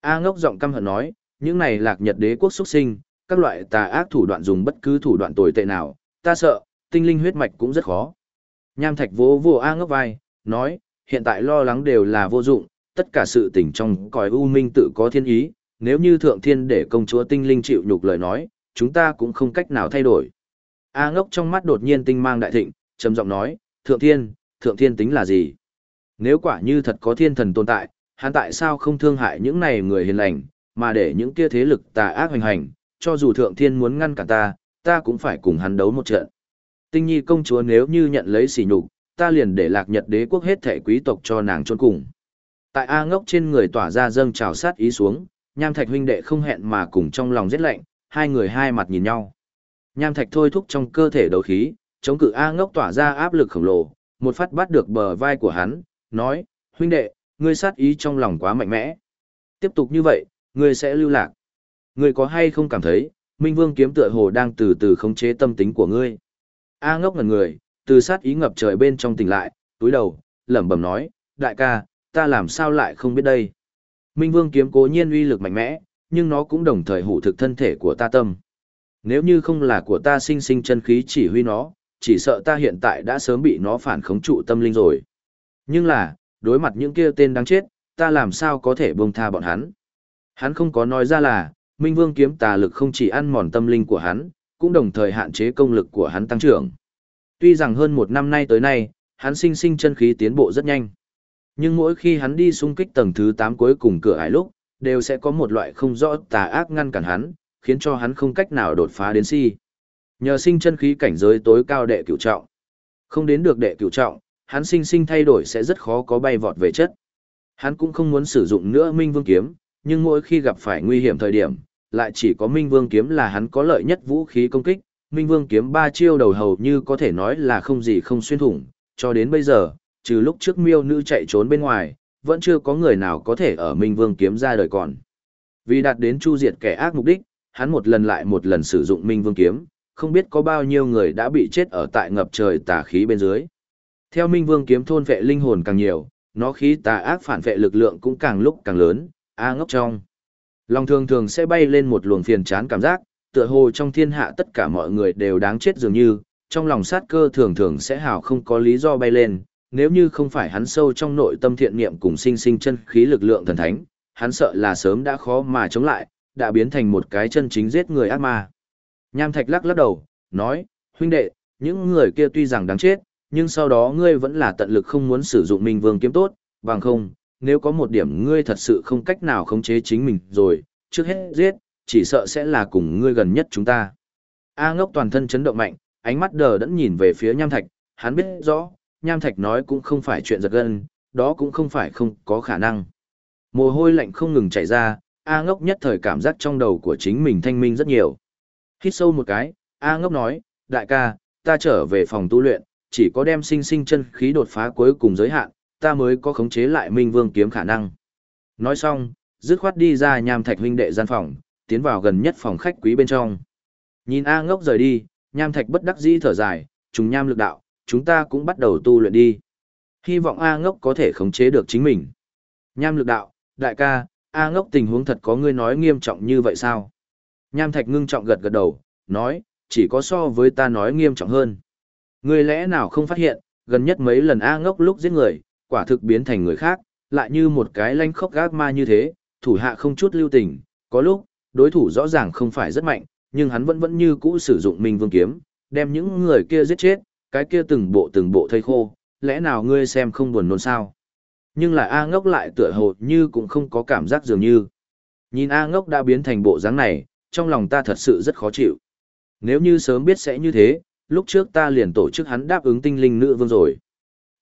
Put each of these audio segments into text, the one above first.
A ngốc giọng căm hận nói, những này lạc nhật đế quốc xuất sinh, các loại tà ác thủ đoạn dùng bất cứ thủ đoạn tồi tệ nào, ta sợ, tinh linh huyết mạch cũng rất khó. Nham thạch vô vô A ngốc vai, nói, hiện tại lo lắng đều là vô dụng, tất cả sự tình trong cõi u minh tự có thiên ý, nếu như thượng thiên để công chúa tinh linh chịu nhục lời nói, chúng ta cũng không cách nào thay đổi. A ngốc trong mắt đột nhiên tinh mang đại thịnh, trầm giọng nói, thượng thiên, thượng thiên tính là gì? Nếu quả như thật có thiên thần tồn tại, hắn tại sao không thương hại những này người hiền lành, mà để những kia thế lực tà ác hoành hành, cho dù thượng thiên muốn ngăn cản ta, ta cũng phải cùng hắn đấu một trận. Tinh nhi công chúa nếu như nhận lấy sỉ nhục, ta liền để lạc nhật đế quốc hết thể quý tộc cho nàng chôn cùng. Tại A ngốc trên người tỏa ra dâng trào sát ý xuống, nham thạch huynh đệ không hẹn mà cùng trong lòng rất lạnh, hai người hai mặt nhìn nhau. Nham thạch thôi thúc trong cơ thể đấu khí, chống cự A ngốc tỏa ra áp lực khổng lồ, một phát bắt được bờ vai của hắn, nói, huynh đệ, ngươi sát ý trong lòng quá mạnh mẽ. Tiếp tục như vậy, ngươi sẽ lưu lạc. Ngươi có hay không cảm thấy, Minh Vương kiếm tựa hồ đang từ từ khống chế tâm tính của ngươi. A ngốc ngẩn người, từ sát ý ngập trời bên trong tỉnh lại, túi đầu, lẩm bẩm nói, đại ca, ta làm sao lại không biết đây. Minh Vương kiếm cố nhiên uy lực mạnh mẽ, nhưng nó cũng đồng thời hủ thực thân thể của ta tâm. Nếu như không là của ta sinh sinh chân khí chỉ huy nó, chỉ sợ ta hiện tại đã sớm bị nó phản khống trụ tâm linh rồi. Nhưng là, đối mặt những kia tên đáng chết, ta làm sao có thể buông tha bọn hắn. Hắn không có nói ra là, Minh Vương kiếm tà lực không chỉ ăn mòn tâm linh của hắn, cũng đồng thời hạn chế công lực của hắn tăng trưởng. Tuy rằng hơn một năm nay tới nay, hắn sinh sinh chân khí tiến bộ rất nhanh. Nhưng mỗi khi hắn đi xung kích tầng thứ 8 cuối cùng cửa ải lúc, đều sẽ có một loại không rõ tà ác ngăn cản hắn, khiến cho hắn không cách nào đột phá đến si. Nhờ sinh chân khí cảnh giới tối cao đệ cửu trọng. Không đến được đệ cửu trọng, hắn sinh sinh thay đổi sẽ rất khó có bay vọt về chất. Hắn cũng không muốn sử dụng nữa Minh Vương kiếm, nhưng mỗi khi gặp phải nguy hiểm thời điểm, lại chỉ có Minh Vương kiếm là hắn có lợi nhất vũ khí công kích. Minh Vương kiếm ba chiêu đầu hầu như có thể nói là không gì không xuyên thủng, cho đến bây giờ, trừ lúc trước miêu nữ chạy trốn bên ngoài, vẫn chưa có người nào có thể ở Minh Vương kiếm ra đời còn. Vì đạt đến chu diệt kẻ ác mục đích, hắn một lần lại một lần sử dụng Minh Vương kiếm, không biết có bao nhiêu người đã bị chết ở tại ngập trời tà khí bên dưới. Theo Minh Vương kiếm thôn vệ linh hồn càng nhiều, nó khí tà ác phản vệ lực lượng cũng càng lúc càng lớn, a ngốc trong. Lòng thường thường sẽ bay lên một luồng phiền chán cảm giác, tựa hồ trong thiên hạ tất cả mọi người đều đáng chết dường như, trong lòng sát cơ thường thường sẽ hào không có lý do bay lên, nếu như không phải hắn sâu trong nội tâm thiện niệm cùng sinh sinh chân khí lực lượng thần thánh, hắn sợ là sớm đã khó mà chống lại, đã biến thành một cái chân chính giết người ác ma. Nham Thạch lắc lắc đầu, nói, huynh đệ, những người kia tuy rằng đáng chết, nhưng sau đó ngươi vẫn là tận lực không muốn sử dụng Minh Vương kiếm tốt, bằng không, nếu có một điểm ngươi thật sự không cách nào khống chế chính mình rồi, trước hết giết, chỉ sợ sẽ là cùng ngươi gần nhất chúng ta. A ngốc toàn thân chấn động mạnh, ánh mắt đờ đẫn nhìn về phía Nham Thạch, hắn biết rõ, Nham Thạch nói cũng không phải chuyện giật gân, đó cũng không phải không có khả năng. Mồ hôi lạnh không ngừng chảy ra, A ngốc nhất thời cảm giác trong đầu của chính mình thanh minh rất nhiều. Hít sâu một cái, A ngốc nói, đại ca, ta trở về phòng tu luyện, chỉ có đem sinh sinh chân khí đột phá cuối cùng giới hạn, ta mới có khống chế lại Minh Vương kiếm khả năng. Nói xong, dứt khoát đi ra nham thạch huynh đệ gian phòng, tiến vào gần nhất phòng khách quý bên trong. Nhìn A ngốc rời đi, nham thạch bất đắc dĩ thở dài, trùng nham lực đạo, chúng ta cũng bắt đầu tu luyện đi. Hy vọng A ngốc có thể khống chế được chính mình. Nham lực đạo, đại ca, A ngốc tình huống thật có ngươi nói nghiêm trọng như vậy sao? Nham thạch ngưng trọng gật gật đầu, nói, chỉ có so với ta nói nghiêm trọng hơn. Ngươi lẽ nào không phát hiện, gần nhất mấy lần A ngốc lúc giết người, quả thực biến thành người khác, lại như một cái lanh khóc gác ma như thế, thủ hạ không chút lưu tình, có lúc, đối thủ rõ ràng không phải rất mạnh, nhưng hắn vẫn vẫn như cũ sử dụng Minh Vương kiếm, đem những người kia giết chết, cái kia từng bộ từng bộ thây khô, lẽ nào ngươi xem không buồn nôn sao? Nhưng lại A ngốc lại tựa hồ như cũng không có cảm giác dường như. Nhìn A ngốc đã biến thành bộ dáng này, trong lòng ta thật sự rất khó chịu. Nếu như sớm biết sẽ như thế, lúc trước ta liền tổ chức hắn đáp ứng tinh linh nữ vương rồi.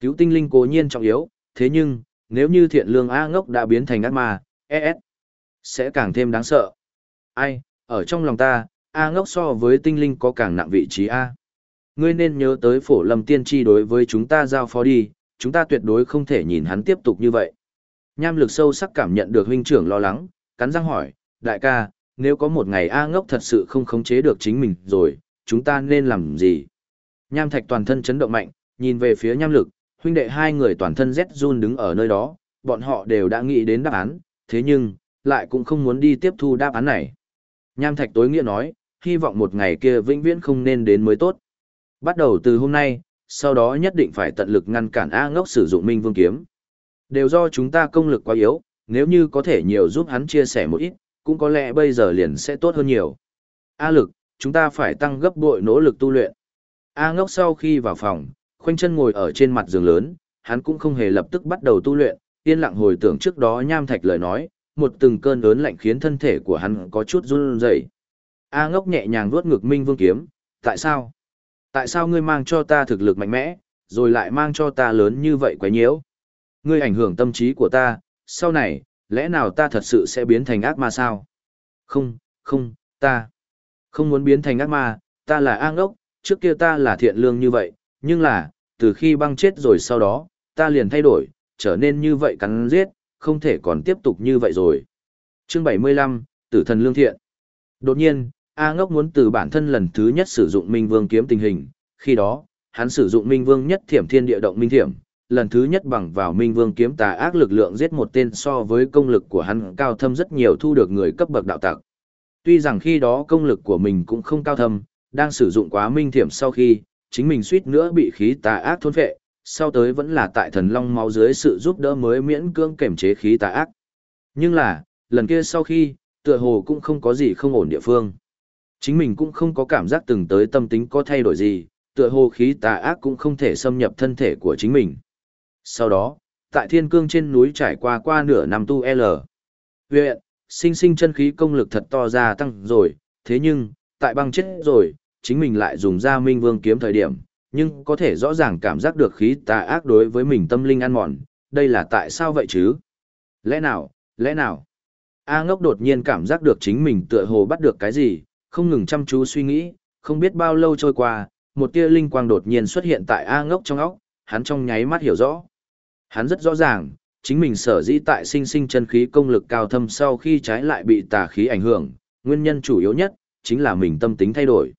Cứu tinh linh cố nhiên trọng yếu, thế nhưng, nếu như thiện lương A ngốc đã biến thành ác ma, ES, sẽ càng thêm đáng sợ. Ai, ở trong lòng ta, A ngốc so với tinh linh có càng nặng vị trí A. Ngươi nên nhớ tới phổ lâm tiên tri đối với chúng ta giao phó đi, chúng ta tuyệt đối không thể nhìn hắn tiếp tục như vậy. Nham lực sâu sắc cảm nhận được huynh trưởng lo lắng, cắn răng hỏi, đại ca, nếu có một ngày A ngốc thật sự không khống chế được chính mình rồi, chúng ta nên làm gì? Nham thạch toàn thân chấn động mạnh, nhìn về phía nham lực, huynh đệ hai người toàn thân rét run đứng ở nơi đó, bọn họ đều đã nghĩ đến đáp án, thế nhưng, lại cũng không muốn đi tiếp thu đáp án này. Nham Thạch tối nghĩa nói, hy vọng một ngày kia vĩnh viễn không nên đến mới tốt. Bắt đầu từ hôm nay, sau đó nhất định phải tận lực ngăn cản A ngốc sử dụng Minh Vương Kiếm. Đều do chúng ta công lực quá yếu, nếu như có thể nhiều giúp hắn chia sẻ một ít, cũng có lẽ bây giờ liền sẽ tốt hơn nhiều. A lực, chúng ta phải tăng gấp bội nỗ lực tu luyện. A ngốc sau khi vào phòng, khoanh chân ngồi ở trên mặt giường lớn, hắn cũng không hề lập tức bắt đầu tu luyện, yên lặng hồi tưởng trước đó nham thạch lời nói, một từng cơn lớn lạnh khiến thân thể của hắn có chút run rẩy. A ngốc nhẹ nhàng vuốt ngực Minh Vương kiếm, tại sao? Tại sao ngươi mang cho ta thực lực mạnh mẽ, rồi lại mang cho ta lớn như vậy quá nhiễu? Ngươi ảnh hưởng tâm trí của ta, sau này, lẽ nào ta thật sự sẽ biến thành ác ma sao? Không, không, ta không muốn biến thành ác ma, ta là A ốc, trước kia ta là thiện lương như vậy, nhưng là, từ khi băng chết rồi sau đó, ta liền thay đổi, trở nên như vậy cắn giết, không thể còn tiếp tục như vậy rồi. Chương 75, Tử thần lương thiện. Đột nhiên, A ngốc muốn từ bản thân lần thứ nhất sử dụng Minh Vương kiếm tình hình, khi đó, hắn sử dụng Minh Vương nhất thiểm thiên địa động minh thiểm, lần thứ nhất bằng vào Minh Vương kiếm tà ác lực lượng giết một tên so với công lực của hắn cao thâm rất nhiều thu được người cấp bậc đạo tặc. Tuy rằng khi đó công lực của mình cũng không cao thâm, đang sử dụng quá minh thiểm sau khi, chính mình suýt nữa bị khí tà ác thôn phệ, sau tới vẫn là tại thần long máu dưới sự giúp đỡ mới miễn cưỡng kềm chế khí tà ác. Nhưng là, lần kia sau khi, tựa hồ cũng không có gì không ổn địa phương. Chính mình cũng không có cảm giác từng tới tâm tính có thay đổi gì, tựa hồ khí tà ác cũng không thể xâm nhập thân thể của chính mình. Sau đó, tại thiên cương trên núi trải qua qua nửa năm tu L. Viện, sinh sinh chân khí công lực thật to ra tăng rồi, thế nhưng, tại băng chết rồi, chính mình lại dùng ra minh vương kiếm thời điểm, nhưng có thể rõ ràng cảm giác được khí tà ác đối với mình tâm linh ăn mòn, đây là tại sao vậy chứ? Lẽ nào, lẽ nào? A ngốc đột nhiên cảm giác được chính mình tựa hồ bắt được cái gì, không ngừng chăm chú suy nghĩ, không biết bao lâu trôi qua, một tia linh quang đột nhiên xuất hiện tại A ngốc trong óc, hắn trong nháy mắt hiểu rõ. Hắn rất rõ ràng, chính mình sở dĩ tại sinh sinh chân khí công lực cao thâm sau khi trái lại bị tà khí ảnh hưởng, nguyên nhân chủ yếu nhất, chính là mình tâm tính thay đổi.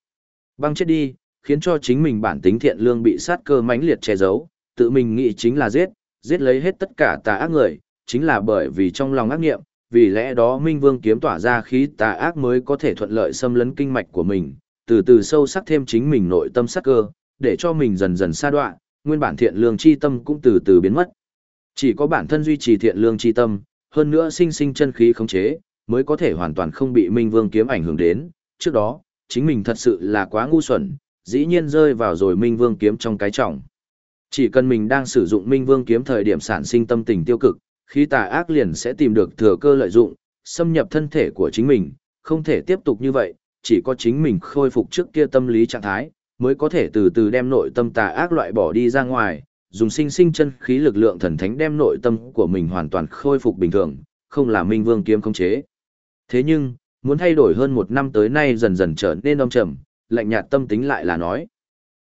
Băng chết đi, khiến cho chính mình bản tính thiện lương bị sát cơ mãnh liệt che giấu, tự mình nghĩ chính là giết, giết lấy hết tất cả tà ác người, chính là bởi vì trong lòng ác nghiệm, vì lẽ đó Minh Vương kiếm tỏa ra khí tà ác mới có thể thuận lợi xâm lấn kinh mạch của mình, từ từ sâu sắc thêm chính mình nội tâm sát cơ, để cho mình dần dần sa đoạn, nguyên bản thiện lương chi tâm cũng từ từ biến mất. Chỉ có bản thân duy trì thiện lương chi tâm, hơn nữa sinh sinh chân khí khống chế, mới có thể hoàn toàn không bị Minh Vương kiếm ảnh hưởng đến. Trước đó, chính mình thật sự là quá ngu xuẩn, dĩ nhiên rơi vào rồi Minh Vương kiếm trong cái trọng. Chỉ cần mình đang sử dụng Minh Vương kiếm thời điểm sản sinh tâm tình tiêu cực, khí tà ác liền sẽ tìm được thừa cơ lợi dụng, xâm nhập thân thể của chính mình, không thể tiếp tục như vậy, chỉ có chính mình khôi phục trước kia tâm lý trạng thái, mới có thể từ từ đem nội tâm tà ác loại bỏ đi ra ngoài, dùng sinh sinh chân khí lực lượng thần thánh đem nội tâm của mình hoàn toàn khôi phục bình thường, không là Minh Vương kiếm không chế. Thế nhưng, muốn thay đổi hơn một năm tới nay dần dần trở nên đông trầm, lạnh nhạt tâm tính lại là nói.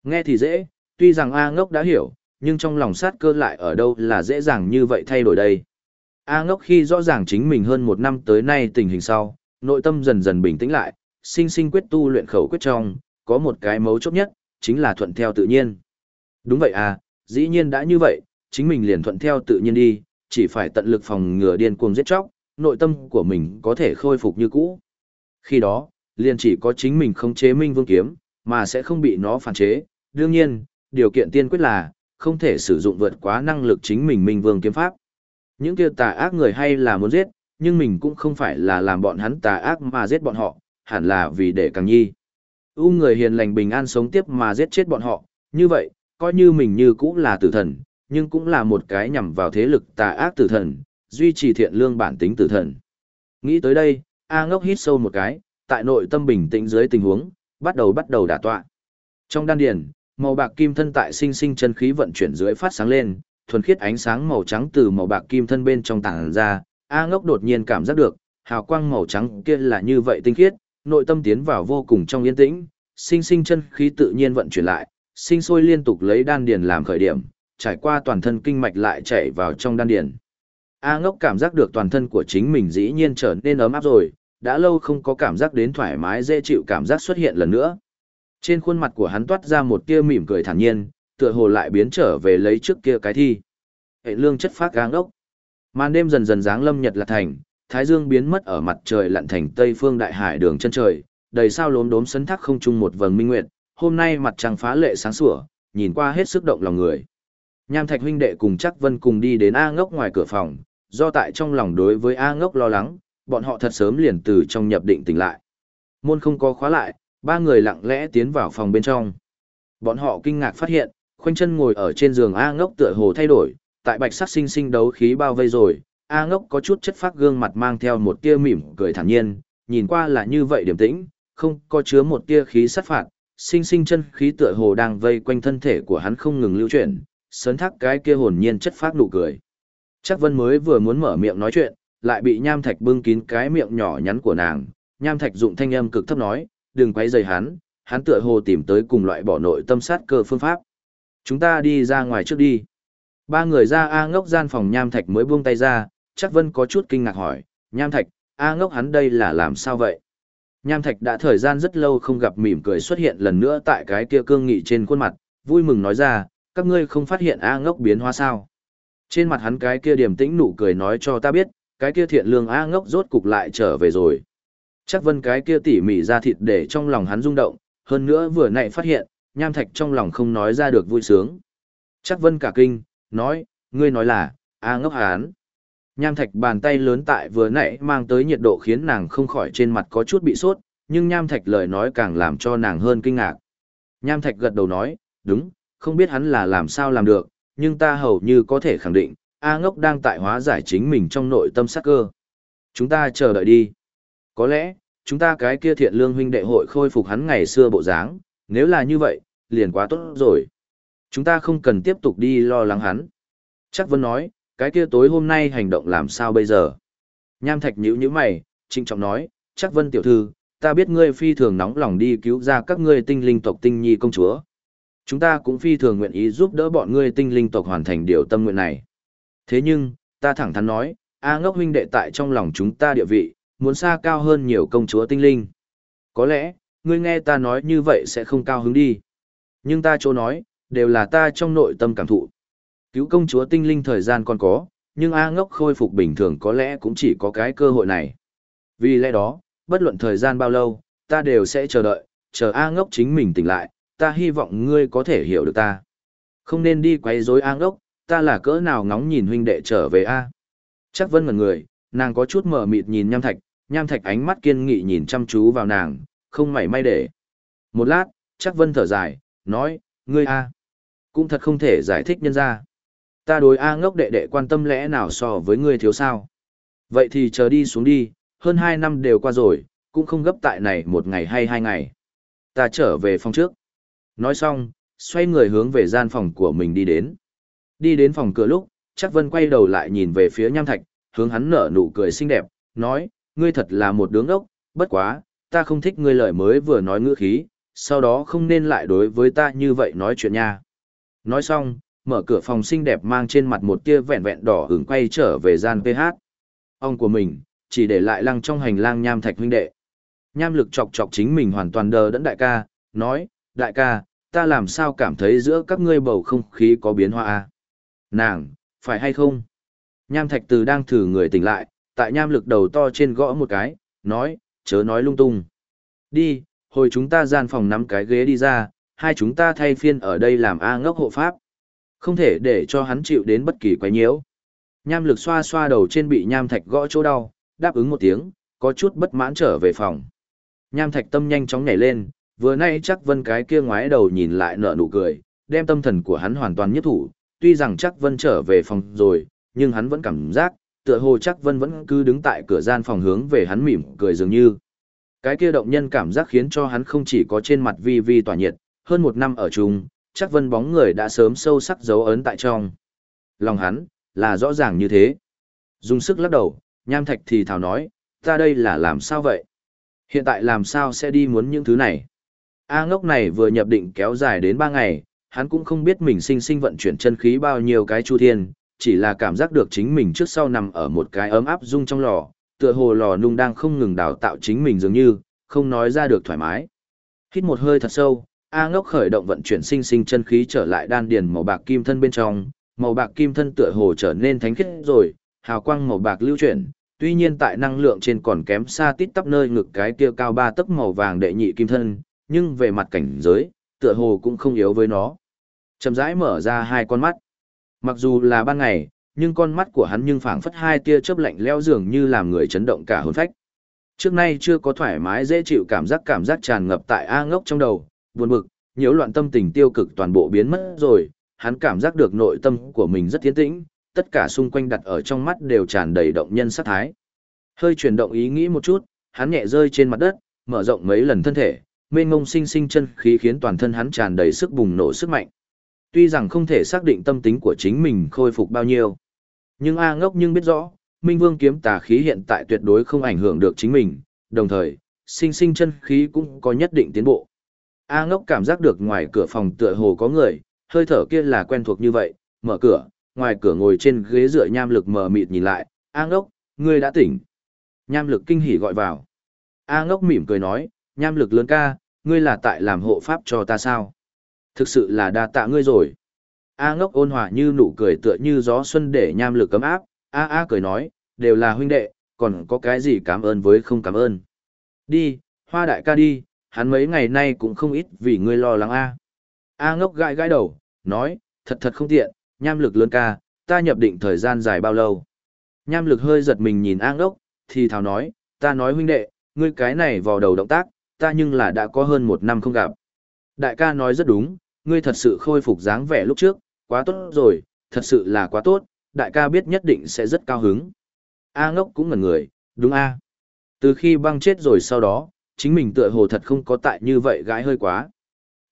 Nghe thì dễ, tuy rằng A ngốc đã hiểu, nhưng trong lòng sát cơ lại ở đâu là dễ dàng như vậy thay đổi đây. A ngốc khi rõ ràng chính mình hơn một năm tới nay tình hình sau, nội tâm dần dần bình tĩnh lại, sinh sinh quyết tu luyện khẩu quyết trong, có một cái mấu chốt nhất, chính là thuận theo tự nhiên. Đúng vậy à, dĩ nhiên đã như vậy, chính mình liền thuận theo tự nhiên đi, chỉ phải tận lực phòng ngừa điên cuồng giết chóc, nội tâm của mình có thể khôi phục như cũ. Khi đó, liền chỉ có chính mình không chế minh vương kiếm, mà sẽ không bị nó phản chế. Đương nhiên, điều kiện tiên quyết là, không thể sử dụng vượt quá năng lực chính mình minh vương kiếm pháp. Những kia tà ác người hay là muốn giết, nhưng mình cũng không phải là làm bọn hắn tà ác mà giết bọn họ, hẳn là vì để càng nhi. U người hiền lành bình an sống tiếp mà giết chết bọn họ, như vậy, coi như mình như cũng là tử thần, nhưng cũng là một cái nhằm vào thế lực tà ác tử thần, duy trì thiện lương bản tính tử thần. Nghĩ tới đây, A ngốc hít sâu một cái, tại nội tâm bình tĩnh dưới tình huống, bắt đầu bắt đầu đả tọa. Trong đan điền, màu bạc kim thân tại sinh sinh chân khí vận chuyển dưới phát sáng lên, thuần khiết ánh sáng màu trắng từ màu bạc kim thân bên trong tàng ra, A ngốc đột nhiên cảm giác được, hào quang màu trắng kia là như vậy tinh khiết, nội tâm tiến vào vô cùng trong yên tĩnh, sinh sinh chân khí tự nhiên vận chuyển lại, sinh sôi liên tục lấy đan điền làm khởi điểm, trải qua toàn thân kinh mạch lại chảy vào trong đan điền. A ngốc cảm giác được toàn thân của chính mình dĩ nhiên trở nên ấm áp rồi, đã lâu không có cảm giác đến thoải mái dễ chịu cảm giác xuất hiện lần nữa. Trên khuôn mặt của hắn toát ra một tia mỉm cười thản nhiên, tựa hồ lại biến trở về lấy trước kia cái thi. Hệ lương chất phát gang ốc. Màn đêm dần dần dáng lâm nhật là thành, Thái dương biến mất ở mặt trời lặn thành tây phương đại hải đường chân trời, đầy sao lốm đốm sấn thác không trung một vầng minh nguyệt, hôm nay mặt trăng phá lệ sáng sủa, nhìn qua hết sức động lòng người. Nham Thạch huynh đệ cùng chắc Vân cùng đi đến A Ngốc ngoài cửa phòng, do tại trong lòng đối với A Ngốc lo lắng, bọn họ thật sớm liền từ trong nhập định tỉnh lại. Môn không có khóa lại, ba người lặng lẽ tiến vào phòng bên trong. Bọn họ kinh ngạc phát hiện, khoanh chân ngồi ở trên giường A Ngốc tựa hồ thay đổi, tại bạch sắc sinh sinh đấu khí bao vây rồi, A Ngốc có chút chất phát gương mặt mang theo một tia mỉm cười thản nhiên, nhìn qua là như vậy điềm tĩnh, không có chứa một tia khí sát phạt, sinh sinh chân khí tựa hồ đang vây quanh thân thể của hắn không ngừng lưu chuyển, sấn thác cái kia hồn nhiên chất phát nụ cười. Chắc Vân mới vừa muốn mở miệng nói chuyện, lại bị Nham Thạch bưng kín cái miệng nhỏ nhắn của nàng, Nham Thạch dụng thanh âm cực thấp nói, đừng quấy rầy hắn, hắn tựa hồ tìm tới cùng loại bỏ nội tâm sát cơ phương pháp. Chúng ta đi ra ngoài trước đi. Ba người ra A ngốc gian phòng Nham Thạch mới buông tay ra, chắc Vân có chút kinh ngạc hỏi, Nham Thạch, A ngốc hắn đây là làm sao vậy? Nham Thạch đã thời gian rất lâu không gặp mỉm cười xuất hiện lần nữa tại cái kia cương nghị trên khuôn mặt, vui mừng nói ra, các ngươi không phát hiện A ngốc biến hóa sao? Trên mặt hắn cái kia điềm tĩnh nụ cười nói cho ta biết, cái kia thiện lương A ngốc rốt cục lại trở về rồi. Chắc vân cái kia tỉ mỉ ra thịt để trong lòng hắn rung động, hơn nữa vừa nãy phát hiện, nham thạch trong lòng không nói ra được vui sướng. Chắc vân cả kinh, nói, ngươi nói là, A ngốc hắn. Nham thạch bàn tay lớn tại vừa nãy mang tới nhiệt độ khiến nàng không khỏi trên mặt có chút bị sốt, nhưng nham thạch lời nói càng làm cho nàng hơn kinh ngạc. Nham thạch gật đầu nói, đúng, không biết hắn là làm sao làm được, nhưng ta hầu như có thể khẳng định, A ngốc đang tại hóa giải chính mình trong nội tâm sắc cơ. Chúng ta chờ đợi đi. Có lẽ, chúng ta cái kia thiện lương huynh đệ hội khôi phục hắn ngày xưa bộ dáng, nếu là như vậy, liền quá tốt rồi. Chúng ta không cần tiếp tục đi lo lắng hắn. Chắc Vân nói, cái kia tối hôm nay hành động làm sao bây giờ? Nham Thạch nhíu nhíu mày, trinh trọng nói, chắc Vân tiểu thư, ta biết ngươi phi thường nóng lòng đi cứu ra các ngươi tinh linh tộc tinh nhi công chúa. Chúng ta cũng phi thường nguyện ý giúp đỡ bọn ngươi tinh linh tộc hoàn thành điều tâm nguyện này. Thế nhưng, ta thẳng thắn nói, A ngốc huynh đệ tại trong lòng chúng ta địa vị, muốn xa cao hơn nhiều công chúa tinh linh. Có lẽ, ngươi nghe ta nói như vậy sẽ không cao hứng đi. Nhưng ta chỗ nói, đều là ta trong nội tâm cảm thụ. Cứu công chúa tinh linh thời gian còn có, nhưng A ngốc khôi phục bình thường có lẽ cũng chỉ có cái cơ hội này. Vì lẽ đó, bất luận thời gian bao lâu, ta đều sẽ chờ đợi, chờ A ngốc chính mình tỉnh lại, ta hy vọng ngươi có thể hiểu được ta. Không nên đi quấy rối A ngốc, ta là cỡ nào ngóng nhìn huynh đệ trở về A. Chắc vân ngần người, nàng có chút mở mịt nhìn nham thạch, nham thạch ánh mắt kiên nghị nhìn chăm chú vào nàng, không mảy may để. Một lát, chắc vân thở dài, nói, ngươi A. Cũng thật không thể giải thích nhân ra. Ta đối A ngốc đệ đệ quan tâm lẽ nào so với ngươi thiếu sao. Vậy thì chờ đi xuống đi, hơn hai năm đều qua rồi, cũng không gấp tại này một ngày hay hai ngày. Ta trở về phòng trước. Nói xong, xoay người hướng về gian phòng của mình đi đến. Đi đến phòng cửa lúc, chắc vân quay đầu lại nhìn về phía nham thạch, hướng hắn nở nụ cười xinh đẹp, nói, ngươi thật là một đứa ngốc, bất quá, ta không thích ngươi lời mới vừa nói ngữ khí, sau đó không nên lại đối với ta như vậy nói chuyện nha. Nói xong, mở cửa phòng xinh đẹp mang trên mặt một tia vẹn vẹn đỏ hứng quay trở về gian PH. Ông của mình, chỉ để lại lăng trong hành lang nham thạch huynh đệ. Nham lực chọc chọc chính mình hoàn toàn đờ đẫn đại ca, nói, đại ca, ta làm sao cảm thấy giữa các ngươi bầu không khí có biến hóa a Nàng, phải hay không? Nham thạch từ đang thử người tỉnh lại, tại nham lực đầu to trên gõ một cái, nói, chớ nói lung tung. Đi, hồi chúng ta gian phòng nắm cái ghế đi ra, hai chúng ta thay phiên ở đây làm A ngốc hộ pháp. Không thể để cho hắn chịu đến bất kỳ quái nhiễu. Nham lực xoa xoa đầu trên bị nham thạch gõ chỗ đau, đáp ứng một tiếng, có chút bất mãn trở về phòng. Nham thạch tâm nhanh chóng nhảy lên, vừa nay chắc vân cái kia ngoái đầu nhìn lại nở nụ cười, đem tâm thần của hắn hoàn toàn nhất thủ, tuy rằng chắc vân trở về phòng rồi, nhưng hắn vẫn cảm giác, tựa hồ chắc vân vẫn cứ đứng tại cửa gian phòng hướng về hắn mỉm cười dường như. Cái kia động nhân cảm giác khiến cho hắn không chỉ có trên mặt vi vi tỏa nhiệt, hơn một năm ở chung, chắc vân bóng người đã sớm sâu sắc dấu ấn tại trong. Lòng hắn, là rõ ràng như thế. Dùng sức lắc đầu, nham thạch thì thào nói, ta đây là làm sao vậy? Hiện tại làm sao sẽ đi muốn những thứ này? A ngốc này vừa nhập định kéo dài đến 3 ngày, hắn cũng không biết mình sinh sinh vận chuyển chân khí bao nhiêu cái chu thiên, chỉ là cảm giác được chính mình trước sau nằm ở một cái ấm áp rung trong lò, tựa hồ lò nung đang không ngừng đào tạo chính mình dường như, không nói ra được thoải mái. Hít một hơi thật sâu, A ngốc khởi động vận chuyển sinh sinh chân khí trở lại đan điền màu bạc kim thân bên trong, màu bạc kim thân tựa hồ trở nên thánh khiết rồi, hào quang màu bạc lưu chuyển, Tuy nhiên tại năng lượng trên còn kém xa tít tắp nơi ngực cái kia cao ba tấc màu vàng đệ nhị kim thân, nhưng về mặt cảnh giới, tựa hồ cũng không yếu với nó. Chậm rãi mở ra hai con mắt. Mặc dù là ban ngày, nhưng con mắt của hắn nhưng phảng phất hai tia chớp lạnh lẽo dường như làm người chấn động cả hồn phách. Trước nay chưa có thoải mái dễ chịu cảm giác cảm giác tràn ngập tại A ngốc trong đầu, buồn bực, nhiễu loạn tâm tình tiêu cực toàn bộ biến mất rồi, hắn cảm giác được nội tâm của mình rất tiến tĩnh, tất cả xung quanh đặt ở trong mắt đều tràn đầy động nhân sát thái. Hơi chuyển động ý nghĩ một chút, hắn nhẹ rơi trên mặt đất, mở rộng mấy lần thân thể, mênh ngông sinh sinh chân khí khiến toàn thân hắn tràn đầy sức bùng nổ sức mạnh. Tuy rằng không thể xác định tâm tính của chính mình khôi phục bao nhiêu, nhưng A ngốc nhưng biết rõ, Minh Vương kiếm tà khí hiện tại tuyệt đối không ảnh hưởng được chính mình, đồng thời, sinh sinh chân khí cũng có nhất định tiến bộ. A ngốc cảm giác được ngoài cửa phòng tựa hồ có người, hơi thở kia là quen thuộc như vậy, mở cửa, ngoài cửa ngồi trên ghế dựa nham lực mờ mịt nhìn lại, A ngốc, ngươi đã tỉnh. Nham lực kinh hỉ gọi vào. A ngốc mỉm cười nói, nham lực lớn ca, ngươi là tại làm hộ pháp cho ta sao? Thực sự là đa tạ ngươi rồi. A ngốc ôn hòa như nụ cười tựa như gió xuân để nham lực cấm áp, A A cười nói, đều là huynh đệ, còn có cái gì cảm ơn với không cảm ơn. Đi, hoa đại ca đi, hắn mấy ngày nay cũng không ít vì ngươi lo lắng A. A ngốc gãi gãi đầu, nói, thật thật không tiện, nham lực lớn ca, ta nhập định thời gian dài bao lâu. Nham lực hơi giật mình nhìn A ngốc, thì thào nói, ta nói huynh đệ, ngươi cái này vào đầu động tác, ta nhưng là đã có hơn một năm không gặp. Đại ca nói rất đúng, ngươi thật sự khôi phục dáng vẻ lúc trước, quá tốt rồi, thật sự là quá tốt, đại ca biết nhất định sẽ rất cao hứng. A ngốc cũng ngẩn người, đúng A. Từ khi băng chết rồi sau đó, chính mình tựa hồ thật không có tại như vậy gái hơi quá.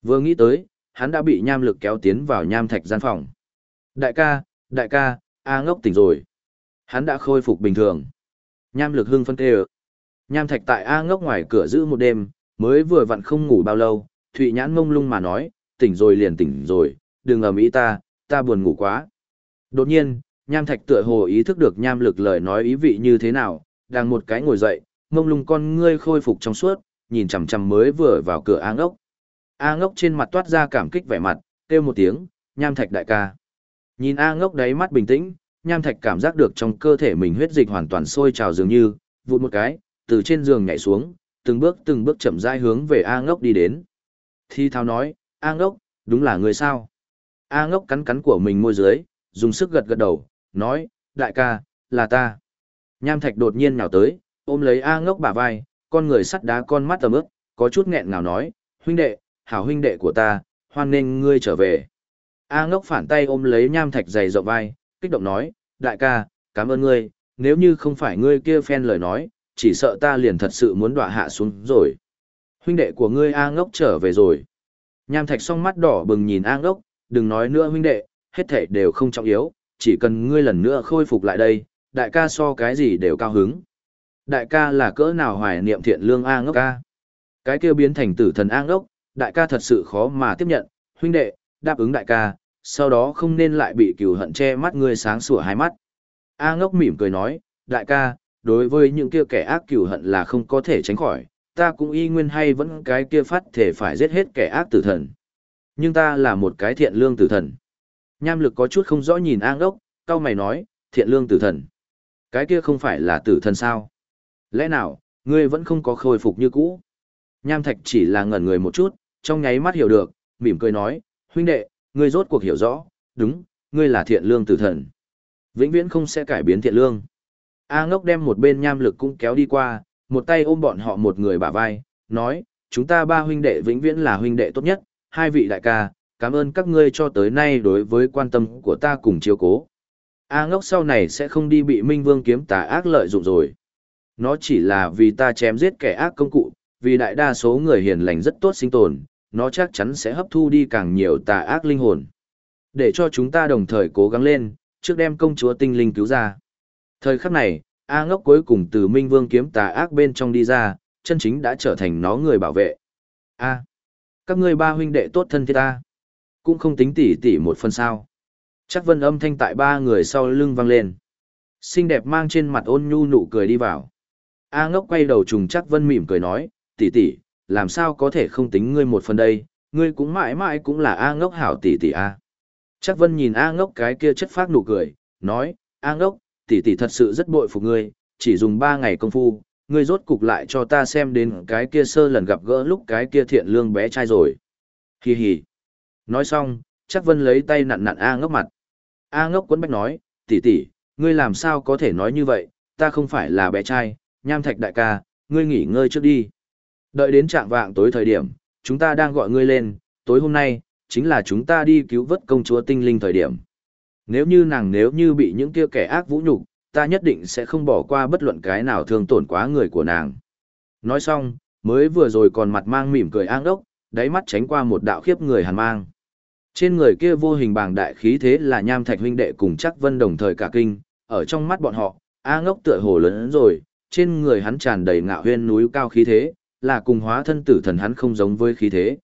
Vừa nghĩ tới, hắn đã bị nham lực kéo tiến vào nham thạch gian phòng. Đại ca, đại ca, A ngốc tỉnh rồi. Hắn đã khôi phục bình thường. Nham lực hưng phân tê Nham thạch tại A ngốc ngoài cửa giữ một đêm, mới vừa vặn không ngủ bao lâu, Thụy nhãn mông lung mà nói, tỉnh rồi liền tỉnh rồi, đừng ầm ĩ ta, ta buồn ngủ quá. Đột nhiên, Nham Thạch tựa hồ ý thức được nham lực lời nói ý vị như thế nào, đang một cái ngồi dậy, mông lung con ngươi khôi phục trong suốt, nhìn chằm chằm mới vừa vào cửa A ngốc. A ngốc trên mặt toát ra cảm kích vẻ mặt, kêu một tiếng, Nham Thạch đại ca. Nhìn A ngốc đáy mắt bình tĩnh, Nham Thạch cảm giác được trong cơ thể mình huyết dịch hoàn toàn sôi trào dường như, vụt một cái, từ trên giường nhảy xuống, từng bước từng bước chậm rãi hướng về A ngốc đi đến. Thi thao nói, A ngốc, đúng là người sao? A ngốc cắn cắn của mình môi dưới, dùng sức gật gật đầu, nói, đại ca, là ta. Nham thạch đột nhiên nhào tới, ôm lấy A ngốc bả vai, con người sắt đá con mắt tầm ướp, có chút nghẹn ngào nói, huynh đệ, hảo huynh đệ của ta, hoan nên ngươi trở về. A ngốc phản tay ôm lấy nham thạch dày rộng vai, kích động nói, đại ca, cảm ơn ngươi, nếu như không phải ngươi kia phen lời nói, chỉ sợ ta liền thật sự muốn đọa hạ xuống rồi. Huynh đệ của ngươi A ngốc trở về rồi. Nham thạch song mắt đỏ bừng nhìn A ngốc, đừng nói nữa huynh đệ, hết thể đều không trọng yếu, chỉ cần ngươi lần nữa khôi phục lại đây, đại ca so cái gì đều cao hứng. Đại ca là cỡ nào hoài niệm thiện lương A ngốc ca. Cái kia biến thành tử thần A ngốc, đại ca thật sự khó mà tiếp nhận, huynh đệ, đáp ứng đại ca, sau đó không nên lại bị cừu hận che mắt ngươi sáng sủa hai mắt. A ngốc mỉm cười nói, đại ca, đối với những kia kẻ ác cừu hận là không có thể tránh khỏi, ta cũng y nguyên hay vẫn cái kia phát thể phải giết hết kẻ ác tử thần. Nhưng ta là một cái thiện lương tử thần. Nham lực có chút không rõ nhìn A ngốc, cao mày nói, thiện lương tử thần. Cái kia không phải là tử thần sao? Lẽ nào, ngươi vẫn không có khôi phục như cũ? Nham thạch chỉ là ngẩn người một chút, trong nháy mắt hiểu được, mỉm cười nói, huynh đệ, ngươi rốt cuộc hiểu rõ, đúng, ngươi là thiện lương tử thần. Vĩnh viễn không sẽ cải biến thiện lương. A ngốc đem một bên nham lực cũng kéo đi qua, một tay ôm bọn họ một người bả vai, nói, chúng ta ba huynh đệ vĩnh viễn là huynh đệ tốt nhất, hai vị đại ca, cảm ơn các ngươi cho tới nay đối với quan tâm của ta cùng chiếu cố. A ngốc sau này sẽ không đi bị Minh Vương kiếm tà ác lợi dụng rồi. Nó chỉ là vì ta chém giết kẻ ác công cụ, vì đại đa số người hiền lành rất tốt sinh tồn, nó chắc chắn sẽ hấp thu đi càng nhiều tà ác linh hồn. Để cho chúng ta đồng thời cố gắng lên, trước đem công chúa tinh linh cứu ra. Thời khắc này, A ngốc cuối cùng từ Minh Vương kiếm tà ác bên trong đi ra, chân chính đã trở thành nó người bảo vệ. A. các ngươi ba huynh đệ tốt thân thiết ta. Cũng không tính tỉ tỉ một phần sao. Chắc vân âm thanh tại ba người sau lưng vang lên. Xinh đẹp mang trên mặt ôn nhu nụ cười đi vào. A ngốc quay đầu trùng chắc vân mỉm cười nói, tỷ tỷ, làm sao có thể không tính ngươi một phần đây, ngươi cũng mãi mãi cũng là A ngốc hảo tỷ tỷ A. Chắc vân nhìn A ngốc cái kia chất phát nụ cười, nói, A ngốc, tỷ tỷ thật sự rất bội phục ngươi, chỉ dùng ba ngày công phu, ngươi rốt cục lại cho ta xem đến cái kia sơ lần gặp gỡ lúc cái kia thiện lương bé trai rồi. Hi hi. Nói xong, chắc vân lấy tay nặn nặn A ngốc mặt. A ngốc quấn bách nói, tỷ tỷ, ngươi làm sao có thể nói như vậy, ta không phải là bé trai, nham thạch đại ca, ngươi nghỉ ngơi trước đi. Đợi đến trạng vạng tối thời điểm, chúng ta đang gọi ngươi lên, tối hôm nay, chính là chúng ta đi cứu vớt công chúa tinh linh thời điểm. Nếu như nàng nếu như bị những kia kẻ ác vũ nhục, ta nhất định sẽ không bỏ qua bất luận cái nào thương tổn quá người của nàng. Nói xong, mới vừa rồi còn mặt mang mỉm cười ang đốc, đáy mắt tránh qua một đạo khiếp người hàn mang. Trên người kia vô hình bàng đại khí thế là nham thạch huynh đệ cùng chắc vân đồng thời cả kinh, ở trong mắt bọn họ, A ngốc tựa hồ lớn rồi, trên người hắn tràn đầy ngạo huyên núi cao khí thế, là cùng hóa thân tử thần hắn không giống với khí thế.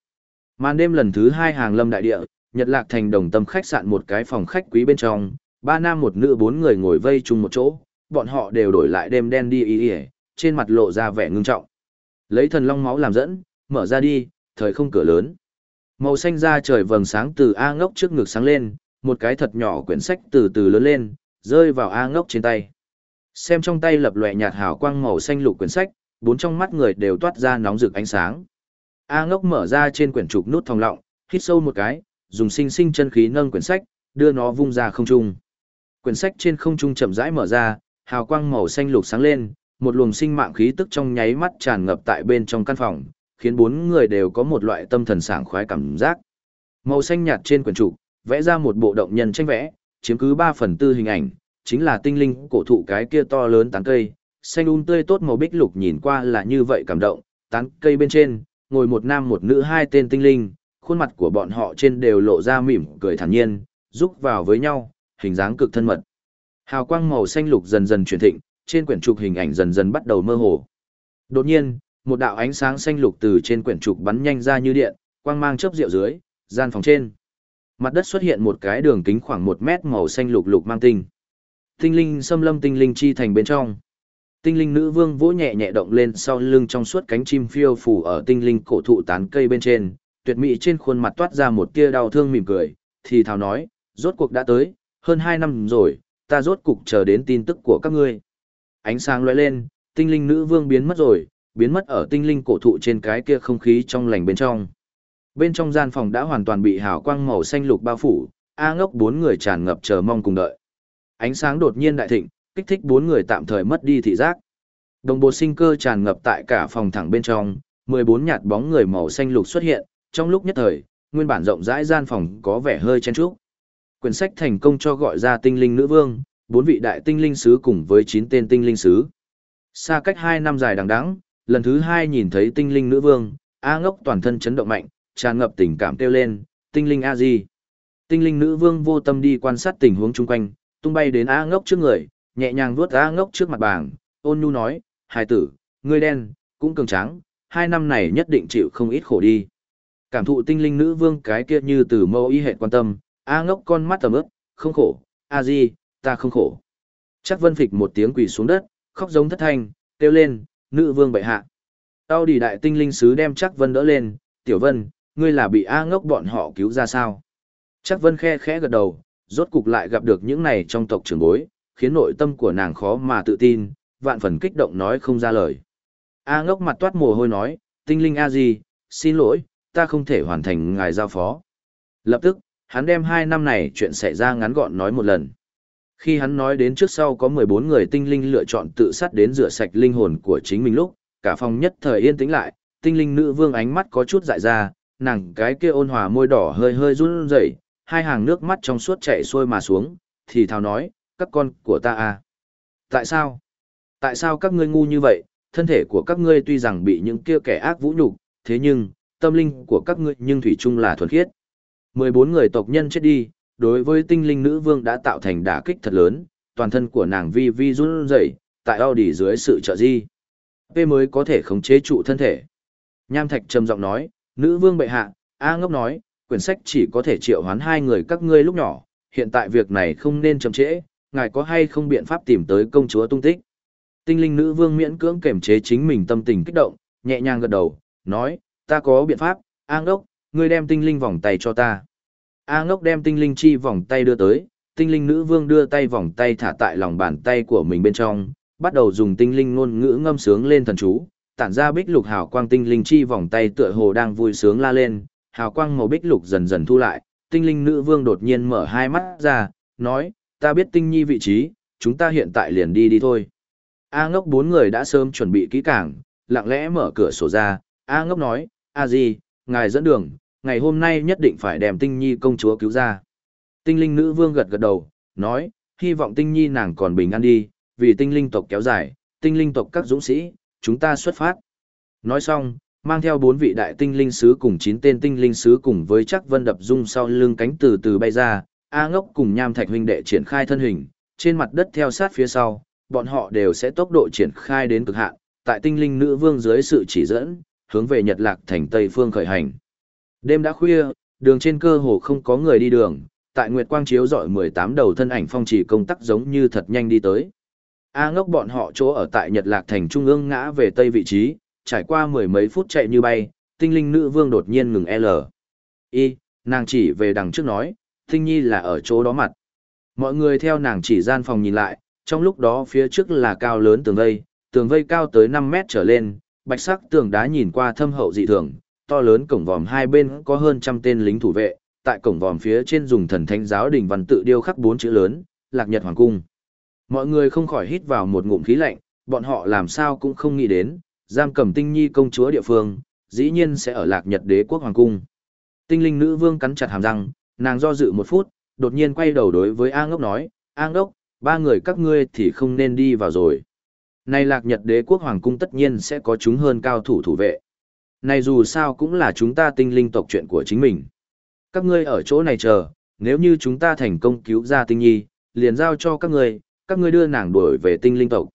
Màn đêm lần thứ hai hàng lâm đại địa, Nhật Lạc thành đồng tâm khách sạn một cái phòng khách quý bên trong, ba nam một nữ bốn người ngồi vây chung một chỗ, bọn họ đều đổi lại đêm đen đi ý ý, trên mặt lộ ra vẻ ngưng trọng. Lấy thần long máu làm dẫn, mở ra đi, thời không cửa lớn. Màu xanh da trời vầng sáng từ A ngốc trước ngực sáng lên, một cái thật nhỏ quyển sách từ từ lớn lên, rơi vào A ngốc trên tay. Xem trong tay lập lòe nhạt hào quang màu xanh lục quyển sách, bốn trong mắt người đều toát ra nóng rực ánh sáng. A ngốc mở ra trên quyển trục nút thòng lọng, hít sâu một cái, dùng sinh sinh chân khí nâng quyển sách, đưa nó vung ra không trung. Quyển sách trên không trung chậm rãi mở ra, hào quang màu xanh lục sáng lên, một luồng sinh mạng khí tức trong nháy mắt tràn ngập tại bên trong căn phòng, khiến bốn người đều có một loại tâm thần sảng khoái cảm giác. Màu xanh nhạt trên quyển trục, vẽ ra một bộ động nhân tranh vẽ, chiếm cứ 3 phần tư hình ảnh, chính là tinh linh cổ thụ cái kia to lớn tán cây, xanh um tươi tốt màu bích lục nhìn qua là như vậy cảm động, tán cây bên trên, ngồi một nam một nữ hai tên tinh linh, khuôn mặt của bọn họ trên đều lộ ra mỉm cười thản nhiên, rúc vào với nhau, hình dáng cực thân mật. Hào quang màu xanh lục dần dần chuyển thịnh, trên quyển trục hình ảnh dần dần bắt đầu mơ hồ. Đột nhiên, một đạo ánh sáng xanh lục từ trên quyển trục bắn nhanh ra như điện, quang mang chớp rượu dưới, gian phòng trên. Mặt đất xuất hiện một cái đường kính khoảng một mét màu xanh lục lục mang tinh. Tinh linh xâm lâm tinh linh chi thành bên trong. Tinh linh nữ vương vỗ nhẹ nhẹ động lên sau lưng trong suốt cánh chim phiêu phủ ở tinh linh cổ thụ tán cây bên trên, tuyệt mỹ trên khuôn mặt toát ra một tia đau thương mỉm cười, thì thào nói, rốt cuộc đã tới, hơn hai năm rồi, ta rốt cục chờ đến tin tức của các ngươi. Ánh sáng lóe lên, tinh linh nữ vương biến mất rồi, biến mất ở tinh linh cổ thụ trên cái kia không khí trong lành bên trong. Bên trong gian phòng đã hoàn toàn bị hào quang màu xanh lục bao phủ, A ngốc bốn người tràn ngập chờ mong cùng đợi. Ánh sáng đột nhiên đại thịnh, kích thích bốn người tạm thời mất đi thị giác. Đồng bộ sinh cơ tràn ngập tại cả phòng thẳng bên trong, 14 nhạt bóng người màu xanh lục xuất hiện, trong lúc nhất thời, nguyên bản rộng rãi gian phòng có vẻ hơi chen chúc. Quyển sách thành công cho gọi ra tinh linh nữ vương, bốn vị đại tinh linh sứ cùng với 9 tên tinh linh sứ. Xa cách 2 năm dài đằng đẵng, lần thứ 2 nhìn thấy tinh linh nữ vương, A ngốc toàn thân chấn động mạnh, tràn ngập tình cảm kêu lên, tinh linh A Di. Tinh linh nữ vương vô tâm đi quan sát tình huống chung quanh, tung bay đến A ngốc trước người, nhẹ nhàng vuốt A ngốc trước mặt bảng, ôn nhu nói, hài tử, ngươi đen, cũng cường tráng, hai năm này nhất định chịu không ít khổ đi. Cảm thụ tinh linh nữ vương cái kia như từ mâu y hệ quan tâm, A ngốc con mắt tầm ướp, không khổ, A Di, ta không khổ. Chắc vân phịch một tiếng quỳ xuống đất, khóc giống thất thanh, kêu lên, nữ vương bệ hạ. Tao đi đại tinh linh sứ đem chắc vân đỡ lên, tiểu vân, ngươi là bị A ngốc bọn họ cứu ra sao? Chắc vân khe khẽ gật đầu, rốt cục lại gặp được những này trong tộc trưởng bối, khiến nội tâm của nàng khó mà tự tin, vạn phần kích động nói không ra lời. A ngốc mặt toát mồ hôi nói, tinh linh A gì, xin lỗi, ta không thể hoàn thành ngài giao phó. Lập tức, hắn đem hai năm này chuyện xảy ra ngắn gọn nói một lần. Khi hắn nói đến trước sau có 14 người tinh linh lựa chọn tự sát đến rửa sạch linh hồn của chính mình lúc, cả phòng nhất thời yên tĩnh lại, tinh linh nữ vương ánh mắt có chút dại ra, nàng cái kia ôn hòa môi đỏ hơi hơi run rẩy, hai hàng nước mắt trong suốt chảy xuôi mà xuống, thì thào nói, các con của ta à. Tại sao? Tại sao các ngươi ngu như vậy, thân thể của các ngươi tuy rằng bị những kia kẻ ác vũ nhục, thế nhưng, tâm linh của các ngươi nhưng thủy chung là thuần khiết. 14 người tộc nhân chết đi, đối với tinh linh nữ vương đã tạo thành đả kích thật lớn, toàn thân của nàng vi vi run rẩy, tại Audi dưới sự trợ di. P mới có thể khống chế trụ thân thể. Nham Thạch trầm giọng nói, nữ vương bệ hạ, A ngốc nói, quyển sách chỉ có thể triệu hoán hai người các ngươi lúc nhỏ, hiện tại việc này không nên chậm trễ, ngài có hay không biện pháp tìm tới công chúa tung tích. Tinh linh nữ vương miễn cưỡng kềm chế chính mình tâm tình kích động, nhẹ nhàng gật đầu, nói, ta có biện pháp, an đốc, ngươi đem tinh linh vòng tay cho ta. An đốc đem tinh linh chi vòng tay đưa tới, tinh linh nữ vương đưa tay vòng tay thả tại lòng bàn tay của mình bên trong, bắt đầu dùng tinh linh ngôn ngữ ngâm sướng lên thần chú, tản ra bích lục hào quang tinh linh chi vòng tay tựa hồ đang vui sướng la lên, hào quang màu bích lục dần dần thu lại, tinh linh nữ vương đột nhiên mở hai mắt ra, nói, ta biết tinh nhi vị trí, chúng ta hiện tại liền đi đi thôi. A ngốc bốn người đã sớm chuẩn bị kỹ càng, lặng lẽ mở cửa sổ ra, A ngốc nói, A gì, ngài dẫn đường, ngày hôm nay nhất định phải đem tinh nhi công chúa cứu ra. Tinh linh nữ vương gật gật đầu, nói, hy vọng tinh nhi nàng còn bình an đi, vì tinh linh tộc kéo dài, tinh linh tộc các dũng sĩ, chúng ta xuất phát. Nói xong, mang theo bốn vị đại tinh linh sứ cùng chín tên tinh linh sứ cùng với chắc vân đập dung sau lưng cánh từ từ bay ra, A ngốc cùng nham thạch huynh đệ triển khai thân hình, trên mặt đất theo sát phía sau, bọn họ đều sẽ tốc độ triển khai đến cực hạn, tại tinh linh nữ vương dưới sự chỉ dẫn, hướng về Nhật Lạc thành Tây phương khởi hành. Đêm đã khuya, đường trên cơ hồ không có người đi đường, tại Nguyệt Quang chiếu dọi 18 đầu thân ảnh phong chỉ công tắc giống như thật nhanh đi tới. A ngốc bọn họ chỗ ở tại Nhật Lạc thành trung ương ngã về tây vị trí, trải qua mười mấy phút chạy như bay, tinh linh nữ vương đột nhiên ngừng L. Y, nàng chỉ về đằng trước nói, tinh nhi là ở chỗ đó mặt. Mọi người theo nàng chỉ gian phòng nhìn lại, trong lúc đó phía trước là cao lớn tường vây, tường vây cao tới 5 mét trở lên, bạch sắc tường đá nhìn qua thâm hậu dị thường, to lớn cổng vòm hai bên có hơn trăm tên lính thủ vệ, tại cổng vòm phía trên dùng thần thánh giáo đình văn tự điêu khắc bốn chữ lớn, Lạc Nhật Hoàng cung. Mọi người không khỏi hít vào một ngụm khí lạnh, bọn họ làm sao cũng không nghĩ đến, giam cầm tinh nhi công chúa địa phương, dĩ nhiên sẽ ở Lạc Nhật đế quốc hoàng cung. Tinh linh nữ vương cắn chặt hàm răng, nàng do dự một phút, đột nhiên quay đầu đối với A ngốc nói, A ngốc, ba người các ngươi thì không nên đi vào rồi. Này lạc nhật đế quốc hoàng cung tất nhiên sẽ có chúng hơn cao thủ thủ vệ. Này dù sao cũng là chúng ta tinh linh tộc chuyện của chính mình. Các ngươi ở chỗ này chờ, nếu như chúng ta thành công cứu ra tinh nhi, liền giao cho các ngươi, các ngươi đưa nàng đuổi về tinh linh tộc.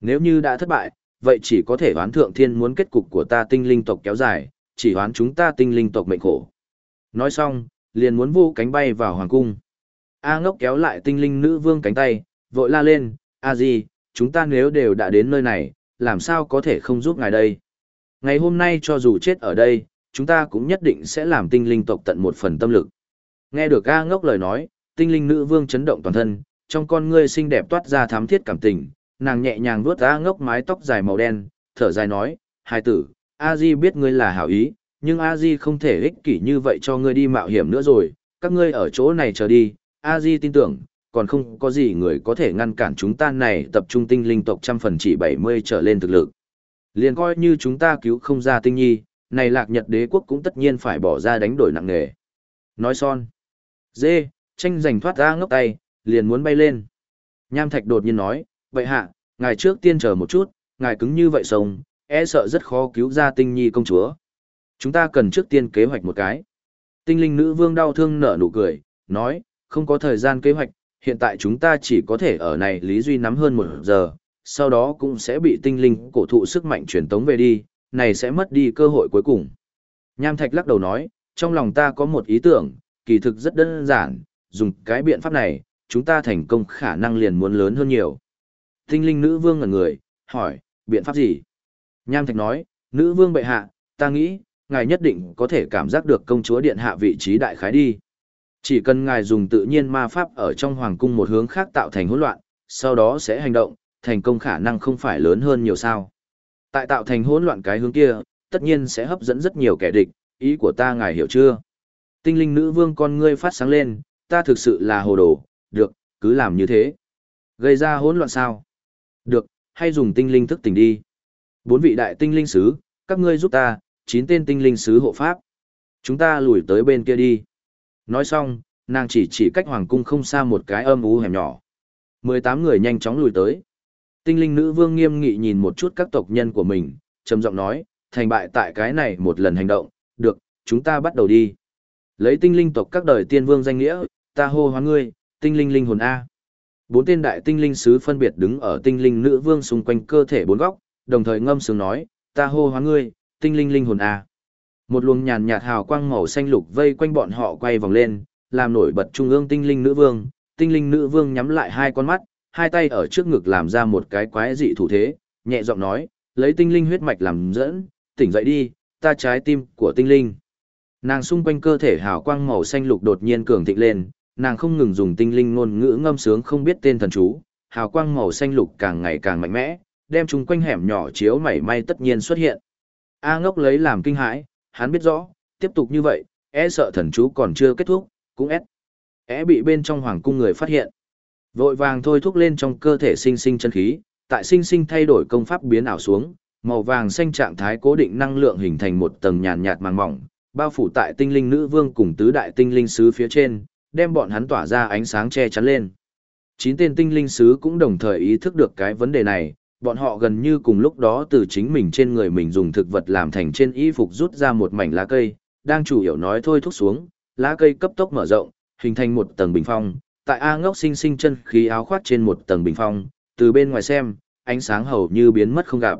Nếu như đã thất bại, vậy chỉ có thể oán thượng thiên muốn kết cục của ta tinh linh tộc kéo dài, chỉ oán chúng ta tinh linh tộc mệnh khổ. Nói xong, liền muốn vô cánh bay vào hoàng cung. A ngốc kéo lại tinh linh nữ vương cánh tay, vội la lên, A gì, chúng ta nếu đều đã đến nơi này, làm sao có thể không giúp ngài đây? Ngày hôm nay cho dù chết ở đây, chúng ta cũng nhất định sẽ làm tinh linh tộc tận một phần tâm lực. Nghe được A ngốc lời nói, tinh linh nữ vương chấn động toàn thân, trong con ngươi xinh đẹp toát ra thám thiết cảm tình, nàng nhẹ nhàng vuốt A ngốc mái tóc dài màu đen, thở dài nói, hai tử, A Di biết ngươi là hảo ý, nhưng A Di không thể ích kỷ như vậy cho ngươi đi mạo hiểm nữa rồi, các ngươi ở chỗ này chờ đi, A Di tin tưởng, còn không có gì người có thể ngăn cản chúng ta này tập trung tinh linh tộc trăm phần chỉ 70 trở lên thực lực. Liền coi như chúng ta cứu không ra tinh nhi, này lạc nhật đế quốc cũng tất nhiên phải bỏ ra đánh đổi nặng nề. Nói son. Dê, tranh giành thoát ra ngốc tay, liền muốn bay lên. Nham thạch đột nhiên nói, vậy hạ, ngài trước tiên chờ một chút, ngài cứng như vậy sống, e sợ rất khó cứu ra tinh nhi công chúa. Chúng ta cần trước tiên kế hoạch một cái. Tinh linh nữ vương đau thương nở nụ cười, nói, không có thời gian kế hoạch, hiện tại chúng ta chỉ có thể ở này Lý Duy nắm hơn một giờ, sau đó cũng sẽ bị tinh linh cổ thụ sức mạnh truyền tống về đi, này sẽ mất đi cơ hội cuối cùng. Nham Thạch lắc đầu nói, trong lòng ta có một ý tưởng, kỳ thực rất đơn giản, dùng cái biện pháp này, chúng ta thành công khả năng liền muốn lớn hơn nhiều. Tinh linh nữ vương ngẩn người, hỏi, biện pháp gì? Nham Thạch nói, nữ vương bệ hạ, ta nghĩ, ngài nhất định có thể cảm giác được công chúa điện hạ vị trí đại khái đi. Chỉ cần ngài dùng tự nhiên ma pháp ở trong hoàng cung một hướng khác tạo thành hỗn loạn, sau đó sẽ hành động, thành công khả năng không phải lớn hơn nhiều sao. Tại tạo thành hỗn loạn cái hướng kia, tất nhiên sẽ hấp dẫn rất nhiều kẻ địch, ý của ta ngài hiểu chưa? Tinh linh nữ vương con ngươi phát sáng lên, ta thực sự là hồ đồ, được, cứ làm như thế. Gây ra hỗn loạn sao? Được, hay dùng tinh linh thức tỉnh đi. Bốn vị đại tinh linh sứ, các ngươi giúp ta, chín tên tinh linh sứ hộ pháp. Chúng ta lùi tới bên kia đi. Nói xong, nàng chỉ chỉ cách hoàng cung không xa một cái âm ú hẻm nhỏ. mười tám người nhanh chóng lùi tới. Tinh linh nữ vương nghiêm nghị nhìn một chút các tộc nhân của mình, trầm giọng nói, thành bại tại cái này một lần hành động, được, chúng ta bắt đầu đi. Lấy tinh linh tộc các đời tiên vương danh nghĩa, ta hô hoán ngươi, tinh linh linh hồn A. Bốn tên đại tinh linh sứ phân biệt đứng ở tinh linh nữ vương xung quanh cơ thể bốn góc, đồng thời ngâm sướng nói, ta hô hoán ngươi, tinh linh linh hồn A. Một luồng nhàn nhạt hào quang màu xanh lục vây quanh bọn họ quay vòng lên, làm nổi bật trung ương tinh linh nữ vương. Tinh linh nữ vương nhắm lại hai con mắt, hai tay ở trước ngực làm ra một cái quái dị thủ thế, nhẹ giọng nói, lấy tinh linh huyết mạch làm dẫn, tỉnh dậy đi, ta trái tim của tinh linh. Nàng xung quanh cơ thể hào quang màu xanh lục đột nhiên cường thịnh lên, nàng không ngừng dùng tinh linh ngôn ngữ ngâm sướng không biết tên thần chú, hào quang màu xanh lục càng ngày càng mạnh mẽ, đem chúng quanh hẻm nhỏ chiếu mảy may tất nhiên xuất hiện. A ngốc lấy làm kinh hãi, hắn biết rõ, tiếp tục như vậy, e sợ thần chú còn chưa kết thúc, cũng ép. É bị bên trong hoàng cung người phát hiện. Vội vàng thôi thúc lên trong cơ thể sinh sinh chân khí, tại sinh sinh thay đổi công pháp biến ảo xuống, màu vàng xanh trạng thái cố định năng lượng hình thành một tầng nhàn nhạt màng mỏng, bao phủ tại tinh linh nữ vương cùng tứ đại tinh linh sứ phía trên, đem bọn hắn tỏa ra ánh sáng che chắn lên. Chín tên tinh linh sứ cũng đồng thời ý thức được cái vấn đề này, bọn họ gần như cùng lúc đó từ chính mình trên người mình dùng thực vật làm thành trên y phục rút ra một mảnh lá cây, đang chủ yếu nói thôi thúc xuống, lá cây cấp tốc mở rộng, hình thành một tầng bình phong, tại A ngốc sinh sinh chân khí áo khoác trên một tầng bình phong, từ bên ngoài xem, ánh sáng hầu như biến mất không gặp.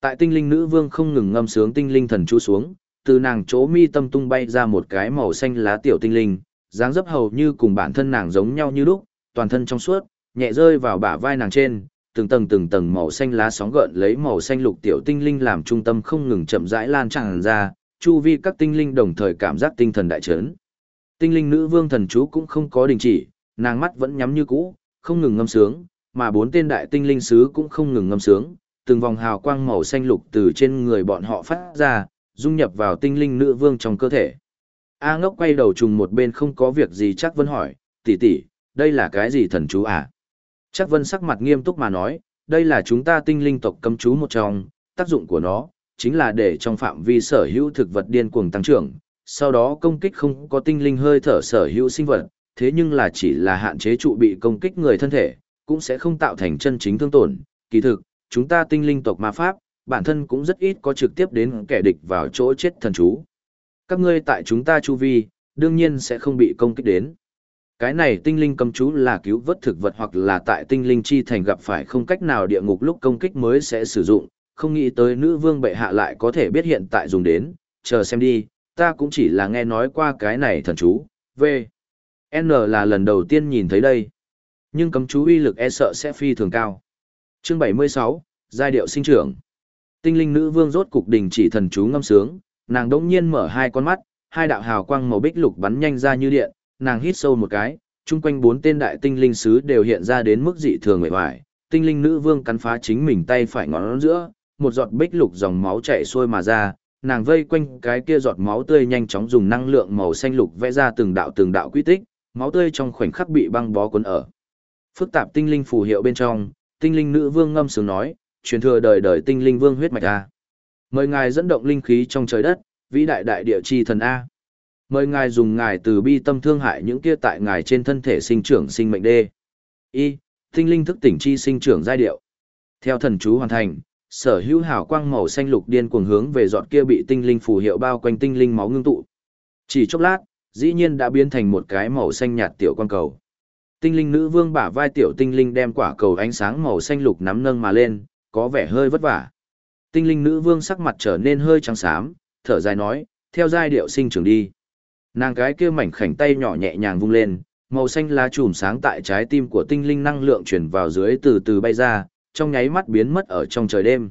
Tại tinh linh nữ vương không ngừng ngâm sướng tinh linh thần chú xuống, từ nàng chỗ mi tâm tung bay ra một cái màu xanh lá tiểu tinh linh, dáng dấp hầu như cùng bản thân nàng giống nhau như lúc, toàn thân trong suốt, nhẹ rơi vào bả vai nàng trên, từng tầng từng tầng màu xanh lá sóng gợn lấy màu xanh lục tiểu tinh linh làm trung tâm không ngừng chậm rãi lan tràn ra, chu vi các tinh linh đồng thời cảm giác tinh thần đại chấn. Tinh linh nữ vương thần chú cũng không có đình chỉ, nàng mắt vẫn nhắm như cũ, không ngừng ngâm sướng, mà bốn tên đại tinh linh sứ cũng không ngừng ngâm sướng, từng vòng hào quang màu xanh lục từ trên người bọn họ phát ra, dung nhập vào tinh linh nữ vương trong cơ thể. A ngốc quay đầu trùng một bên không có việc gì chắc vân hỏi, tỷ tỷ, đây là cái gì thần chú à? Chắc vân sắc mặt nghiêm túc mà nói, đây là chúng ta tinh linh tộc cấm chú một trong, tác dụng của nó, chính là để trong phạm vi sở hữu thực vật điên cuồng tăng trưởng, sau đó công kích không có tinh linh hơi thở sở hữu sinh vật, thế nhưng là chỉ là hạn chế trụ bị công kích người thân thể, cũng sẽ không tạo thành chân chính thương tổn. Kỳ thực, chúng ta tinh linh tộc ma pháp, bản thân cũng rất ít có trực tiếp đến kẻ địch vào chỗ chết thần chú. Các ngươi tại chúng ta chu vi, đương nhiên sẽ không bị công kích đến. Cái này tinh linh cầm chú là cứu vớt thực vật hoặc là tại tinh linh chi thành gặp phải không cách nào địa ngục lúc công kích mới sẽ sử dụng, không nghĩ tới nữ vương bệ hạ lại có thể biết hiện tại dùng đến, chờ xem đi, ta cũng chỉ là nghe nói qua cái này thần chú, V. N là lần đầu tiên nhìn thấy đây. Nhưng cấm chú uy lực e sợ sẽ phi thường cao. Chương 76, Giai điệu sinh trưởng. Tinh linh nữ vương rốt cục đình chỉ thần chú ngâm sướng, nàng đỗng nhiên mở hai con mắt, hai đạo hào quang màu bích lục bắn nhanh ra như điện, nàng hít sâu một cái, chung quanh bốn tên đại tinh linh sứ đều hiện ra đến mức dị thường mệt mỏi. Tinh linh nữ vương cắn phá chính mình tay phải ngón giữa, một giọt bích lục dòng máu chảy xuôi mà ra, nàng vây quanh cái kia giọt máu tươi nhanh chóng dùng năng lượng màu xanh lục vẽ ra từng đạo từng đạo quy tích, máu tươi trong khoảnh khắc bị băng bó cuốn ở. Phức tạp tinh linh phù hiệu bên trong, tinh linh nữ vương ngâm sướng nói, truyền thừa đời đời tinh linh vương huyết mạch a. Mời ngài dẫn động linh khí trong trời đất, vĩ đại đại địa chi thần a. Mời ngài dùng ngài từ bi tâm thương hại những kia tại ngài trên thân thể sinh trưởng sinh mệnh đê. Y, tinh linh thức tỉnh chi sinh trưởng giai điệu. Theo thần chú hoàn thành, sở hữu hào quang màu xanh lục điên cuồng hướng về giọt kia bị tinh linh phù hiệu bao quanh tinh linh máu ngưng tụ. Chỉ chốc lát, dĩ nhiên đã biến thành một cái màu xanh nhạt tiểu quang cầu. Tinh linh nữ vương bả vai tiểu tinh linh đem quả cầu ánh sáng màu xanh lục nắm nâng mà lên, có vẻ hơi vất vả. Tinh linh nữ vương sắc mặt trở nên hơi trắng xám, thở dài nói, theo giai điệu sinh trưởng đi. Nàng cái kia mảnh khảnh tay nhỏ nhẹ nhàng vung lên, màu xanh lá chùm sáng tại trái tim của tinh linh năng lượng chuyển vào dưới từ từ bay ra, trong nháy mắt biến mất ở trong trời đêm.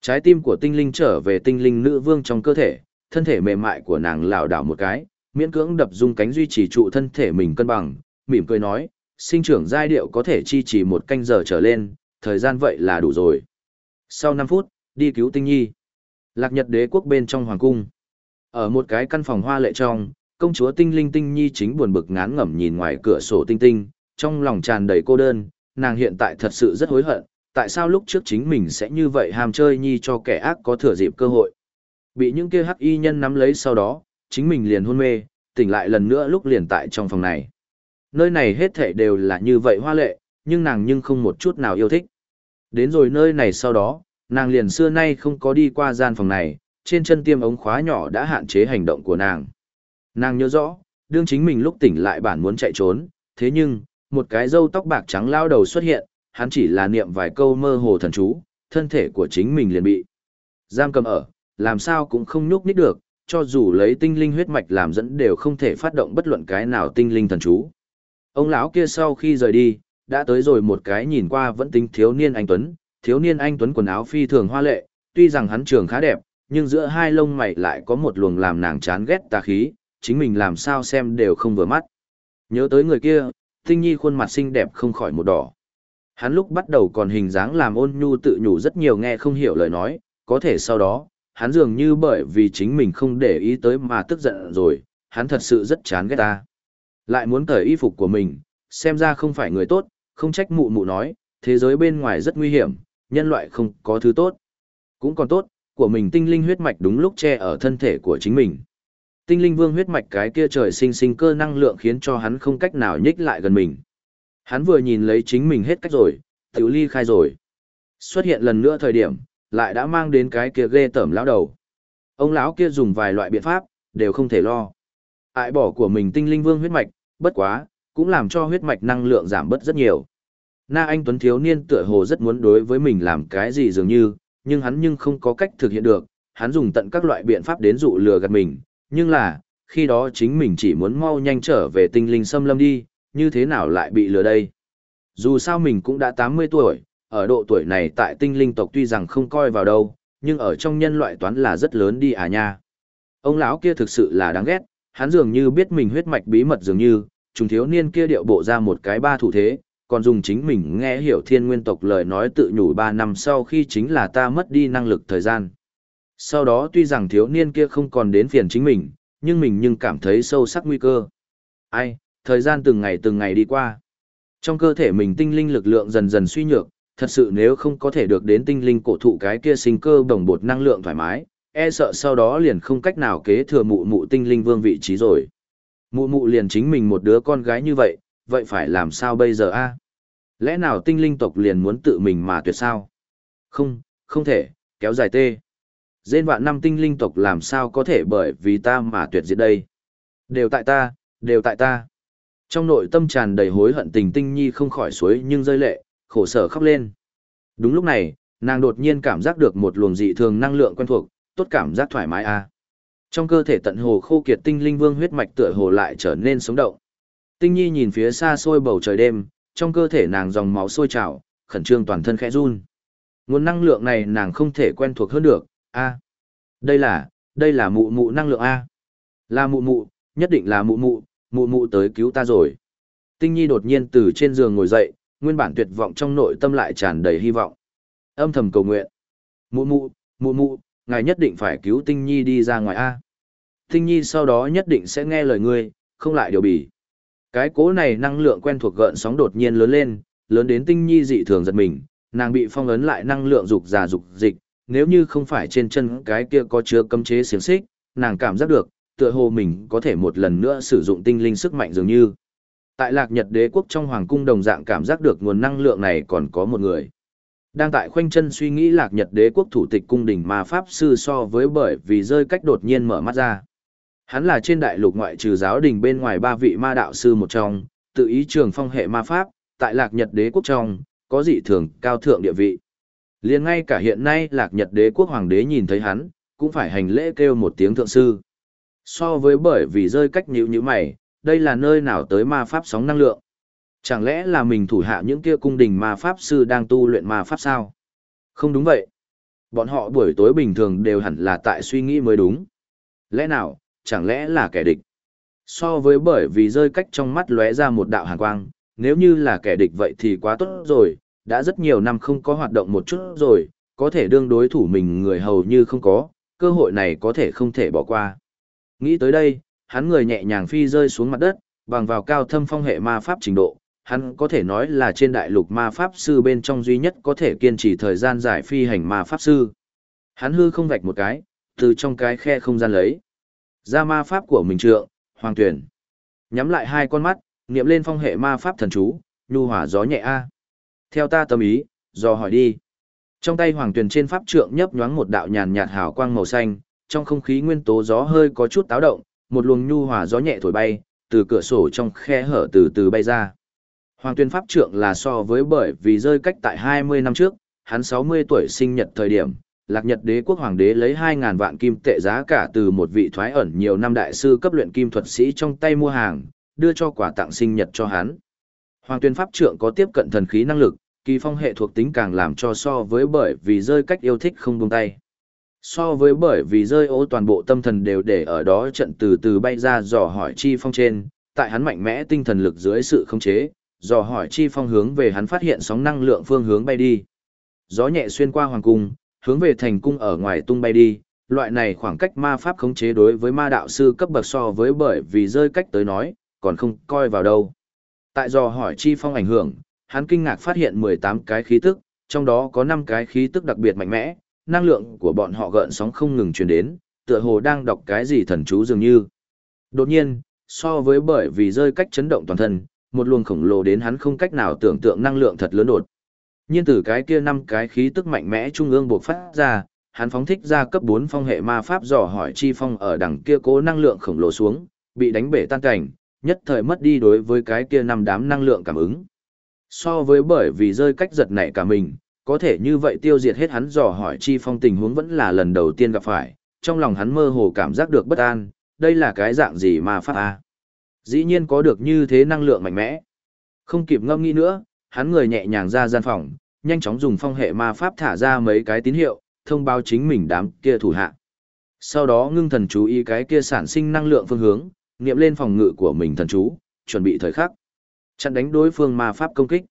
Trái tim của tinh linh trở về tinh linh nữ vương trong cơ thể, thân thể mềm mại của nàng lảo đảo một cái, miễn cưỡng đập dung cánh duy trì trụ thân thể mình cân bằng, mỉm cười nói, sinh trưởng giai điệu có thể chi trì một canh giờ trở lên, thời gian vậy là đủ rồi. Sau 5 phút, đi cứu tinh nhi. Lạc nhật đế quốc bên trong hoàng cung. Ở một cái căn phòng hoa lệ trong, công chúa tinh linh tinh nhi chính buồn bực ngán ngẩm nhìn ngoài cửa sổ tinh tinh, trong lòng tràn đầy cô đơn, nàng hiện tại thật sự rất hối hận, tại sao lúc trước chính mình sẽ như vậy ham chơi nhi cho kẻ ác có thừa dịp cơ hội. Bị những kia hắc y nhân nắm lấy sau đó, chính mình liền hôn mê, tỉnh lại lần nữa lúc liền tại trong phòng này. Nơi này hết thể đều là như vậy hoa lệ, nhưng nàng nhưng không một chút nào yêu thích. Đến rồi nơi này sau đó, nàng liền xưa nay không có đi qua gian phòng này, trên chân tiêm ống khóa nhỏ đã hạn chế hành động của nàng. Nàng nhớ rõ, đương chính mình lúc tỉnh lại bản muốn chạy trốn, thế nhưng, một cái râu tóc bạc trắng lao đầu xuất hiện, hắn chỉ là niệm vài câu mơ hồ thần chú, thân thể của chính mình liền bị giam cầm ở, làm sao cũng không nhúc nhích được, cho dù lấy tinh linh huyết mạch làm dẫn đều không thể phát động bất luận cái nào tinh linh thần chú. Ông lão kia sau khi rời đi, đã tới rồi một cái nhìn qua vẫn tính thiếu niên anh tuấn, thiếu niên anh tuấn quần áo phi thường hoa lệ, tuy rằng hắn trường khá đẹp, nhưng giữa hai lông mày lại có một luồng làm nàng chán ghét tà khí, chính mình làm sao xem đều không vừa mắt. Nhớ tới người kia, tinh nhi khuôn mặt xinh đẹp không khỏi một đỏ. Hắn lúc bắt đầu còn hình dáng làm ôn nhu tự nhủ rất nhiều nghe không hiểu lời nói, có thể sau đó, hắn dường như bởi vì chính mình không để ý tới mà tức giận rồi, hắn thật sự rất chán ghét ta. Lại muốn cởi y phục của mình, xem ra không phải người tốt, không trách mụ mụ nói, thế giới bên ngoài rất nguy hiểm, nhân loại không có thứ tốt. Cũng còn tốt, của mình tinh linh huyết mạch đúng lúc che ở thân thể của chính mình. Tinh linh vương huyết mạch cái kia trời sinh sinh cơ năng lượng khiến cho hắn không cách nào nhích lại gần mình. Hắn vừa nhìn lấy chính mình hết cách rồi, tiểu ly khai rồi. Xuất hiện lần nữa thời điểm, lại đã mang đến cái kia ghê tởm lão đầu. Ông lão kia dùng vài loại biện pháp, đều không thể lo. Ải bỏ của mình tinh linh vương huyết mạch, bất quá, cũng làm cho huyết mạch năng lượng giảm bớt rất nhiều. Na Anh Tuấn thiếu niên tựa hồ rất muốn đối với mình làm cái gì dường như, nhưng hắn nhưng không có cách thực hiện được, hắn dùng tận các loại biện pháp đến dụ lừa gạt mình, nhưng là, khi đó chính mình chỉ muốn mau nhanh trở về tinh linh xâm lâm đi, như thế nào lại bị lừa đây? Dù sao mình cũng đã 80 tuổi, ở độ tuổi này tại tinh linh tộc tuy rằng không coi vào đâu, nhưng ở trong nhân loại toán là rất lớn đi à nha. Ông lão kia thực sự là đáng ghét, hắn dường như biết mình huyết mạch bí mật dường như, trùng thiếu niên kia điệu bộ ra một cái ba thủ thế, còn dùng chính mình nghe hiểu thiên nguyên tộc lời nói tự nhủ ba năm sau khi chính là ta mất đi năng lực thời gian. Sau đó tuy rằng thiếu niên kia không còn đến phiền chính mình, nhưng mình nhưng cảm thấy sâu sắc nguy cơ. Ai, thời gian từng ngày từng ngày đi qua. Trong cơ thể mình tinh linh lực lượng dần dần suy nhược, thật sự nếu không có thể được đến tinh linh cổ thụ cái kia sinh cơ bổng bột năng lượng thoải mái, e sợ sau đó liền không cách nào kế thừa mụ mụ tinh linh vương vị trí rồi. Mụ mụ liền chính mình một đứa con gái như vậy, vậy phải làm sao bây giờ a? Lẽ nào tinh linh tộc liền muốn tự mình mà tuyệt sao? Không, không thể, kéo dài tê. Dên vạn năm tinh linh tộc làm sao có thể bởi vì ta mà tuyệt diệt đây? Đều tại ta, đều tại ta. Trong nội tâm tràn đầy hối hận tình tinh nhi không khỏi suối nhưng rơi lệ, khổ sở khóc lên. Đúng lúc này, nàng đột nhiên cảm giác được một luồng dị thường năng lượng quen thuộc, tốt cảm giác thoải mái a. Trong cơ thể tận hồ khô kiệt tinh linh vương huyết mạch tựa hồ lại trở nên sống động. Tinh Nhi nhìn phía xa xôi bầu trời đêm, trong cơ thể nàng dòng máu sôi trào, khẩn trương toàn thân khẽ run. Nguồn năng lượng này nàng không thể quen thuộc hơn được, a. Đây là, đây là mụ mụ năng lượng a. Là mụ mụ, nhất định là mụ mụ, mụ mụ tới cứu ta rồi. Tinh Nhi đột nhiên từ trên giường ngồi dậy, nguyên bản tuyệt vọng trong nội tâm lại tràn đầy hy vọng. Âm thầm cầu nguyện. Mụ mụ, mụ mụ, ngài nhất định phải cứu Tinh Nhi đi ra ngoài A. Tinh Nhi sau đó nhất định sẽ nghe lời ngươi, không lại điều bỉ. Cái cố này năng lượng quen thuộc gợn sóng đột nhiên lớn lên, lớn đến Tinh Nhi dị thường giật mình, nàng bị phong ấn lại năng lượng dục già dục dịch, nếu như không phải trên chân cái kia có chứa cấm chế xiềng xích, nàng cảm giác được, tựa hồ mình có thể một lần nữa sử dụng tinh linh sức mạnh dường như. Tại Lạc Nhật Đế quốc trong hoàng cung đồng dạng cảm giác được nguồn năng lượng này còn có một người. Đang tại khoanh chân suy nghĩ Lạc Nhật Đế quốc thủ tịch cung đình mà pháp sư so với bởi vì rơi cách đột nhiên mở mắt ra. Hắn là trên đại lục ngoại trừ giáo đình bên ngoài ba vị ma đạo sư một trong, tự ý trường phong hệ ma pháp, tại Lạc Nhật Đế quốc trong, có dị thường cao thượng địa vị. Liền ngay cả hiện nay Lạc Nhật Đế quốc hoàng đế nhìn thấy hắn, cũng phải hành lễ kêu một tiếng thượng sư. So với bởi vì rơi cách nhữ như mày, đây là nơi nào tới ma pháp sóng năng lượng? Chẳng lẽ là mình thủ hạ những kia cung đình ma pháp sư đang tu luyện ma pháp sao? Không đúng vậy. Bọn họ buổi tối bình thường đều hẳn là tại suy nghĩ mới đúng. Lẽ nào, chẳng lẽ là kẻ địch? So với bởi vì rơi cách trong mắt lóe ra một đạo hàn quang, nếu như là kẻ địch vậy thì quá tốt rồi, đã rất nhiều năm không có hoạt động một chút rồi, có thể đương đối thủ mình người hầu như không có, cơ hội này có thể không thể bỏ qua. Nghĩ tới đây, hắn người nhẹ nhàng phi rơi xuống mặt đất, bằng vào cao thâm phong hệ ma pháp trình độ, hắn có thể nói là trên đại lục ma pháp sư bên trong duy nhất có thể kiên trì thời gian giải phi hành ma pháp sư. Hắn hư không vạch một cái, từ trong cái khe không gian lấy. Ra ma pháp của mình trượng, hoàng tuyển. Nhắm lại hai con mắt, niệm lên phong hệ ma pháp thần chú, nhu hỏa gió nhẹ a. Theo ta tâm ý, do hỏi đi. Trong tay hoàng tuyển trên pháp trượng nhấp nhoáng một đạo nhàn nhạt hào quang màu xanh, trong không khí nguyên tố gió hơi có chút táo động, một luồng nhu hòa gió nhẹ thổi bay, từ cửa sổ trong khe hở từ từ bay ra. Hoàng tuyên pháp trượng là so với bởi vì rơi cách tại 20 năm trước, hắn 60 tuổi sinh nhật thời điểm, lạc nhật đế quốc hoàng đế lấy 2.000 vạn kim tệ giá cả từ một vị thoái ẩn nhiều năm đại sư cấp luyện kim thuật sĩ trong tay mua hàng, đưa cho quà tặng sinh nhật cho hắn. Hoàng tuyên pháp trượng có tiếp cận thần khí năng lực, kỳ phong hệ thuộc tính càng làm cho so với bởi vì rơi cách yêu thích không buông tay. So với bởi vì rơi ô toàn bộ tâm thần đều để ở đó trận từ từ bay ra dò hỏi chi phong trên, tại hắn mạnh mẽ tinh thần lực dưới sự khống chế, dò hỏi chi phong hướng về hắn phát hiện sóng năng lượng phương hướng bay đi. Gió nhẹ xuyên qua hoàng cung, hướng về thành cung ở ngoài tung bay đi, loại này khoảng cách ma pháp khống chế đối với ma đạo sư cấp bậc so với bởi vì rơi cách tới nói, còn không coi vào đâu. Tại dò hỏi chi phong ảnh hưởng, hắn kinh ngạc phát hiện 18 cái khí tức, trong đó có 5 cái khí tức đặc biệt mạnh mẽ, năng lượng của bọn họ gợn sóng không ngừng truyền đến, tựa hồ đang đọc cái gì thần chú dường như. Đột nhiên, so với bởi vì rơi cách chấn động toàn thân, một luồng khổng lồ đến hắn không cách nào tưởng tượng năng lượng thật lớn đột. Nhiên từ cái kia năm cái khí tức mạnh mẽ trung ương buộc phát ra, hắn phóng thích ra cấp 4 phong hệ ma pháp dò hỏi chi phong ở đằng kia cố năng lượng khổng lồ xuống, bị đánh bể tan cảnh, nhất thời mất đi đối với cái kia năm đám năng lượng cảm ứng. So với bởi vì rơi cách giật nảy cả mình, có thể như vậy tiêu diệt hết hắn dò hỏi chi phong tình huống vẫn là lần đầu tiên gặp phải, trong lòng hắn mơ hồ cảm giác được bất an, đây là cái dạng gì mà pháp a Dĩ nhiên có được như thế năng lượng mạnh mẽ. Không kịp ngâm nghĩ nữa, hắn người nhẹ nhàng ra gian phòng, nhanh chóng dùng phong hệ ma pháp thả ra mấy cái tín hiệu, thông báo chính mình đám kia thủ hạ. Sau đó ngưng thần chú ý cái kia sản sinh năng lượng phương hướng, niệm lên phòng ngự của mình thần chú, chuẩn bị thời khắc. Chặn đánh đối phương ma pháp công kích.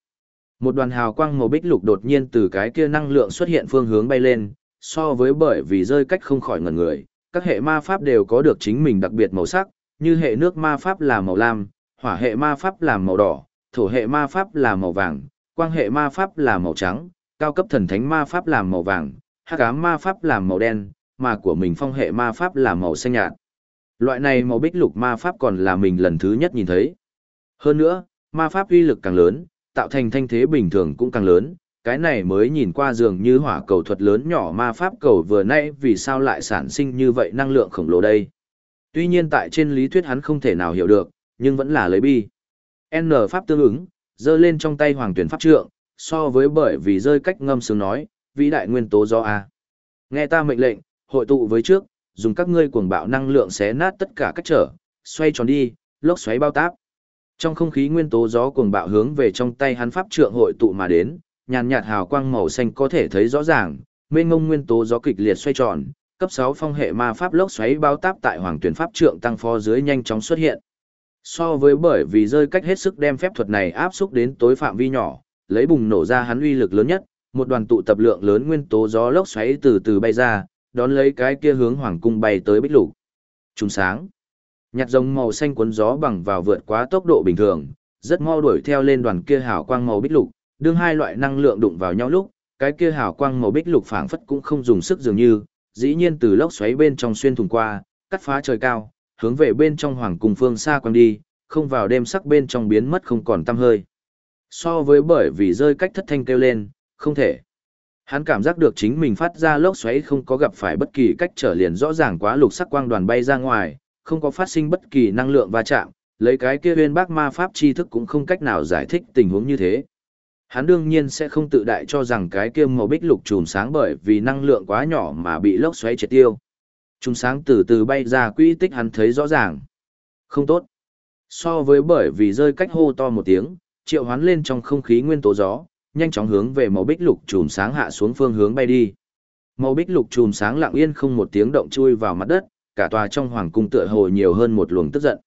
Một đoàn hào quang màu bích lục đột nhiên từ cái kia năng lượng xuất hiện phương hướng bay lên, so với bởi vì rơi cách không khỏi ngần người, các hệ ma pháp đều có được chính mình đặc biệt màu sắc, như hệ nước ma pháp là màu lam, hỏa hệ ma pháp là màu đỏ, thổ hệ ma pháp là màu vàng, quang hệ ma pháp là màu trắng, cao cấp thần thánh ma pháp là màu vàng, hắc ám ma pháp là màu đen, mà của mình phong hệ ma pháp là màu xanh nhạt. Loại này màu bích lục ma pháp còn là mình lần thứ nhất nhìn thấy. Hơn nữa, ma pháp uy lực càng lớn, tạo thành thanh thế bình thường cũng càng lớn, cái này mới nhìn qua dường như hỏa cầu thuật lớn nhỏ ma pháp cầu vừa nãy vì sao lại sản sinh như vậy năng lượng khổng lồ đây. Tuy nhiên tại trên lý thuyết hắn không thể nào hiểu được, nhưng vẫn là lấy bi. N pháp tương ứng, giơ lên trong tay hoàng tuyển pháp trượng, so với bởi vì rơi cách ngâm sướng nói, vĩ đại nguyên tố do A. Nghe ta mệnh lệnh, hội tụ với trước, dùng các ngươi cuồng bạo năng lượng xé nát tất cả các trở, xoay tròn đi, lốc xoáy bao táp. Trong không khí nguyên tố gió cuồng bạo hướng về trong tay hắn pháp trượng hội tụ mà đến, nhàn nhạt hào quang màu xanh có thể thấy rõ ràng, mênh mông nguyên tố gió kịch liệt xoay tròn, cấp 6 phong hệ ma pháp lốc xoáy bao táp tại hoàng tuyển pháp trượng tăng phó dưới nhanh chóng xuất hiện. So với bởi vì rơi cách hết sức đem phép thuật này áp xúc đến tối phạm vi nhỏ, lấy bùng nổ ra hắn uy lực lớn nhất, một đoàn tụ tập lượng lớn nguyên tố gió lốc xoáy từ từ bay ra, đón lấy cái kia hướng hoàng cung bay tới bích lục. Trùng sáng. Nhạt giống màu xanh cuốn gió bằng vào vượt quá tốc độ bình thường, rất mau đuổi theo lên đoàn kia hào quang màu bích lục, đương hai loại năng lượng đụng vào nhau lúc, cái kia hào quang màu bích lục phảng phất cũng không dùng sức dường như, dĩ nhiên từ lốc xoáy bên trong xuyên thủng qua, cắt phá trời cao, hướng về bên trong hoàng cung phương xa quang đi, không vào đêm sắc bên trong biến mất không còn tăm hơi. So với bởi vì rơi cách thất thanh kêu lên, không thể. Hắn cảm giác được chính mình phát ra lốc xoáy không có gặp phải bất kỳ cách trở liền rõ ràng quá lục sắc quang đoàn bay ra ngoài, không có phát sinh bất kỳ năng lượng va chạm, lấy cái kia huyên bác ma pháp tri thức cũng không cách nào giải thích tình huống như thế. Hắn đương nhiên sẽ không tự đại cho rằng cái kia màu bích lục chùm sáng bởi vì năng lượng quá nhỏ mà bị lốc xoáy triệt tiêu. Trung sáng từ từ bay ra quỹ tích hắn thấy rõ ràng. Không tốt. So với bởi vì rơi cách hô to một tiếng, triệu hoán lên trong không khí nguyên tố gió, nhanh chóng hướng về màu bích lục chùm sáng hạ xuống phương hướng bay đi. Màu bích lục chùm sáng lặng yên không một tiếng động chui vào mặt đất, cả tòa trong hoàng cung tựa hồ nhiều hơn một luồng tức giận.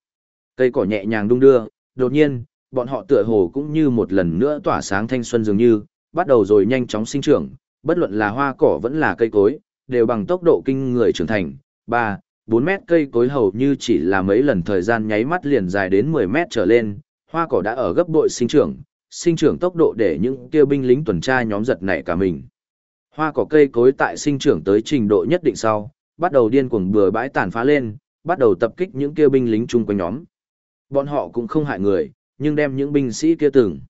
Cây cỏ nhẹ nhàng đung đưa, đột nhiên, bọn họ tựa hồ cũng như một lần nữa tỏa sáng thanh xuân dường như, bắt đầu rồi nhanh chóng sinh trưởng, bất luận là hoa cỏ vẫn là cây cối, đều bằng tốc độ kinh người trưởng thành, 3, 4 mét cây cối hầu như chỉ là mấy lần thời gian nháy mắt liền dài đến 10 mét trở lên, hoa cỏ đã ở gấp bội sinh trưởng, sinh trưởng tốc độ để những kêu binh lính tuần tra nhóm giật nảy cả mình. Hoa cỏ cây cối tại sinh trưởng tới trình độ nhất định sau, bắt đầu điên cuồng bừa bãi tàn phá lên, bắt đầu tập kích những kêu binh lính chung quanh nhóm. Bọn họ cũng không hại người, nhưng đem những binh sĩ kia từng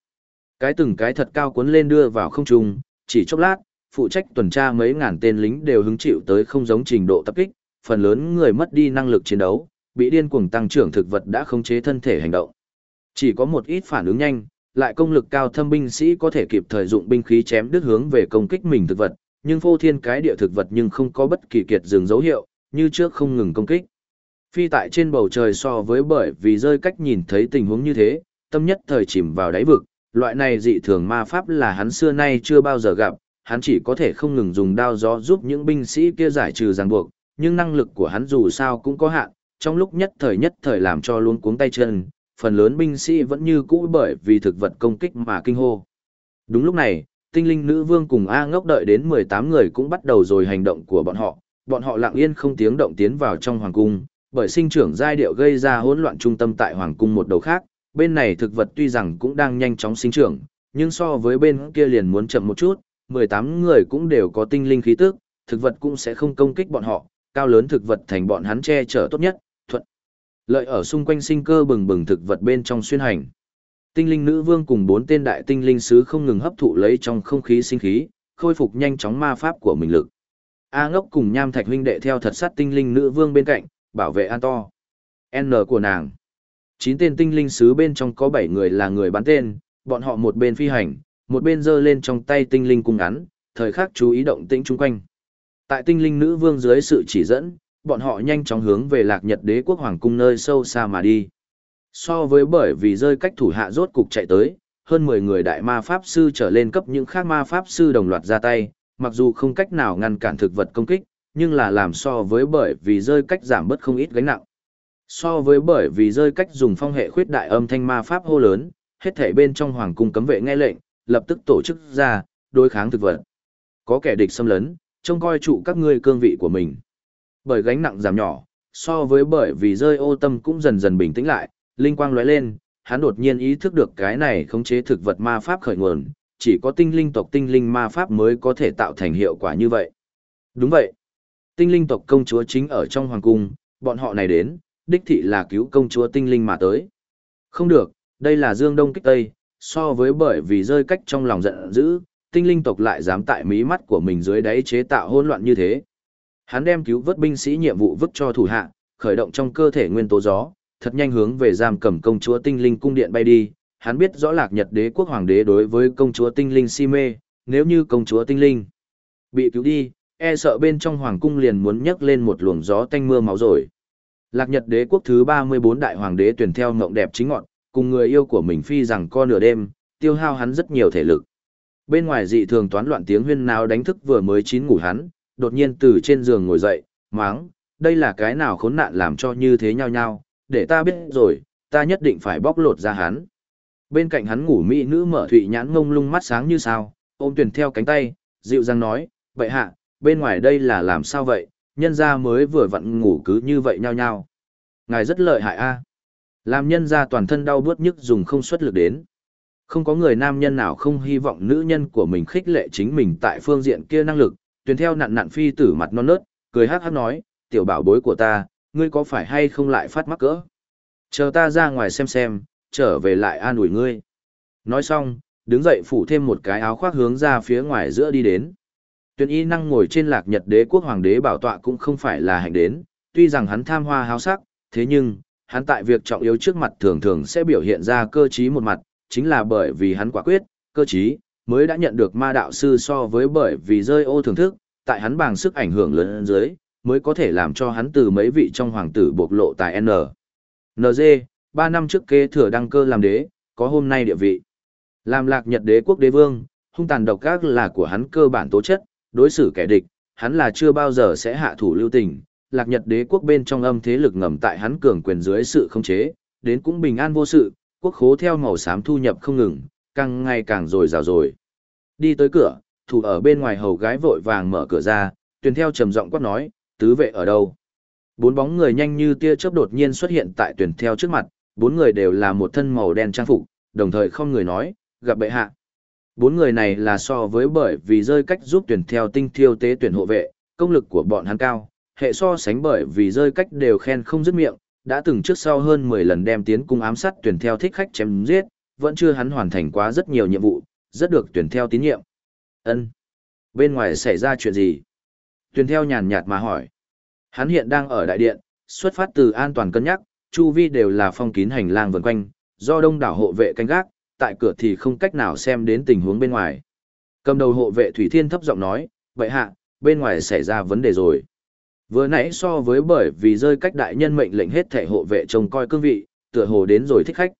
cái từng cái thật cao cuốn lên đưa vào không trung, chỉ chốc lát, phụ trách tuần tra mấy ngàn tên lính đều hứng chịu tới không giống trình độ tập kích, phần lớn người mất đi năng lực chiến đấu, bị điên cuồng tăng trưởng thực vật đã khống chế thân thể hành động. Chỉ có một ít phản ứng nhanh, lại công lực cao thâm binh sĩ có thể kịp thời dụng binh khí chém đứt hướng về công kích mình thực vật, nhưng phô thiên cái địa thực vật nhưng không có bất kỳ kiệt dừng dấu hiệu, như trước không ngừng công kích. Phi tại trên bầu trời so với bởi vì rơi cách nhìn thấy tình huống như thế, tâm nhất thời chìm vào đáy vực, loại này dị thường ma pháp là hắn xưa nay chưa bao giờ gặp, hắn chỉ có thể không ngừng dùng đao gió giúp những binh sĩ kia giải trừ ràng buộc, nhưng năng lực của hắn dù sao cũng có hạn, trong lúc nhất thời nhất thời làm cho luôn cuống tay chân, phần lớn binh sĩ vẫn như cũ bởi vì thực vật công kích mà kinh hô. Đúng lúc này, tinh linh nữ vương cùng A ngốc đợi đến 18 người cũng bắt đầu rồi hành động của bọn họ, bọn họ lặng yên không tiếng động tiến vào trong hoàng cung, bởi sinh trưởng giai điệu gây ra hỗn loạn trung tâm tại hoàng cung một đầu khác, bên này thực vật tuy rằng cũng đang nhanh chóng sinh trưởng, nhưng so với bên kia liền muốn chậm một chút, 18 người cũng đều có tinh linh khí tức, thực vật cũng sẽ không công kích bọn họ, cao lớn thực vật thành bọn hắn che chở tốt nhất, thuận. Lợi ở xung quanh sinh cơ bừng bừng thực vật bên trong xuyên hành. Tinh linh nữ vương cùng bốn tên đại tinh linh sứ không ngừng hấp thụ lấy trong không khí sinh khí, khôi phục nhanh chóng ma pháp của mình lực. A ngốc cùng nham thạch huynh đệ theo thật sát tinh linh nữ vương bên cạnh, bảo vệ an to. N của nàng. Chín tên tinh linh sứ bên trong có bảy người là người bán tên, bọn họ một bên phi hành, một bên giơ lên trong tay tinh linh cung ngắn, thời khắc chú ý động tĩnh chung quanh. Tại tinh linh nữ vương dưới sự chỉ dẫn, bọn họ nhanh chóng hướng về lạc nhật đế quốc hoàng cung nơi sâu xa mà đi. So với bởi vì rơi cách thủ hạ rốt cục chạy tới, hơn 10 người đại ma pháp sư trở lên cấp những khác ma pháp sư đồng loạt ra tay, mặc dù không cách nào ngăn cản thực vật công kích, nhưng là làm so với bởi vì rơi cách giảm bớt không ít gánh nặng. So với bởi vì rơi cách dùng phong hệ khuyết đại âm thanh ma pháp hô lớn, hết thảy bên trong hoàng cung cấm vệ nghe lệnh, lập tức tổ chức ra, đối kháng thực vật. Có kẻ địch xâm lấn, trông coi trụ các ngươi cương vị của mình. Bởi gánh nặng giảm nhỏ, so với bởi vì rơi ô tâm cũng dần dần bình tĩnh lại, linh quang lóe lên, hắn đột nhiên ý thức được cái này khống chế thực vật ma pháp khởi nguồn, chỉ có tinh linh tộc tinh linh ma pháp mới có thể tạo thành hiệu quả như vậy. Đúng vậy. Tinh linh tộc công chúa chính ở trong hoàng cung, bọn họ này đến, đích thị là cứu công chúa tinh linh mà tới. Không được, đây là Dương Đông kích Tây, so với bởi vì rơi cách trong lòng giận dữ, tinh linh tộc lại dám tại mí mắt của mình dưới đáy chế tạo hỗn loạn như thế. Hắn đem cứu vớt binh sĩ nhiệm vụ vứt cho thủ hạ, khởi động trong cơ thể nguyên tố gió, thật nhanh hướng về giam cầm công chúa tinh linh cung điện bay đi. Hắn biết rõ lạc nhật đế quốc hoàng đế đối với công chúa tinh linh si mê, nếu như công chúa tinh linh bị cứu đi, e sợ bên trong hoàng cung liền muốn nhấc lên một luồng gió tanh mưa máu rồi. Lạc Nhật đế quốc thứ 34 đại hoàng đế tuyển theo ngộng đẹp chính ngọn, cùng người yêu của mình phi rằng co nửa đêm, tiêu hao hắn rất nhiều thể lực. Bên ngoài dị thường toán loạn tiếng huyên náo đánh thức vừa mới chín ngủ hắn, đột nhiên từ trên giường ngồi dậy, máng, đây là cái nào khốn nạn làm cho như thế nhau nhau, để ta biết rồi, ta nhất định phải bóc lột ra hắn. Bên cạnh hắn ngủ mỹ nữ mở thụy nhãn ngông lung mắt sáng như sao, ôm tuyển theo cánh tay, dịu dàng nói, vậy hạ, bên ngoài đây là làm sao vậy, nhân gia mới vừa vặn ngủ cứ như vậy nhau nhau. Ngài rất lợi hại a. Làm nhân ra toàn thân đau bớt nhức dùng không xuất lực đến. Không có người nam nhân nào không hy vọng nữ nhân của mình khích lệ chính mình tại phương diện kia năng lực, tuyển theo nặn nặn phi tử mặt non nớt, cười hát hát nói, tiểu bảo bối của ta, ngươi có phải hay không lại phát mắc cỡ? Chờ ta ra ngoài xem xem, trở về lại an ủi ngươi. Nói xong, đứng dậy phủ thêm một cái áo khoác hướng ra phía ngoài giữa đi đến. Tuyên y năng ngồi trên lạc nhật đế quốc hoàng đế bảo tọa cũng không phải là hành đến, tuy rằng hắn tham hoa háo sắc, thế nhưng, hắn tại việc trọng yếu trước mặt thường thường sẽ biểu hiện ra cơ trí một mặt, chính là bởi vì hắn quả quyết, cơ trí, mới đã nhận được ma đạo sư so với bởi vì rơi ô thưởng thức, tại hắn bằng sức ảnh hưởng lớn dưới, mới có thể làm cho hắn từ mấy vị trong hoàng tử bộc lộ tại N. NG, ba năm trước kế thừa đăng cơ làm đế, có hôm nay địa vị. Làm lạc nhật đế quốc đế vương, hung tàn độc các là của hắn cơ bản tố chất, đối xử kẻ địch, hắn là chưa bao giờ sẽ hạ thủ lưu tình. Lạc Nhật đế quốc bên trong âm thế lực ngầm tại hắn cường quyền dưới sự khống chế, đến cũng bình an vô sự, quốc khố theo màu xám thu nhập không ngừng, càng ngày càng rồi rào rồi. Đi tới cửa, thủ ở bên ngoài hầu gái vội vàng mở cửa ra, tuyển theo trầm giọng quát nói, tứ vệ ở đâu? Bốn bóng người nhanh như tia chớp đột nhiên xuất hiện tại tuyển theo trước mặt, bốn người đều là một thân màu đen trang phục, đồng thời không người nói, gặp bệ hạ. Bốn người này là so với bởi vì rơi cách giúp tuyển theo tinh thiêu tế tuyển hộ vệ, công lực của bọn hắn cao, hệ so sánh bởi vì rơi cách đều khen không dứt miệng, đã từng trước sau hơn 10 lần đem tiến cung ám sát tuyển theo thích khách chém giết, vẫn chưa hắn hoàn thành quá rất nhiều nhiệm vụ, rất được tuyển theo tín nhiệm. Ân, Bên ngoài xảy ra chuyện gì? Tuyển theo nhàn nhạt mà hỏi. Hắn hiện đang ở đại điện, xuất phát từ an toàn cân nhắc, chu vi đều là phong kín hành lang vần quanh, do đông đảo hộ vệ canh gác, tại cửa thì không cách nào xem đến tình huống bên ngoài. Cầm đầu hộ vệ Thủy Thiên thấp giọng nói, vậy hạ, bên ngoài xảy ra vấn đề rồi. Vừa nãy so với bởi vì rơi cách đại nhân mệnh lệnh hết thể hộ vệ trông coi cương vị, tựa hồ đến rồi thích khách.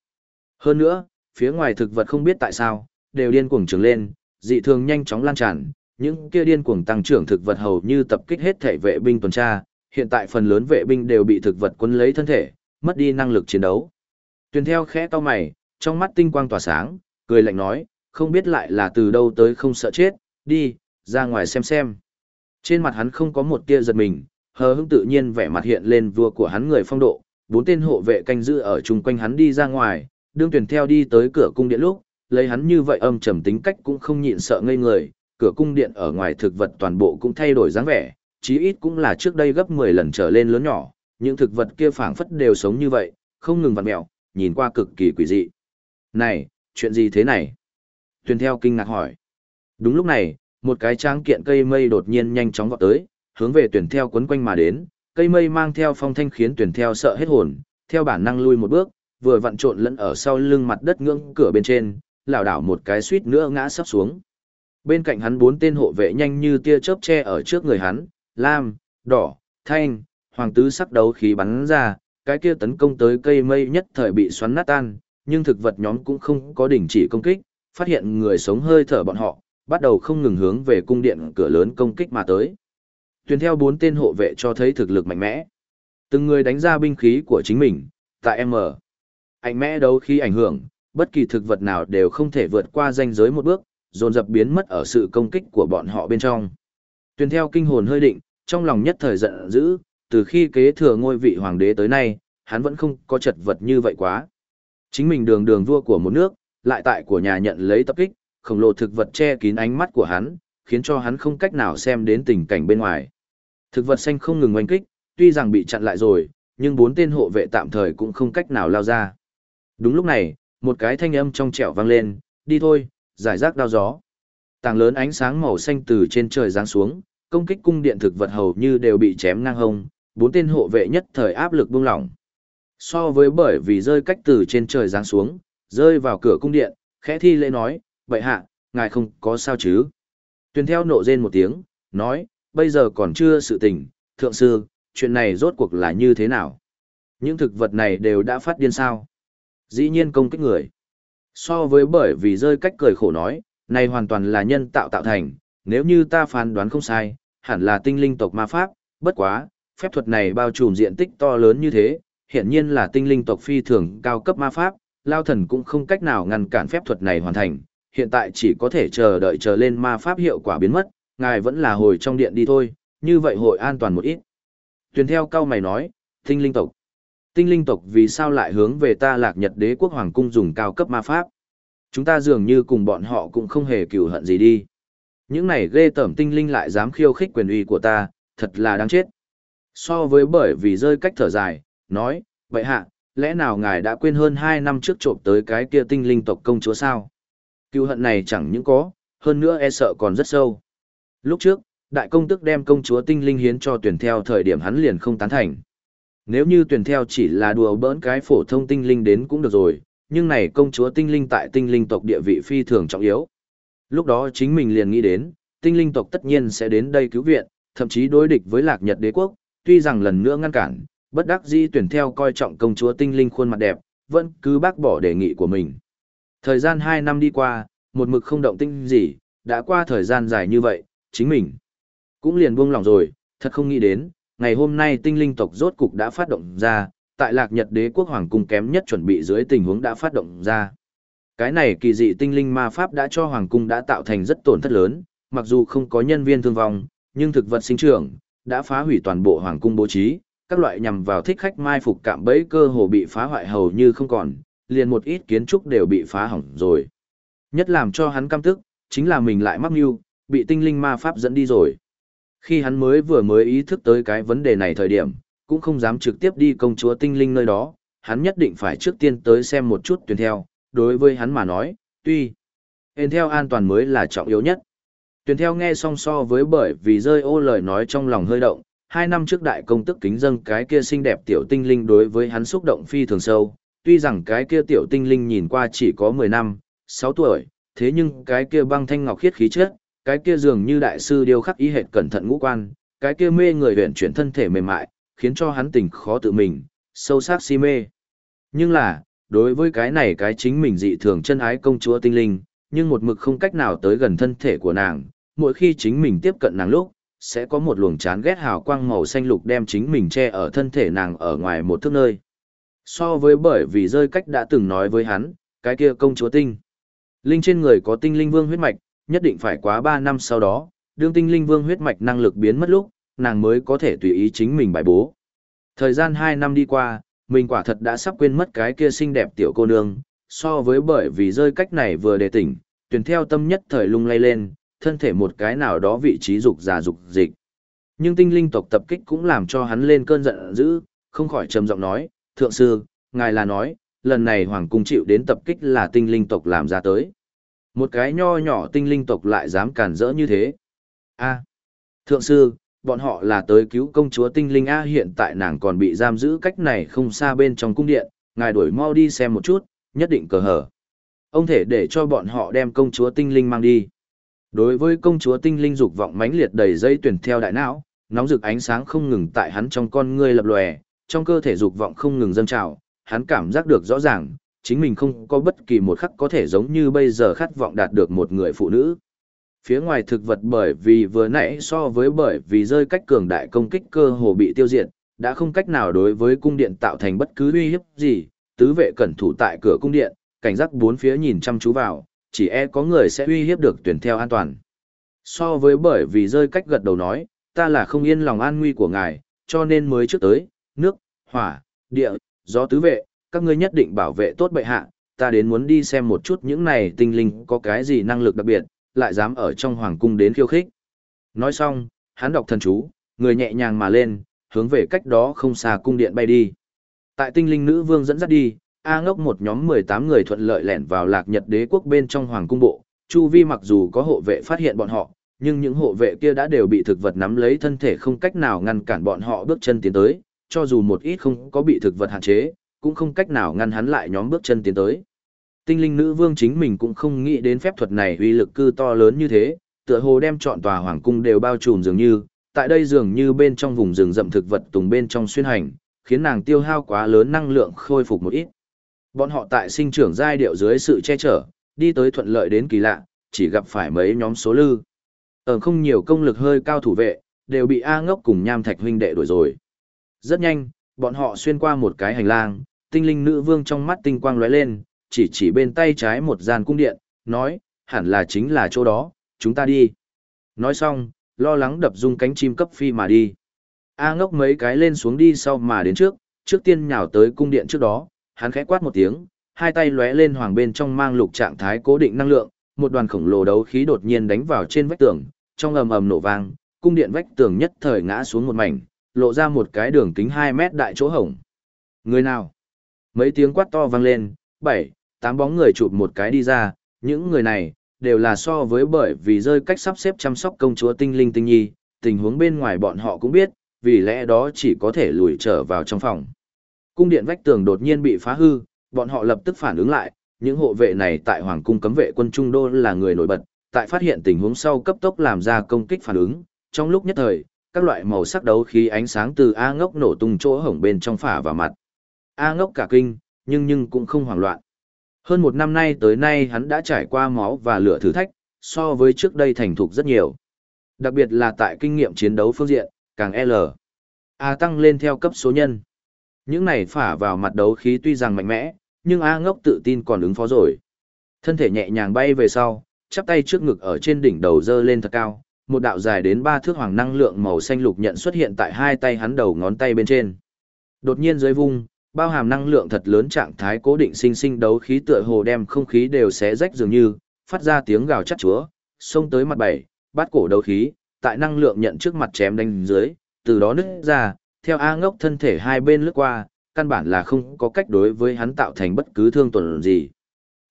Hơn nữa, phía ngoài thực vật không biết tại sao, đều điên cuồng trưởng lên, dị thường nhanh chóng lan tràn, những kia điên cuồng tăng trưởng thực vật hầu như tập kích hết thể vệ binh tuần tra, hiện tại phần lớn vệ binh đều bị thực vật quấn lấy thân thể, mất đi năng lực chiến đấu. Tuyền theo khẽ to mày, trong mắt tinh quang tỏa sáng, cười lạnh nói, không biết lại là từ đâu tới không sợ chết, đi, ra ngoài xem xem. Trên mặt hắn không có một tia giật mình, hờ hững tự nhiên vẻ mặt hiện lên vua của hắn người phong độ, bốn tên hộ vệ canh giữ ở chung quanh hắn đi ra ngoài, đương tuyển theo đi tới cửa cung điện lúc, lấy hắn như vậy âm trầm tính cách cũng không nhịn sợ ngây người, cửa cung điện ở ngoài thực vật toàn bộ cũng thay đổi dáng vẻ, chí ít cũng là trước đây gấp 10 lần trở lên lớn nhỏ, những thực vật kia phảng phất đều sống như vậy, không ngừng vặn mèo, nhìn qua cực kỳ quỷ dị. Này, chuyện gì thế này? Tuyền theo kinh ngạc hỏi. Đúng lúc này, một cái tráng kiện cây mây đột nhiên nhanh chóng vọt tới, hướng về tuyển theo quấn quanh mà đến, cây mây mang theo phong thanh khiến tuyển theo sợ hết hồn, theo bản năng lui một bước, vừa vặn trộn lẫn ở sau lưng mặt đất ngưỡng cửa bên trên, lảo đảo một cái suýt nữa ngã sắp xuống. Bên cạnh hắn bốn tên hộ vệ nhanh như tia chớp che ở trước người hắn, lam, đỏ, thanh, hoàng tứ sắc đấu khí bắn ra, cái kia tấn công tới cây mây nhất thời bị xoắn nát tan, nhưng thực vật nhóm cũng không có đình chỉ công kích, phát hiện người sống hơi thở bọn họ, bắt đầu không ngừng hướng về cung điện cửa lớn công kích mà tới. Tuyển theo bốn tên hộ vệ cho thấy thực lực mạnh mẽ. Từng người đánh ra binh khí của chính mình, tại M. Ảnh mẽ đấu khi ảnh hưởng, bất kỳ thực vật nào đều không thể vượt qua ranh giới một bước, dồn dập biến mất ở sự công kích của bọn họ bên trong. Tuyển theo kinh hồn hơi định, trong lòng nhất thời giận dữ, từ khi kế thừa ngôi vị hoàng đế tới nay, hắn vẫn không có chật vật như vậy quá. Chính mình đường đường vua của một nước, lại tại của nhà nhận lấy tập kích, khổng lồ thực vật che kín ánh mắt của hắn, khiến cho hắn không cách nào xem đến tình cảnh bên ngoài. Thực vật xanh không ngừng oanh kích, tuy rằng bị chặn lại rồi, nhưng bốn tên hộ vệ tạm thời cũng không cách nào lao ra. Đúng lúc này, một cái thanh âm trong trẻo vang lên, đi thôi, giải rác đao gió. Tàng lớn ánh sáng màu xanh từ trên trời giáng xuống, công kích cung điện thực vật hầu như đều bị chém ngang hông, bốn tên hộ vệ nhất thời áp lực buông lỏng. So với bởi vì rơi cách từ trên trời giáng xuống, rơi vào cửa cung điện, khẽ thi lễ nói, vậy hạ, ngài không có sao chứ. Tuyền theo nộ rên một tiếng, nói, bây giờ còn chưa sự tình, thượng sư, chuyện này rốt cuộc là như thế nào? Những thực vật này đều đã phát điên sao? Dĩ nhiên công kích người. So với bởi vì rơi cách cười khổ nói, này hoàn toàn là nhân tạo tạo thành, nếu như ta phán đoán không sai, hẳn là tinh linh tộc ma pháp, bất quá, phép thuật này bao trùm diện tích to lớn như thế, hiển nhiên là tinh linh tộc phi thường cao cấp ma pháp, lao thần cũng không cách nào ngăn cản phép thuật này hoàn thành, hiện tại chỉ có thể chờ đợi chờ lên ma pháp hiệu quả biến mất, ngài vẫn là hồi trong điện đi thôi, như vậy hội an toàn một ít. Tuyền theo cao mày nói, tinh linh tộc. Tinh linh tộc vì sao lại hướng về ta lạc nhật đế quốc hoàng cung dùng cao cấp ma pháp? Chúng ta dường như cùng bọn họ cũng không hề cừu hận gì đi. Những này ghê tởm tinh linh lại dám khiêu khích quyền uy của ta, thật là đáng chết. So với bởi vì rơi cách thở dài, nói, vậy hạ, lẽ nào ngài đã quên hơn 2 năm trước trộm tới cái kia tinh linh tộc công chúa sao? Cựu hận này chẳng những có, hơn nữa e sợ còn rất sâu. Lúc trước, đại công tức đem công chúa tinh linh hiến cho tuyển theo thời điểm hắn liền không tán thành. Nếu như tuyển theo chỉ là đùa bỡn cái phổ thông tinh linh đến cũng được rồi, nhưng này công chúa tinh linh tại tinh linh tộc địa vị phi thường trọng yếu. Lúc đó chính mình liền nghĩ đến, tinh linh tộc tất nhiên sẽ đến đây cứu viện, thậm chí đối địch với lạc nhật đế quốc, tuy rằng lần nữa ngăn cản, bất đắc dĩ tuyển theo coi trọng công chúa tinh linh khuôn mặt đẹp, vẫn cứ bác bỏ đề nghị của mình. Thời gian 2 năm đi qua, một mực không động tinh gì, đã qua thời gian dài như vậy, chính mình cũng liền buông lòng rồi, thật không nghĩ đến, ngày hôm nay tinh linh tộc rốt cục đã phát động ra, tại lạc nhật đế quốc hoàng cung kém nhất chuẩn bị dưới tình huống đã phát động ra. Cái này kỳ dị tinh linh ma pháp đã cho hoàng cung đã tạo thành rất tổn thất lớn, mặc dù không có nhân viên thương vong, nhưng thực vật sinh trưởng đã phá hủy toàn bộ hoàng cung bố trí, các loại nhằm vào thích khách mai phục cạm bẫy cơ hồ bị phá hoại hầu như không còn, liền một ít kiến trúc đều bị phá hỏng rồi. Nhất làm cho hắn căm tức, chính là mình lại mắc mưu, bị tinh linh ma pháp dẫn đi rồi. Khi hắn mới vừa mới ý thức tới cái vấn đề này thời điểm, cũng không dám trực tiếp đi công chúa tinh linh nơi đó, hắn nhất định phải trước tiên tới xem một chút tuyển theo, đối với hắn mà nói, tuy hên theo an toàn mới là trọng yếu nhất. Tuyển theo nghe song so với bởi vì rơi ô lời nói trong lòng hơi động, hai năm trước đại công tức kính dâng cái kia xinh đẹp tiểu tinh linh đối với hắn xúc động phi thường sâu, tuy rằng cái kia tiểu tinh linh nhìn qua chỉ có 10 năm, 6 tuổi, thế nhưng cái kia băng thanh ngọc khiết khí chất, cái kia dường như đại sư điêu khắc ý hệt cẩn thận ngũ quan, cái kia mê người huyền chuyển thân thể mềm mại, khiến cho hắn tình khó tự mình, sâu sắc si mê. Nhưng là, đối với cái này cái chính mình dị thường chân ái công chúa tinh linh, nhưng một mực không cách nào tới gần thân thể của nàng, mỗi khi chính mình tiếp cận nàng lúc, sẽ có một luồng chán ghét hào quang màu xanh lục đem chính mình che ở thân thể nàng ở ngoài một thước nơi. So với bởi vì rơi cách đã từng nói với hắn, cái kia công chúa tinh. Linh trên người có tinh linh vương huyết mạch, nhất định phải quá 3 năm sau đó, đương tinh linh vương huyết mạch năng lực biến mất lúc, nàng mới có thể tùy ý chính mình bài bố. Thời gian 2 năm đi qua, mình quả thật đã sắp quên mất cái kia xinh đẹp tiểu cô nương, so với bởi vì rơi cách này vừa đề tỉnh, tuyển theo tâm nhất thời lung lay lên, thân thể một cái nào đó vị trí dục già dục dịch. Nhưng tinh linh tộc tập kích cũng làm cho hắn lên cơn giận dữ, không khỏi trầm giọng nói, thượng sư, ngài là nói, lần này hoàng cung chịu đến tập kích là tinh linh tộc làm ra tới. Một cái nho nhỏ tinh linh tộc lại dám cản rỡ như thế. a thượng sư, bọn họ là tới cứu công chúa tinh linh A hiện tại nàng còn bị giam giữ cách này không xa bên trong cung điện, ngài đuổi mau đi xem một chút, nhất định cờ hở. Ông thể để cho bọn họ đem công chúa tinh linh mang đi. Đối với công chúa tinh linh dục vọng mãnh liệt đầy dây tuyển theo đại não, nóng rực ánh sáng không ngừng tại hắn trong con ngươi lập lòe, trong cơ thể dục vọng không ngừng dâng trào, hắn cảm giác được rõ ràng, chính mình không có bất kỳ một khắc có thể giống như bây giờ khát vọng đạt được một người phụ nữ. Phía ngoài thực vật bởi vì vừa nãy so với bởi vì rơi cách cường đại công kích cơ hồ bị tiêu diệt, đã không cách nào đối với cung điện tạo thành bất cứ uy hiếp gì, tứ vệ cẩn thủ tại cửa cung điện, cảnh giác bốn phía nhìn chăm chú vào, chỉ e có người sẽ uy hiếp được tuyển theo an toàn. So với bởi vì rơi cách gật đầu nói, ta là không yên lòng an nguy của ngài, cho nên mới trước tới, nước, hỏa, địa, gió tứ vệ, các ngươi nhất định bảo vệ tốt bệ hạ, ta đến muốn đi xem một chút những này tinh linh có cái gì năng lực đặc biệt, lại dám ở trong hoàng cung đến khiêu khích. Nói xong, hắn đọc thần chú, người nhẹ nhàng mà lên, hướng về cách đó không xa cung điện bay đi. Tại tinh linh nữ vương dẫn dắt đi, A ngốc một nhóm 18 người thuận lợi lẻn vào lạc nhật đế quốc bên trong hoàng cung bộ. Chu vi mặc dù có hộ vệ phát hiện bọn họ, nhưng những hộ vệ kia đã đều bị thực vật nắm lấy thân thể không cách nào ngăn cản bọn họ bước chân tiến tới, cho dù một ít không có bị thực vật hạn chế, cũng không cách nào ngăn hắn lại nhóm bước chân tiến tới. Tinh linh nữ vương chính mình cũng không nghĩ đến phép thuật này uy lực cư to lớn như thế, tựa hồ đem trọn tòa hoàng cung đều bao trùm dường như, tại đây dường như bên trong vùng rừng rậm thực vật tùng bên trong xuyên hành, khiến nàng tiêu hao quá lớn năng lượng khôi phục một ít. Bọn họ tại sinh trưởng giai điệu dưới sự che chở, đi tới thuận lợi đến kỳ lạ, chỉ gặp phải mấy nhóm số lư. Ở không nhiều công lực hơi cao thủ vệ, đều bị A ngốc cùng nham thạch huynh đệ đuổi rồi. Rất nhanh, bọn họ xuyên qua một cái hành lang, tinh linh nữ vương trong mắt tinh quang lóe lên, chỉ chỉ bên tay trái một gian cung điện, nói, hẳn là chính là chỗ đó, chúng ta đi. Nói xong, lo lắng đập dung cánh chim cấp phi mà đi. A ngốc mấy cái lên xuống đi sau mà đến trước, trước tiên nhào tới cung điện trước đó, hắn khẽ quát một tiếng, hai tay lóe lên hoàng bên trong mang lục trạng thái cố định năng lượng, một đoàn khổng lồ đấu khí đột nhiên đánh vào trên vách tường, trong ầm ầm nổ vang, cung điện vách tường nhất thời ngã xuống một mảnh, lộ ra một cái đường kính 2 mét đại chỗ hổng. Người nào? Mấy tiếng quát to vang lên, bảy, tám bóng người chụp một cái đi ra, những người này, đều là so với bởi vì rơi cách sắp xếp chăm sóc công chúa tinh linh tinh nhi, tình huống bên ngoài bọn họ cũng biết, vì lẽ đó chỉ có thể lùi trở vào trong phòng. Cung điện vách tường đột nhiên bị phá hư, bọn họ lập tức phản ứng lại, những hộ vệ này tại Hoàng cung cấm vệ quân Trung Đô là người nổi bật, tại phát hiện tình huống sau cấp tốc làm ra công kích phản ứng, trong lúc nhất thời, các loại màu sắc đấu khí ánh sáng từ A ngốc nổ tung chỗ hổng bên trong phả vào mặt. A ngốc cả kinh, nhưng nhưng cũng không hoảng loạn. Hơn một năm nay tới nay hắn đã trải qua máu và lửa thử thách, so với trước đây thành thục rất nhiều. Đặc biệt là tại kinh nghiệm chiến đấu phương diện, càng L. A tăng lên theo cấp số nhân. Những này phả vào mặt đấu khí tuy rằng mạnh mẽ, nhưng A ngốc tự tin còn ứng phó rồi. Thân thể nhẹ nhàng bay về sau, chắp tay trước ngực ở trên đỉnh đầu dơ lên thật cao, một đạo dài đến ba thước hoàng năng lượng màu xanh lục nhận xuất hiện tại hai tay hắn đầu ngón tay bên trên. Đột nhiên dưới vung, bao hàm năng lượng thật lớn trạng thái cố định sinh sinh đấu khí tựa hồ đem không khí đều xé rách dường như, phát ra tiếng gào chát chúa, xông tới mặt bảy, bắt cổ đấu khí, tại năng lượng nhận trước mặt chém đánh dưới, từ đó nứt ra, theo A ngốc thân thể hai bên lướt qua, căn bản là không có cách đối với hắn tạo thành bất cứ thương tổn gì.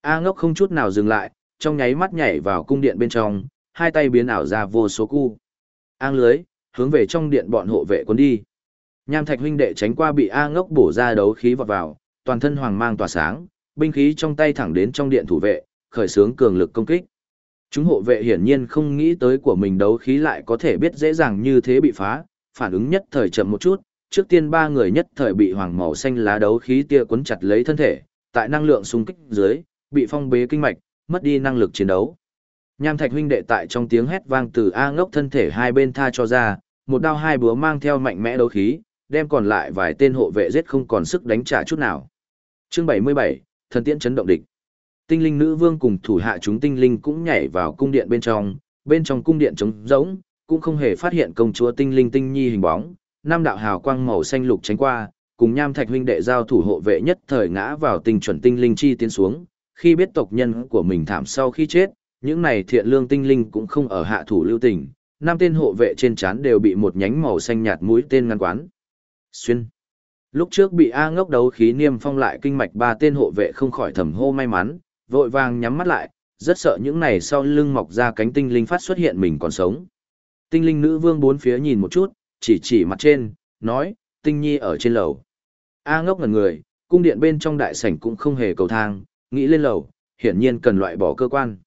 A ngốc không chút nào dừng lại, trong nháy mắt nhảy vào cung điện bên trong, hai tay biến ảo ra vô số cu. Ang lưới, hướng về trong điện bọn hộ vệ quân đi. Nham Thạch huynh đệ tránh qua bị A Ngốc bổ ra đấu khí vọt vào, toàn thân hoàng mang tỏa sáng, binh khí trong tay thẳng đến trong điện thủ vệ, khởi xướng cường lực công kích. Chúng hộ vệ hiển nhiên không nghĩ tới của mình đấu khí lại có thể biết dễ dàng như thế bị phá, phản ứng nhất thời chậm một chút, trước tiên ba người nhất thời bị hoàng màu xanh lá đấu khí tia cuốn chặt lấy thân thể, tại năng lượng xung kích dưới, bị phong bế kinh mạch, mất đi năng lực chiến đấu. Nham Thạch huynh đệ tại trong tiếng hét vang từ A Ngốc thân thể hai bên tha cho ra, một đao hai búa mang theo mạnh mẽ đấu khí, đem còn lại vài tên hộ vệ giết không còn sức đánh trả chút nào. Chương 77, thần tiễn chấn động địch. Tinh linh nữ vương cùng thủ hạ chúng tinh linh cũng nhảy vào cung điện bên trong, bên trong cung điện trống rỗng, cũng không hề phát hiện công chúa tinh linh tinh nhi hình bóng, nam đạo hào quang màu xanh lục tránh qua, cùng nham thạch huynh đệ giao thủ hộ vệ nhất thời ngã vào tình chuẩn tinh linh chi tiến xuống, khi biết tộc nhân của mình thảm sau khi chết, những này thiện lương tinh linh cũng không ở hạ thủ lưu tình, năm tên hộ vệ trên trán đều bị một nhánh màu xanh nhạt mũi tên ngăn quán. Xuyên. Lúc trước bị A ngốc đấu khí niêm phong lại kinh mạch ba tên hộ vệ không khỏi thầm hô may mắn, vội vàng nhắm mắt lại, rất sợ những này sau lưng mọc ra cánh tinh linh phát xuất hiện mình còn sống. Tinh linh nữ vương bốn phía nhìn một chút, chỉ chỉ mặt trên, nói, tinh nhi ở trên lầu. A ngốc ngần người, cung điện bên trong đại sảnh cũng không hề cầu thang, nghĩ lên lầu, hiển nhiên cần loại bỏ cơ quan.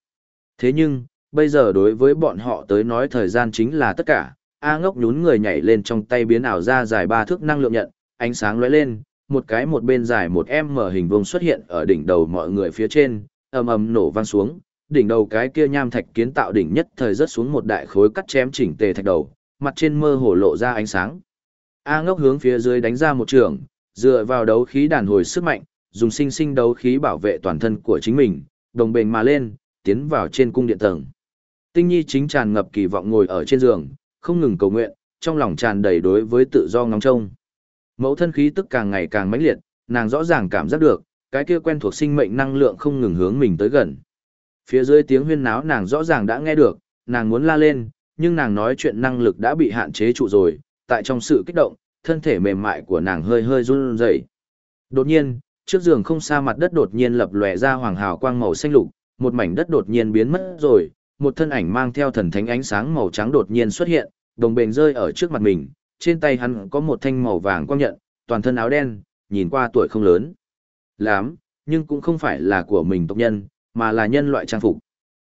Thế nhưng, bây giờ đối với bọn họ tới nói thời gian chính là tất cả, A ngốc nhún người nhảy lên trong tay biến ảo ra dài ba thước năng lượng nhận, ánh sáng lóe lên, một cái một bên dài một em mở hình vuông xuất hiện ở đỉnh đầu mọi người phía trên, ầm ầm nổ vang xuống, đỉnh đầu cái kia nham thạch kiến tạo đỉnh nhất thời rớt xuống một đại khối cắt chém chỉnh tề thạch đầu, mặt trên mơ hồ lộ ra ánh sáng. A ngốc hướng phía dưới đánh ra một trường, dựa vào đấu khí đàn hồi sức mạnh, dùng sinh sinh đấu khí bảo vệ toàn thân của chính mình, đồng bền mà lên, tiến vào trên cung điện tầng. Tinh Nhi chính tràn ngập kỳ vọng ngồi ở trên giường, không ngừng cầu nguyện, trong lòng tràn đầy đối với tự do ngóng trông. Mẫu thân khí tức càng ngày càng mãnh liệt, nàng rõ ràng cảm giác được, cái kia quen thuộc sinh mệnh năng lượng không ngừng hướng mình tới gần. Phía dưới tiếng huyên náo nàng rõ ràng đã nghe được, nàng muốn la lên, nhưng nàng nói chuyện năng lực đã bị hạn chế trụ rồi, tại trong sự kích động, thân thể mềm mại của nàng hơi hơi run rẩy. Đột nhiên, trước giường không xa mặt đất đột nhiên lập lòe ra hoàng hào quang màu xanh lục, một mảnh đất đột nhiên biến mất rồi, một thân ảnh mang theo thần thánh ánh sáng màu trắng đột nhiên xuất hiện, đồng bền rơi ở trước mặt mình, trên tay hắn có một thanh màu vàng quang nhận, toàn thân áo đen, nhìn qua tuổi không lớn. Lắm, nhưng cũng không phải là của mình tộc nhân, mà là nhân loại trang phục.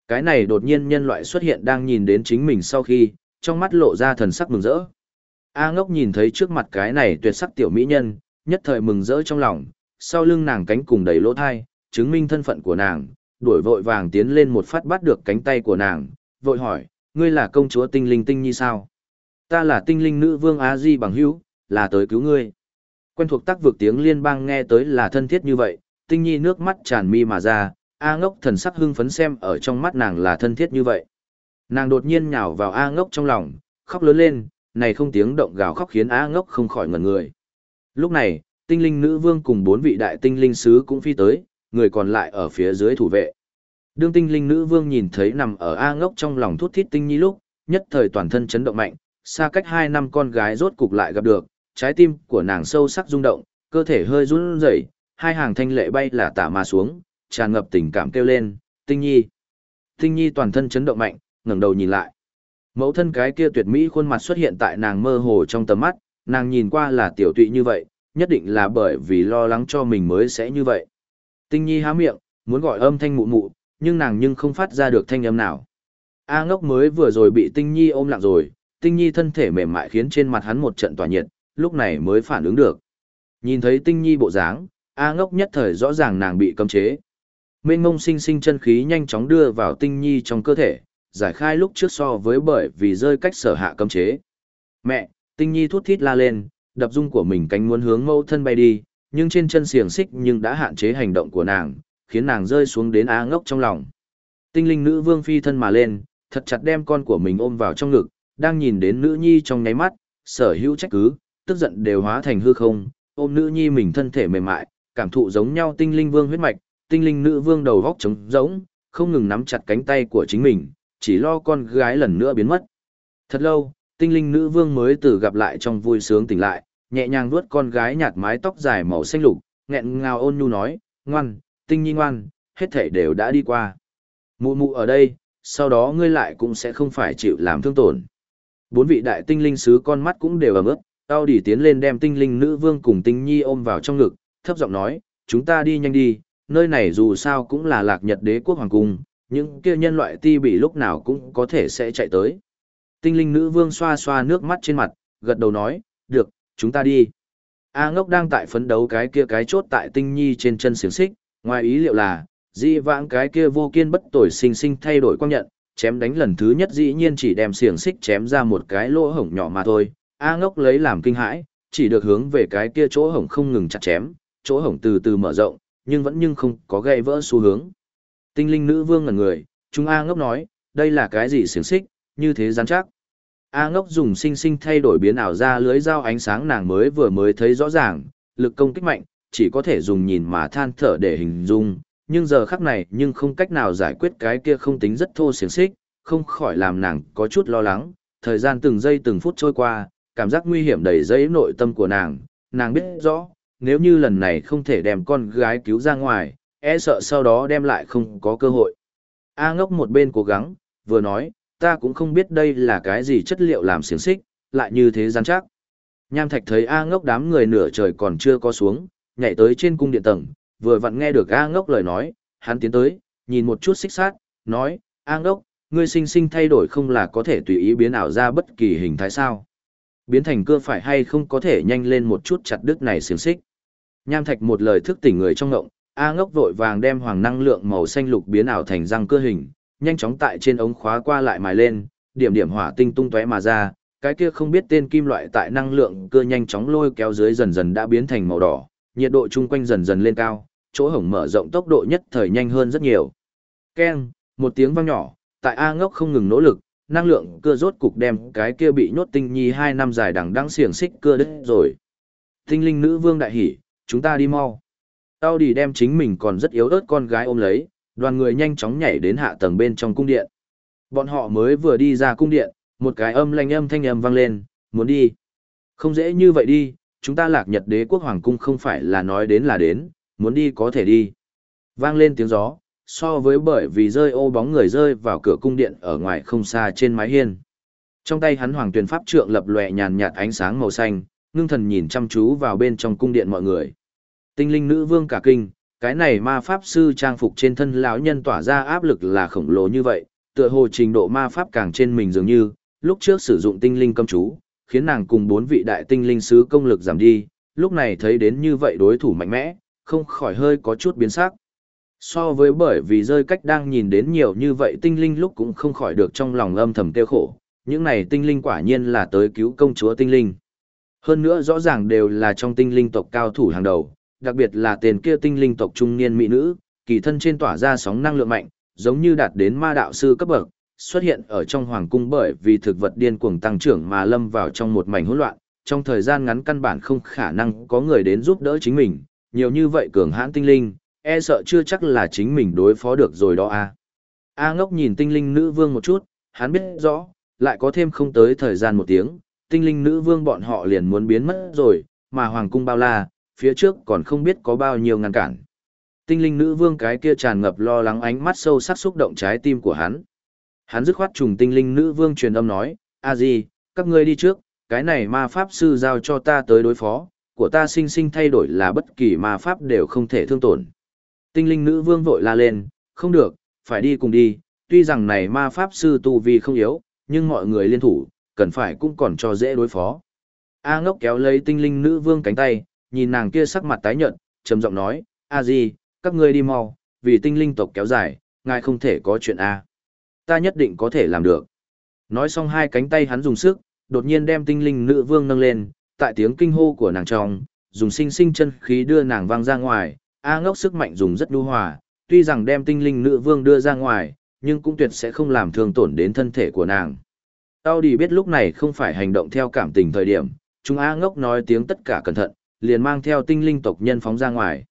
Cái này đột nhiên nhân loại xuất hiện đang nhìn đến chính mình sau khi, trong mắt lộ ra thần sắc mừng rỡ. A ngốc nhìn thấy trước mặt cái này tuyệt sắc tiểu mỹ nhân, nhất thời mừng rỡ trong lòng, sau lưng nàng cánh cùng đầy lỗ thai, chứng minh thân phận của nàng, đuổi vội vàng tiến lên một phát bắt được cánh tay của nàng, vội hỏi, ngươi là công chúa tinh linh tinh nhi sao? Ta là tinh linh nữ vương Á Di bằng hữu, là tới cứu ngươi. Quen thuộc tác vực tiếng liên bang nghe tới là thân thiết như vậy, tinh nhi nước mắt tràn mi mà ra, A ngốc thần sắc hưng phấn xem ở trong mắt nàng là thân thiết như vậy. Nàng đột nhiên nhào vào A ngốc trong lòng, khóc lớn lên, này không tiếng động gào khóc khiến A ngốc không khỏi ngẩn người. Lúc này, tinh linh nữ vương cùng bốn vị đại tinh linh sứ cũng phi tới, người còn lại ở phía dưới thủ vệ. Đương tinh linh nữ vương nhìn thấy nằm ở A ngốc trong lòng thút thít tinh nhi lúc, nhất thời toàn thân chấn động mạnh, xa cách hai năm con gái rốt cục lại gặp được, trái tim của nàng sâu sắc rung động, cơ thể hơi run rẩy, hai hàng thanh lệ bay là tả mà xuống, tràn ngập tình cảm kêu lên, tinh nhi. Tinh nhi toàn thân chấn động mạnh, ngẩng đầu nhìn lại. Mẫu thân cái kia tuyệt mỹ khuôn mặt xuất hiện tại nàng mơ hồ trong tầm mắt, nàng nhìn qua là tiểu tụy như vậy, nhất định là bởi vì lo lắng cho mình mới sẽ như vậy. Tinh nhi há miệng, muốn gọi âm thanh mụ mụ, nhưng nàng nhưng không phát ra được thanh âm nào. A ngốc mới vừa rồi bị tinh nhi ôm lặng rồi, tinh nhi thân thể mềm mại khiến trên mặt hắn một trận tỏa nhiệt, lúc này mới phản ứng được. Nhìn thấy tinh nhi bộ dáng, A ngốc nhất thời rõ ràng nàng bị cấm chế. Mênh ngông sinh sinh chân khí nhanh chóng đưa vào tinh nhi trong cơ thể, giải khai lúc trước so với bởi vì rơi cách sở hạ cấm chế. Mẹ, tinh nhi thút thít la lên, đập dung của mình cánh muốn hướng mâu thân bay đi, nhưng trên chân xiềng xích nhưng đã hạn chế hành động của nàng, khiến nàng rơi xuống đến á ngốc trong lòng. Tinh linh nữ vương phi thân mà lên, thật chặt đem con của mình ôm vào trong ngực, đang nhìn đến nữ nhi trong nháy mắt, sở hữu trách cứ, tức giận đều hóa thành hư không, ôm nữ nhi mình thân thể mềm mại, cảm thụ giống nhau tinh linh vương huyết mạch, tinh linh nữ vương đầu góc trống rỗng, không ngừng nắm chặt cánh tay của chính mình, chỉ lo con gái lần nữa biến mất. Thật lâu, tinh linh nữ vương mới từ gặp lại trong vui sướng tỉnh lại, nhẹ nhàng vuốt con gái nhạt mái tóc dài màu xanh lục, nghẹn ngào ôn nhu nói, ngoan, tinh nhi ngoan, hết thể đều đã đi qua. Mụ mụ ở đây, sau đó ngươi lại cũng sẽ không phải chịu làm thương tổn. Bốn vị đại tinh linh sứ con mắt cũng đều ấm ướt, tao đi tiến lên đem tinh linh nữ vương cùng tinh nhi ôm vào trong ngực, thấp giọng nói, chúng ta đi nhanh đi, nơi này dù sao cũng là lạc nhật đế quốc hoàng cung, những kia nhân loại ti bị lúc nào cũng có thể sẽ chạy tới. Tinh linh nữ vương xoa xoa nước mắt trên mặt, gật đầu nói, được, chúng ta đi. A ngốc đang tại phấn đấu cái kia cái chốt tại tinh nhi trên chân xiềng xích, ngoài ý liệu là, di vãng cái kia vô kiên bất tội sinh sinh thay đổi quang nhận, chém đánh lần thứ nhất dĩ nhiên chỉ đem xiềng xích chém ra một cái lỗ hổng nhỏ mà thôi. A ngốc lấy làm kinh hãi, chỉ được hướng về cái kia chỗ hổng không ngừng chặt chém, chỗ hổng từ từ mở rộng, nhưng vẫn nhưng không có gây vỡ xu hướng. Tinh linh nữ vương ngẩn người, chúng A ngốc nói, đây là cái gì xiềng xích, như thế rắn chắc. A ngốc dùng sinh sinh thay đổi biến ảo ra lưới dao ánh sáng nàng mới vừa mới thấy rõ ràng, lực công kích mạnh, chỉ có thể dùng nhìn mà than thở để hình dung, nhưng giờ khắc này nhưng không cách nào giải quyết cái kia không tính rất thô xiềng xích, không khỏi làm nàng có chút lo lắng, thời gian từng giây từng phút trôi qua, cảm giác nguy hiểm đầy dẫy nội tâm của nàng, nàng biết rõ, nếu như lần này không thể đem con gái cứu ra ngoài, e sợ sau đó đem lại không có cơ hội. A ngốc một bên cố gắng, vừa nói, ta cũng không biết đây là cái gì chất liệu làm xiềng xích, lại như thế gian chắc. Nham Thạch thấy A ngốc đám người nửa trời còn chưa có xuống, nhảy tới trên cung điện tầng, vừa vặn nghe được A ngốc lời nói, hắn tiến tới, nhìn một chút xích sát, nói, A ngốc, ngươi sinh sinh thay đổi không là có thể tùy ý biến ảo ra bất kỳ hình thái sao. Biến thành cưa phải hay không có thể nhanh lên một chút chặt đứt này xiềng xích. Nham Thạch một lời thức tỉnh người trong ngộng, A ngốc vội vàng đem hoàng năng lượng màu xanh lục biến ảo thành răng cưa hình, nhanh chóng tại trên ống khóa qua lại mài lên, điểm điểm hỏa tinh tung tóe mà ra, cái kia không biết tên kim loại tại năng lượng cưa nhanh chóng lôi kéo dưới dần dần đã biến thành màu đỏ, nhiệt độ chung quanh dần dần lên cao, chỗ hổng mở rộng tốc độ nhất thời nhanh hơn rất nhiều. Keng, một tiếng vang nhỏ, tại A ngốc không ngừng nỗ lực, năng lượng cưa rốt cục đem cái kia bị nhốt tinh nhi hai năm dài đằng đang xiềng xích cưa đứt rồi. Tinh linh nữ vương đại hỉ, chúng ta đi mau. Tao đi đem chính mình còn rất yếu ớt con gái ôm lấy, đoàn người nhanh chóng nhảy đến hạ tầng bên trong cung điện. Bọn họ mới vừa đi ra cung điện, một cái âm lanh âm thanh âm vang lên, muốn đi. Không dễ như vậy đi, chúng ta lạc nhật đế quốc hoàng cung không phải là nói đến là đến, muốn đi có thể đi. Vang lên tiếng gió, so với bởi vì rơi ô bóng người rơi vào cửa cung điện ở ngoài không xa trên mái hiên. Trong tay hắn hoàng tuyển pháp trượng lập lòe nhàn nhạt ánh sáng màu xanh, ngưng thần nhìn chăm chú vào bên trong cung điện mọi người. Tinh linh nữ vương cả kinh, cái này ma pháp sư trang phục trên thân lão nhân tỏa ra áp lực là khổng lồ như vậy, tựa hồ trình độ ma pháp càng trên mình dường như, lúc trước sử dụng tinh linh cấm chú, khiến nàng cùng bốn vị đại tinh linh sứ công lực giảm đi, lúc này thấy đến như vậy đối thủ mạnh mẽ, không khỏi hơi có chút biến sắc. So với bởi vì rơi cách đang nhìn đến nhiều như vậy tinh linh lúc cũng không khỏi được trong lòng âm thầm tiêu khổ, những này tinh linh quả nhiên là tới cứu công chúa tinh linh. Hơn nữa rõ ràng đều là trong tinh linh tộc cao thủ hàng đầu, đặc biệt là tên kia tinh linh tộc trung niên mỹ nữ, kỳ thân trên tỏa ra sóng năng lượng mạnh, giống như đạt đến ma đạo sư cấp bậc, xuất hiện ở trong hoàng cung bởi vì thực vật điên cuồng tăng trưởng mà lâm vào trong một mảnh hỗn loạn, trong thời gian ngắn căn bản không khả năng có người đến giúp đỡ chính mình, nhiều như vậy cường hãn tinh linh, e sợ chưa chắc là chính mình đối phó được rồi đó a. A ngốc nhìn tinh linh nữ vương một chút, hắn biết rõ, lại có thêm không tới thời gian một tiếng, tinh linh nữ vương bọn họ liền muốn biến mất rồi, mà hoàng cung bao la, phía trước còn không biết có bao nhiêu ngăn cản. Tinh linh nữ vương cái kia tràn ngập lo lắng ánh mắt sâu sắc xúc động trái tim của hắn. Hắn dứt khoát trùng tinh linh nữ vương truyền âm nói, a gì, các ngươi đi trước, cái này ma pháp sư giao cho ta tới đối phó, của ta sinh sinh thay đổi là bất kỳ ma pháp đều không thể thương tổn. Tinh linh nữ vương vội la lên, không được, phải đi cùng đi, tuy rằng này ma pháp sư tu vi không yếu, nhưng mọi người liên thủ, cần phải cũng còn cho dễ đối phó. A ngốc kéo lấy tinh linh nữ vương cánh tay, nhìn nàng kia sắc mặt tái nhợt, trầm giọng nói, A Di, các ngươi đi mau, vì tinh linh tộc kéo dài, ngài không thể có chuyện A. Ta nhất định có thể làm được. Nói xong hai cánh tay hắn dùng sức, đột nhiên đem tinh linh nữ vương nâng lên, tại tiếng kinh hô của nàng trong, dùng sinh sinh chân khí đưa nàng văng ra ngoài, A ngốc sức mạnh dùng rất nhu hòa, tuy rằng đem tinh linh nữ vương đưa ra ngoài, nhưng cũng tuyệt sẽ không làm thương tổn đến thân thể của nàng. Tao đi biết lúc này không phải hành động theo cảm tình thời điểm, chúng A ngốc nói tiếng tất cả cẩn thận, liền mang theo tinh linh tộc nhân phóng ra ngoài.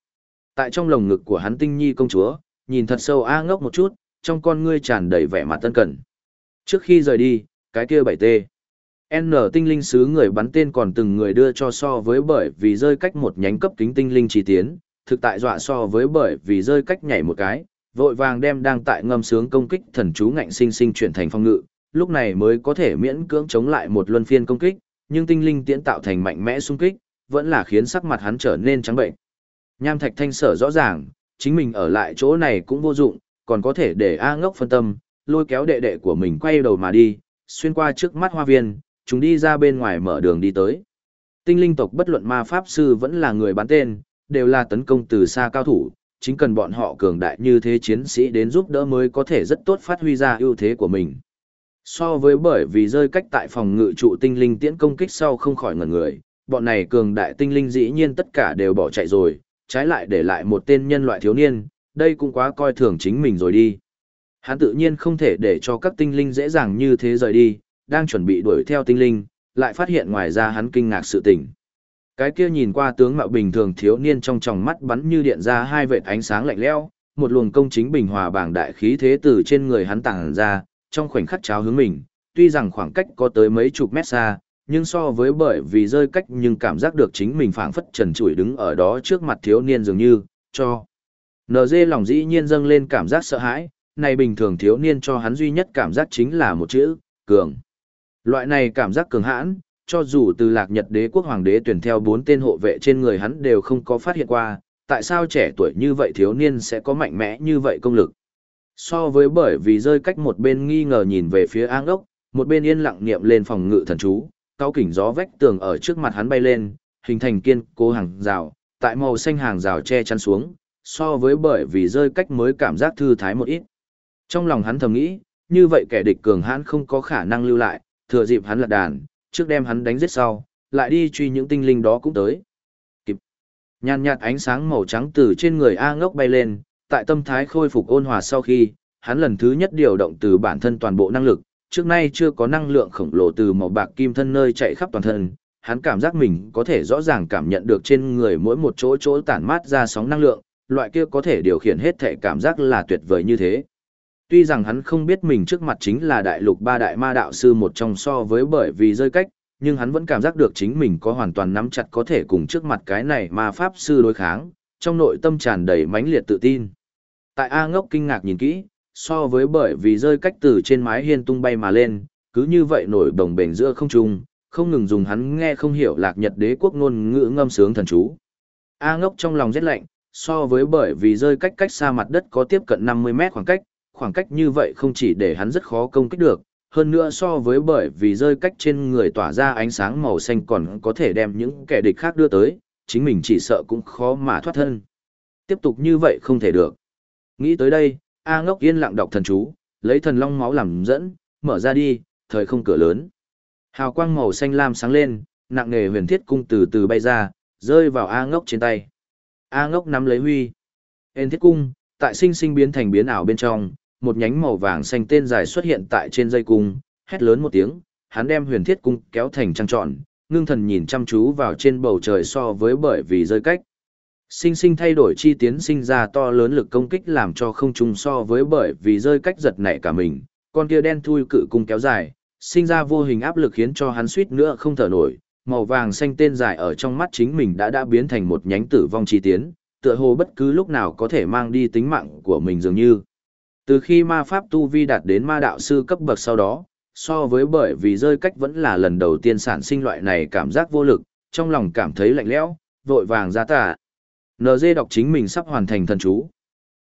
Tại trong lồng ngực của hắn tinh nhi công chúa, nhìn thật sâu A ngốc một chút, trong con ngươi tràn đầy vẻ mặt tân cẩn. Trước khi rời đi, cái kia bảy tê. N tinh linh sứ người bắn tên còn từng người đưa cho so với bởi vì rơi cách một nhánh cấp kính tinh linh trí tiến, thực tại dọa so với bởi vì rơi cách nhảy một cái, vội vàng đem đang tại ngâm sướng công kích thần chú ngạnh sinh sinh chuyển thành phong ngự, lúc này mới có thể miễn cưỡng chống lại một luân phiên công kích, nhưng tinh linh tiễn tạo thành mạnh mẽ xung kích, vẫn là khiến sắc mặt hắn trở nên trắng bệnh. Nham Thạch Thanh sở rõ ràng, chính mình ở lại chỗ này cũng vô dụng, còn có thể để A ngốc phân tâm, lôi kéo đệ đệ của mình quay đầu mà đi, xuyên qua trước mắt hoa viên, chúng đi ra bên ngoài mở đường đi tới. Tinh linh tộc bất luận ma pháp sư vẫn là người bán tên, đều là tấn công từ xa cao thủ, chính cần bọn họ cường đại như thế chiến sĩ đến giúp đỡ mới có thể rất tốt phát huy ra ưu thế của mình. So với bởi vì rơi cách tại phòng ngự trụ tinh linh tiễn công kích sau không khỏi ngẩn người, bọn này cường đại tinh linh dĩ nhiên tất cả đều bỏ chạy rồi, trái lại để lại một tên nhân loại thiếu niên, đây cũng quá coi thường chính mình rồi đi. Hắn tự nhiên không thể để cho các tinh linh dễ dàng như thế rời đi, đang chuẩn bị đuổi theo tinh linh, lại phát hiện ngoài ra hắn kinh ngạc sự tình. Cái kia nhìn qua tướng mạo bình thường thiếu niên trong tròng mắt bắn như điện ra hai vệt ánh sáng lạnh lẽo, một luồng công chính bình hòa bảng đại khí thế từ trên người hắn tàng ra, trong khoảnh khắc cháo hướng mình, tuy rằng khoảng cách có tới mấy chục mét xa, nhưng so với bởi vì rơi cách nhưng cảm giác được chính mình phảng phất trần trụi đứng ở đó trước mặt thiếu niên dường như, cho. NG lòng dĩ nhiên dâng lên cảm giác sợ hãi, này bình thường thiếu niên cho hắn duy nhất cảm giác chính là một chữ, cường. Loại này cảm giác cường hãn, cho dù từ lạc nhật đế quốc hoàng đế tuyển theo bốn tên hộ vệ trên người hắn đều không có phát hiện qua, tại sao trẻ tuổi như vậy thiếu niên sẽ có mạnh mẽ như vậy công lực. So với bởi vì rơi cách một bên nghi ngờ nhìn về phía áng ốc, một bên yên lặng niệm lên phòng ngự thần chú, cao kỉnh gió vách tường ở trước mặt hắn bay lên, hình thành kiên cố hàng rào, tại màu xanh hàng rào che chắn xuống, so với bởi vì rơi cách mới cảm giác thư thái một ít. Trong lòng hắn thầm nghĩ, như vậy kẻ địch cường hãn không có khả năng lưu lại, thừa dịp hắn lật đàn, trước đem hắn đánh giết sau, lại đi truy những tinh linh đó cũng tới. Kịp. Nhàn nhạt ánh sáng màu trắng từ trên người A ngốc bay lên, tại tâm thái khôi phục ôn hòa sau khi, hắn lần thứ nhất điều động từ bản thân toàn bộ năng lực, trước nay chưa có năng lượng khổng lồ từ màu bạc kim thân nơi chạy khắp toàn thân, hắn cảm giác mình có thể rõ ràng cảm nhận được trên người mỗi một chỗ chỗ tản mát ra sóng năng lượng, loại kia có thể điều khiển hết thể cảm giác là tuyệt vời như thế. Tuy rằng hắn không biết mình trước mặt chính là đại lục ba đại ma đạo sư một trong so với bởi vì rơi cách, nhưng hắn vẫn cảm giác được chính mình có hoàn toàn nắm chặt có thể cùng trước mặt cái này ma pháp sư đối kháng, trong nội tâm tràn đầy mãnh liệt tự tin. Tại A ngốc kinh ngạc nhìn kỹ, so với bởi vì rơi cách từ trên mái hiên tung bay mà lên, cứ như vậy nổi đồng bền giữa không trung, không ngừng dùng hắn nghe không hiểu lạc nhật đế quốc ngôn ngữ ngâm sướng thần chú. A ngốc trong lòng rét lạnh, so với bởi vì rơi cách cách xa mặt đất có tiếp cận 50 mét khoảng cách, khoảng cách như vậy không chỉ để hắn rất khó công kích được, hơn nữa so với bởi vì rơi cách trên người tỏa ra ánh sáng màu xanh còn có thể đem những kẻ địch khác đưa tới, chính mình chỉ sợ cũng khó mà thoát thân. Tiếp tục như vậy không thể được. Nghĩ tới đây, A ngốc yên lặng đọc thần chú, lấy thần long máu làm dẫn, mở ra đi, thời không cửa lớn. Hào quang màu xanh lam sáng lên, nặng nghề huyền thiết cung từ từ bay ra, rơi vào A ngốc trên tay. A ngốc nắm lấy huy. Huyền thiết cung, tại sinh sinh biến thành biến ảo bên trong, một nhánh màu vàng xanh tên dài xuất hiện tại trên dây cung, hét lớn một tiếng, hắn đem huyền thiết cung kéo thành trăng tròn, ngưng thần nhìn chăm chú vào trên bầu trời so với bởi vì rơi cách. Sinh sinh thay đổi chi tiến sinh ra to lớn lực công kích làm cho không trùng so với bởi vì rơi cách giật nảy cả mình, con kia đen thui cự cung kéo dài, sinh ra vô hình áp lực khiến cho hắn suýt nữa không thở nổi, màu vàng xanh tên dài ở trong mắt chính mình đã đã biến thành một nhánh tử vong chi tiến, tựa hồ bất cứ lúc nào có thể mang đi tính mạng của mình dường như. Từ khi ma pháp tu vi đạt đến ma đạo sư cấp bậc sau đó, so với bởi vì rơi cách vẫn là lần đầu tiên sản sinh loại này cảm giác vô lực, trong lòng cảm thấy lạnh lẽo, vội vàng ra tả. NG đọc chính mình sắp hoàn thành thần chú.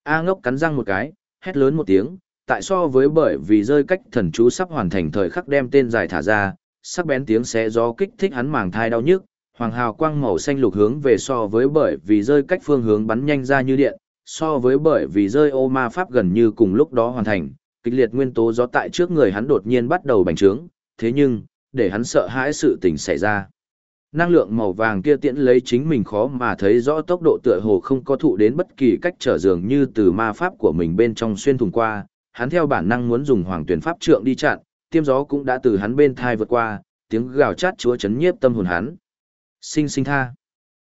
A ngốc cắn răng một cái, hét lớn một tiếng, tại so với bởi vì rơi cách thần chú sắp hoàn thành thời khắc đem tên dài thả ra, sắc bén tiếng xé gió kích thích hắn màng thai đau nhức, hoàng hào quang màu xanh lục hướng về so với bởi vì rơi cách phương hướng bắn nhanh ra như điện, so với bởi vì rơi ô ma pháp gần như cùng lúc đó hoàn thành, kịch liệt nguyên tố gió tại trước người hắn đột nhiên bắt đầu bành trướng, thế nhưng, để hắn sợ hãi sự tình xảy ra. Năng lượng màu vàng kia tiễn lấy chính mình khó mà thấy rõ tốc độ tựa hồ không có thụ đến bất kỳ cách trở dường như từ ma pháp của mình bên trong xuyên thùng qua, hắn theo bản năng muốn dùng hoàng tuyển pháp trượng đi chặn, tiêm gió cũng đã từ hắn bên thai vượt qua, tiếng gào chát chúa chấn nhiếp tâm hồn hắn. Sinh sinh tha.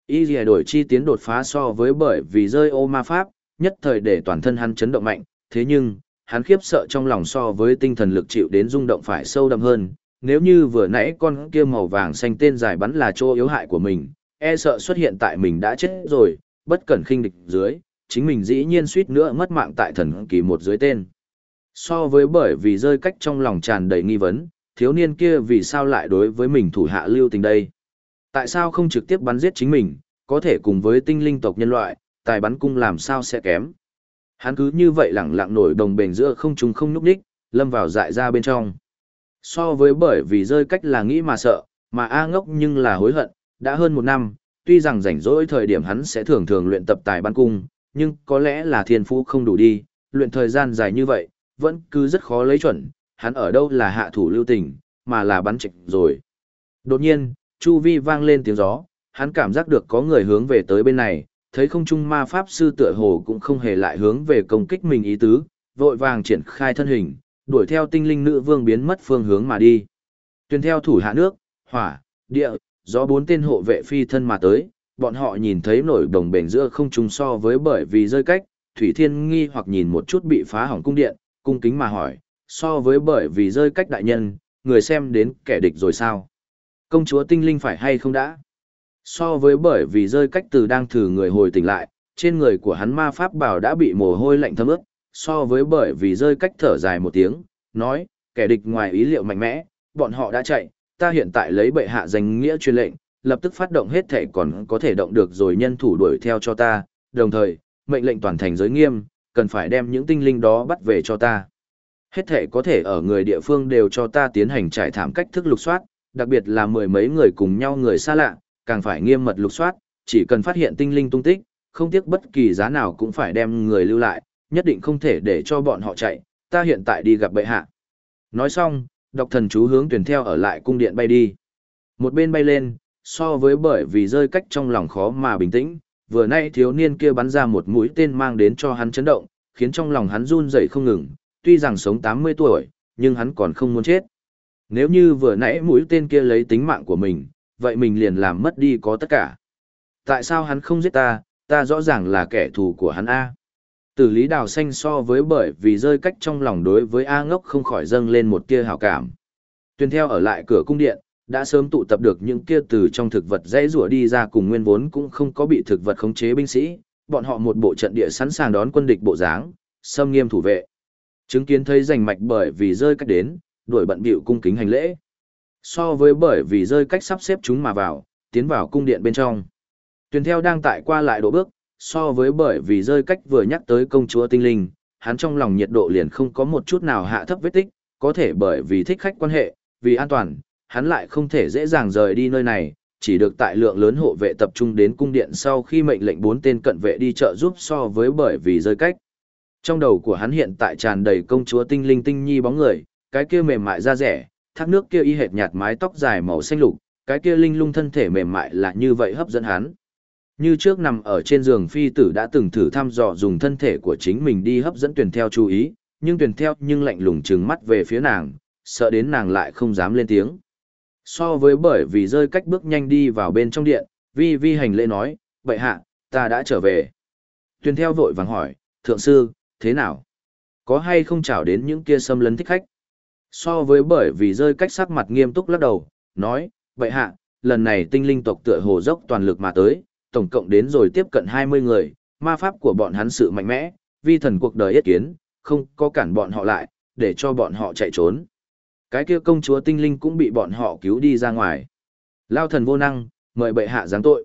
Y lìa đổi chi tiến đột phá so với bởi vì rơi ô ma pháp, nhất thời để toàn thân hắn chấn động mạnh, thế nhưng, hắn khiếp sợ trong lòng so với tinh thần lực chịu đến rung động phải sâu đậm hơn. Nếu như vừa nãy con kia màu vàng xanh tên dài bắn là chỗ yếu hại của mình, e sợ xuất hiện tại mình đã chết rồi, bất cẩn khinh địch dưới, chính mình dĩ nhiên suýt nữa mất mạng tại thần kỳ một dưới tên. So với bởi vì rơi cách trong lòng tràn đầy nghi vấn, thiếu niên kia vì sao lại đối với mình thủ hạ lưu tình đây? Tại sao không trực tiếp bắn giết chính mình, có thể cùng với tinh linh tộc nhân loại, tài bắn cung làm sao sẽ kém? Hắn cứ như vậy lẳng lặng nổi đồng bền giữa không trung không nhúc đích, lâm vào dại ra bên trong. So với bởi vì rơi cách là nghĩ mà sợ, mà A ngốc nhưng là hối hận, đã hơn một năm, tuy rằng rảnh rỗi thời điểm hắn sẽ thường thường luyện tập tài bắn cung, nhưng có lẽ là thiên phú không đủ đi, luyện thời gian dài như vậy, vẫn cứ rất khó lấy chuẩn, hắn ở đâu là hạ thủ lưu tình, mà là bắn trịch rồi. Đột nhiên, chu vi vang lên tiếng gió, hắn cảm giác được có người hướng về tới bên này, thấy không trung ma pháp sư tựa hồ cũng không hề lại hướng về công kích mình ý tứ, vội vàng triển khai thân hình, đuổi theo tinh linh nữ vương biến mất phương hướng mà đi. Tuyền theo thủ hạ nước, hỏa, địa, gió bốn tên hộ vệ phi thân mà tới, bọn họ nhìn thấy nổi đồng bền giữa không trùng so với bởi vì rơi cách, Thủy Thiên nghi hoặc nhìn một chút bị phá hỏng cung điện, cung kính mà hỏi, so với bởi vì rơi cách đại nhân, người xem đến kẻ địch rồi sao? Công chúa tinh linh phải hay không đã? So với bởi vì rơi cách từ đang thử người hồi tỉnh lại, trên người của hắn ma pháp bảo đã bị mồ hôi lạnh thấm ướt, so với bởi vì rơi cách thở dài một tiếng, nói, kẻ địch ngoài ý liệu mạnh mẽ, bọn họ đã chạy, ta hiện tại lấy bệ hạ danh nghĩa truyền lệnh, lập tức phát động hết thể còn có thể động được rồi nhân thủ đuổi theo cho ta, đồng thời, mệnh lệnh toàn thành giới nghiêm, cần phải đem những tinh linh đó bắt về cho ta. Hết thể có thể ở người địa phương đều cho ta tiến hành trải thảm cách thức lục soát, đặc biệt là mười mấy người cùng nhau người xa lạ, càng phải nghiêm mật lục soát, chỉ cần phát hiện tinh linh tung tích, không tiếc bất kỳ giá nào cũng phải đem người lưu lại, nhất định không thể để cho bọn họ chạy, ta hiện tại đi gặp bệ hạ. Nói xong, độc thần chú hướng tuyển theo ở lại cung điện bay đi. Một bên bay lên, so với bởi vì rơi cách trong lòng khó mà bình tĩnh, vừa nay thiếu niên kia bắn ra một mũi tên mang đến cho hắn chấn động, khiến trong lòng hắn run rẩy không ngừng, tuy rằng sống 80 tuổi, nhưng hắn còn không muốn chết. Nếu như vừa nãy mũi tên kia lấy tính mạng của mình, vậy mình liền làm mất đi có tất cả. Tại sao hắn không giết ta, ta rõ ràng là kẻ thù của hắn A. Tử lý đào xanh so với bởi vì rơi cách trong lòng đối với A ngốc không khỏi dâng lên một tia hào cảm. Tuyên theo ở lại cửa cung điện, đã sớm tụ tập được những kia từ trong thực vật dãy rủa đi ra cùng nguyên vốn cũng không có bị thực vật khống chế binh sĩ, bọn họ một bộ trận địa sẵn sàng đón quân địch bộ dáng, xâm nghiêm thủ vệ. Chứng kiến thấy rành mạch bởi vì rơi cách đến, đuổi bận bịu cung kính hành lễ. So với bởi vì rơi cách sắp xếp chúng mà vào, tiến vào cung điện bên trong. Tuyền theo đang tại qua lại độ bước, so với bởi vì rơi cách vừa nhắc tới công chúa tinh linh, hắn trong lòng nhiệt độ liền không có một chút nào hạ thấp vết tích, có thể bởi vì thích khách quan hệ, vì an toàn, hắn lại không thể dễ dàng rời đi nơi này, chỉ được tại lượng lớn hộ vệ tập trung đến cung điện sau khi mệnh lệnh bốn tên cận vệ đi trợ giúp so với bởi vì rơi cách. Trong đầu của hắn hiện tại tràn đầy công chúa tinh linh tinh nhi bóng người, cái kia mềm mại da rẻ, thác nước kia y hệt nhạt mái tóc dài màu xanh lục, cái kia linh lung thân thể mềm mại là như vậy hấp dẫn hắn. Như trước nằm ở trên giường phi tử đã từng thử thăm dò dùng thân thể của chính mình đi hấp dẫn tuyển theo chú ý, nhưng tuyển theo nhưng lạnh lùng trừng mắt về phía nàng, sợ đến nàng lại không dám lên tiếng. So với bởi vì rơi cách bước nhanh đi vào bên trong điện, vi vi hành lễ nói, vậy hạ, ta đã trở về. Tuyển theo vội vàng hỏi, thượng sư, thế nào? Có hay không chào đến những kia xâm lấn thích khách? So với bởi vì rơi cách sắc mặt nghiêm túc lắc đầu, nói, vậy hạ, lần này tinh linh tộc tựa hồ dốc toàn lực mà tới, tổng cộng đến rồi tiếp cận 20 người, ma pháp của bọn hắn sự mạnh mẽ, vi thần cuộc đời yết kiến, không có cản bọn họ lại, để cho bọn họ chạy trốn. Cái kia công chúa tinh linh cũng bị bọn họ cứu đi ra ngoài. Lao thần vô năng, mời bệ hạ giáng tội.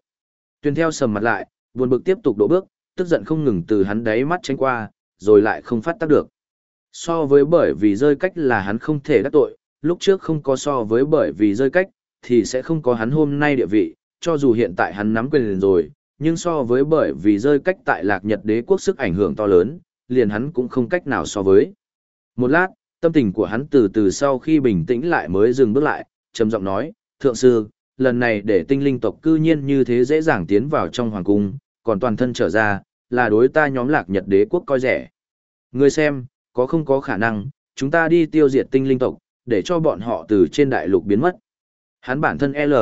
Tuyên theo sầm mặt lại, buồn bực tiếp tục đổ bước, tức giận không ngừng từ hắn đáy mắt tránh qua, rồi lại không phát tác được. So với bởi vì rơi cách là hắn không thể đắc tội, lúc trước không có so với bởi vì rơi cách, thì sẽ không có hắn hôm nay địa vị, cho dù hiện tại hắn nắm quyền rồi, nhưng so với bởi vì rơi cách tại lạc nhật đế quốc sức ảnh hưởng to lớn, liền hắn cũng không cách nào so với. Một lát, tâm tình của hắn từ từ sau khi bình tĩnh lại mới dừng bước lại, trầm giọng nói, thượng sư, lần này để tinh linh tộc cư nhiên như thế dễ dàng tiến vào trong hoàng cung, còn toàn thân trở ra, là đối ta nhóm lạc nhật đế quốc coi rẻ. Người xem, có không có khả năng, chúng ta đi tiêu diệt tinh linh tộc, để cho bọn họ từ trên đại lục biến mất. Hắn bản thân L.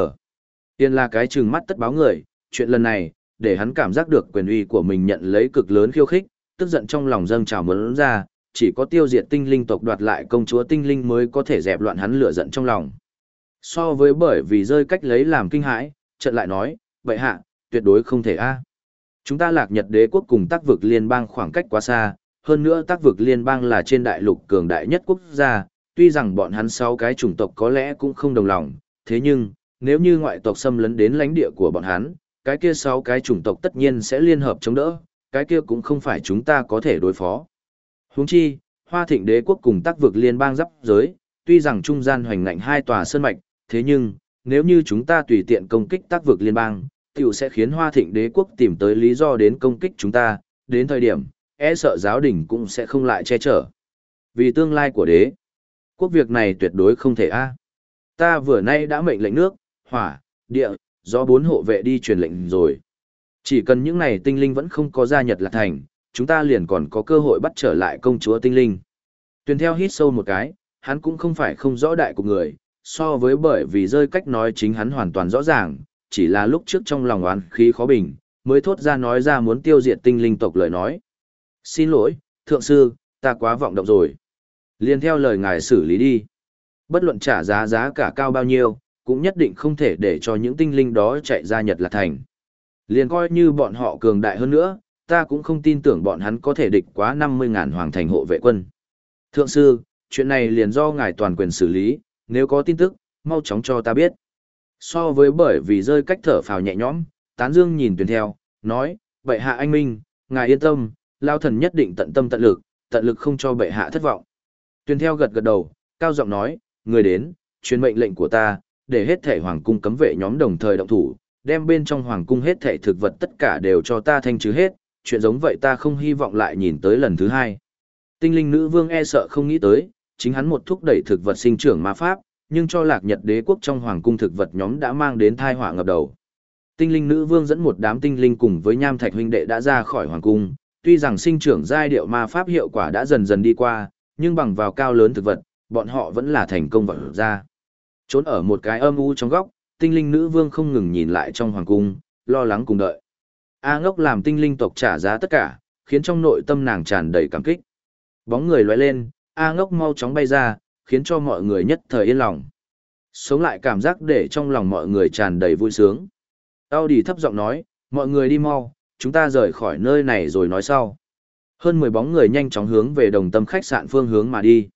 Tiên là cái trừng mắt tất báo người, chuyện lần này, để hắn cảm giác được quyền uy của mình nhận lấy cực lớn khiêu khích, tức giận trong lòng dâng trào muốn ra, chỉ có tiêu diệt tinh linh tộc đoạt lại công chúa tinh linh mới có thể dẹp loạn hắn lửa giận trong lòng. So với bởi vì rơi cách lấy làm kinh hãi, trận lại nói, vậy hạ, tuyệt đối không thể a. Chúng ta lạc nhật đế quốc cùng tác vực liên bang khoảng cách quá xa, hơn nữa tác vực liên bang là trên đại lục cường đại nhất quốc gia, tuy rằng bọn hắn sáu cái chủng tộc có lẽ cũng không đồng lòng, thế nhưng, nếu như ngoại tộc xâm lấn đến lãnh địa của bọn hắn, cái kia sáu cái chủng tộc tất nhiên sẽ liên hợp chống đỡ, cái kia cũng không phải chúng ta có thể đối phó. Huống chi, Hoa Thịnh Đế quốc cùng tác vực liên bang giáp giới, tuy rằng trung gian hoành ngạnh hai tòa sơn mạch, thế nhưng, nếu như chúng ta tùy tiện công kích tác vực liên bang, tiểu sẽ khiến Hoa Thịnh Đế quốc tìm tới lý do đến công kích chúng ta, đến thời điểm, e sợ giáo đình cũng sẽ không lại che chở. Vì tương lai của đế, quốc việc này tuyệt đối không thể a. Ta vừa nay đã mệnh lệnh nước, hỏa, địa, do bốn hộ vệ đi truyền lệnh rồi. Chỉ cần những này tinh linh vẫn không có gia nhật lạc thành, chúng ta liền còn có cơ hội bắt trở lại công chúa tinh linh. Tuyền theo hít sâu một cái, hắn cũng không phải không rõ đại của người, so với bởi vì rơi cách nói chính hắn hoàn toàn rõ ràng, chỉ là lúc trước trong lòng oán khí khó bình, mới thốt ra nói ra muốn tiêu diệt tinh linh tộc lời nói. Xin lỗi, thượng sư, ta quá vọng động rồi. Liên theo lời ngài xử lý đi. Bất luận trả giá giá cả cao bao nhiêu, cũng nhất định không thể để cho những tinh linh đó chạy ra Nhật Lạc Thành. Liền coi như bọn họ cường đại hơn nữa, ta cũng không tin tưởng bọn hắn có thể địch quá 50.000 hoàng thành hộ vệ quân. Thượng sư, chuyện này liền do ngài toàn quyền xử lý, nếu có tin tức, mau chóng cho ta biết. So với bởi vì rơi cách thở phào nhẹ nhõm, tán dương nhìn tuyển theo, nói, bệ hạ anh minh, ngài yên tâm, lao thần nhất định tận tâm tận lực, tận lực không cho bệ hạ thất vọng. Tuyển theo gật gật đầu, cao giọng nói, người đến, truyền mệnh lệnh của ta, để hết thể hoàng cung cấm vệ nhóm đồng thời động thủ, đem bên trong hoàng cung hết thể thực vật tất cả đều cho ta thanh trừ hết, chuyện giống vậy ta không hy vọng lại nhìn tới lần thứ hai. Tinh linh nữ vương e sợ không nghĩ tới, chính hắn một thúc đẩy thực vật sinh trưởng ma pháp, nhưng cho lạc nhật đế quốc trong hoàng cung thực vật nhóm đã mang đến thai họa ngập đầu. Tinh linh nữ vương dẫn một đám tinh linh cùng với nham thạch huynh đệ đã ra khỏi hoàng cung, tuy rằng sinh trưởng giai điệu ma pháp hiệu quả đã dần dần đi qua, nhưng bằng vào cao lớn thực vật, bọn họ vẫn là thành công vận ra. Trốn ở một cái âm u trong góc, tinh linh nữ vương không ngừng nhìn lại trong hoàng cung, lo lắng cùng đợi. A ngốc làm tinh linh tộc trả giá tất cả, khiến trong nội tâm nàng tràn đầy cảm kích. Bóng người lóe lên, A ngốc mau chóng bay ra, khiến cho mọi người nhất thời yên lòng. Sống lại cảm giác để trong lòng mọi người tràn đầy vui sướng. Audi thấp giọng nói, mọi người đi mau, chúng ta rời khỏi nơi này rồi nói sau. Hơn 10 bóng người nhanh chóng hướng về đồng tâm khách sạn phương hướng mà đi.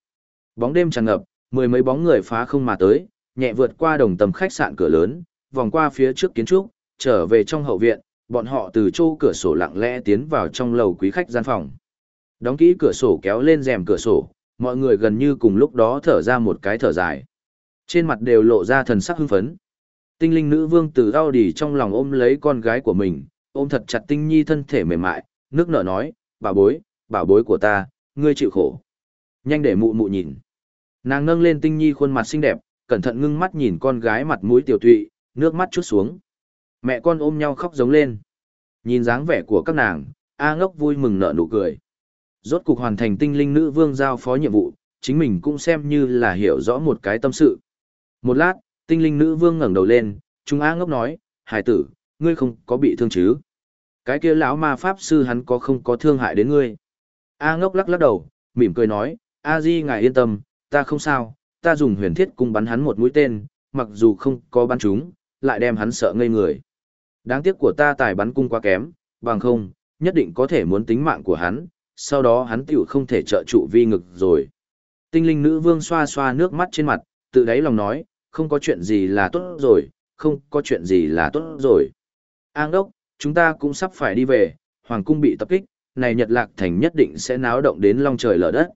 Bóng đêm tràn ngập, mười mấy bóng người phá không mà tới, nhẹ vượt qua đồng tầm khách sạn cửa lớn, vòng qua phía trước kiến trúc, trở về trong hậu viện, bọn họ từ chỗ cửa sổ lặng lẽ tiến vào trong lầu quý khách gian phòng. Đóng kỹ cửa sổ kéo lên rèm cửa sổ, mọi người gần như cùng lúc đó thở ra một cái thở dài. Trên mặt đều lộ ra thần sắc hưng phấn. Tinh linh nữ vương từ Audi trong lòng ôm lấy con gái của mình, ôm thật chặt tinh nhi thân thể mềm mại, nước nở nói, bà bối, bà bối của ta, ngươi chịu khổ. Nhanh để mụ mụ nhìn. Nàng nâng lên tinh nhi khuôn mặt xinh đẹp, cẩn thận ngưng mắt nhìn con gái mặt mũi tiểu tụy, nước mắt chút xuống. Mẹ con ôm nhau khóc giống lên. Nhìn dáng vẻ của các nàng, A ngốc vui mừng nở nụ cười. Rốt cục hoàn thành tinh linh nữ vương giao phó nhiệm vụ, chính mình cũng xem như là hiểu rõ một cái tâm sự. Một lát, tinh linh nữ vương ngẩng đầu lên, chúng A ngốc nói, hải tử, ngươi không có bị thương chứ? Cái kia lão ma pháp sư hắn có không có thương hại đến ngươi? A ngốc lắc lắc đầu, mỉm cười nói, A di ngài yên tâm, ta không sao, ta dùng huyền thiết cung bắn hắn một mũi tên, mặc dù không có bắn trúng, lại đem hắn sợ ngây người. Đáng tiếc của ta tài bắn cung quá kém, bằng không, nhất định có thể muốn tính mạng của hắn, sau đó hắn tiểu không thể trợ trụ vi ngực rồi. Tinh linh nữ vương xoa xoa nước mắt trên mặt, tự đáy lòng nói, không có chuyện gì là tốt rồi, không có chuyện gì là tốt rồi. An đốc, chúng ta cũng sắp phải đi về, hoàng cung bị tập kích, này Nhật Lạc Thành nhất định sẽ náo động đến long trời lở đất.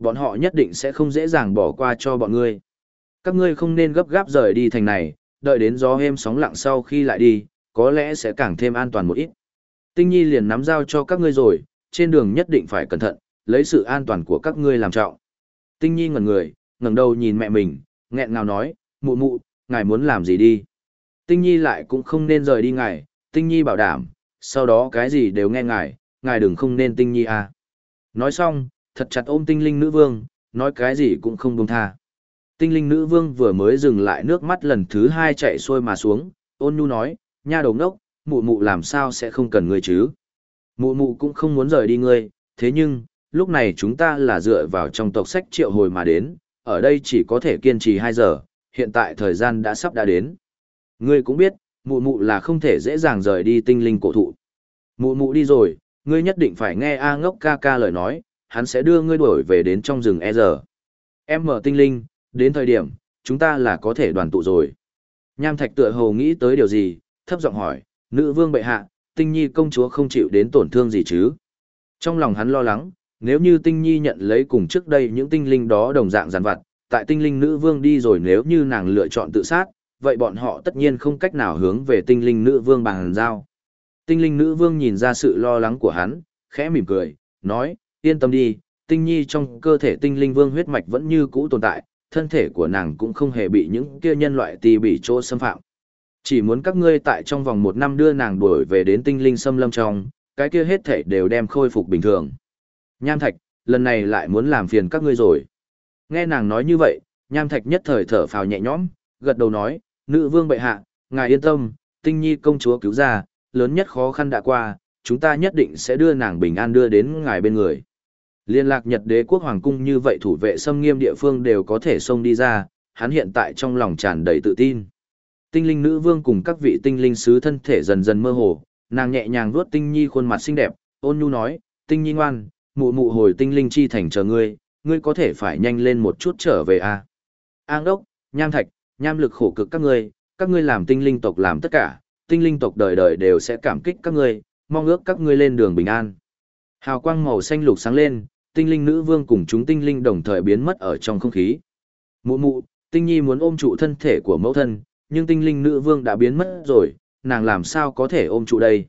Bọn họ nhất định sẽ không dễ dàng bỏ qua cho bọn ngươi. Các ngươi không nên gấp gáp rời đi thành này, đợi đến gió êm sóng lặng sau khi lại đi, có lẽ sẽ càng thêm an toàn một ít. Tinh Nhi liền nắm dao cho các ngươi rồi, trên đường nhất định phải cẩn thận, lấy sự an toàn của các ngươi làm trọng. Tinh Nhi ngẩn người, ngẩng đầu nhìn mẹ mình, nghẹn ngào nói, mụ mụ, ngài muốn làm gì đi. Tinh Nhi lại cũng không nên rời đi ngài, Tinh Nhi bảo đảm, sau đó cái gì đều nghe ngài, ngài đừng không nên Tinh Nhi à. Nói xong, thật chặt ôm tinh linh nữ vương, nói cái gì cũng không buông tha. Tinh linh nữ vương vừa mới dừng lại nước mắt lần thứ hai chạy xuôi mà xuống, ôn nhu nói, nha đầu ngốc, mụ mụ làm sao sẽ không cần ngươi chứ. Mụ mụ cũng không muốn rời đi ngươi, thế nhưng, lúc này chúng ta là dựa vào trong tộc sách triệu hồi mà đến, ở đây chỉ có thể kiên trì 2 giờ, hiện tại thời gian đã sắp đã đến. Ngươi cũng biết, mụ mụ là không thể dễ dàng rời đi tinh linh cổ thụ. Mụ mụ đi rồi, ngươi nhất định phải nghe A ngốc ca ca lời nói, hắn sẽ đưa ngươi đuổi về đến trong rừng e giờ. Em mở tinh linh, đến thời điểm, chúng ta là có thể đoàn tụ rồi. Nham thạch tựa hồ nghĩ tới điều gì, thấp giọng hỏi, nữ vương bệ hạ, tinh nhi công chúa không chịu đến tổn thương gì chứ. Trong lòng hắn lo lắng, nếu như tinh nhi nhận lấy cùng trước đây những tinh linh đó đồng dạng giàn vặt, tại tinh linh nữ vương đi rồi nếu như nàng lựa chọn tự sát, vậy bọn họ tất nhiên không cách nào hướng về tinh linh nữ vương bằng giao. Tinh linh nữ vương nhìn ra sự lo lắng của hắn, khẽ mỉm cười, nói, yên tâm đi, tinh nhi trong cơ thể tinh linh vương huyết mạch vẫn như cũ tồn tại, thân thể của nàng cũng không hề bị những kia nhân loại tì bị chỗ xâm phạm. Chỉ muốn các ngươi tại trong vòng một năm đưa nàng đuổi về đến tinh linh xâm lâm trong, cái kia hết thể đều đem khôi phục bình thường. Nham Thạch, lần này lại muốn làm phiền các ngươi rồi. Nghe nàng nói như vậy, Nham Thạch nhất thời thở phào nhẹ nhõm, gật đầu nói, nữ vương bệ hạ, ngài yên tâm, tinh nhi công chúa cứu ra, lớn nhất khó khăn đã qua, chúng ta nhất định sẽ đưa nàng bình an đưa đến ngài bên người. Liên lạc Nhật đế quốc hoàng cung như vậy thủ vệ xâm nghiêm địa phương đều có thể xông đi ra, hắn hiện tại trong lòng tràn đầy tự tin. Tinh linh nữ vương cùng các vị tinh linh sứ thân thể dần dần mơ hồ, nàng nhẹ nhàng vuốt tinh nhi khuôn mặt xinh đẹp, ôn nhu nói, tinh nhi ngoan, mụ mụ hồi tinh linh chi thành chờ ngươi, ngươi có thể phải nhanh lên một chút trở về a. À? An đốc, nham thạch, nham lực khổ cực các ngươi, các ngươi làm tinh linh tộc làm tất cả, tinh linh tộc đời đời đều sẽ cảm kích các ngươi, mong ước các ngươi lên đường bình an. Hào quang màu xanh lục sáng lên, tinh linh nữ vương cùng chúng tinh linh đồng thời biến mất ở trong không khí. Mụ mụ, tinh nhi muốn ôm trụ thân thể của mẫu thân, nhưng tinh linh nữ vương đã biến mất rồi, nàng làm sao có thể ôm trụ đây.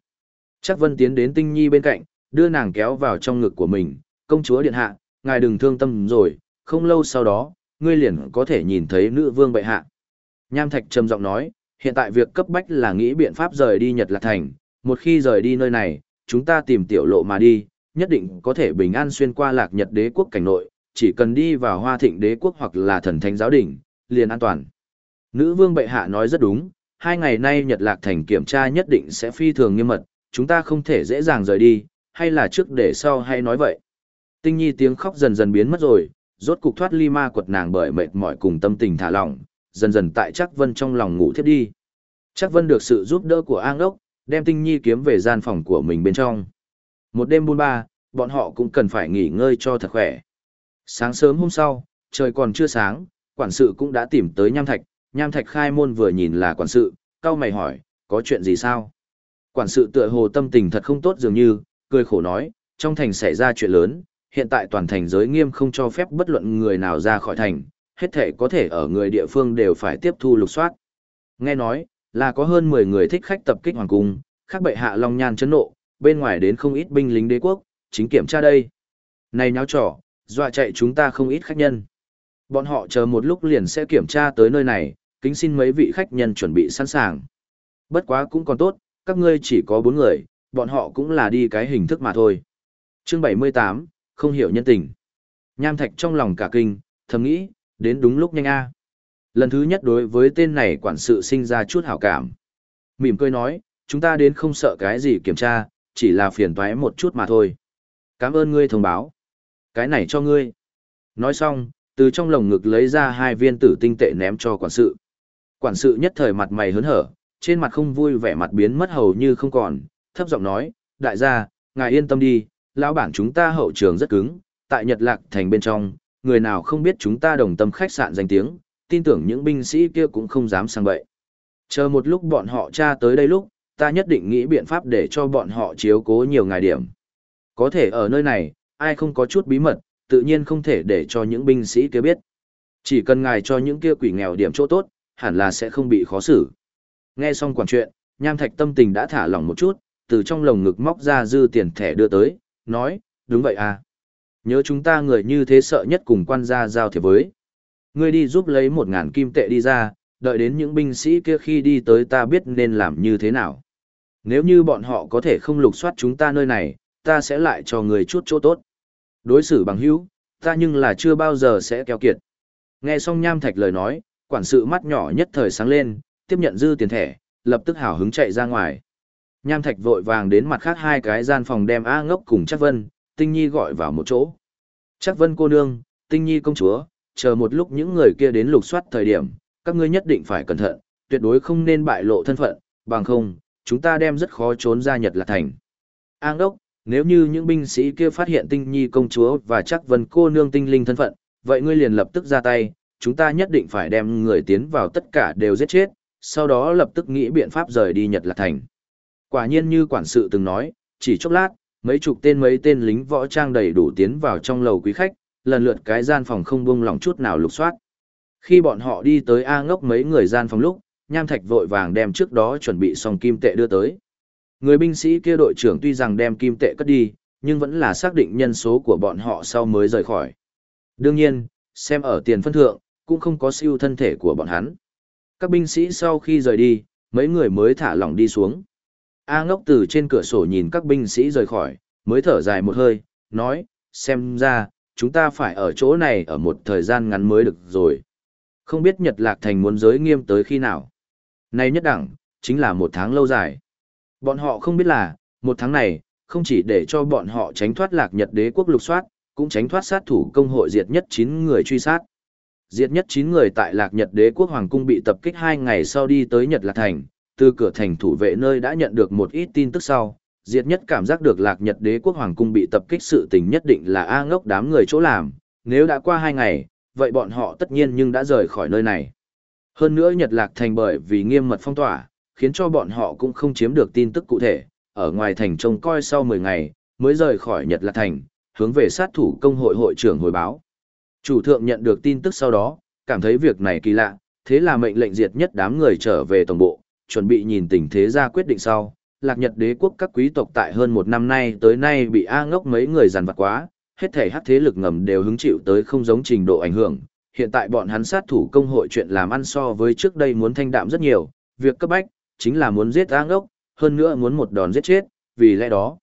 Chắc vân tiến đến tinh nhi bên cạnh, đưa nàng kéo vào trong ngực của mình, công chúa điện hạ, ngài đừng thương tâm rồi, không lâu sau đó, ngươi liền có thể nhìn thấy nữ vương bệ hạ. Nham Thạch trầm giọng nói, hiện tại việc cấp bách là nghĩ biện pháp rời đi Nhật Lạc Thành, một khi rời đi nơi này, chúng ta tìm tiểu lộ mà đi, nhất định có thể bình an xuyên qua Lạc Nhật đế quốc cảnh nội, chỉ cần đi vào Hoa Thịnh đế quốc hoặc là thần thánh giáo đỉnh, liền an toàn. Nữ vương bệ hạ nói rất đúng, hai ngày nay Nhật Lạc Thành kiểm tra nhất định sẽ phi thường nghiêm mật, chúng ta không thể dễ dàng rời đi, hay là trước để sau hay nói vậy. Tinh nhi tiếng khóc dần dần biến mất rồi, rốt cục thoát ly ma quật nàng bởi mệt mỏi cùng tâm tình thả lỏng, dần dần tại chắc vân trong lòng ngủ thiếp đi. Chắc vân được sự giúp đỡ của An Đốc, đem tinh nhi kiếm về gian phòng của mình bên trong. Một đêm buôn ba, bọn họ cũng cần phải nghỉ ngơi cho thật khỏe. Sáng sớm hôm sau, trời còn chưa sáng, quản sự cũng đã tìm tới Nham Thạch, Nham Thạch khai môn vừa nhìn là quản sự, cao mày hỏi, có chuyện gì sao? Quản sự tựa hồ tâm tình thật không tốt dường như, cười khổ nói, trong thành xảy ra chuyện lớn, hiện tại toàn thành giới nghiêm không cho phép bất luận người nào ra khỏi thành, hết thể có thể ở người địa phương đều phải tiếp thu lục soát. Nghe nói, là có hơn 10 người thích khách tập kích hoàng cung, khác bệ hạ long nhan chấn nộ, bên ngoài đến không ít binh lính đế quốc, chính kiểm tra đây. Này nháo trò, dọa chạy chúng ta không ít khách nhân. Bọn họ chờ một lúc liền sẽ kiểm tra tới nơi này, kính xin mấy vị khách nhân chuẩn bị sẵn sàng. Bất quá cũng còn tốt, các ngươi chỉ có bốn người, bọn họ cũng là đi cái hình thức mà thôi. Chương 78, không hiểu nhân tình. Nham Thạch trong lòng cả kinh, thầm nghĩ, đến đúng lúc nhanh a. Lần thứ nhất đối với tên này quản sự sinh ra chút hảo cảm. Mỉm cười nói, chúng ta đến không sợ cái gì kiểm tra, chỉ là phiền toái một chút mà thôi. Cảm ơn ngươi thông báo. Cái này cho ngươi. Nói xong, từ trong lồng ngực lấy ra hai viên tử tinh tệ ném cho quản sự. Quản sự nhất thời mặt mày hớn hở, trên mặt không vui vẻ mặt biến mất hầu như không còn, thấp giọng nói, đại gia, ngài yên tâm đi, lão bản chúng ta hậu trường rất cứng, tại Nhật Lạc thành bên trong, người nào không biết chúng ta đồng tâm khách sạn danh tiếng, tin tưởng những binh sĩ kia cũng không dám sang bậy. Chờ một lúc bọn họ tra tới đây lúc, ta nhất định nghĩ biện pháp để cho bọn họ chiếu cố nhiều ngày điểm. Có thể ở nơi này, ai không có chút bí mật, tự nhiên không thể để cho những binh sĩ kia biết. Chỉ cần ngài cho những kia quỷ nghèo điểm chỗ tốt, hẳn là sẽ không bị khó xử. Nghe xong quản chuyện, Nham Thạch tâm tình đã thả lỏng một chút, từ trong lồng ngực móc ra dư tiền thẻ đưa tới, nói, đúng vậy à. Nhớ chúng ta người như thế sợ nhất cùng quan gia giao thiệp với. Ngươi đi giúp lấy một ngàn kim tệ đi ra, đợi đến những binh sĩ kia khi đi tới ta biết nên làm như thế nào. Nếu như bọn họ có thể không lục soát chúng ta nơi này, ta sẽ lại cho người chút chỗ tốt. Đối xử bằng hữu, ta nhưng là chưa bao giờ sẽ keo kiệt. Nghe xong Nham Thạch lời nói, quản sự mắt nhỏ nhất thời sáng lên, tiếp nhận dư tiền thẻ, lập tức hào hứng chạy ra ngoài. Nham Thạch vội vàng đến mặt khác hai cái gian phòng đem A ngốc cùng Chắc Vân, Tinh Nhi gọi vào một chỗ. Chắc Vân cô nương, Tinh Nhi công chúa, chờ một lúc những người kia đến lục soát thời điểm, các ngươi nhất định phải cẩn thận, tuyệt đối không nên bại lộ thân phận, bằng không, chúng ta đem rất khó trốn ra Nhật Lạc Thành. An đốc, nếu như những binh sĩ kia phát hiện Tinh Nhi công chúa và Chắc Vân cô nương tinh linh thân phận, vậy ngươi liền lập tức ra tay, chúng ta nhất định phải đem người tiến vào tất cả đều giết chết, sau đó lập tức nghĩ biện pháp rời đi Nhật Lạc Thành. Quả nhiên như quản sự từng nói, chỉ chốc lát, mấy chục tên mấy tên lính võ trang đầy đủ tiến vào trong lầu quý khách, lần lượt cái gian phòng không buông lỏng chút nào lục soát. Khi bọn họ đi tới A ngốc mấy người gian phòng lúc, Nham Thạch vội vàng đem trước đó chuẩn bị xong kim tệ đưa tới. Người binh sĩ kia đội trưởng tuy rằng đem kim tệ cất đi, nhưng vẫn là xác định nhân số của bọn họ sau mới rời khỏi. Đương nhiên, xem ở tiền phân thượng, cũng không có siêu thân thể của bọn hắn. Các binh sĩ sau khi rời đi, mấy người mới thả lỏng đi xuống. A ngốc từ trên cửa sổ nhìn các binh sĩ rời khỏi, mới thở dài một hơi, nói, xem ra, chúng ta phải ở chỗ này ở một thời gian ngắn mới được rồi. Không biết Nhật Lạc Thành muốn giới nghiêm tới khi nào. Nay nhất đẳng, chính là một tháng lâu dài. Bọn họ không biết là, một tháng này, không chỉ để cho bọn họ tránh thoát lạc Nhật đế quốc lục soát, cũng tránh thoát sát thủ công hội diệt nhất 9 người truy sát. Diệt nhất 9 người tại lạc Nhật đế quốc hoàng cung bị tập kích 2 ngày sau đi tới Nhật Lạc Thành, từ cửa thành thủ vệ nơi đã nhận được một ít tin tức sau. Diệt nhất cảm giác được lạc Nhật đế quốc hoàng cung bị tập kích sự tình nhất định là A ngốc đám người chỗ làm, nếu đã qua 2 ngày, vậy bọn họ tất nhiên nhưng đã rời khỏi nơi này. Hơn nữa Nhật Lạc Thành bởi vì nghiêm mật phong tỏa, khiến cho bọn họ cũng không chiếm được tin tức cụ thể, ở ngoài thành trông coi sau 10 ngày, mới rời khỏi Nhật Lạc Thành, hướng về sát thủ công hội hội trưởng hồi báo. Chủ thượng nhận được tin tức sau đó, cảm thấy việc này kỳ lạ, thế là mệnh lệnh diệt nhất đám người trở về tổng bộ, chuẩn bị nhìn tình thế ra quyết định sau. Lạc Nhật đế quốc các quý tộc tại hơn một năm nay tới nay bị A ngốc mấy người giàn vặt quá, hết thể hắc thế lực ngầm đều hứng chịu tới không giống trình độ ảnh hưởng. Hiện tại bọn hắn sát thủ công hội chuyện làm ăn so với trước đây muốn thanh đạm rất nhiều, việc cấp bách, chính là muốn giết A ngốc, hơn nữa muốn một đòn giết chết, vì lẽ đó.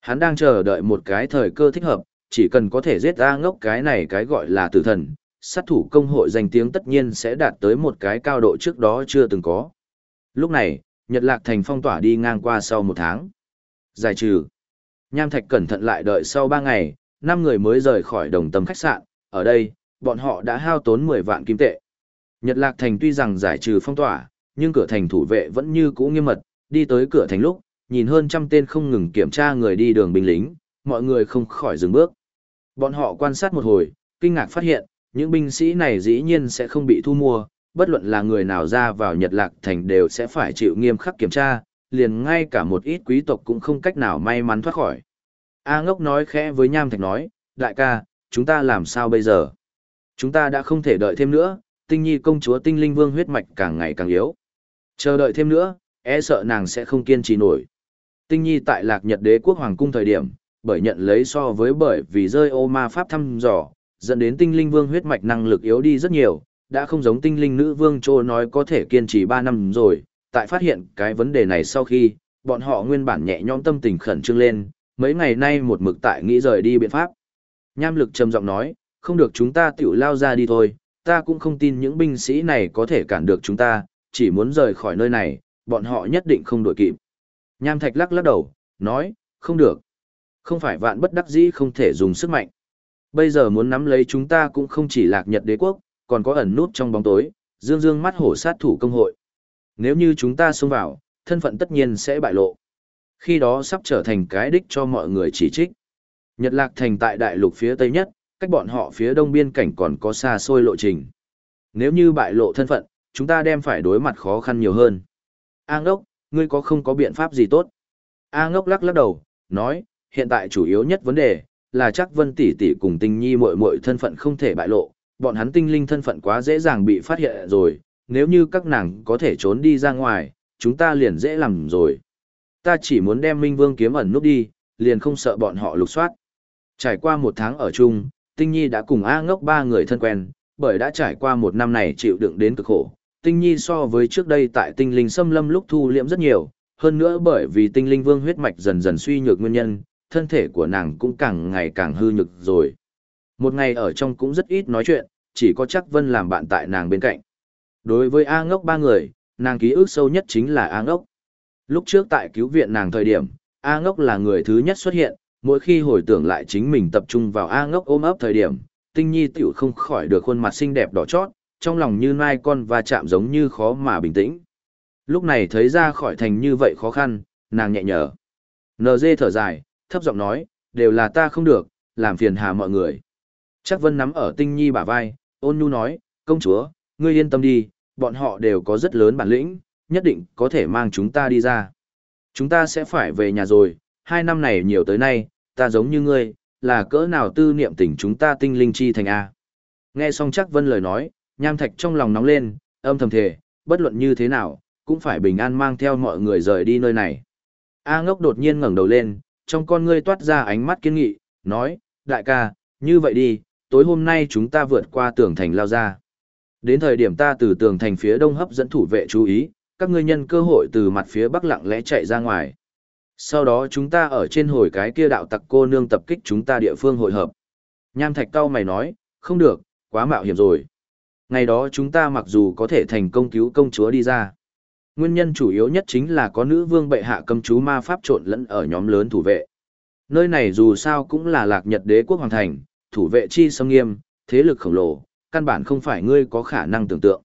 Hắn đang chờ đợi một cái thời cơ thích hợp, chỉ cần có thể giết A ngốc cái này cái gọi là tử thần, sát thủ công hội danh tiếng tất nhiên sẽ đạt tới một cái cao độ trước đó chưa từng có. Lúc này, Nhật Lạc Thành phong tỏa đi ngang qua sau một tháng. Giải trừ. Nham Thạch cẩn thận lại đợi sau ba ngày, năm người mới rời khỏi đồng tâm khách sạn, ở đây, bọn họ đã hao tốn 10 vạn kim tệ. Nhật Lạc Thành tuy rằng giải trừ phong tỏa, nhưng cửa thành thủ vệ vẫn như cũ nghiêm mật, đi tới cửa thành lúc, nhìn hơn trăm tên không ngừng kiểm tra người đi đường binh lính, mọi người không khỏi dừng bước. Bọn họ quan sát một hồi, kinh ngạc phát hiện, những binh sĩ này dĩ nhiên sẽ không bị thu mua, bất luận là người nào ra vào Nhật Lạc Thành đều sẽ phải chịu nghiêm khắc kiểm tra, liền ngay cả một ít quý tộc cũng không cách nào may mắn thoát khỏi. A ngốc nói khẽ với Nham Thạch nói, đại ca, chúng ta làm sao bây giờ? Chúng ta đã không thể đợi thêm nữa, tinh nhi công chúa tinh linh vương huyết mạch càng ngày càng yếu. Chờ đợi thêm nữa, e sợ nàng sẽ không kiên trì nổi. Tinh nhi tại lạc nhật đế quốc hoàng cung thời điểm, bởi nhận lấy so với bởi vì rơi ô ma pháp thăm dò, dẫn đến tinh linh vương huyết mạch năng lực yếu đi rất nhiều, đã không giống tinh linh nữ vương trô nói có thể kiên trì 3 năm rồi, tại phát hiện cái vấn đề này sau khi, bọn họ nguyên bản nhẹ nhõm tâm tình khẩn trương lên, mấy ngày nay một mực tại nghĩ rời đi biện pháp. Nham lực trầm giọng nói, không được chúng ta tiểu lao ra đi thôi, ta cũng không tin những binh sĩ này có thể cản được chúng ta, chỉ muốn rời khỏi nơi này, bọn họ nhất định không đuổi kịp. Nham Thạch lắc lắc đầu, nói, không được. Không phải vạn bất đắc dĩ không thể dùng sức mạnh. Bây giờ muốn nắm lấy chúng ta cũng không chỉ lạc nhật đế quốc, còn có ẩn nút trong bóng tối, dương dương mắt hổ sát thủ công hội. Nếu như chúng ta xông vào, thân phận tất nhiên sẽ bại lộ. Khi đó sắp trở thành cái đích cho mọi người chỉ trích. Nhật lạc thành tại đại lục phía tây nhất, cách bọn họ phía đông biên cảnh còn có xa xôi lộ trình. Nếu như bại lộ thân phận, chúng ta đem phải đối mặt khó khăn nhiều hơn. A ngốc, ngươi có không có biện pháp gì tốt? A ngốc lắc lắc đầu, nói, hiện tại chủ yếu nhất vấn đề, là chắc vân tỷ tỷ cùng tinh nhi muội muội thân phận không thể bại lộ, bọn hắn tinh linh thân phận quá dễ dàng bị phát hiện rồi, nếu như các nàng có thể trốn đi ra ngoài, chúng ta liền dễ làm rồi. Ta chỉ muốn đem Minh Vương kiếm ẩn núp đi, liền không sợ bọn họ lục soát. Trải qua một tháng ở chung, Tinh Nhi đã cùng A ngốc ba người thân quen, bởi đã trải qua một năm này chịu đựng đến cực khổ, tinh nhi so với trước đây tại tinh linh xâm lâm lúc thu liễm rất nhiều, hơn nữa bởi vì tinh linh vương huyết mạch dần dần suy nhược nguyên nhân, thân thể của nàng cũng càng ngày càng hư nhược rồi. Một ngày ở trong cũng rất ít nói chuyện, chỉ có chắc vân làm bạn tại nàng bên cạnh. Đối với A ngốc ba người, nàng ký ức sâu nhất chính là A ngốc. Lúc trước tại cứu viện nàng thời điểm, A ngốc là người thứ nhất xuất hiện, mỗi khi hồi tưởng lại chính mình tập trung vào A ngốc ôm ấp thời điểm, tinh nhi tiểu không khỏi được khuôn mặt xinh đẹp đỏ chót, trong lòng như nai con và chạm giống như khó mà bình tĩnh. Lúc này thấy ra khỏi thành như vậy khó khăn, nàng nhẹ nhở. NG thở dài, thấp giọng nói, đều là ta không được, làm phiền hà mọi người. Chắc vân nắm ở tinh nhi bả vai, ôn nhu nói, công chúa, ngươi yên tâm đi, bọn họ đều có rất lớn bản lĩnh, nhất định có thể mang chúng ta đi ra. Chúng ta sẽ phải về nhà rồi, hai năm này nhiều tới nay, ta giống như ngươi, là cỡ nào tư niệm tình chúng ta tinh linh chi thành A. Nghe xong chắc vân lời nói, Nham Thạch trong lòng nóng lên, âm thầm thề, bất luận như thế nào, cũng phải bình an mang theo mọi người rời đi nơi này. A ngốc đột nhiên ngẩng đầu lên, trong con ngươi toát ra ánh mắt kiên nghị, nói, đại ca, như vậy đi, tối hôm nay chúng ta vượt qua tường thành lao ra. Đến thời điểm ta từ tường thành phía đông hấp dẫn thủ vệ chú ý, các ngươi nhân cơ hội từ mặt phía bắc lặng lẽ chạy ra ngoài. Sau đó chúng ta ở trên hồi cái kia đạo tặc cô nương tập kích chúng ta địa phương hội hợp. Nham Thạch cao mày nói, không được, quá mạo hiểm rồi. Ngày đó chúng ta mặc dù có thể thành công cứu công chúa đi ra. Nguyên nhân chủ yếu nhất chính là có nữ vương bệ hạ cầm chú ma pháp trộn lẫn ở nhóm lớn thủ vệ. Nơi này dù sao cũng là lạc nhật đế quốc hoàng thành, thủ vệ chi sông nghiêm, thế lực khổng lồ, căn bản không phải ngươi có khả năng tưởng tượng.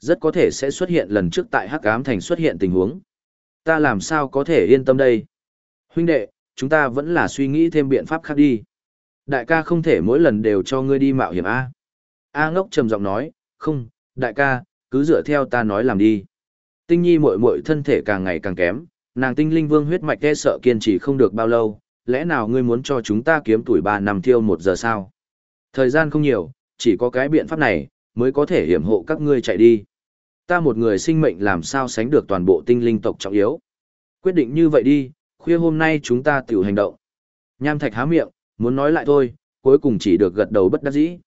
Rất có thể sẽ xuất hiện lần trước tại Hắc Ám Thành xuất hiện tình huống. Ta làm sao có thể yên tâm đây? Huynh đệ, chúng ta vẫn là suy nghĩ thêm biện pháp khác đi. Đại ca không thể mỗi lần đều cho ngươi đi mạo hiểm A. A ngốc trầm giọng nói, không, đại ca, cứ dựa theo ta nói làm đi. Tinh nhi muội muội thân thể càng ngày càng kém, nàng tinh linh vương huyết mạch e sợ kiên trì không được bao lâu, lẽ nào ngươi muốn cho chúng ta kiếm tuổi 3 năm thiêu một giờ sao? Thời gian không nhiều, chỉ có cái biện pháp này, mới có thể hiểm hộ các ngươi chạy đi. Ta một người sinh mệnh làm sao sánh được toàn bộ tinh linh tộc trọng yếu. Quyết định như vậy đi, khuya hôm nay chúng ta tiểu hành động. Nham Thạch há miệng, muốn nói lại thôi, cuối cùng chỉ được gật đầu bất đắc dĩ.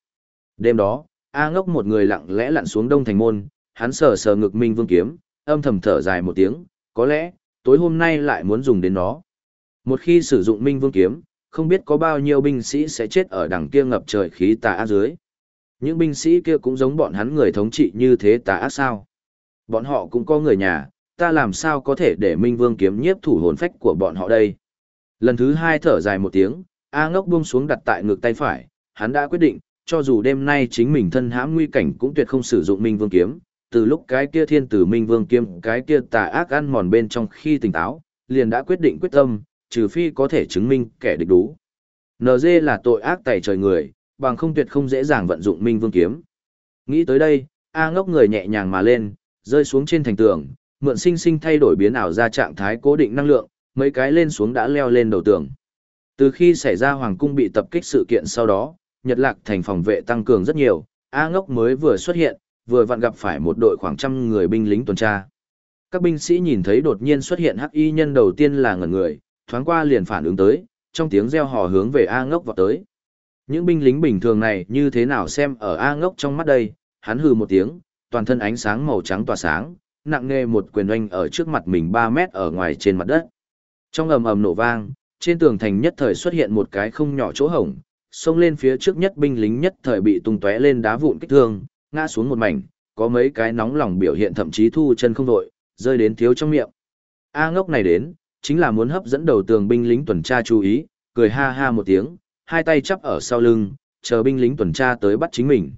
Đêm đó, A ngốc một người lặng lẽ lặn xuống đông thành môn, hắn sờ sờ ngực Minh Vương kiếm, âm thầm thở dài một tiếng, có lẽ, tối hôm nay lại muốn dùng đến nó. Một khi sử dụng Minh Vương kiếm, không biết có bao nhiêu binh sĩ sẽ chết ở đằng kia ngập trời khí tà ác dưới. Những binh sĩ kia cũng giống bọn hắn người thống trị như thế tà ác sao. Bọn họ cũng có người nhà, ta làm sao có thể để Minh Vương kiếm nhiếp thủ hồn phách của bọn họ đây. Lần thứ hai thở dài một tiếng, A ngốc buông xuống đặt tại ngực tay phải, hắn đã quyết định, cho dù đêm nay chính mình thân hãm nguy cảnh cũng tuyệt không sử dụng Minh Vương kiếm, từ lúc cái kia thiên tử Minh Vương kiếm cái kia tà ác ăn mòn bên trong khi tỉnh táo, liền đã quyết định quyết tâm, trừ phi có thể chứng minh kẻ địch đủ. NG là tội ác tẩy trời người, bằng không tuyệt không dễ dàng vận dụng Minh Vương kiếm. Nghĩ tới đây, A ngốc người nhẹ nhàng mà lên, rơi xuống trên thành tường, mượn sinh sinh thay đổi biến ảo ra trạng thái cố định năng lượng, mấy cái lên xuống đã leo lên đầu tường. Từ khi xảy ra hoàng cung bị tập kích sự kiện sau đó, Nhật Lạc thành phòng vệ tăng cường rất nhiều, A Ngốc mới vừa xuất hiện, vừa vặn gặp phải một đội khoảng trăm người binh lính tuần tra. Các binh sĩ nhìn thấy đột nhiên xuất hiện hắc y nhân đầu tiên là ngẩn người, thoáng qua liền phản ứng tới, trong tiếng reo hò hướng về A Ngốc vào tới. Những binh lính bình thường này như thế nào xem ở A Ngốc trong mắt đây, hắn hừ một tiếng, toàn thân ánh sáng màu trắng tỏa sáng, nặng nề một quyền oanh ở trước mặt mình 3 mét ở ngoài trên mặt đất. Trong ầm ầm nổ vang, trên tường thành nhất thời xuất hiện một cái không nhỏ chỗ hổng, xông lên phía trước nhất binh lính nhất thời bị tung tóe lên đá vụn kích thương, ngã xuống một mảnh, có mấy cái nóng lòng biểu hiện thậm chí thu chân không đội, rơi đến thiếu trong miệng. A ngốc này đến, chính là muốn hấp dẫn đầu tường binh lính tuần tra chú ý, cười ha ha một tiếng, hai tay chắp ở sau lưng, chờ binh lính tuần tra tới bắt chính mình.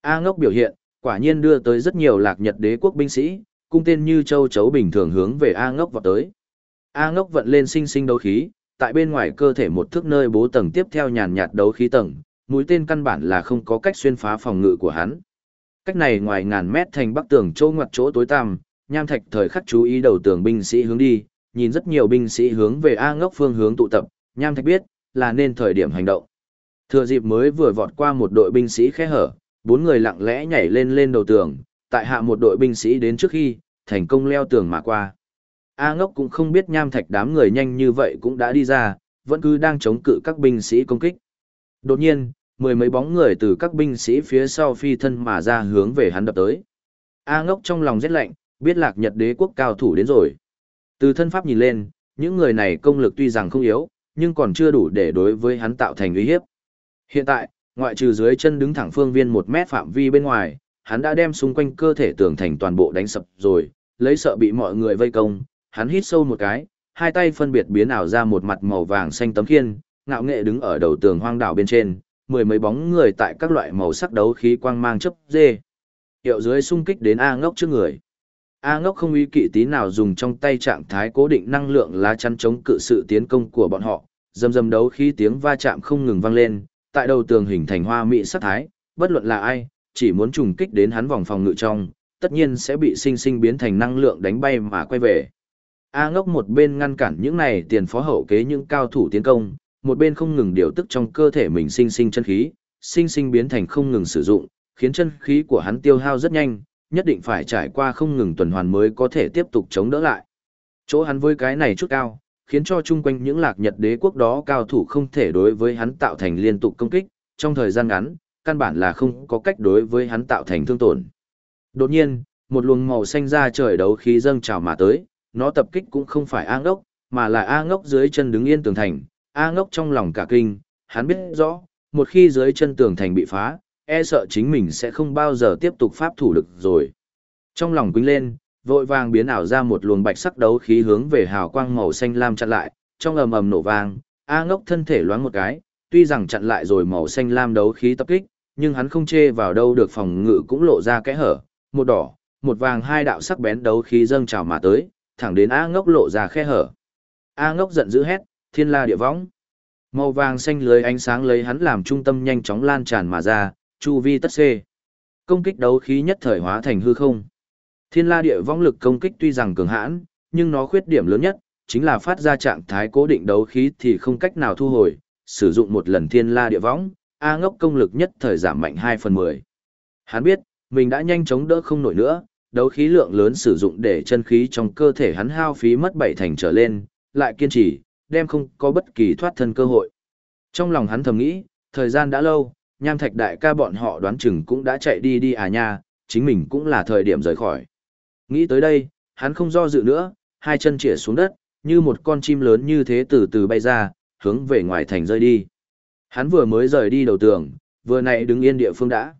A ngốc biểu hiện, quả nhiên đưa tới rất nhiều lạc nhật đế quốc binh sĩ, cung tên như châu chấu bình thường hướng về A ngốc vào tới. A ngốc vận lên sinh sinh đấu khí, tại bên ngoài cơ thể một thước nơi bố tầng tiếp theo nhàn nhạt đấu khí tầng, mũi tên căn bản là không có cách xuyên phá phòng ngự của hắn. Cách này ngoài ngàn mét thành bắc tường chỗ ngoặt chỗ tối tăm, nham thạch thời khắc chú ý đầu tường binh sĩ hướng đi, nhìn rất nhiều binh sĩ hướng về A ngốc phương hướng tụ tập, nham thạch biết, là nên thời điểm hành động. Thừa dịp mới vừa vọt qua một đội binh sĩ khẽ hở, bốn người lặng lẽ nhảy lên lên đầu tường, tại hạ một đội binh sĩ đến trước khi, thành công leo tường mà qua. A ngốc cũng không biết nham thạch đám người nhanh như vậy cũng đã đi ra, vẫn cứ đang chống cự các binh sĩ công kích. Đột nhiên, mười mấy bóng người từ các binh sĩ phía sau phi thân mà ra hướng về hắn đập tới. A ngốc trong lòng rét lạnh, biết lạc nhật đế quốc cao thủ đến rồi. Từ thân pháp nhìn lên, những người này công lực tuy rằng không yếu, nhưng còn chưa đủ để đối với hắn tạo thành uy hiếp. Hiện tại, ngoại trừ dưới chân đứng thẳng phương viên một mét phạm vi bên ngoài, hắn đã đem xung quanh cơ thể tường thành toàn bộ đánh sập rồi, lấy sợ bị mọi người vây công, hắn hít sâu một cái, hai tay phân biệt biến ảo ra một mặt màu vàng xanh tấm khiên, ngạo nghệ đứng ở đầu tường hoang đảo bên trên, mười mấy bóng người tại các loại màu sắc đấu khí quang mang chấp dê. Hiệu dưới xung kích đến A ngốc trước người. A ngốc không ý kỵ tí nào dùng trong tay trạng thái cố định năng lượng lá chắn chống cự sự tiến công của bọn họ, dầm dầm đấu khí tiếng va chạm không ngừng vang lên, tại đầu tường hình thành hoa mỹ sắc thái, bất luận là ai, chỉ muốn trùng kích đến hắn vòng phòng ngự trong, tất nhiên sẽ bị sinh sinh biến thành năng lượng đánh bay mà quay về. A ngốc một bên ngăn cản những này tiền phó hậu kế những cao thủ tiến công, một bên không ngừng điều tức trong cơ thể mình sinh sinh chân khí, sinh sinh biến thành không ngừng sử dụng, khiến chân khí của hắn tiêu hao rất nhanh, nhất định phải trải qua không ngừng tuần hoàn mới có thể tiếp tục chống đỡ lại. Chỗ hắn với cái này chút cao, khiến cho chung quanh những lạc nhật đế quốc đó cao thủ không thể đối với hắn tạo thành liên tục công kích, trong thời gian ngắn, căn bản là không có cách đối với hắn tạo thành thương tổn. Đột nhiên, một luồng màu xanh ra trời đấu khí dâng trào mà tới, nó tập kích cũng không phải A ngốc, mà là A ngốc dưới chân đứng yên tường thành, A ngốc trong lòng cả kinh, hắn biết rõ, một khi dưới chân tường thành bị phá, e sợ chính mình sẽ không bao giờ tiếp tục pháp thủ lực rồi. Trong lòng quýnh lên, vội vàng biến ảo ra một luồng bạch sắc đấu khí hướng về hào quang màu xanh lam chặn lại, trong ầm ầm nổ vang, A ngốc thân thể loáng một cái, tuy rằng chặn lại rồi màu xanh lam đấu khí tập kích, nhưng hắn không chê vào đâu được phòng ngự cũng lộ ra kẽ hở, một đỏ, một vàng hai đạo sắc bén đấu khí dâng trào mà tới, thẳng đến A ngốc lộ ra khe hở. A ngốc giận dữ hét, thiên la địa võng. Màu vàng xanh lưới ánh sáng lấy hắn làm trung tâm nhanh chóng lan tràn mà ra, chu vi tất xê. Công kích đấu khí nhất thời hóa thành hư không. Thiên la địa vong lực công kích tuy rằng cường hãn, nhưng nó khuyết điểm lớn nhất, chính là phát ra trạng thái cố định đấu khí thì không cách nào thu hồi, sử dụng một lần thiên la địa võng, A ngốc công lực nhất thời giảm mạnh 2 phần 10. Hắn biết, mình đã nhanh chóng đỡ không nổi nữa, đấu khí lượng lớn sử dụng để chân khí trong cơ thể hắn hao phí mất bảy thành trở lên, lại kiên trì, đem không có bất kỳ thoát thân cơ hội. Trong lòng hắn thầm nghĩ, thời gian đã lâu, nham thạch đại ca bọn họ đoán chừng cũng đã chạy đi đi à nha, chính mình cũng là thời điểm rời khỏi. Nghĩ tới đây, hắn không do dự nữa, hai chân chĩa xuống đất, như một con chim lớn như thế từ từ bay ra, hướng về ngoài thành rơi đi. Hắn vừa mới rời đi đầu tường, vừa nãy đứng yên địa phương đã.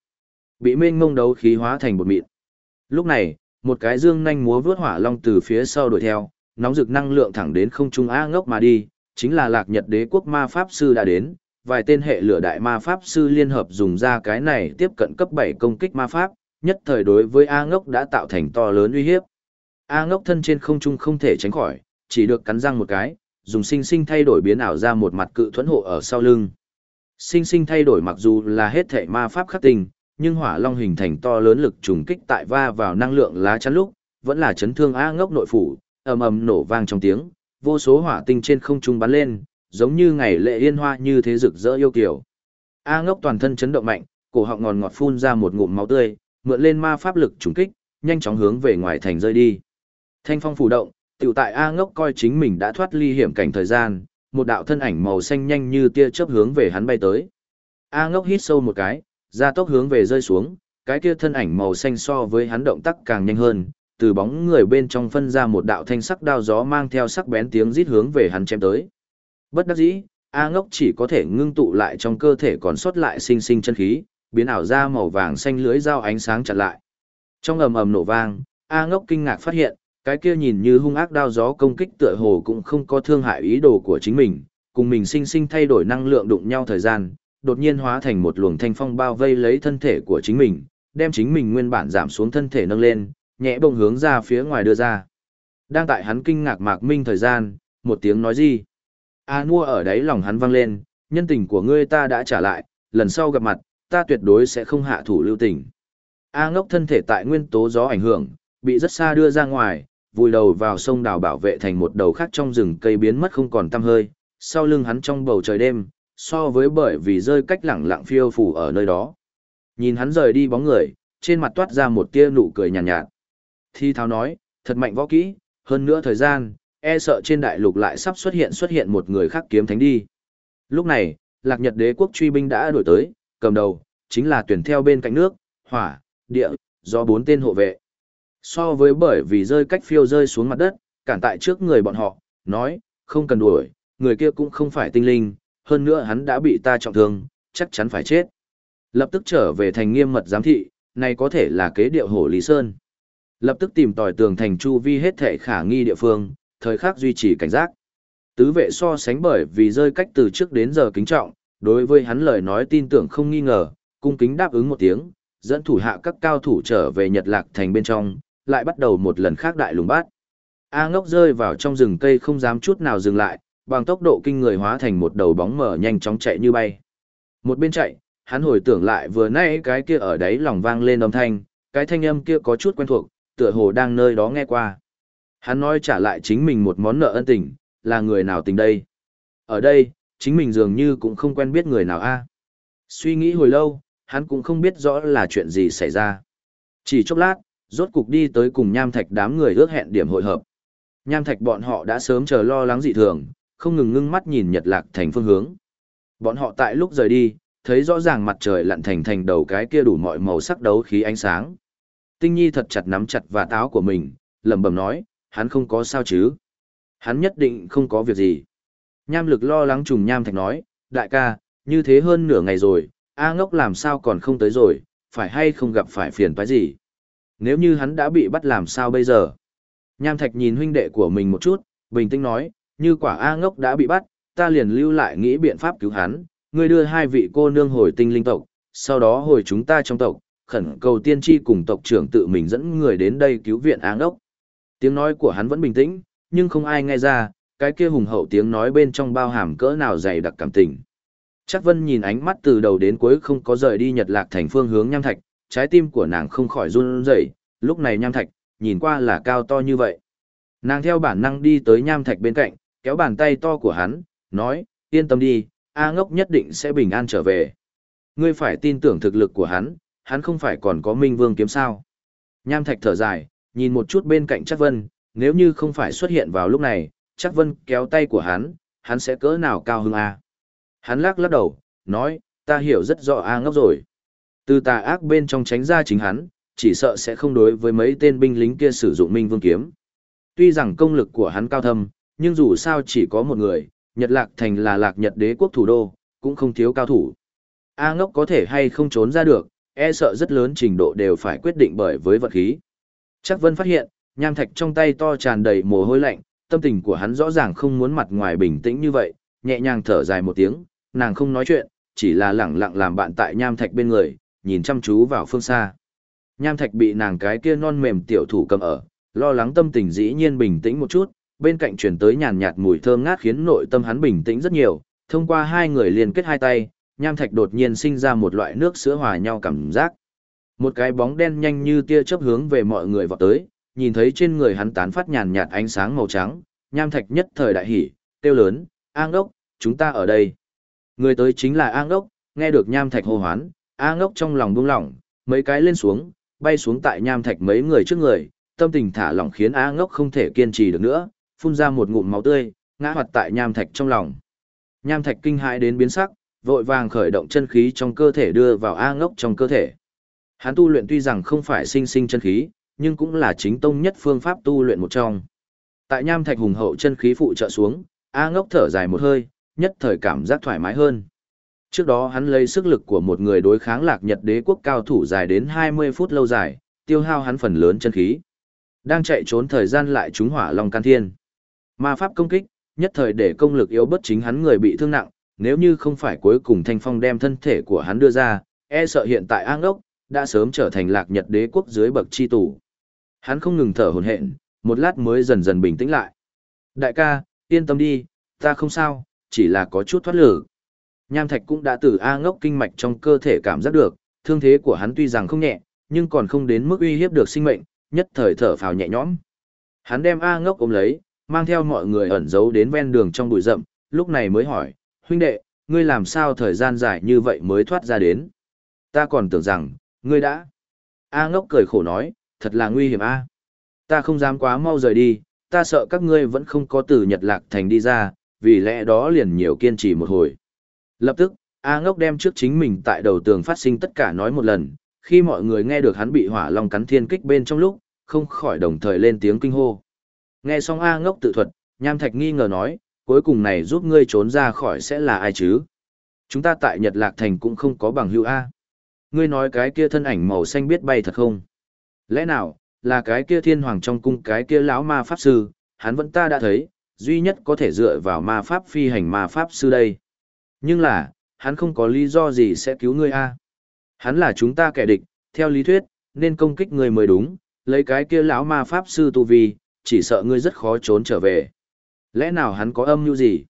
Bị mênh mông đấu khí hóa thành bột mịn. Lúc này, một cái dương nhanh múa vướt hỏa long từ phía sau đuổi theo, nóng rực năng lượng thẳng đến không trung á ngốc mà đi, chính là lạc nhật đế quốc ma pháp sư đã đến, vài tên hệ lửa đại ma pháp sư liên hợp dùng ra cái này tiếp cận cấp 7 công kích ma pháp, nhất thời đối với A ngốc đã tạo thành to lớn uy hiếp. A ngốc thân trên không trung không thể tránh khỏi, chỉ được cắn răng một cái, dùng sinh sinh thay đổi biến ảo ra một mặt cự thuẫn hộ ở sau lưng. Sinh sinh thay đổi mặc dù là hết thể ma pháp khắc tình, nhưng hỏa long hình thành to lớn lực trùng kích tại va vào năng lượng lá chắn lúc, vẫn là chấn thương A ngốc nội phủ, ầm ầm nổ vang trong tiếng, vô số hỏa tinh trên không trung bắn lên, giống như ngày lễ yên hoa như thế rực rỡ yêu kiều. A ngốc toàn thân chấn động mạnh, cổ họng ngòn ngọt phun ra một ngụm máu tươi, mượn lên ma pháp lực trùng kích, nhanh chóng hướng về ngoài thành rơi đi. Thanh phong phủ động, tiểu tại A ngốc coi chính mình đã thoát ly hiểm cảnh thời gian, một đạo thân ảnh màu xanh nhanh như tia chớp hướng về hắn bay tới. A ngốc hít sâu một cái, ra tốc hướng về rơi xuống, cái kia thân ảnh màu xanh so với hắn động tác càng nhanh hơn, từ bóng người bên trong phân ra một đạo thanh sắc đao gió mang theo sắc bén tiếng rít hướng về hắn chém tới. Bất đắc dĩ, A ngốc chỉ có thể ngưng tụ lại trong cơ thể còn sót lại sinh sinh chân khí, biến ảo ra màu vàng xanh lưới dao ánh sáng chặn lại. Trong ầm ầm nổ vang, A ngốc kinh ngạc phát hiện, cái kia nhìn như hung ác đao gió công kích tựa hồ cũng không có thương hại ý đồ của chính mình, cùng mình sinh sinh thay đổi năng lượng đụng nhau thời gian, đột nhiên hóa thành một luồng thanh phong bao vây lấy thân thể của chính mình, đem chính mình nguyên bản giảm xuống thân thể nâng lên, nhẹ bông hướng ra phía ngoài đưa ra. Đang tại hắn kinh ngạc mạc minh thời gian, một tiếng nói gì? A nua ở đấy lòng hắn vang lên, nhân tình của ngươi ta đã trả lại, lần sau gặp mặt, ta tuyệt đối sẽ không hạ thủ lưu tình. A ngốc thân thể tại nguyên tố gió ảnh hưởng, bị rất xa đưa ra ngoài, vùi đầu vào sông đào bảo vệ thành một đầu khác trong rừng cây biến mất không còn tăm hơi, sau lưng hắn trong bầu trời đêm, so với bởi vì rơi cách lẳng lặng phiêu phủ ở nơi đó. Nhìn hắn rời đi bóng người, trên mặt toát ra một tia nụ cười nhàn nhạt, nhạt. Thi tháo nói, thật mạnh võ kỹ, hơn nữa thời gian, e sợ trên đại lục lại sắp xuất hiện xuất hiện một người khác kiếm thánh đi. Lúc này, lạc nhật đế quốc truy binh đã đổi tới, cầm đầu, chính là tuyển theo bên cạnh nước, hỏa, địa, do bốn tên hộ vệ. So với bởi vì rơi cách phiêu rơi xuống mặt đất, cản tại trước người bọn họ, nói, không cần đuổi, người kia cũng không phải tinh linh, hơn nữa hắn đã bị ta trọng thương, chắc chắn phải chết. Lập tức trở về thành nghiêm mật giám thị, này có thể là kế điệu hổ Lý Sơn. Lập tức tìm tòi tường thành chu vi hết thể khả nghi địa phương, thời khắc duy trì cảnh giác. Tứ vệ so sánh bởi vì rơi cách từ trước đến giờ kính trọng, đối với hắn lời nói tin tưởng không nghi ngờ, cung kính đáp ứng một tiếng, dẫn thủ hạ các cao thủ trở về Nhật Lạc thành bên trong, lại bắt đầu một lần khác đại lùng bát. A ngốc rơi vào trong rừng cây không dám chút nào dừng lại, bằng tốc độ kinh người hóa thành một đầu bóng mở nhanh chóng chạy như bay. Một bên chạy, hắn hồi tưởng lại vừa nãy cái kia ở đấy lòng vang lên âm thanh, cái thanh âm kia có chút quen thuộc, tựa hồ đang nơi đó nghe qua. Hắn nói trả lại chính mình một món nợ ân tình, là người nào tình đây? Ở đây, chính mình dường như cũng không quen biết người nào a. Suy nghĩ hồi lâu, hắn cũng không biết rõ là chuyện gì xảy ra. Chỉ chốc lát, rốt cục đi tới cùng nham thạch đám người ước hẹn điểm hội hợp. Nham thạch bọn họ đã sớm chờ lo lắng dị thường, không ngừng ngưng mắt nhìn nhật lạc thành phương hướng. Bọn họ tại lúc rời đi, thấy rõ ràng mặt trời lặn thành thành đầu cái kia đủ mọi màu sắc đấu khí ánh sáng. Tinh Nhi thật chặt nắm chặt và táo của mình, lẩm bẩm nói, hắn không có sao chứ. Hắn nhất định không có việc gì. Nham lực lo lắng trùng nham thạch nói, đại ca, như thế hơn nửa ngày rồi, A ngốc làm sao còn không tới rồi, phải hay không gặp phải phiền phải gì. Nếu như hắn đã bị bắt làm sao bây giờ? Nham thạch nhìn huynh đệ của mình một chút, bình tĩnh nói, như quả A ngốc đã bị bắt, ta liền lưu lại nghĩ biện pháp cứu hắn, ngươi đưa hai vị cô nương hồi tinh linh tộc, sau đó hồi chúng ta trong tộc, khẩn cầu tiên tri cùng tộc trưởng tự mình dẫn người đến đây cứu viện A ngốc. Tiếng nói của hắn vẫn bình tĩnh, nhưng không ai nghe ra, cái kia hùng hậu tiếng nói bên trong bao hàm cỡ nào dày đặc cảm tình. Chắc Vân nhìn ánh mắt từ đầu đến cuối không có rời đi Nhật Lạc thành phương hướng nham thạch, trái tim của nàng không khỏi run rẩy, lúc này nham thạch, nhìn qua là cao to như vậy. Nàng theo bản năng đi tới nham thạch bên cạnh, kéo bàn tay to của hắn, nói, yên tâm đi, A ngốc nhất định sẽ bình an trở về. Ngươi phải tin tưởng thực lực của hắn, hắn không phải còn có minh vương kiếm sao. Nham thạch thở dài, nhìn một chút bên cạnh chắc vân, nếu như không phải xuất hiện vào lúc này, chắc vân kéo tay của hắn, hắn sẽ cỡ nào cao hơn A. Hắn lắc lắc đầu, nói, ta hiểu rất rõ A ngốc rồi. Từ tà ác bên trong tránh ra chính hắn, chỉ sợ sẽ không đối với mấy tên binh lính kia sử dụng minh vương kiếm. Tuy rằng công lực của hắn cao thâm, nhưng dù sao chỉ có một người, Nhật Lạc Thành là Lạc Nhật đế quốc thủ đô, cũng không thiếu cao thủ. A ngốc có thể hay không trốn ra được, e sợ rất lớn trình độ đều phải quyết định bởi với vật khí. Chắc Vân phát hiện, nham thạch trong tay to tràn đầy mồ hôi lạnh, tâm tình của hắn rõ ràng không muốn mặt ngoài bình tĩnh như vậy, nhẹ nhàng thở dài một tiếng, nàng không nói chuyện, chỉ là lẳng lặng làm bạn tại nham thạch bên người, nhìn chăm chú vào phương xa. Nham thạch bị nàng cái kia non mềm tiểu thủ cầm ở, lo lắng tâm tình dĩ nhiên bình tĩnh một chút, bên cạnh truyền tới nhàn nhạt mùi thơm ngát khiến nội tâm hắn bình tĩnh rất nhiều, thông qua hai người liên kết hai tay, nham thạch đột nhiên sinh ra một loại nước sữa hòa nhau cảm giác. Một cái bóng đen nhanh như tia chớp hướng về mọi người vọt tới, nhìn thấy trên người hắn tán phát nhàn nhạt ánh sáng màu trắng, nham thạch nhất thời đại hỉ, kêu lớn, "An đốc, chúng ta ở đây." Người tới chính là An đốc, nghe được nham thạch hô hoán, An đốc trong lòng buông lỏng, mấy cái lên xuống, bay xuống tại nham thạch mấy người trước người, tâm tình thả lỏng khiến A Ngốc không thể kiên trì được nữa, phun ra một ngụm máu tươi, ngã hoạt tại nham thạch trong lòng. Nham thạch kinh hãi đến biến sắc, vội vàng khởi động chân khí trong cơ thể đưa vào A ngốc trong cơ thể. Hắn tu luyện tuy rằng không phải sinh sinh chân khí, nhưng cũng là chính tông nhất phương pháp tu luyện một trong. Tại nham thạch hùng hậu chân khí phụ trợ xuống, A ngốc thở dài một hơi, nhất thời cảm giác thoải mái hơn. Trước đó hắn lấy sức lực của một người đối kháng lạc nhật đế quốc cao thủ dài đến 20 phút lâu dài, tiêu hao hắn phần lớn chân khí. Đang chạy trốn thời gian lại trúng hỏa long can thiên. Ma pháp công kích, nhất thời để công lực yếu bất chính hắn người bị thương nặng, nếu như không phải cuối cùng Thanh Phong đem thân thể của hắn đưa ra, e sợ hiện tại An Ốc đã sớm trở thành Lạc Nhật đế quốc dưới bậc chi tù. Hắn không ngừng thở hổn hển, một lát mới dần dần bình tĩnh lại. Đại ca, yên tâm đi, ta không sao, chỉ là có chút thoát lử. Nham Thạch cũng đã từ A ngốc kinh mạch trong cơ thể cảm giác được, thương thế của hắn tuy rằng không nhẹ, nhưng còn không đến mức uy hiếp được sinh mệnh, nhất thời thở phào nhẹ nhõm. Hắn đem A ngốc ôm lấy, mang theo mọi người ẩn giấu đến ven đường trong bụi rậm, lúc này mới hỏi, huynh đệ, ngươi làm sao thời gian dài như vậy mới thoát ra đến? Ta còn tưởng rằng, ngươi đã... A ngốc cười khổ nói, thật là nguy hiểm a. Ta không dám quá mau rời đi, ta sợ các ngươi vẫn không có từ Nhật Lạc Thành đi ra, vì lẽ đó liền nhiều kiên trì một hồi. Lập tức, A ngốc đem trước chính mình tại đầu tường phát sinh tất cả nói một lần, khi mọi người nghe được hắn bị hỏa long cắn thiên kích bên trong lúc, không khỏi đồng thời lên tiếng kinh hô. Nghe xong A ngốc tự thuật, Nham Thạch nghi ngờ nói, cuối cùng này giúp ngươi trốn ra khỏi sẽ là ai chứ? Chúng ta tại Nhật Lạc Thành cũng không có bằng hữu A. Ngươi nói cái kia thân ảnh màu xanh biết bay thật không? Lẽ nào, là cái kia thiên hoàng trong cung cái kia lão ma pháp sư, hắn vẫn ta đã thấy, duy nhất có thể dựa vào ma pháp phi hành ma pháp sư đây. Nhưng là, hắn không có lý do gì sẽ cứu ngươi a. Hắn là chúng ta kẻ địch, theo lý thuyết, nên công kích ngươi mới đúng, lấy cái kia lão ma pháp sư tu vi, chỉ sợ ngươi rất khó trốn trở về. Lẽ nào hắn có âm mưu gì?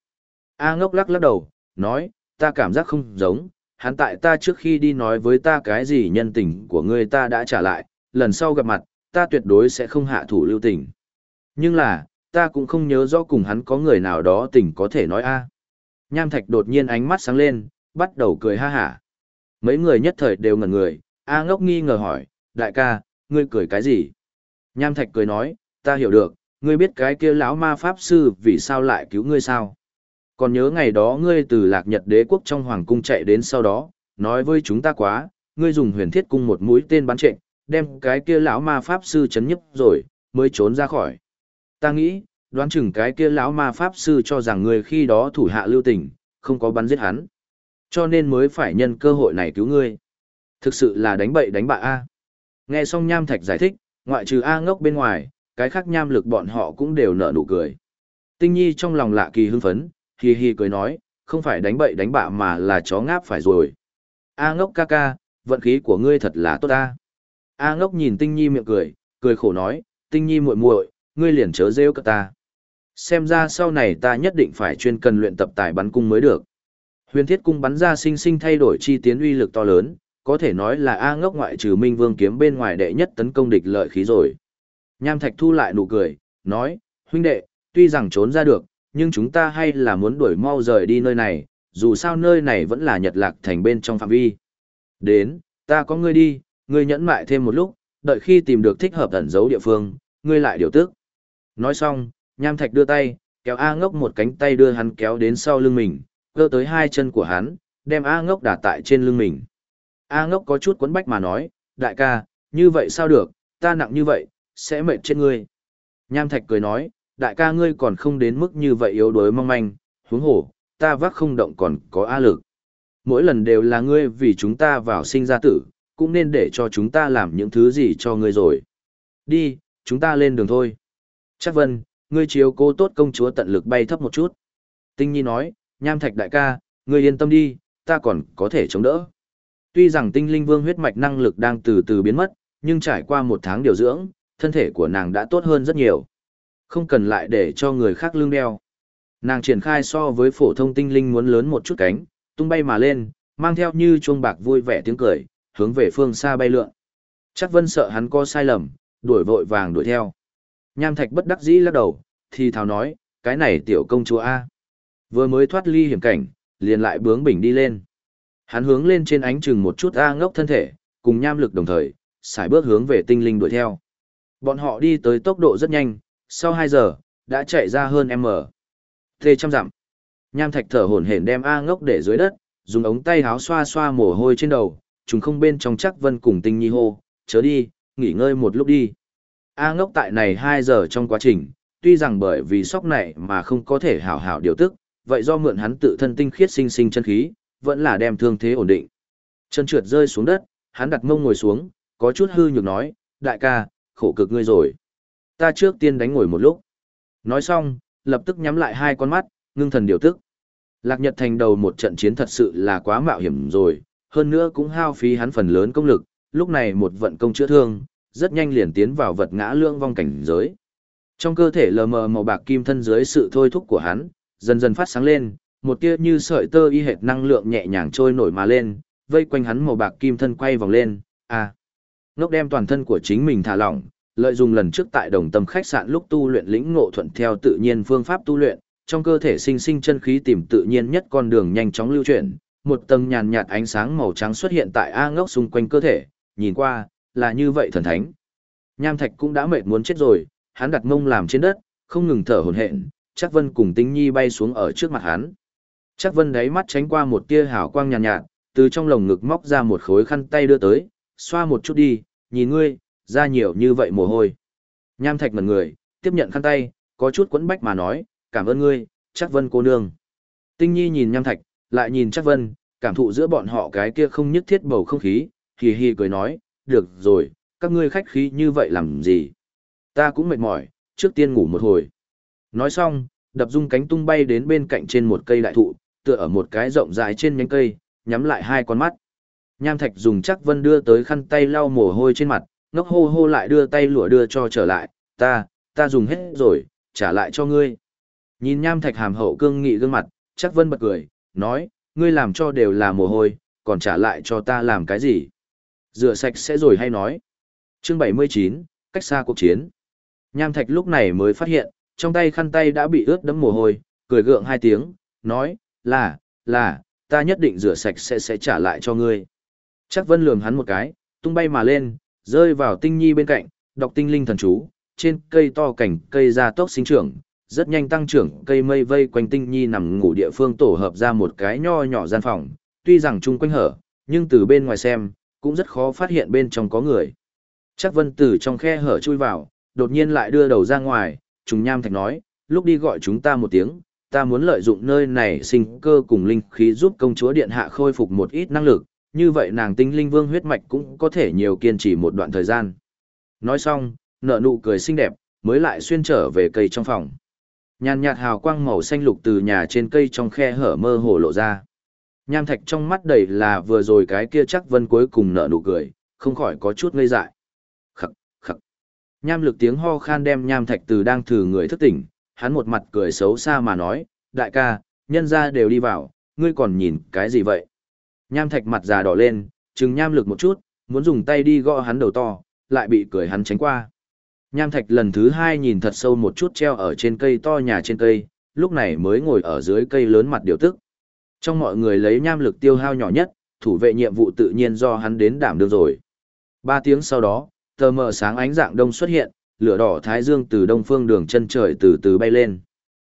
A ngốc lắc lắc đầu, nói, ta cảm giác không giống, hắn tại ta trước khi đi nói với ta cái gì nhân tình của ngươi ta đã trả lại, lần sau gặp mặt, ta tuyệt đối sẽ không hạ thủ lưu tình. Nhưng là, ta cũng không nhớ rõ cùng hắn có người nào đó tình có thể nói a. Nham Thạch đột nhiên ánh mắt sáng lên, bắt đầu cười ha hả. Mấy người nhất thời đều ngẩn người, A ngốc nghi ngờ hỏi, đại ca, ngươi cười cái gì? Nham Thạch cười nói, ta hiểu được, ngươi biết cái kia lão ma pháp sư vì sao lại cứu ngươi sao? Còn nhớ ngày đó ngươi từ lạc nhật đế quốc trong hoàng cung chạy đến sau đó, nói với chúng ta quá, ngươi dùng huyền thiết cung một mũi tên bắn trệnh, đem cái kia lão ma pháp sư chấn nhấp rồi, mới trốn ra khỏi. Ta nghĩ, đoán chừng cái kia lão ma pháp sư cho rằng người khi đó thủ hạ lưu tình, không có bắn giết hắn. Cho nên mới phải nhân cơ hội này cứu ngươi. Thực sự là đánh bậy đánh bạ A. Nghe xong Nham Thạch giải thích, ngoại trừ A ngốc bên ngoài, cái khác nham lực bọn họ cũng đều nở nụ cười. Tinh Nhi trong lòng lạ kỳ hưng phấn, hì hì cười nói, không phải đánh bậy đánh bạ mà là chó ngáp phải rồi. A ngốc ca ca, vận khí của ngươi thật là tốt ta. A ngốc nhìn Tinh Nhi miệng cười, cười khổ nói, Tinh Nhi muội muội, ngươi liền chớ rêu cả ta. Xem ra sau này ta nhất định phải chuyên cần luyện tập tài bắn cung mới được. Huyền thiết cung bắn ra sinh sinh thay đổi chi tiến uy lực to lớn, có thể nói là A ngốc ngoại trừ Minh Vương kiếm bên ngoài đệ nhất tấn công địch lợi khí rồi. Nham Thạch thu lại nụ cười, nói, huynh đệ, tuy rằng trốn ra được, nhưng chúng ta hay là muốn đuổi mau rời đi nơi này, dù sao nơi này vẫn là Nhật Lạc thành bên trong phạm vi. Đến, ta có ngươi đi, ngươi nhẫn mại thêm một lúc, đợi khi tìm được thích hợp ẩn giấu địa phương, ngươi lại điều tức. Nói xong, Nham Thạch đưa tay, kéo A ngốc một cánh tay đưa hắn kéo đến sau lưng mình, cơ tới hai chân của hắn, đem A ngốc đả tại trên lưng mình. A ngốc có chút quấn bách mà nói, đại ca, như vậy sao được, ta nặng như vậy, sẽ mệt trên ngươi. Nham Thạch cười nói, đại ca ngươi còn không đến mức như vậy yếu đuối mong manh, huống hổ, ta vác không động còn có A lực. Mỗi lần đều là ngươi vì chúng ta vào sinh ra tử, cũng nên để cho chúng ta làm những thứ gì cho ngươi rồi. Đi, chúng ta lên đường thôi. Chắc vân, ngươi chiếu cố tốt công chúa tận lực bay thấp một chút. Tinh Nhi nói, Nham Thạch đại ca, ngươi yên tâm đi, ta còn có thể chống đỡ. Tuy rằng tinh linh vương huyết mạch năng lực đang từ từ biến mất, nhưng trải qua một tháng điều dưỡng, thân thể của nàng đã tốt hơn rất nhiều. Không cần lại để cho người khác lưng đeo. Nàng triển khai so với phổ thông tinh linh muốn lớn một chút cánh, tung bay mà lên, mang theo như chuông bạc vui vẻ tiếng cười, hướng về phương xa bay lượn. Chắc vân sợ hắn có sai lầm, đuổi vội vàng đuổi theo. Nham thạch bất đắc dĩ lắc đầu, thì thào nói, cái này tiểu công chúa A. Vừa mới thoát ly hiểm cảnh, liền lại bướng bỉnh đi lên. Hắn hướng lên trên ánh chừng một chút A ngốc thân thể, cùng nham lực đồng thời, xài bước hướng về tinh linh đuổi theo. Bọn họ đi tới tốc độ rất nhanh, sau 2 giờ, đã chạy ra hơn M. Thê trăm dặm. Nham thạch thở hổn hển đem A ngốc để dưới đất, dùng ống tay háo xoa xoa mồ hôi trên đầu, chúng không bên trong chắc vân cùng tinh nhi hô, chớ đi, nghỉ ngơi một lúc đi. A ngốc tại này 2 giờ trong quá trình, tuy rằng bởi vì sóc này mà không có thể hảo hảo điều tức, vậy do mượn hắn tự thân tinh khiết sinh sinh chân khí, vẫn là đem thương thế ổn định. Chân trượt rơi xuống đất, hắn đặt mông ngồi xuống, có chút hư nhược nói, đại ca, khổ cực ngươi rồi. Ta trước tiên đánh ngồi một lúc. Nói xong, lập tức nhắm lại hai con mắt, ngưng thần điều tức. Lạc Nhật thành đầu một trận chiến thật sự là quá mạo hiểm rồi, hơn nữa cũng hao phí hắn phần lớn công lực, lúc này một vận công chữa thương, rất nhanh liền tiến vào vật ngã lương vong cảnh giới. Trong cơ thể lờ mờ màu bạc kim thân dưới sự thôi thúc của hắn, dần dần phát sáng lên, một tia như sợi tơ y hệt năng lượng nhẹ nhàng trôi nổi mà lên, vây quanh hắn màu bạc kim thân quay vòng lên, à. Ngốc đem toàn thân của chính mình thả lỏng, lợi dụng lần trước tại đồng tâm khách sạn lúc tu luyện lĩnh ngộ thuận theo tự nhiên phương pháp tu luyện, trong cơ thể sinh sinh chân khí tìm tự nhiên nhất con đường nhanh chóng lưu chuyển, một tầng nhàn nhạt ánh sáng màu trắng xuất hiện tại A ngốc xung quanh cơ thể, nhìn qua, là như vậy thần thánh. Nham Thạch cũng đã mệt muốn chết rồi, hắn đặt mông làm trên đất, không ngừng thở hổn hển, Chắc Vân cùng Tinh Nhi bay xuống ở trước mặt hắn. Chắc Vân đáy mắt tránh qua một tia hào quang nhàn nhạt, nhạt, từ trong lồng ngực móc ra một khối khăn tay đưa tới, xoa một chút đi, nhìn ngươi, ra nhiều như vậy mồ hôi. Nham Thạch mật người, tiếp nhận khăn tay, có chút quẫn bách mà nói, cảm ơn ngươi, Chắc Vân cô nương. Tinh Nhi nhìn Nham Thạch, lại nhìn Chắc Vân, cảm thụ giữa bọn họ cái kia không nhất thiết bầu không khí, hì hì cười nói, được rồi, các ngươi khách khí như vậy làm gì? Ta cũng mệt mỏi, trước tiên ngủ một hồi. Nói xong, đập dung cánh tung bay đến bên cạnh trên một cây đại thụ, tựa ở một cái rộng dài trên nhánh cây, nhắm lại hai con mắt. Nham Thạch dùng chắc vân đưa tới khăn tay lau mồ hôi trên mặt, ngốc hô hô lại đưa tay lụa đưa cho trở lại, ta, ta dùng hết rồi, trả lại cho ngươi. Nhìn Nham Thạch hàm hậu cương nghị gương mặt, chắc vân bật cười, nói, ngươi làm cho đều là mồ hôi, còn trả lại cho ta làm cái gì? Rửa sạch sẽ rồi hay nói. Chương 79, cách xa cuộc chiến. Nham Thạch lúc này mới phát hiện, trong tay khăn tay đã bị ướt đẫm mồ hôi, cười gượng hai tiếng, nói, là, là, ta nhất định rửa sạch sẽ sẽ trả lại cho ngươi. Chắc vân lườm hắn một cái, tung bay mà lên, rơi vào tinh nhi bên cạnh, đọc tinh linh thần chú, trên cây to cảnh cây ra tốc sinh trưởng, rất nhanh tăng trưởng cây mây vây quanh tinh nhi nằm ngủ địa phương tổ hợp ra một cái nho nhỏ gian phòng, tuy rằng chung quanh hở, nhưng từ bên ngoài xem, cũng rất khó phát hiện bên trong có người. Chắc vân từ trong khe hở chui vào, đột nhiên lại đưa đầu ra ngoài, trùng nham thạch nói, lúc đi gọi chúng ta một tiếng, ta muốn lợi dụng nơi này sinh cơ cùng linh khí giúp công chúa điện hạ khôi phục một ít năng lực, như vậy nàng tinh linh vương huyết mạch cũng có thể nhiều kiên trì một đoạn thời gian. Nói xong, nợ nụ cười xinh đẹp, mới lại xuyên trở về cây trong phòng. Nhàn nhạt hào quang màu xanh lục từ nhà trên cây trong khe hở mơ hồ lộ ra. Nham thạch trong mắt đầy là vừa rồi cái kia chắc vân cuối cùng nở nụ cười, không khỏi có chút ngây dại. Khắc, khắc. Nham lực tiếng ho khan đem nham thạch từ đang thử người thức tỉnh, hắn một mặt cười xấu xa mà nói, đại ca, nhân ra đều đi vào, ngươi còn nhìn cái gì vậy? Nham thạch mặt già đỏ lên, chừng nham lực một chút, muốn dùng tay đi gõ hắn đầu to, lại bị cười hắn tránh qua. Nham thạch lần thứ hai nhìn thật sâu một chút treo ở trên cây to nhà trên cây, lúc này mới ngồi ở dưới cây lớn mặt điều tức. Trong mọi người lấy nham lực tiêu hao nhỏ nhất, thủ vệ nhiệm vụ tự nhiên do hắn đến đảm đương rồi. Ba tiếng sau đó, tờ mờ sáng ánh dạng đông xuất hiện, lửa đỏ thái dương từ đông phương đường chân trời từ từ bay lên.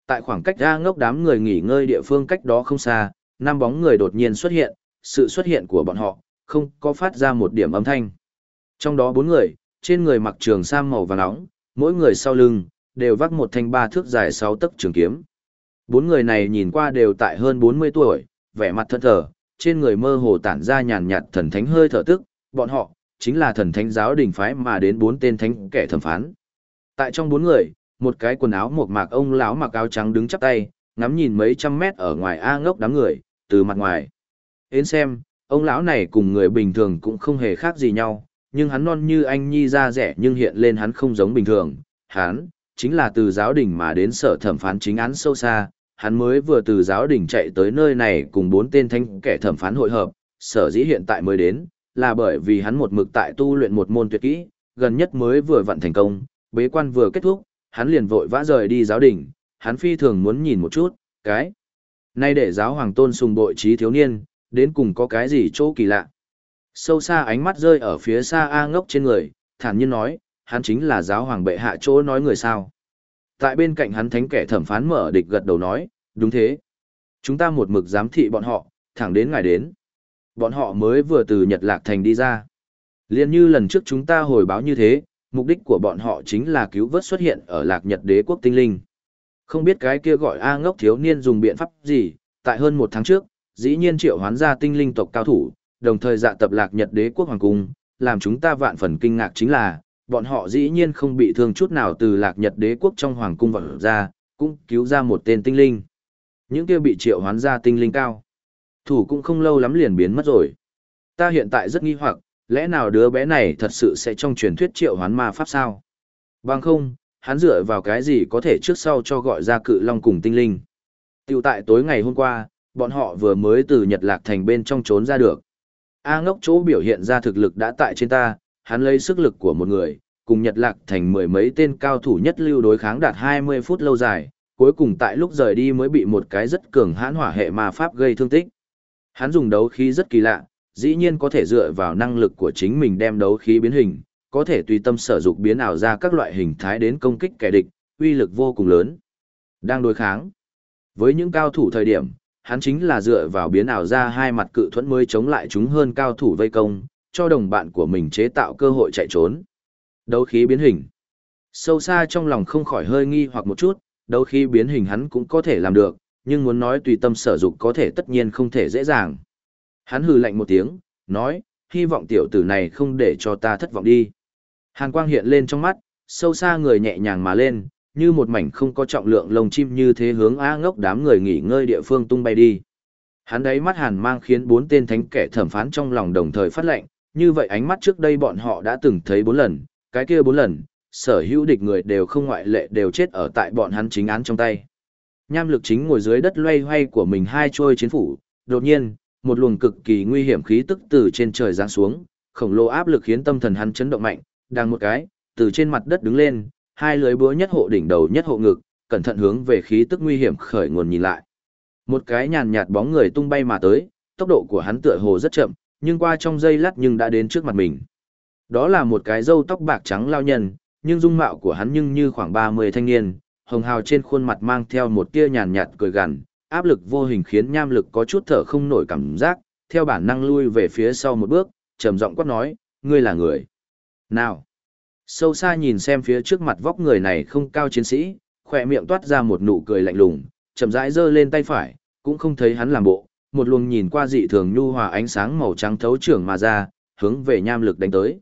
Tại khoảng cách ra ngốc đám người nghỉ ngơi địa phương cách đó không xa, năm bóng người đột nhiên xuất hiện, sự xuất hiện của bọn họ, không có phát ra một điểm âm thanh. Trong đó bốn người, trên người mặc trường sam màu vàng nóng, mỗi người sau lưng, đều vác một thanh ba thước dài sáu tấc trường kiếm. Bốn người này nhìn qua đều tại hơn 40 tuổi, vẻ mặt thân thờ, trên người mơ hồ tản ra nhàn nhạt thần thánh hơi thở tức, bọn họ, chính là thần thánh giáo đình phái mà đến bốn tên thánh kẻ thẩm phán. Tại trong bốn người, một cái quần áo một mạc ông lão mặc áo trắng đứng chắp tay, ngắm nhìn mấy trăm mét ở ngoài A ngốc đám người, từ mặt ngoài. Đến xem, ông lão này cùng người bình thường cũng không hề khác gì nhau, nhưng hắn non như anh nhi ra rẻ nhưng hiện lên hắn không giống bình thường. Hắn, chính là từ giáo đình mà đến sở thẩm phán chính án sâu xa, hắn mới vừa từ giáo đình chạy tới nơi này cùng bốn tên thanh kẻ thẩm phán hội hợp, sở dĩ hiện tại mới đến, là bởi vì hắn một mực tại tu luyện một môn tuyệt kỹ, gần nhất mới vừa vận thành công, bế quan vừa kết thúc, hắn liền vội vã rời đi giáo đình, hắn phi thường muốn nhìn một chút, cái. Nay để giáo hoàng tôn sùng bội trí thiếu niên, đến cùng có cái gì chỗ kỳ lạ. Sâu xa ánh mắt rơi ở phía xa A ngốc trên người, thản nhiên nói, hắn chính là giáo hoàng bệ hạ chỗ nói người sao. Tại bên cạnh hắn thánh kẻ thẩm phán mở địch gật đầu nói, đúng thế. Chúng ta một mực giám thị bọn họ, thẳng đến ngày đến. Bọn họ mới vừa từ Nhật Lạc Thành đi ra. Liên như lần trước chúng ta hồi báo như thế, mục đích của bọn họ chính là cứu vớt xuất hiện ở Lạc Nhật đế quốc tinh linh. Không biết cái kia gọi A ngốc thiếu niên dùng biện pháp gì, tại hơn một tháng trước, dĩ nhiên triệu hoán ra tinh linh tộc cao thủ, đồng thời dạ tập Lạc Nhật đế quốc hoàng cung, làm chúng ta vạn phần kinh ngạc chính là, bọn họ dĩ nhiên không bị thương chút nào từ Lạc Nhật đế quốc trong hoàng cung vật ra, cũng cứu ra một tên tinh linh. Những kia bị triệu hoán ra tinh linh cao. Thủ cũng không lâu lắm liền biến mất rồi. Ta hiện tại rất nghi hoặc, lẽ nào đứa bé này thật sự sẽ trong truyền thuyết triệu hoán ma pháp sao? Bằng không, hắn dựa vào cái gì có thể trước sau cho gọi ra cự long cùng tinh linh. Tiểu tại tối ngày hôm qua, bọn họ vừa mới từ Nhật Lạc Thành bên trong trốn ra được. A ngốc chỗ biểu hiện ra thực lực đã tại trên ta, hắn lấy sức lực của một người, cùng Nhật Lạc Thành mười mấy tên cao thủ nhất lưu đối kháng đạt 20 phút lâu dài, cuối cùng tại lúc rời đi mới bị một cái rất cường hãn hỏa hệ ma pháp gây thương tích. Hắn dùng đấu khí rất kỳ lạ, dĩ nhiên có thể dựa vào năng lực của chính mình đem đấu khí biến hình, có thể tùy tâm sở dục biến ảo ra các loại hình thái đến công kích kẻ địch, uy lực vô cùng lớn. Đang đối kháng. Với những cao thủ thời điểm, hắn chính là dựa vào biến ảo ra hai mặt cự thuẫn mới chống lại chúng hơn cao thủ vây công, cho đồng bạn của mình chế tạo cơ hội chạy trốn. Đấu khí biến hình. Sâu xa trong lòng không khỏi hơi nghi hoặc một chút, đấu khí biến hình hắn cũng có thể làm được, nhưng muốn nói tùy tâm sở dục có thể tất nhiên không thể dễ dàng. Hắn hừ lạnh một tiếng, nói, hy vọng tiểu tử này không để cho ta thất vọng đi. Hàn quang hiện lên trong mắt, sâu xa người nhẹ nhàng mà lên, như một mảnh không có trọng lượng lồng chim như thế hướng A ngốc đám người nghỉ ngơi địa phương tung bay đi. Hắn đấy mắt hàn mang khiến bốn tên thánh kẻ thẩm phán trong lòng đồng thời phát lệnh, như vậy ánh mắt trước đây bọn họ đã từng thấy bốn lần, cái kia bốn lần, sở hữu địch người đều không ngoại lệ đều chết ở tại bọn hắn chính án trong tay. Nham lực chính ngồi dưới đất loay hoay của mình hai trôi chiến phủ, đột nhiên, một luồng cực kỳ nguy hiểm khí tức từ trên trời giáng xuống, khổng lồ áp lực khiến tâm thần hắn chấn động mạnh, đang một cái, từ trên mặt đất đứng lên, hai lưới búa nhất hộ đỉnh đầu nhất hộ ngực, cẩn thận hướng về khí tức nguy hiểm khởi nguồn nhìn lại. Một cái nhàn nhạt bóng người tung bay mà tới, tốc độ của hắn tựa hồ rất chậm, nhưng qua trong giây lát nhưng đã đến trước mặt mình. Đó là một cái râu tóc bạc trắng lao nhân, nhưng dung mạo của hắn nhưng như khoảng 30 thanh niên, hồng hào trên khuôn mặt mang theo một tia nhàn nhạt cười gằn, áp lực vô hình khiến nham lực có chút thở không nổi cảm giác, theo bản năng lui về phía sau một bước, trầm giọng quát nói, ngươi là người Nào! Sâu xa nhìn xem phía trước mặt vóc người này không cao chiến sĩ, khỏe miệng toát ra một nụ cười lạnh lùng, chậm rãi giơ lên tay phải, cũng không thấy hắn làm bộ, một luồng nhìn qua dị thường nhu hòa ánh sáng màu trắng thấu trưởng mà ra, hướng về nham lực đánh tới.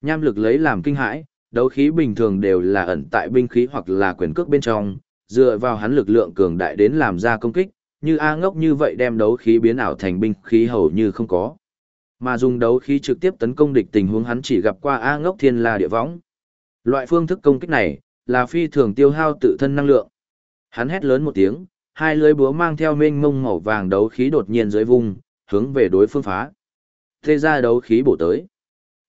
Nham lực lấy làm kinh hãi, đấu khí bình thường đều là ẩn tại binh khí hoặc là quyền cước bên trong, dựa vào hắn lực lượng cường đại đến làm ra công kích, như A ngốc như vậy đem đấu khí biến ảo thành binh khí hầu như không có. Mà dùng đấu khí trực tiếp tấn công địch tình huống hắn chỉ gặp qua A ngốc thiên la địa võng. Loại phương thức công kích này, là phi thường tiêu hao tự thân năng lượng. Hắn hét lớn một tiếng, hai lưới búa mang theo mênh mông màu vàng đấu khí đột nhiên dưới vùng, hướng về đối phương phá. Thế ra đấu khí bổ tới.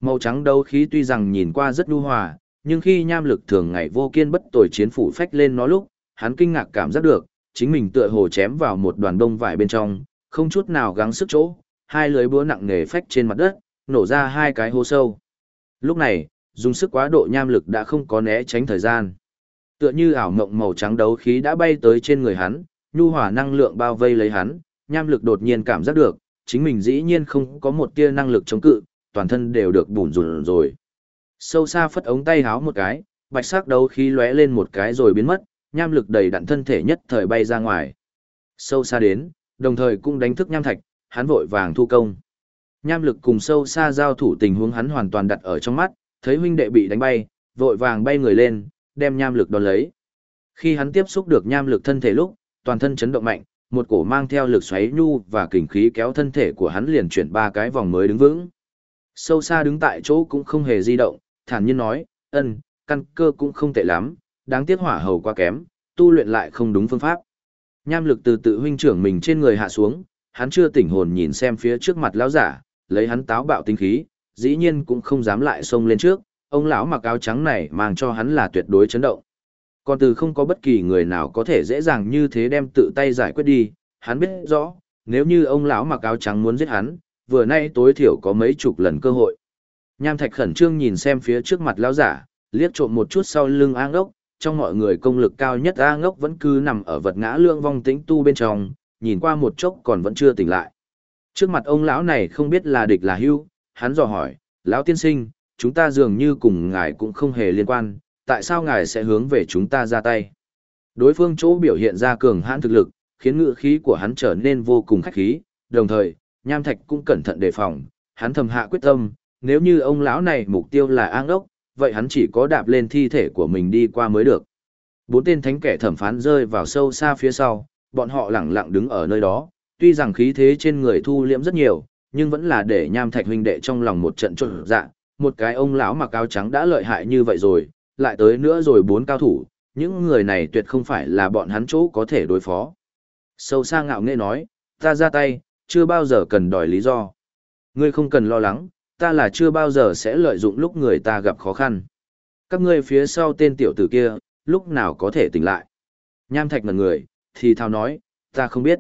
Màu trắng đấu khí tuy rằng nhìn qua rất nhu hòa, nhưng khi nham lực thường ngày vô kiên bất tồi chiến phủ phách lên nó lúc, hắn kinh ngạc cảm giác được, chính mình tựa hồ chém vào một đoàn đông vải bên trong, không chút nào gắng sức chỗ, hai lưới búa nặng nề phách trên mặt đất, nổ ra hai cái hố sâu. Lúc này, dùng sức quá độ nham lực đã không có né tránh thời gian. Tựa như ảo mộng màu trắng đấu khí đã bay tới trên người hắn, nhu hòa năng lượng bao vây lấy hắn, nham lực đột nhiên cảm giác được, chính mình dĩ nhiên không có một tia năng lực chống cự, toàn thân đều được bùn rùn rồi. Sâu xa phất ống tay háo một cái, bạch sắc đấu khí lóe lên một cái rồi biến mất, nham lực đầy đặn thân thể nhất thời bay ra ngoài. Sâu xa đến, đồng thời cũng đánh thức nham thạch, hắn vội vàng thu công. Nham lực cùng sâu xa giao thủ tình huống hắn hoàn toàn đặt ở trong mắt, thấy huynh đệ bị đánh bay, vội vàng bay người lên, đem nham lực đón lấy. Khi hắn tiếp xúc được nham lực thân thể lúc, toàn thân chấn động mạnh, một cổ mang theo lực xoáy nhu và kình khí kéo thân thể của hắn liền chuyển ba cái vòng mới đứng vững. Sâu xa đứng tại chỗ cũng không hề di động, thản nhiên nói, ân, căn cơ cũng không tệ lắm, đáng tiếc hỏa hầu quá kém, tu luyện lại không đúng phương pháp. Nham lực từ tự huynh trưởng mình trên người hạ xuống, hắn chưa tỉnh hồn nhìn xem phía trước mặt lão giả, lấy hắn táo bạo tinh khí, dĩ nhiên cũng không dám lại xông lên trước, ông lão mặc áo trắng này mang cho hắn là tuyệt đối chấn động. Còn từ không có bất kỳ người nào có thể dễ dàng như thế đem tự tay giải quyết đi, hắn biết rõ, nếu như ông lão mặc áo trắng muốn giết hắn, vừa nay tối thiểu có mấy chục lần cơ hội. Nham Thạch khẩn trương nhìn xem phía trước mặt lão giả, liếc trộm một chút sau lưng A Ngốc, trong mọi người công lực cao nhất A Ngốc vẫn cứ nằm ở vật ngã lương vong tĩnh tu bên trong, nhìn qua một chốc còn vẫn chưa tỉnh lại. Trước mặt ông lão này không biết là địch là hưu, hắn dò hỏi, lão tiên sinh, chúng ta dường như cùng ngài cũng không hề liên quan, tại sao ngài sẽ hướng về chúng ta ra tay? Đối phương chỗ biểu hiện ra cường hãn thực lực, khiến ngựa khí của hắn trở nên vô cùng khách khí, đồng thời, Nham Thạch cũng cẩn thận đề phòng, hắn thầm hạ quyết tâm, nếu như ông lão này mục tiêu là an ốc, vậy hắn chỉ có đạp lên thi thể của mình đi qua mới được. Bốn tên thánh kẻ thẩm phán rơi vào sâu xa phía sau, bọn họ lẳng lặng đứng ở nơi đó, tuy rằng khí thế trên người thu liễm rất nhiều, nhưng vẫn là để nham thạch huynh đệ trong lòng một trận trộn dạ, một cái ông lão mặc áo trắng đã lợi hại như vậy rồi, lại tới nữa rồi bốn cao thủ, những người này tuyệt không phải là bọn hắn chỗ có thể đối phó. Sâu xa ngạo nghệ nói, ta ra tay, chưa bao giờ cần đòi lý do. Ngươi không cần lo lắng, ta là chưa bao giờ sẽ lợi dụng lúc người ta gặp khó khăn. Các ngươi phía sau tên tiểu tử kia, lúc nào có thể tỉnh lại. Nham thạch ngần người, thì thao nói, ta không biết.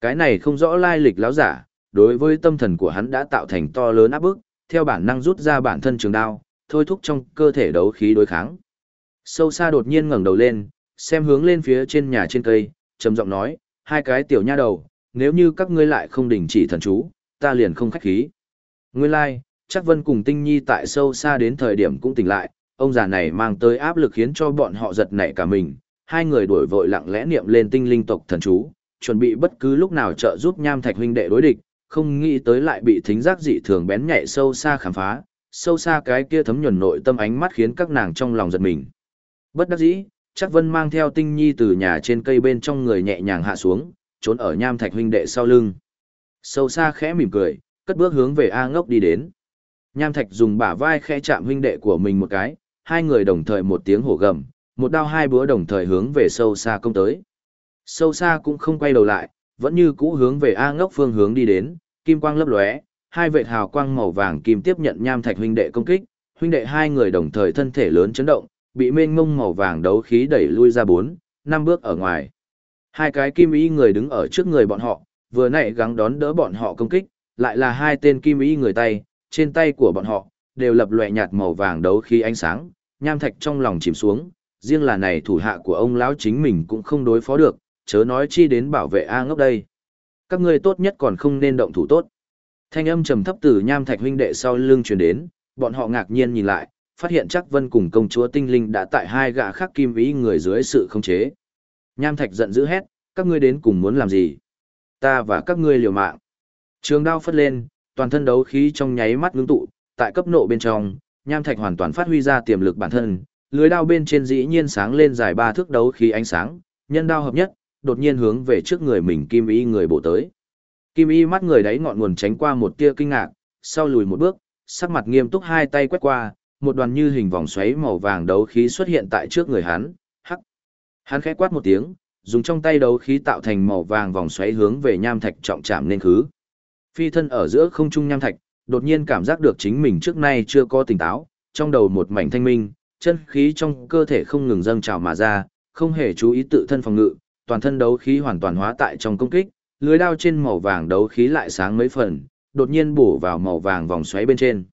Cái này không rõ lai lịch láo giả, đối với tâm thần của hắn đã tạo thành to lớn áp bức, theo bản năng rút ra bản thân trường đao, thôi thúc trong cơ thể đấu khí đối kháng. Sâu xa đột nhiên ngẩng đầu lên, xem hướng lên phía trên nhà trên cây, trầm giọng nói, hai cái tiểu nha đầu, nếu như các ngươi lại không đình chỉ thần chú, ta liền không khách khí. Nguyên lai, like, chắc vân cùng tinh nhi tại sâu xa đến thời điểm cũng tỉnh lại, ông già này mang tới áp lực khiến cho bọn họ giật nảy cả mình, hai người đuổi vội lặng lẽ niệm lên tinh linh tộc thần chú, chuẩn bị bất cứ lúc nào trợ giúp nham thạch huynh đệ đối địch, không nghĩ tới lại bị thính giác dị thường bén nhạy sâu xa khám phá, sâu xa cái kia thấm nhuần nội tâm ánh mắt khiến các nàng trong lòng giật mình. Bất đắc dĩ, chắc vân mang theo tinh nhi từ nhà trên cây bên trong người nhẹ nhàng hạ xuống, trốn ở nham thạch huynh đệ sau lưng. Sâu xa khẽ mỉm cười, cất bước hướng về A ngốc đi đến. Nham thạch dùng bả vai khẽ chạm huynh đệ của mình một cái, hai người đồng thời một tiếng hổ gầm, một đao hai búa đồng thời hướng về sâu xa công tới. Sâu xa cũng không quay đầu lại, vẫn như cũ hướng về A ngốc phương hướng đi đến, kim quang lấp lóe, hai vệt hào quang màu vàng kim tiếp nhận nham thạch huynh đệ công kích, huynh đệ hai người đồng thời thân thể lớn chấn động, bị mênh mông màu vàng đấu khí đẩy lui ra bốn, năm bước ở ngoài. Hai cái kim y người đứng ở trước người bọn họ, vừa nãy gắng đón đỡ bọn họ công kích, lại là hai tên kim y người tay, trên tay của bọn họ đều lập lòe nhạt màu vàng đấu khí ánh sáng, nham thạch trong lòng chìm xuống, riêng là này thủ hạ của ông lão chính mình cũng không đối phó được, chớ nói chi đến bảo vệ A ngốc đây. Các ngươi tốt nhất còn không nên động thủ tốt. Thanh âm trầm thấp từ nham thạch huynh đệ sau lưng truyền đến, bọn họ ngạc nhiên nhìn lại, phát hiện chắc vân cùng công chúa tinh linh đã tại hai gã khác kim ý người dưới sự khống chế. Nham Thạch giận dữ hét, các ngươi đến cùng muốn làm gì? Ta và các ngươi liều mạng. Trường đao phất lên, toàn thân đấu khí trong nháy mắt ngưng tụ, tại cấp nộ bên trong, Nham Thạch hoàn toàn phát huy ra tiềm lực bản thân, lưới đao bên trên dĩ nhiên sáng lên dài ba thước đấu khí ánh sáng, nhân đao hợp nhất, đột nhiên hướng về trước người mình kim y người bộ tới. Kim y mắt người đấy ngọn nguồn tránh qua một tia kinh ngạc, sau lùi một bước, sắc mặt nghiêm túc hai tay quét qua, một đoàn như hình vòng xoáy màu vàng đấu khí xuất hiện tại trước người hắn, hắc. Hắn khẽ quát một tiếng, dùng trong tay đấu khí tạo thành màu vàng vòng xoáy hướng về nham thạch trọng chạm nên khứ. Phi thân ở giữa không trung nham thạch, đột nhiên cảm giác được chính mình trước nay chưa có tỉnh táo, trong đầu một mảnh thanh minh, chân khí trong cơ thể không ngừng dâng trào mà ra, không hề chú ý tự thân phòng ngự, toàn thân đấu khí hoàn toàn hóa tại trong công kích, lưới đao trên màu vàng đấu khí lại sáng mấy phần, đột nhiên bổ vào màu vàng vòng xoáy bên trên.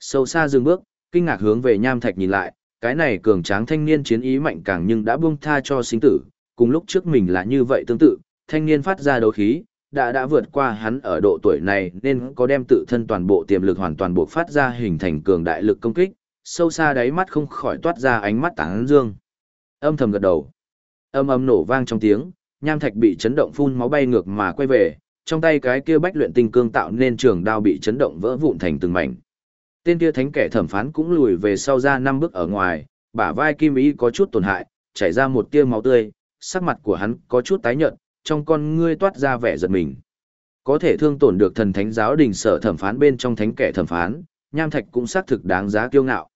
Sâu xa dừng bước, kinh ngạc hướng về nham thạch nhìn lại, cái này cường tráng thanh niên chiến ý mạnh càng nhưng đã buông tha cho sinh tử, cùng lúc trước mình là như vậy tương tự, thanh niên phát ra đấu khí, đã đã vượt qua hắn ở độ tuổi này nên có đem tự thân toàn bộ tiềm lực hoàn toàn buộc phát ra hình thành cường đại lực công kích, sâu xa đáy mắt không khỏi toát ra ánh mắt tảng dương. Âm thầm gật đầu. Âm âm nổ vang trong tiếng, nham thạch bị chấn động phun máu bay ngược mà quay về, trong tay cái kia bách luyện tinh cương tạo nên trường đao bị chấn động vỡ vụn thành từng mảnh. Tên kia thánh kẻ thẩm phán cũng lùi về sau ra năm bước ở ngoài, bả vai kim ý có chút tổn hại, chảy ra một tia máu tươi, sắc mặt của hắn có chút tái nhợt, trong con ngươi toát ra vẻ giật mình. Có thể thương tổn được thần thánh giáo đình sở thẩm phán bên trong thánh kẻ thẩm phán, nham thạch cũng xác thực đáng giá kiêu ngạo.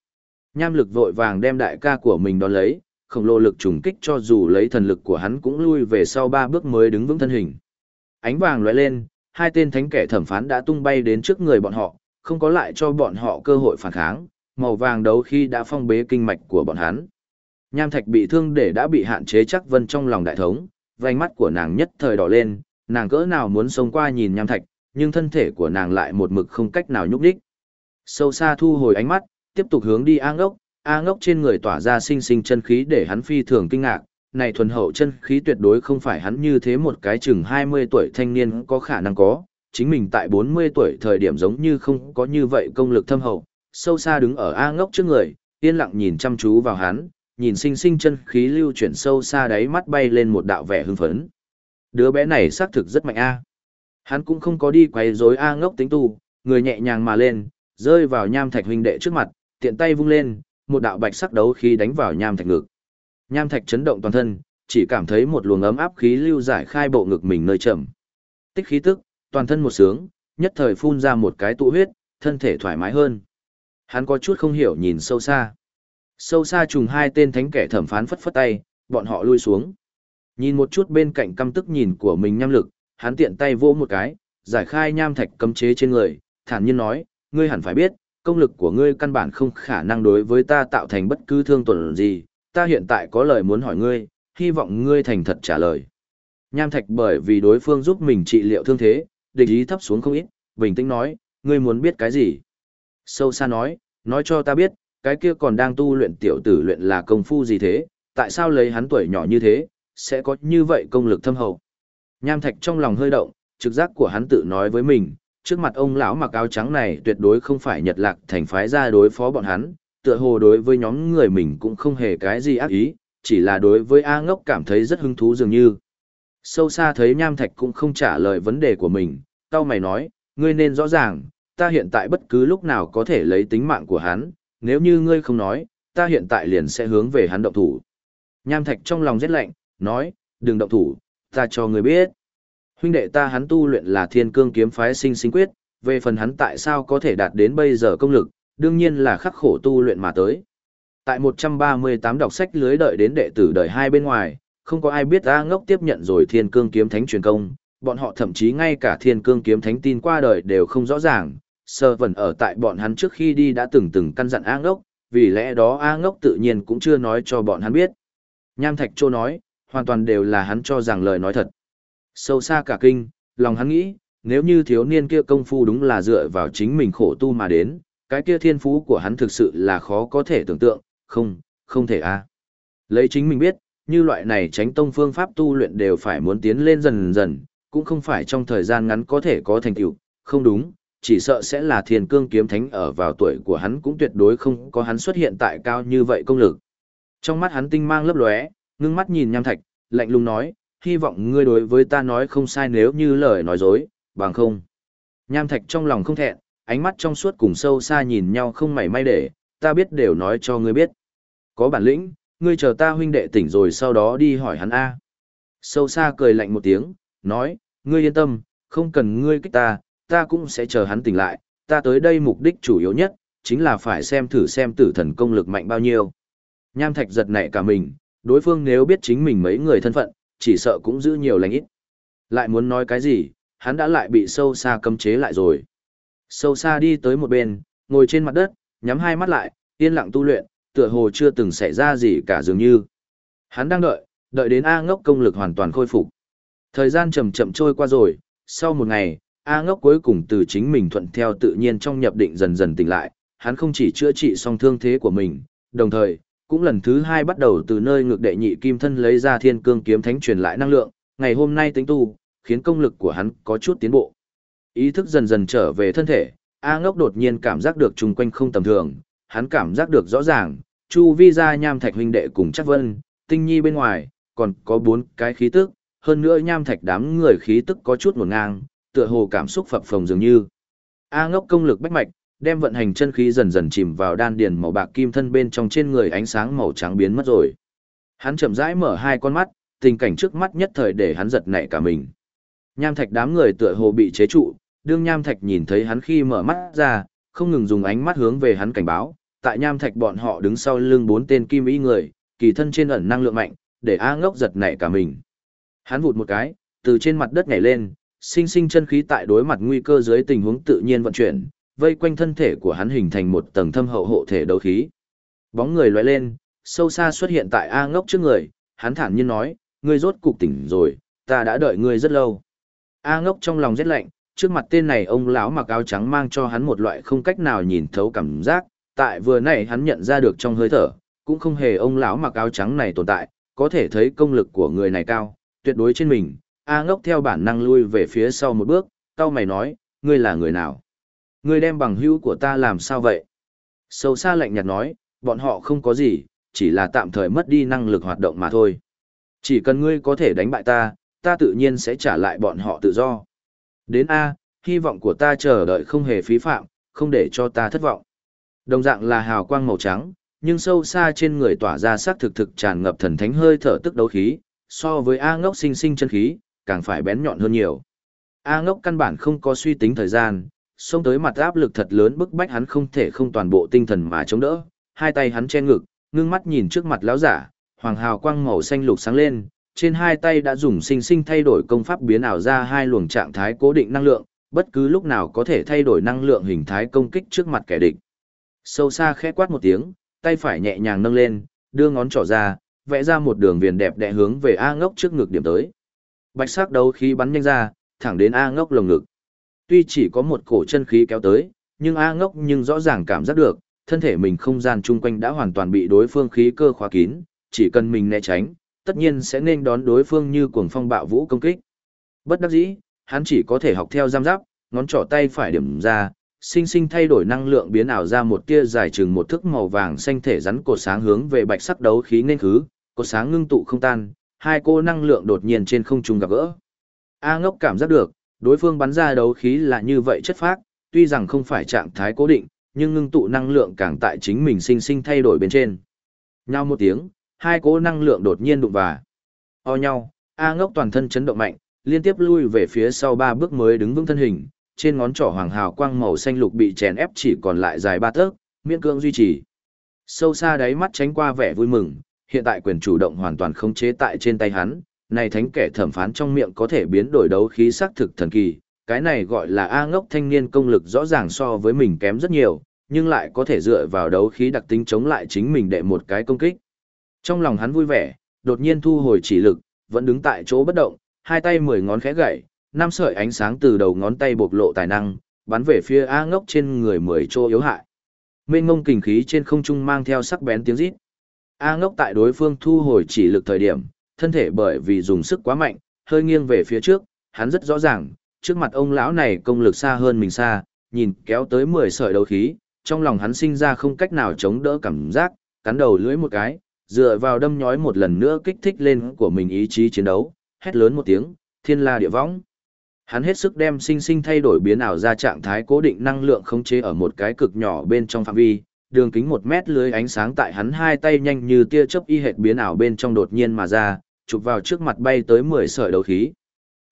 Nham lực vội vàng đem đại ca của mình đón lấy, khổng lồ lực trùng kích cho dù lấy thần lực của hắn cũng lui về sau ba bước mới đứng vững thân hình. Ánh vàng lóe lên, hai tên thánh kẻ thẩm phán đã tung bay đến trước người bọn họ, không có lại cho bọn họ cơ hội phản kháng, màu vàng đấu khi đã phong bế kinh mạch của bọn hắn. Nham thạch bị thương để đã bị hạn chế chắc vân trong lòng đại thống, vành mắt của nàng nhất thời đỏ lên, nàng cỡ nào muốn sống qua nhìn nham thạch, nhưng thân thể của nàng lại một mực không cách nào nhúc đích. Sâu xa thu hồi ánh mắt, tiếp tục hướng đi A ngốc, A ngốc trên người tỏa ra sinh sinh chân khí để hắn phi thường kinh ngạc, này thuần hậu chân khí tuyệt đối không phải hắn như thế một cái chừng 20 tuổi thanh niên có khả năng có, chính mình tại 40 tuổi thời điểm giống như không có như vậy công lực thâm hậu, sâu xa đứng ở A ngốc trước người, yên lặng nhìn chăm chú vào hắn, nhìn sinh sinh chân khí lưu chuyển sâu xa đáy mắt bay lên một đạo vẻ hưng phấn. Đứa bé này xác thực rất mạnh A. Hắn cũng không có đi quay rối A ngốc tính tu, người nhẹ nhàng mà lên, rơi vào nham thạch huynh đệ trước mặt, tiện tay vung lên, một đạo bạch sắc đấu khí đánh vào nham thạch ngực. Nham thạch chấn động toàn thân, chỉ cảm thấy một luồng ấm áp khí lưu giải khai bộ ngực mình nơi chậm. Tích khí tức, toàn thân một sướng, nhất thời phun ra một cái tụ huyết, thân thể thoải mái hơn. Hắn có chút không hiểu nhìn sâu xa. Sâu xa trùng hai tên thánh kẻ thẩm phán phất phất tay, bọn họ lui xuống. Nhìn một chút bên cạnh căm tức nhìn của mình nham lực, hắn tiện tay vỗ một cái, giải khai nham thạch cấm chế trên người, thản nhiên nói, ngươi hẳn phải biết, công lực của ngươi căn bản không khả năng đối với ta tạo thành bất cứ thương tổn gì, ta hiện tại có lời muốn hỏi ngươi, hy vọng ngươi thành thật trả lời. Nham thạch bởi vì đối phương giúp mình trị liệu thương thế, địch ý thấp xuống không ít, bình tĩnh nói, ngươi muốn biết cái gì? Sâu xa nói, nói cho ta biết, cái kia còn đang tu luyện tiểu tử luyện là công phu gì thế, tại sao lấy hắn tuổi nhỏ như thế, sẽ có như vậy công lực thâm hậu. Nham thạch trong lòng hơi động, trực giác của hắn tự nói với mình, trước mặt ông lão mặc áo trắng này tuyệt đối không phải nhật lạc thành phái ra đối phó bọn hắn, tựa hồ đối với nhóm người mình cũng không hề cái gì ác ý, chỉ là đối với A ngốc cảm thấy rất hứng thú dường như. Sâu xa thấy nham thạch cũng không trả lời vấn đề của mình, tao mày nói, ngươi nên rõ ràng, ta hiện tại bất cứ lúc nào có thể lấy tính mạng của hắn, nếu như ngươi không nói, ta hiện tại liền sẽ hướng về hắn động thủ. Nham thạch trong lòng rét lạnh, nói, đừng động thủ, ta cho ngươi biết. Huynh đệ ta hắn tu luyện là thiên cương kiếm phái sinh sinh quyết, về phần hắn tại sao có thể đạt đến bây giờ công lực, đương nhiên là khắc khổ tu luyện mà tới. Tại 138 đọc sách lưới đợi đến đệ tử đời hai bên ngoài, không có ai biết A ngốc tiếp nhận rồi thiên cương kiếm thánh truyền công, bọn họ thậm chí ngay cả thiên cương kiếm thánh tin qua đời đều không rõ ràng, sơ vẩn ở tại bọn hắn trước khi đi đã từng từng căn dặn A ngốc, vì lẽ đó A ngốc tự nhiên cũng chưa nói cho bọn hắn biết. Nham Thạch Châu nói, hoàn toàn đều là hắn cho rằng lời nói thật. Sâu xa cả kinh, lòng hắn nghĩ, nếu như thiếu niên kia công phu đúng là dựa vào chính mình khổ tu mà đến, cái kia thiên phú của hắn thực sự là khó có thể tưởng tượng, không, không thể a. Lấy chính mình biết, như loại này tránh tông phương pháp tu luyện đều phải muốn tiến lên dần dần, cũng không phải trong thời gian ngắn có thể có thành tựu, không đúng, chỉ sợ sẽ là thiên cương kiếm thánh ở vào tuổi của hắn cũng tuyệt đối không có hắn xuất hiện tại cao như vậy công lực. Trong mắt hắn tinh mang lấp lóe, ngưng mắt nhìn nham thạch, lạnh lùng nói, hy vọng ngươi đối với ta nói không sai nếu như lời nói dối, bằng không. Nham thạch trong lòng không thẹn, ánh mắt trong suốt cùng sâu xa nhìn nhau không mảy may để, ta biết đều nói cho ngươi biết. Có bản lĩnh, ngươi chờ ta huynh đệ tỉnh rồi sau đó đi hỏi hắn A. Sâu xa cười lạnh một tiếng, nói, ngươi yên tâm, không cần ngươi kích ta, ta cũng sẽ chờ hắn tỉnh lại, ta tới đây mục đích chủ yếu nhất, chính là phải xem thử xem tử thần công lực mạnh bao nhiêu. Nham thạch giật nảy cả mình, đối phương nếu biết chính mình mấy người thân phận, chỉ sợ cũng giữ nhiều lành ít. Lại muốn nói cái gì, hắn đã lại bị sâu xa cấm chế lại rồi. Sâu xa đi tới một bên, ngồi trên mặt đất, nhắm hai mắt lại, yên lặng tu luyện, tựa hồ chưa từng xảy ra gì cả dường như. Hắn đang đợi, đợi đến A ngốc công lực hoàn toàn khôi phục. Thời gian chậm chậm trôi qua rồi, sau một ngày, A ngốc cuối cùng từ chính mình thuận theo tự nhiên trong nhập định dần dần tỉnh lại, hắn không chỉ chữa trị xong thương thế của mình, đồng thời, cũng lần thứ hai bắt đầu từ nơi ngược đệ nhị kim thân lấy ra thiên cương kiếm thánh truyền lại năng lượng, ngày hôm nay tính tu, khiến công lực của hắn có chút tiến bộ. Ý thức dần dần trở về thân thể, A ngốc đột nhiên cảm giác được chung quanh không tầm thường, hắn cảm giác được rõ ràng, chu vi ra nham thạch huynh đệ cùng chắc vân, tinh nhi bên ngoài, còn có bốn cái khí tức, hơn nữa nham thạch đám người khí tức có chút một ngang, tựa hồ cảm xúc phập phồng dường như. A ngốc công lực bách mạch, đem vận hành chân khí dần dần chìm vào đan điền màu bạc kim thân bên trong trên người ánh sáng màu trắng biến mất rồi. Hắn chậm rãi mở hai con mắt, tình cảnh trước mắt nhất thời để hắn giật nảy cả mình. Nham thạch đám người tựa hồ bị chế trụ, đương nham thạch nhìn thấy hắn khi mở mắt ra, không ngừng dùng ánh mắt hướng về hắn cảnh báo, tại nham thạch bọn họ đứng sau lưng bốn tên kim y người, kỳ thân trên ẩn năng lượng mạnh, để A ngốc giật nảy cả mình. Hắn vụt một cái, từ trên mặt đất nhảy lên, sinh sinh chân khí tại đối mặt nguy cơ dưới tình huống tự nhiên vận chuyển, vây quanh thân thể của hắn hình thành một tầng thâm hậu hộ thể đấu khí. Bóng người lóe lên, sâu xa xuất hiện tại A ngốc trước người, hắn thản nhiên nói, ngươi rốt cục tỉnh rồi, ta đã đợi ngươi rất lâu. A ngốc trong lòng rất lạnh, trước mặt tên này ông lão mặc áo trắng mang cho hắn một loại không cách nào nhìn thấu cảm giác, tại vừa nãy hắn nhận ra được trong hơi thở, cũng không hề ông lão mặc áo trắng này tồn tại, có thể thấy công lực của người này cao, tuyệt đối trên mình. A ngốc theo bản năng lui về phía sau một bước, cao mày nói, ngươi là người nào? Ngươi đem bằng hữu của ta làm sao vậy? Sâu xa lạnh nhạt nói, bọn họ không có gì, chỉ là tạm thời mất đi năng lực hoạt động mà thôi. Chỉ cần ngươi có thể đánh bại ta, ta tự nhiên sẽ trả lại bọn họ tự do. Đến A, hy vọng của ta chờ đợi không hề phí phạm, không để cho ta thất vọng. Đồng dạng là hào quang màu trắng, nhưng sâu xa trên người tỏa ra sắc thực thực tràn ngập thần thánh hơi thở tức đấu khí, so với A ngốc sinh sinh chân khí, càng phải bén nhọn hơn nhiều. A ngốc căn bản không có suy tính thời gian, xông tới mặt áp lực thật lớn bức bách hắn không thể không toàn bộ tinh thần mà chống đỡ, hai tay hắn che ngực, ngưng mắt nhìn trước mặt lão giả, hoàng hào quang màu xanh lục sáng lên, trên hai tay đã dùng sinh sinh thay đổi công pháp biến ảo ra hai luồng trạng thái cố định năng lượng, bất cứ lúc nào có thể thay đổi năng lượng hình thái công kích trước mặt kẻ địch. Sâu xa khẽ quát một tiếng, tay phải nhẹ nhàng nâng lên, đưa ngón trỏ ra, vẽ ra một đường viền đẹp đẽ hướng về A ngốc trước ngực điểm tới. Bạch sắc đấu khí bắn nhanh ra, thẳng đến A ngốc lồng ngực. Tuy chỉ có một cổ chân khí kéo tới, nhưng A ngốc nhưng rõ ràng cảm giác được, thân thể mình không gian chung quanh đã hoàn toàn bị đối phương khí cơ khóa kín, chỉ cần mình né tránh, tất nhiên sẽ nên đón đối phương như cuồng phong bạo vũ công kích. Bất đắc dĩ, hắn chỉ có thể học theo giam giáp, ngón trỏ tay phải điểm ra, sinh sinh thay đổi năng lượng biến ảo ra một tia dài chừng một thước màu vàng xanh thể rắn cột sáng hướng về bạch sắc đấu khí nên khứ, cột sáng ngưng tụ không tan, hai cô năng lượng đột nhiên trên không trung gặp gỡ. A ngốc cảm giác được, đối phương bắn ra đấu khí là như vậy chất phác, tuy rằng không phải trạng thái cố định, nhưng ngưng tụ năng lượng càng tại chính mình sinh sinh thay đổi bên trên. Nhau một tiếng, hai cỗ năng lượng đột nhiên đụng vào. O nhau, A ngốc toàn thân chấn động mạnh, liên tiếp lui về phía sau ba bước mới đứng vững thân hình, trên ngón trỏ hoàng hào quang màu xanh lục bị chèn ép chỉ còn lại dài ba tấc, miễn cưỡng duy trì. Sâu xa đáy mắt tránh qua vẻ vui mừng, hiện tại quyền chủ động hoàn toàn khống chế tại trên tay hắn, này thánh kẻ thẩm phán trong miệng có thể biến đổi đấu khí xác thực thần kỳ, cái này gọi là A ngốc thanh niên công lực rõ ràng so với mình kém rất nhiều, nhưng lại có thể dựa vào đấu khí đặc tính chống lại chính mình để một cái công kích. Trong lòng hắn vui vẻ, đột nhiên thu hồi chỉ lực, vẫn đứng tại chỗ bất động, hai tay mười ngón khẽ gậy, năm sợi ánh sáng từ đầu ngón tay bộc lộ tài năng, bắn về phía A ngốc trên người mười chỗ yếu hại. Mênh ngông kình khí trên không trung mang theo sắc bén tiếng rít. A ngốc tại đối phương thu hồi chỉ lực thời điểm, thân thể bởi vì dùng sức quá mạnh, hơi nghiêng về phía trước, hắn rất rõ ràng, trước mặt ông lão này công lực xa hơn mình xa, nhìn kéo tới 10 sợi đấu khí, trong lòng hắn sinh ra không cách nào chống đỡ cảm giác, cắn đầu lưỡi một cái, dựa vào đâm nhói một lần nữa kích thích lên của mình ý chí chiến đấu, hét lớn một tiếng, thiên la địa võng. Hắn hết sức đem sinh sinh thay đổi biến ảo ra trạng thái cố định năng lượng khống chế ở một cái cực nhỏ bên trong phạm vi, đường kính một mét lưới ánh sáng tại hắn hai tay nhanh như tia chớp y hệt biến ảo bên trong đột nhiên mà ra, chụp vào trước mặt bay tới 10 sợi đấu khí.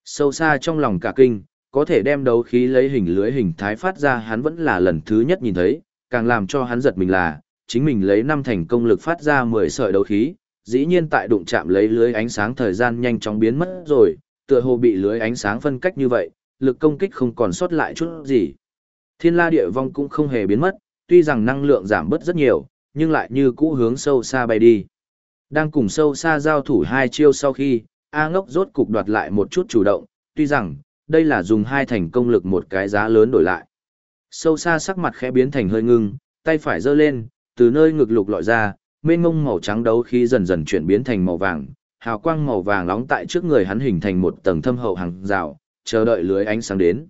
Sâu xa trong lòng cả kinh, có thể đem đấu khí lấy hình lưới hình thái phát ra hắn vẫn là lần thứ nhất nhìn thấy, càng làm cho hắn giật mình là, chính mình lấy năm thành công lực phát ra 10 sợi đấu khí, dĩ nhiên tại đụng chạm lấy lưới ánh sáng thời gian nhanh chóng biến mất rồi, tựa hồ bị lưới ánh sáng phân cách như vậy, lực công kích không còn sót lại chút gì. Thiên la địa vong cũng không hề biến mất, tuy rằng năng lượng giảm bớt rất nhiều, nhưng lại như cũ hướng sâu xa bay đi. Đang cùng sâu xa giao thủ hai chiêu sau khi, A ngốc rốt cục đoạt lại một chút chủ động, tuy rằng, đây là dùng hai thành công lực một cái giá lớn đổi lại. Sâu xa sắc mặt khẽ biến thành hơi ngưng, tay phải giơ lên, từ nơi ngực lục lọi ra, mênh mông màu trắng đấu khí dần dần chuyển biến thành màu vàng, hào quang màu vàng nóng tại trước người hắn hình thành một tầng thâm hậu hàng rào, chờ đợi lưới ánh sáng đến.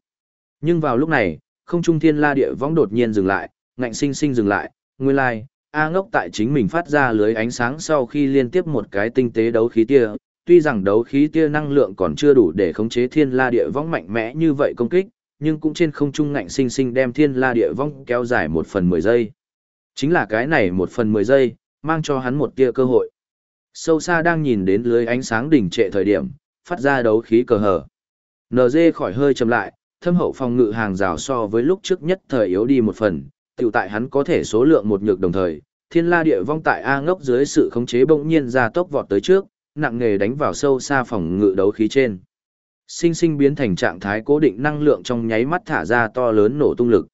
Nhưng vào lúc này, không trung thiên la địa võng đột nhiên dừng lại, ngạnh sinh sinh dừng lại, nguyên lai, like, A ngốc tại chính mình phát ra lưới ánh sáng sau khi liên tiếp một cái tinh tế đấu khí tia, tuy rằng đấu khí tia năng lượng còn chưa đủ để khống chế thiên la địa vong mạnh mẽ như vậy công kích, nhưng cũng trên không trung ngạnh sinh sinh đem thiên la địa vong kéo dài một phần mười giây. Chính là cái này một phần mười giây, mang cho hắn một tia cơ hội. Sâu xa đang nhìn đến lưới ánh sáng đỉnh trệ thời điểm, phát ra đấu khí cờ hở. NG khỏi hơi chậm lại, thâm hậu phòng ngự hàng rào so với lúc trước nhất thời yếu đi một phần, tiểu tại hắn có thể số lượng một nhược đồng thời, thiên la địa vong tại A ngốc dưới sự khống chế bỗng nhiên ra tốc vọt tới trước, nặng nghề đánh vào sâu xa phòng ngự đấu khí trên. Sinh sinh biến thành trạng thái cố định năng lượng trong nháy mắt thả ra to lớn nổ tung lực.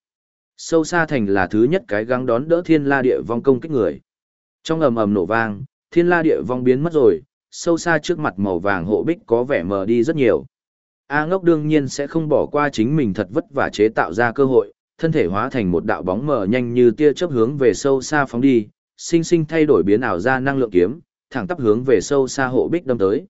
Sâu xa thành là thứ nhất cái găng đón đỡ thiên la địa vong công kích người. Trong ầm ầm nổ vang, thiên la địa vong biến mất rồi, sâu xa trước mặt màu vàng hộ bích có vẻ mờ đi rất nhiều. A ngốc đương nhiên sẽ không bỏ qua chính mình thật vất vả chế tạo ra cơ hội, thân thể hóa thành một đạo bóng mờ nhanh như tia chớp hướng về sâu xa phóng đi, sinh sinh thay đổi biến ảo ra năng lượng kiếm, thẳng tắp hướng về sâu xa hộ bích đâm tới.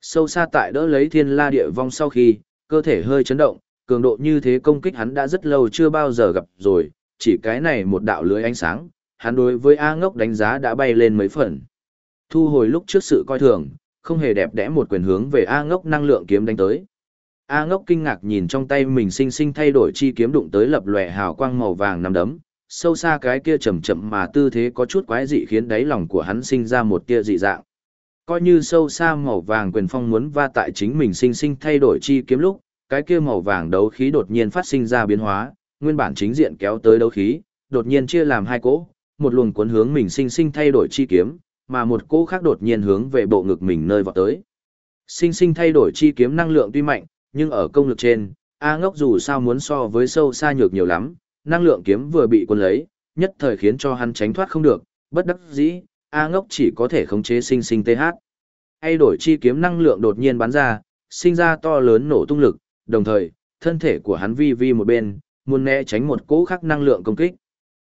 Sâu xa tại đỡ lấy thiên la địa vong sau khi, cơ thể hơi chấn động, cường độ như thế công kích hắn đã rất lâu chưa bao giờ gặp rồi, chỉ cái này một đạo lưới ánh sáng, hắn đối với A ngốc đánh giá đã bay lên mấy phần. Thu hồi lúc trước sự coi thường, không hề đẹp đẽ một quyền hướng về A ngốc năng lượng kiếm đánh tới. A ngốc kinh ngạc nhìn trong tay mình sinh sinh thay đổi chi kiếm đụng tới lập lòe hào quang màu vàng nằm đấm, sâu xa cái kia chậm chậm mà tư thế có chút quái dị khiến đáy lòng của hắn sinh ra một tia dị dạng. Coi như sâu xa màu vàng quyền phong muốn va tại chính mình sinh sinh thay đổi chi kiếm lúc, cái kia màu vàng đấu khí đột nhiên phát sinh ra biến hóa, nguyên bản chính diện kéo tới đấu khí, đột nhiên chia làm hai cỗ, một luồng cuốn hướng mình sinh sinh thay đổi chi kiếm, mà một cỗ khác đột nhiên hướng về bộ ngực mình nơi vọt tới. Sinh sinh thay đổi chi kiếm năng lượng tuy mạnh, nhưng ở công lực trên, A ngốc dù sao muốn so với sâu xa nhược nhiều lắm, năng lượng kiếm vừa bị quân lấy, nhất thời khiến cho hắn tránh thoát không được, bất đắc dĩ, A ngốc chỉ có thể khống chế sinh sinh TH. Thay đổi chi kiếm năng lượng đột nhiên bắn ra, sinh ra to lớn nổ tung lực, đồng thời, thân thể của hắn vi vi một bên, muốn né tránh một cỗ khắc năng lượng công kích.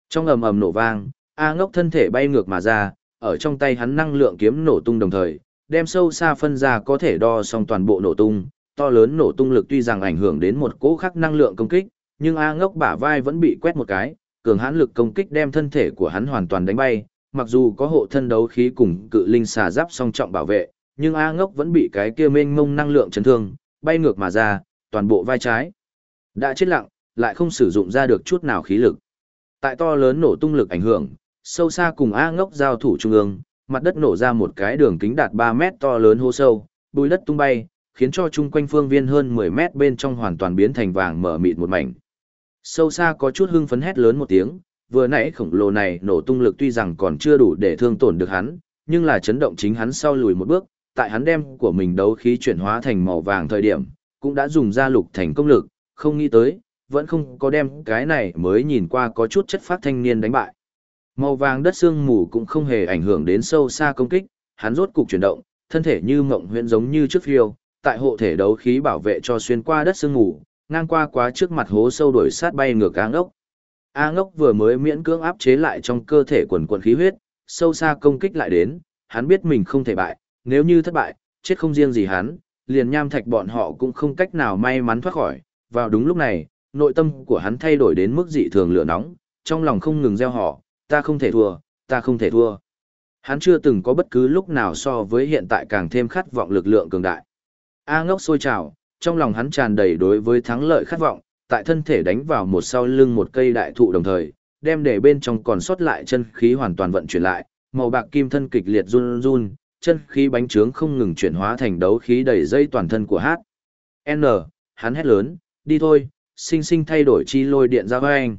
Trong ầm ầm nổ vang, A ngốc thân thể bay ngược mà ra, ở trong tay hắn năng lượng kiếm nổ tung đồng thời, đem sâu xa phân ra có thể đo xong toàn bộ nổ tung, to lớn nổ tung lực tuy rằng ảnh hưởng đến một cỗ khắc năng lượng công kích, nhưng A ngốc bả vai vẫn bị quét một cái, cường hãn lực công kích đem thân thể của hắn hoàn toàn đánh bay, mặc dù có hộ thân đấu khí cùng cự linh xà giáp song trọng bảo vệ, nhưng A ngốc vẫn bị cái kia mênh mông năng lượng chấn thương, bay ngược mà ra, toàn bộ vai trái. Đã chết lặng, lại không sử dụng ra được chút nào khí lực. Tại to lớn nổ tung lực ảnh hưởng, sâu xa cùng A ngốc giao thủ trung ương, mặt đất nổ ra một cái đường kính đạt 3 mét to lớn hô sâu, bùi đất tung bay, khiến cho chung quanh phương viên hơn 10 mét bên trong hoàn toàn biến thành vàng mở mịt một mảnh. Sâu xa có chút hưng phấn hét lớn một tiếng, vừa nãy khổng lồ này nổ tung lực tuy rằng còn chưa đủ để thương tổn được hắn, nhưng là chấn động chính hắn sau lùi một bước, tại hắn đem của mình đấu khí chuyển hóa thành màu vàng thời điểm, cũng đã dùng ra lục thành công lực, không nghĩ tới, vẫn không có đem cái này mới nhìn qua có chút chất phát thanh niên đánh bại. Màu vàng đất xương mù cũng không hề ảnh hưởng đến sâu xa công kích, hắn rốt cục chuyển động, thân thể như mộng huyễn giống như trước phiêu, tại hộ thể đấu khí bảo vệ cho xuyên qua đất sương ngủ, ngang qua quá trước mặt hố sâu đuổi sát bay ngược A ngốc. A ngốc vừa mới miễn cưỡng áp chế lại trong cơ thể quần quần khí huyết, sâu xa công kích lại đến, hắn biết mình không thể bại, nếu như thất bại, chết không riêng gì hắn, liền nham thạch bọn họ cũng không cách nào may mắn thoát khỏi. Vào đúng lúc này, nội tâm của hắn thay đổi đến mức dị thường lửa nóng, trong lòng không ngừng gieo họ, ta không thể thua, ta không thể thua. Hắn chưa từng có bất cứ lúc nào so với hiện tại càng thêm khát vọng lực lượng cường đại. A ngốc sôi trào, trong lòng hắn tràn đầy đối với thắng lợi khát vọng, tại thân thể đánh vào một sau lưng một cây đại thụ đồng thời, đem để bên trong còn sót lại chân khí hoàn toàn vận chuyển lại, màu bạc kim thân kịch liệt run run, chân khí bánh trướng không ngừng chuyển hóa thành đấu khí đầy dây toàn thân của hát. N, hắn hét lớn, đi thôi, sinh sinh thay đổi chi lôi điện ra với anh.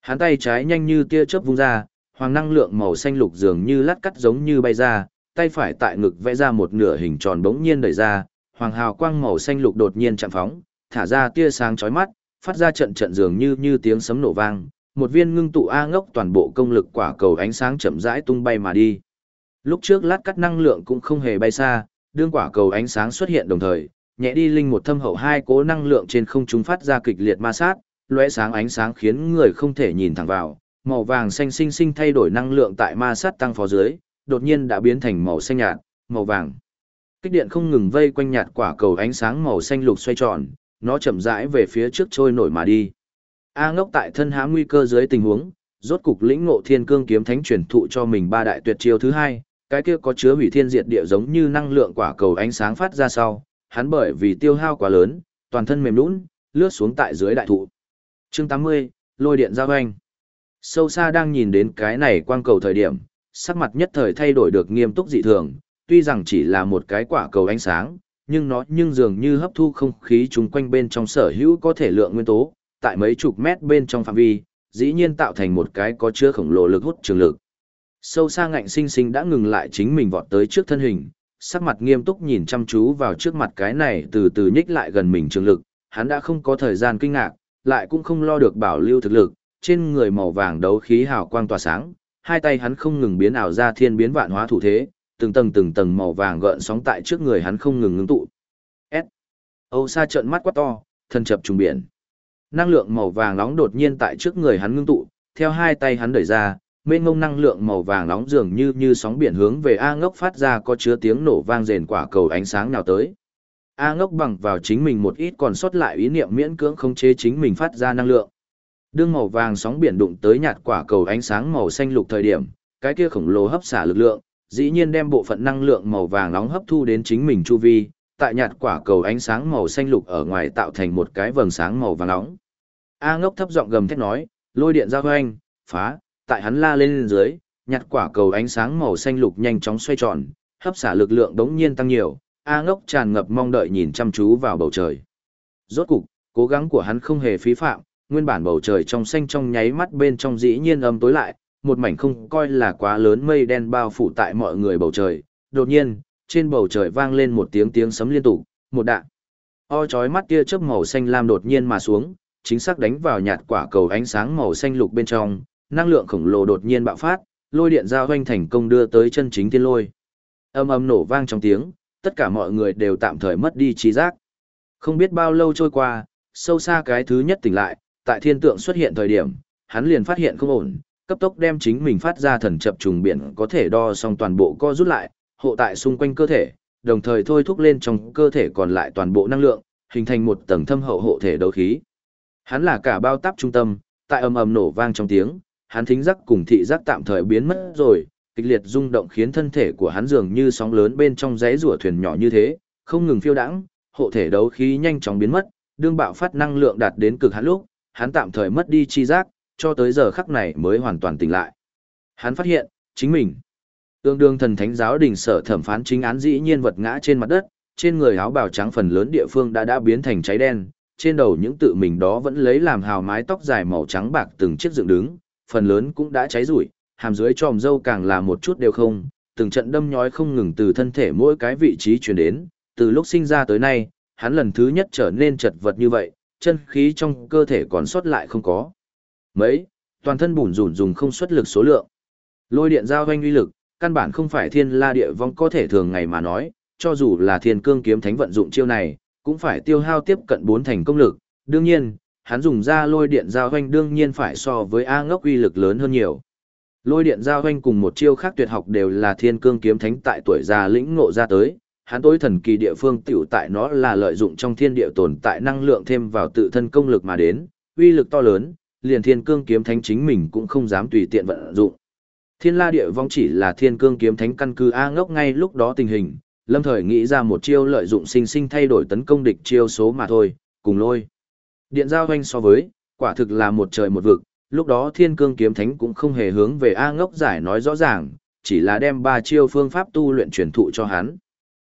Hắn tay trái nhanh như tia chớp vung ra, hoàng năng lượng màu xanh lục dường như lát cắt giống như bay ra, tay phải tại ngực vẽ ra một nửa hình tròn bỗng nhiên đẩy ra, hoàng hào quang màu xanh lục đột nhiên chạm phóng, thả ra tia sáng chói mắt, phát ra trận trận dường như như tiếng sấm nổ vang, một viên ngưng tụ A ngốc toàn bộ công lực quả cầu ánh sáng chậm rãi tung bay mà đi. Lúc trước lát cắt năng lượng cũng không hề bay xa, đương quả cầu ánh sáng xuất hiện đồng thời, nhẹ đi linh một thâm hậu hai cố năng lượng trên không trung phát ra kịch liệt ma sát, lóe sáng ánh sáng khiến người không thể nhìn thẳng vào, màu vàng xanh sinh sinh thay đổi năng lượng tại ma sát tăng phó dưới, đột nhiên đã biến thành màu xanh nhạt, màu vàng. Kích điện không ngừng vây quanh nhạt quả cầu ánh sáng màu xanh lục xoay tròn, nó chậm rãi về phía trước trôi nổi mà đi. A ngốc tại thân há nguy cơ dưới tình huống, rốt cục lĩnh ngộ thiên cương kiếm thánh truyền thụ cho mình ba đại tuyệt chiêu thứ hai, cái kia có chứa hủy thiên diệt địa giống như năng lượng quả cầu ánh sáng phát ra sau, hắn bởi vì tiêu hao quá lớn, toàn thân mềm nhũn, lướt xuống tại dưới đại thụ. Chương 80, lôi điện giao hoành. Sâu xa đang nhìn đến cái này quang cầu thời điểm, sắc mặt nhất thời thay đổi được nghiêm túc dị thường, tuy rằng chỉ là một cái quả cầu ánh sáng, nhưng nó nhưng dường như hấp thu không khí chung quanh bên trong sở hữu có thể lượng nguyên tố, tại mấy chục mét bên trong phạm vi, dĩ nhiên tạo thành một cái có chứa khổng lồ lực hút trường lực. Sâu xa ngạnh sinh sinh đã ngừng lại chính mình vọt tới trước thân hình, sắc mặt nghiêm túc nhìn chăm chú vào trước mặt cái này từ từ nhích lại gần mình trường lực, hắn đã không có thời gian kinh ngạc, lại cũng không lo được bảo lưu thực lực, trên người màu vàng đấu khí hào quang tỏa sáng, hai tay hắn không ngừng biến ảo ra thiên biến vạn hóa thủ thế, từng tầng từng tầng màu vàng gợn sóng tại trước người hắn không ngừng ngưng tụ. S. Âu Sa trợn mắt quá to, thân chập trùng biển. Năng lượng màu vàng nóng đột nhiên tại trước người hắn ngưng tụ, theo hai tay hắn đẩy ra, mênh ngông năng lượng màu vàng nóng dường như như sóng biển hướng về A Ngốc phát ra có chứa tiếng nổ vang rền quả cầu ánh sáng nào tới. A Ngốc bằng vào chính mình một ít còn sót lại ý niệm miễn cưỡng khống chế chính mình phát ra năng lượng. Đương màu vàng sóng biển đụng tới nhạt quả cầu ánh sáng màu xanh lục thời điểm, cái kia khổng lồ hấp xả lực lượng, dĩ nhiên đem bộ phận năng lượng màu vàng nóng hấp thu đến chính mình chu vi, tại nhạt quả cầu ánh sáng màu xanh lục ở ngoài tạo thành một cái vầng sáng màu vàng nóng. A ngốc thấp giọng gầm thét nói, lôi điện giao hoanh, phá, tại hắn la lên dưới, nhạt quả cầu ánh sáng màu xanh lục nhanh chóng xoay tròn, hấp xả lực lượng đống nhiên tăng nhiều, A ngốc tràn ngập mong đợi nhìn chăm chú vào bầu trời. Rốt cục, cố gắng của hắn không hề phí phạm, nguyên bản bầu trời trong xanh trong nháy mắt bên trong dĩ nhiên âm tối lại, một mảnh không coi là quá lớn mây đen bao phủ tại mọi người bầu trời. Đột nhiên, trên bầu trời vang lên một tiếng tiếng sấm liên tục, một đạn. O chói mắt tia chớp màu xanh lam đột nhiên mà xuống, chính xác đánh vào nhạt quả cầu ánh sáng màu xanh lục bên trong, năng lượng khổng lồ đột nhiên bạo phát, lôi điện giao hoanh thành công đưa tới chân chính thiên lôi. Âm âm nổ vang trong tiếng, tất cả mọi người đều tạm thời mất đi trí giác. Không biết bao lâu trôi qua, sâu xa cái thứ nhất tỉnh lại, tại thiên tượng xuất hiện thời điểm, hắn liền phát hiện không ổn, cấp tốc đem chính mình phát ra thần chập trùng biển có thể đo xong toàn bộ co rút lại, hộ tại xung quanh cơ thể, đồng thời thôi thúc lên trong cơ thể còn lại toàn bộ năng lượng, hình thành một tầng thâm hậu hộ thể đấu khí. Hắn là cả bao táp trung tâm, tại ầm ầm nổ vang trong tiếng, hắn thính giác cùng thị giác tạm thời biến mất rồi, kịch liệt rung động khiến thân thể của hắn dường như sóng lớn bên trong dãy rùa thuyền nhỏ như thế, không ngừng phiêu đãng, hộ thể đấu khí nhanh chóng biến mất, đương bạo phát năng lượng đạt đến cực hạn lúc, hắn tạm thời mất đi chi giác, cho tới giờ khắc này mới hoàn toàn tỉnh lại. Hắn phát hiện, chính mình, tương đương thần thánh giáo đình sở thẩm phán chính án dĩ nhiên vật ngã trên mặt đất, trên người áo bào trắng phần lớn địa phương đã đã biến thành cháy đen, trên đầu những tự mình đó vẫn lấy làm hào mái tóc dài màu trắng bạc từng chiếc dựng đứng, phần lớn cũng đã cháy rủi, hàm dưới tròm dâu càng là một chút đều không, từng trận đâm nhói không ngừng từ thân thể mỗi cái vị trí truyền đến, từ lúc sinh ra tới nay, hắn lần thứ nhất trở nên chật vật như vậy, chân khí trong cơ thể còn sót lại không có. Mấy, toàn thân bùn rủn dùng không xuất lực số lượng. Lôi điện giao hoanh uy lực, căn bản không phải thiên la địa vong có thể thường ngày mà nói, cho dù là thiên cương kiếm thánh vận dụng chiêu này, cũng phải tiêu hao tiếp cận bốn thành công lực. Đương nhiên, hắn dùng ra lôi điện giao hoanh đương nhiên phải so với A ngốc uy lực lớn hơn nhiều. Lôi điện giao hoanh cùng một chiêu khác tuyệt học đều là thiên cương kiếm thánh tại tuổi già lĩnh ngộ ra tới, hắn tối thần kỳ địa phương tiểu tại nó là lợi dụng trong thiên địa tồn tại năng lượng thêm vào tự thân công lực mà đến, uy lực to lớn, liền thiên cương kiếm thánh chính mình cũng không dám tùy tiện vận dụng. Thiên la địa vong chỉ là thiên cương kiếm thánh căn cứ A ngốc ngay lúc đó tình hình, lâm thời nghĩ ra một chiêu lợi dụng sinh sinh thay đổi tấn công địch chiêu số mà thôi, cùng lôi. Điện giao hoanh so với, quả thực là một trời một vực, lúc đó thiên cương kiếm thánh cũng không hề hướng về A ngốc giải nói rõ ràng, chỉ là đem ba chiêu phương pháp tu luyện truyền thụ cho hắn.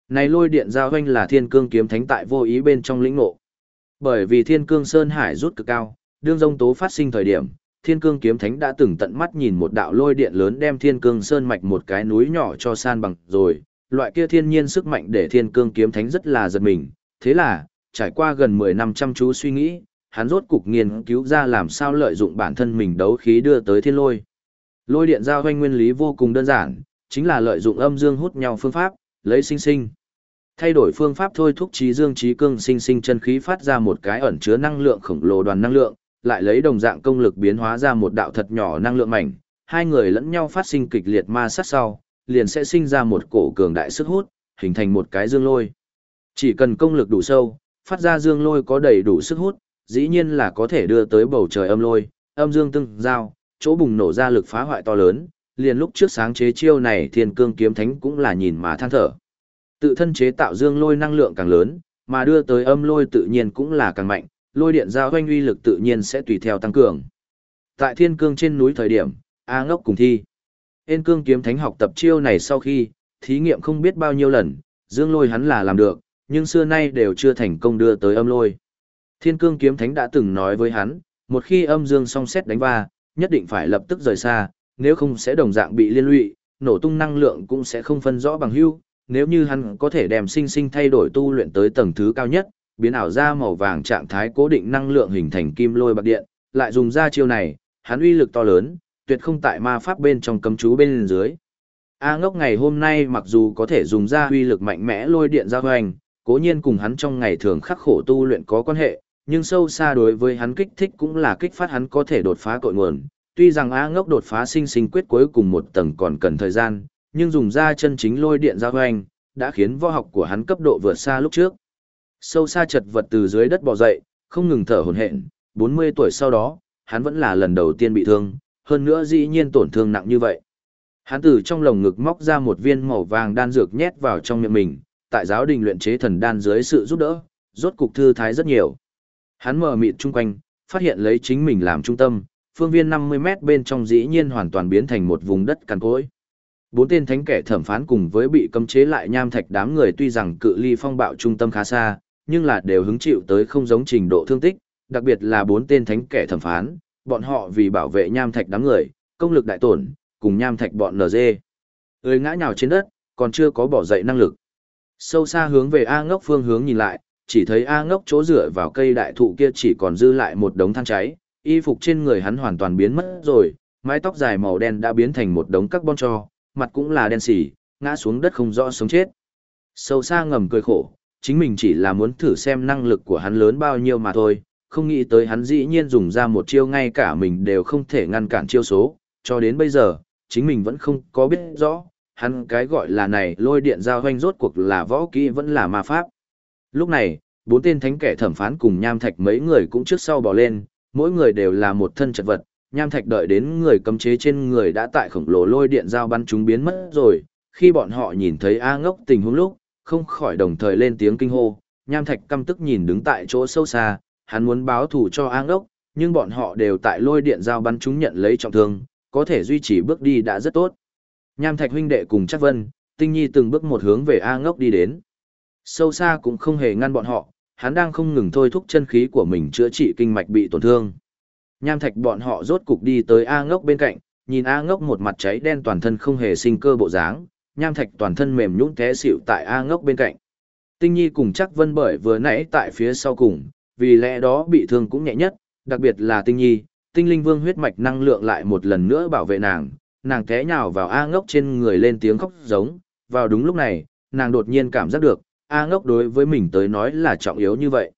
Này lôi điện giao hoanh là thiên cương kiếm thánh tại vô ý bên trong lĩnh ngộ. Bởi vì thiên cương sơn hải rút cực cao, đương dông tố phát sinh thời điểm, thiên cương kiếm thánh đã từng tận mắt nhìn một đạo lôi điện lớn đem thiên cương sơn mạch một cái núi nhỏ cho san bằng rồi, loại kia thiên nhiên sức mạnh để thiên cương kiếm thánh rất là giật mình, thế là, trải qua gần 10 năm chăm chú suy nghĩ, hắn rốt cục nghiên cứu ra làm sao lợi dụng bản thân mình đấu khí đưa tới thiên lôi. Lôi điện giao hoanh nguyên lý vô cùng đơn giản, chính là lợi dụng âm dương hút nhau phương pháp, lấy sinh sinh. Thay đổi phương pháp thôi thúc trí dương trí cương sinh sinh chân khí phát ra một cái ẩn chứa năng lượng khổng lồ đoàn năng lượng, lại lấy đồng dạng công lực biến hóa ra một đạo thật nhỏ năng lượng mảnh, hai người lẫn nhau phát sinh kịch liệt ma sát sau, liền sẽ sinh ra một cổ cường đại sức hút, hình thành một cái dương lôi. Chỉ cần công lực đủ sâu, phát ra dương lôi có đầy đủ sức hút, dĩ nhiên là có thể đưa tới bầu trời âm lôi, âm dương tương giao, chỗ bùng nổ ra lực phá hoại to lớn, liền lúc trước sáng chế chiêu này thiên cương kiếm thánh cũng là nhìn mà than thở. Tự thân chế tạo dương lôi năng lượng càng lớn, mà đưa tới âm lôi tự nhiên cũng là càng mạnh, lôi điện giao doanh uy lực tự nhiên sẽ tùy theo tăng cường. Tại thiên cương trên núi thời điểm, A ngốc cùng thi. Ên cương kiếm thánh học tập chiêu này sau khi, thí nghiệm không biết bao nhiêu lần, dương lôi hắn là làm được, nhưng xưa nay đều chưa thành công đưa tới âm lôi. Thiên cương kiếm thánh đã từng nói với hắn, một khi âm dương song xét đánh va, nhất định phải lập tức rời xa, nếu không sẽ đồng dạng bị liên lụy, nổ tung năng lượng cũng sẽ không phân rõ bằng hưu. Nếu như hắn có thể đem sinh sinh thay đổi tu luyện tới tầng thứ cao nhất, biến ảo ra màu vàng trạng thái cố định năng lượng hình thành kim lôi bạc điện, lại dùng ra chiêu này, hắn uy lực to lớn, tuyệt không tại ma pháp bên trong cấm chú bên dưới. A ngốc ngày hôm nay mặc dù có thể dùng ra uy lực mạnh mẽ lôi điện giao hoành, cố nhiên cùng hắn trong ngày thường khắc khổ tu luyện có quan hệ, nhưng sâu xa đối với hắn kích thích cũng là kích phát hắn có thể đột phá cội nguồn. Tuy rằng A ngốc đột phá sinh sinh quyết cuối cùng một tầng còn cần thời gian, nhưng dùng ra chân chính lôi điện giao hoành, đã khiến võ học của hắn cấp độ vượt xa lúc trước. Sâu xa chật vật từ dưới đất bò dậy, không ngừng thở hổn hển, 40 tuổi sau đó, hắn vẫn là lần đầu tiên bị thương, hơn nữa dĩ nhiên tổn thương nặng như vậy. Hắn từ trong lồng ngực móc ra một viên màu vàng đan dược nhét vào trong miệng mình, tại giáo đình luyện chế thần đan dưới sự giúp đỡ, rốt cục thư thái rất nhiều. Hắn mở mịt chung quanh, phát hiện lấy chính mình làm trung tâm, phương viên 50 mét bên trong dĩ nhiên hoàn toàn biến thành một vùng đất cằn cỗi. Bốn tên thánh kẻ thẩm phán cùng với bị cấm chế lại nham thạch đám người tuy rằng cự ly phong bạo trung tâm khá xa, nhưng là đều hứng chịu tới không giống trình độ thương tích, đặc biệt là bốn tên thánh kẻ thẩm phán, bọn họ vì bảo vệ nham thạch đám người, công lực đại tổn, cùng nham thạch bọn NG. Người ngã nhào trên đất, còn chưa có bỏ dậy năng lực. Sâu xa hướng về A ngốc phương hướng nhìn lại, chỉ thấy A ngốc chỗ rửa vào cây đại thụ kia chỉ còn dư lại một đống than cháy, y phục trên người hắn hoàn toàn biến mất rồi, mái tóc dài màu đen đã biến thành một đống carbon cho, mặt cũng là đen xỉ, ngã xuống đất không rõ sống chết. Sâu xa ngầm cười khổ, chính mình chỉ là muốn thử xem năng lực của hắn lớn bao nhiêu mà thôi, không nghĩ tới hắn dĩ nhiên dùng ra một chiêu ngay cả mình đều không thể ngăn cản chiêu số, cho đến bây giờ, chính mình vẫn không có biết rõ, hắn cái gọi là này lôi điện giao hoanh rốt cuộc là võ kỹ vẫn là ma pháp. Lúc này, bốn tên thánh kẻ thẩm phán cùng nham thạch mấy người cũng trước sau bỏ lên, mỗi người đều là một thân chật vật, nham thạch đợi đến người cấm chế trên người đã tại khổng lồ lôi điện giao bắn chúng biến mất rồi, khi bọn họ nhìn thấy A ngốc tình huống lúc, không khỏi đồng thời lên tiếng kinh hô, nham thạch căm tức nhìn đứng tại chỗ sâu xa, hắn muốn báo thù cho A ngốc, nhưng bọn họ đều tại lôi điện giao bắn chúng nhận lấy trọng thương, có thể duy trì bước đi đã rất tốt. Nham thạch huynh đệ cùng chắc vân, tinh nhi từng bước một hướng về A ngốc đi đến. Sâu xa cũng không hề ngăn bọn họ, hắn đang không ngừng thôi thúc chân khí của mình chữa trị kinh mạch bị tổn thương. Nham thạch bọn họ rốt cục đi tới A ngốc bên cạnh, nhìn A ngốc một mặt cháy đen toàn thân không hề sinh cơ bộ dáng, nham thạch toàn thân mềm nhũn té xỉu tại A ngốc bên cạnh. Tinh Nhi cùng chắc vân bởi vừa nãy tại phía sau cùng, vì lẽ đó bị thương cũng nhẹ nhất, đặc biệt là Tinh Nhi, tinh linh vương huyết mạch năng lượng lại một lần nữa bảo vệ nàng, nàng té nhào vào A ngốc trên người lên tiếng khóc giống, vào đúng lúc này, nàng đột nhiên cảm giác được, A ngốc đối với mình tới nói là trọng yếu như vậy.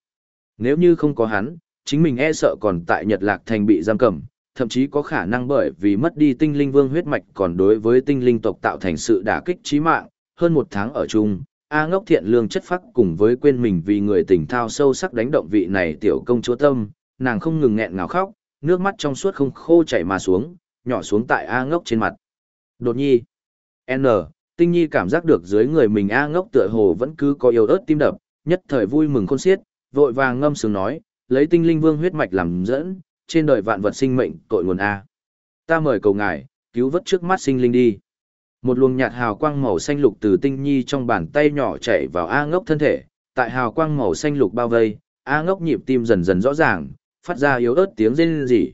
Nếu như không có hắn, chính mình e sợ còn tại Nhật Lạc Thành bị giam cầm, thậm chí có khả năng bởi vì mất đi tinh linh vương huyết mạch còn đối với tinh linh tộc tạo thành sự đả kích chí mạng, hơn một tháng ở chung, A ngốc thiện lương chất phác cùng với quên mình vì người tình thao sâu sắc đánh động vị này tiểu công chúa tâm, nàng không ngừng nghẹn ngào khóc, nước mắt trong suốt không khô chảy mà xuống, nhỏ xuống tại A ngốc trên mặt. Đột nhi. N, tinh nhi cảm giác được dưới người mình A ngốc tựa hồ vẫn cứ có yếu ớt tim đập, nhất thời vui mừng khôn xiết, vội vàng ngâm sướng nói, lấy tinh linh vương huyết mạch làm dẫn, trên đời vạn vật sinh mệnh tội nguồn A. Ta mời cầu ngài, cứu vớt trước mắt sinh linh đi. Một luồng nhạt hào quang màu xanh lục từ tinh nhi trong bàn tay nhỏ chạy vào A ngốc thân thể, tại hào quang màu xanh lục bao vây, A ngốc nhịp tim dần dần rõ ràng, phát ra yếu ớt tiếng rên rỉ.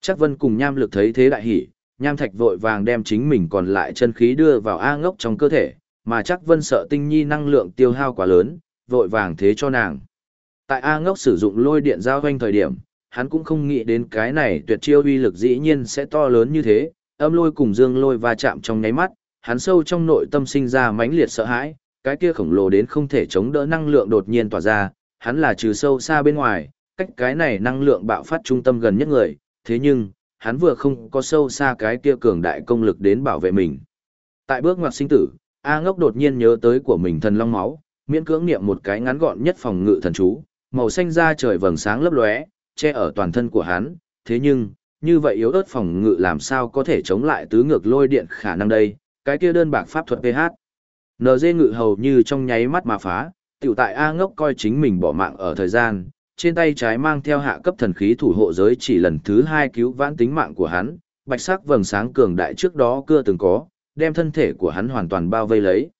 Chắc vân cùng nham lực thấy thế đại hỉ, nham thạch vội vàng đem chính mình còn lại chân khí đưa vào A ngốc trong cơ thể, mà chắc vân sợ tinh nhi năng lượng tiêu hao quá lớn, vội vàng thế cho nàng. Tại A ngốc sử dụng lôi điện giao quanh thời điểm, hắn cũng không nghĩ đến cái này tuyệt chiêu uy lực dĩ nhiên sẽ to lớn như thế, âm lôi cùng dương lôi va chạm trong nháy mắt, hắn sâu trong nội tâm sinh ra mãnh liệt sợ hãi, cái kia khổng lồ đến không thể chống đỡ năng lượng đột nhiên tỏa ra, hắn là trừ sâu xa bên ngoài, cách cái này năng lượng bạo phát trung tâm gần nhất người, thế nhưng, hắn vừa không có sâu xa cái kia cường đại công lực đến bảo vệ mình. Tại bước ngoặt sinh tử, A ngốc đột nhiên nhớ tới của mình thần long máu, miễn cưỡng niệm một cái ngắn gọn nhất phòng ngự thần chú, màu xanh da trời vầng sáng lấp lóe, che ở toàn thân của hắn, thế nhưng, như vậy yếu ớt phòng ngự làm sao có thể chống lại tứ ngược lôi điện khả năng đây, cái kia đơn bạc pháp thuật PH. NG ngự hầu như trong nháy mắt mà phá, tiểu tại A ngốc coi chính mình bỏ mạng ở thời gian, trên tay trái mang theo hạ cấp thần khí thủ hộ giới chỉ lần thứ hai cứu vãn tính mạng của hắn, bạch sắc vầng sáng cường đại trước đó cưa từng có, đem thân thể của hắn hoàn toàn bao vây lấy.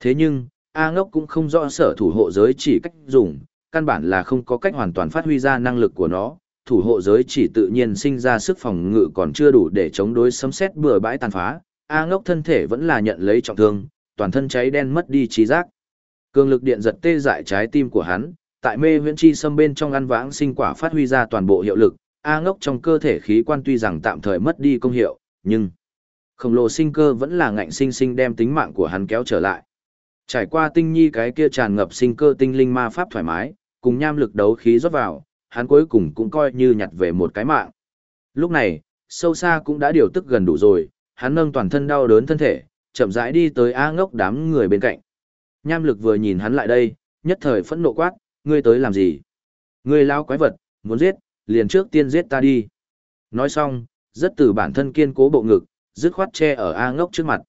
Thế nhưng, A ngốc cũng không rõ sở thủ hộ giới chỉ cách dùng, căn bản là không có cách hoàn toàn phát huy ra năng lực của nó, thủ hộ giới chỉ tự nhiên sinh ra sức phòng ngự còn chưa đủ để chống đối sấm sét bừa bãi tàn phá, A ngốc thân thể vẫn là nhận lấy trọng thương, toàn thân cháy đen mất đi trí giác. Cường lực điện giật tê dại trái tim của hắn, tại mê huyễn chi xâm bên trong ăn vãng sinh quả phát huy ra toàn bộ hiệu lực, A ngốc trong cơ thể khí quan tuy rằng tạm thời mất đi công hiệu, nhưng khổng lồ sinh cơ vẫn là ngạnh sinh sinh đem tính mạng của hắn kéo trở lại. Trải qua tinh nhi cái kia tràn ngập sinh cơ tinh linh ma pháp thoải mái, cùng nham lực đấu khí rót vào, hắn cuối cùng cũng coi như nhặt về một cái mạng. Lúc này, sâu xa cũng đã điều tức gần đủ rồi, hắn nâng toàn thân đau đớn thân thể, chậm rãi đi tới A ngốc đám người bên cạnh. Nham lực vừa nhìn hắn lại đây, nhất thời phẫn nộ quát, ngươi tới làm gì? Ngươi lao quái vật, muốn giết, liền trước tiên giết ta đi. Nói xong, rất từ bản thân kiên cố bộ ngực, dứt khoát che ở A ngốc trước mặt.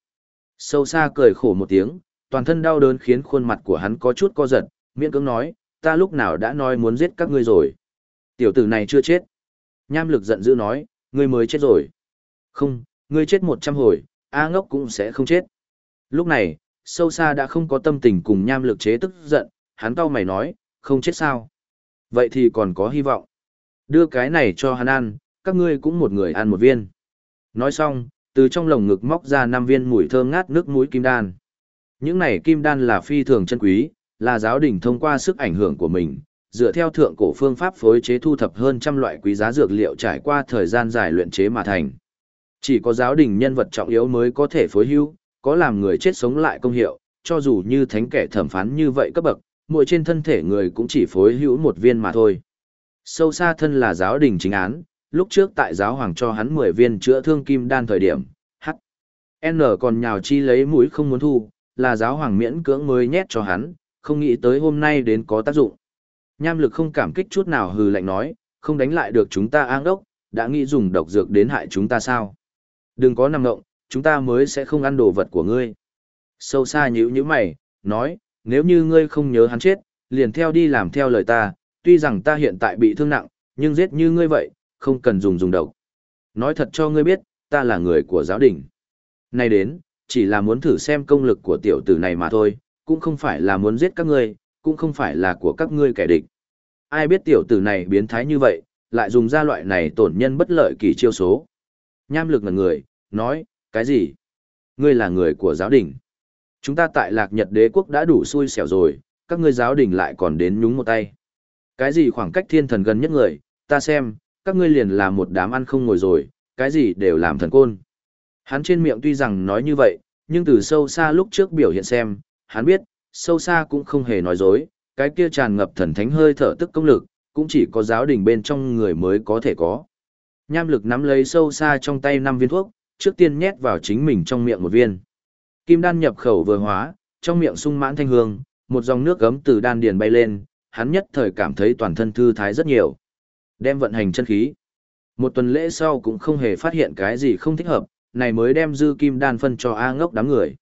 Sâu xa cười khổ một tiếng, toàn thân đau đớn khiến khuôn mặt của hắn có chút co giật, miễn cưỡng nói, ta lúc nào đã nói muốn giết các ngươi rồi. Tiểu tử này chưa chết. Nham lực giận dữ nói, ngươi mới chết rồi. Không, ngươi chết một trăm hồi, A ngốc cũng sẽ không chết. Lúc này, sâu xa đã không có tâm tình cùng nham lực chế tức giận, hắn cau mày nói, không chết sao. Vậy thì còn có hy vọng. Đưa cái này cho hắn ăn, các ngươi cũng một người ăn một viên. Nói xong, từ trong lồng ngực móc ra năm viên mùi thơm ngát nước mũi kim đan. Những này kim đan là phi thường chân quý, là giáo đình thông qua sức ảnh hưởng của mình, dựa theo thượng cổ phương pháp phối chế thu thập hơn trăm loại quý giá dược liệu trải qua thời gian dài luyện chế mà thành. Chỉ có giáo đình nhân vật trọng yếu mới có thể phối hưu, có làm người chết sống lại công hiệu, cho dù như thánh kẻ thẩm phán như vậy cấp bậc, mỗi trên thân thể người cũng chỉ phối hữu một viên mà thôi. Sâu xa thân là giáo đình chính án, lúc trước tại giáo hoàng cho hắn 10 viên chữa thương kim đan thời điểm, H. N còn nhào chi lấy mũi không muốn thu, là giáo hoàng miễn cưỡng mới nhét cho hắn, không nghĩ tới hôm nay đến có tác dụng. Nham lực không cảm kích chút nào hừ lạnh nói, không đánh lại được chúng ta an đốc, đã nghĩ dùng độc dược đến hại chúng ta sao. Đừng có nằm ngộng, chúng ta mới sẽ không ăn đồ vật của ngươi. Sâu xa nhữ như mày, nói, nếu như ngươi không nhớ hắn chết, liền theo đi làm theo lời ta, tuy rằng ta hiện tại bị thương nặng, nhưng giết như ngươi vậy, không cần dùng dùng độc. Nói thật cho ngươi biết, ta là người của giáo đình. Nay đến, chỉ là muốn thử xem công lực của tiểu tử này mà thôi, cũng không phải là muốn giết các ngươi, cũng không phải là của các ngươi kẻ địch. Ai biết tiểu tử này biến thái như vậy, lại dùng ra loại này tổn nhân bất lợi kỳ chiêu số. Nham lực ngần người, nói, cái gì? Ngươi là người của giáo đình. Chúng ta tại lạc nhật đế quốc đã đủ xui xẻo rồi, các ngươi giáo đình lại còn đến nhúng một tay. Cái gì khoảng cách thiên thần gần nhất người, ta xem, các ngươi liền là một đám ăn không ngồi rồi, cái gì đều làm thần côn. Hắn trên miệng tuy rằng nói như vậy, nhưng từ sâu xa lúc trước biểu hiện xem, hắn biết, sâu xa cũng không hề nói dối, cái kia tràn ngập thần thánh hơi thở tức công lực, cũng chỉ có giáo đình bên trong người mới có thể có. Nham lực nắm lấy sâu xa trong tay năm viên thuốc, trước tiên nhét vào chính mình trong miệng một viên. Kim đan nhập khẩu vừa hóa, trong miệng sung mãn thanh hương, một dòng nước gấm từ đan điền bay lên, hắn nhất thời cảm thấy toàn thân thư thái rất nhiều. Đem vận hành chân khí. Một tuần lễ sau cũng không hề phát hiện cái gì không thích hợp, này mới đem dư kim đan phân cho A ngốc đám người.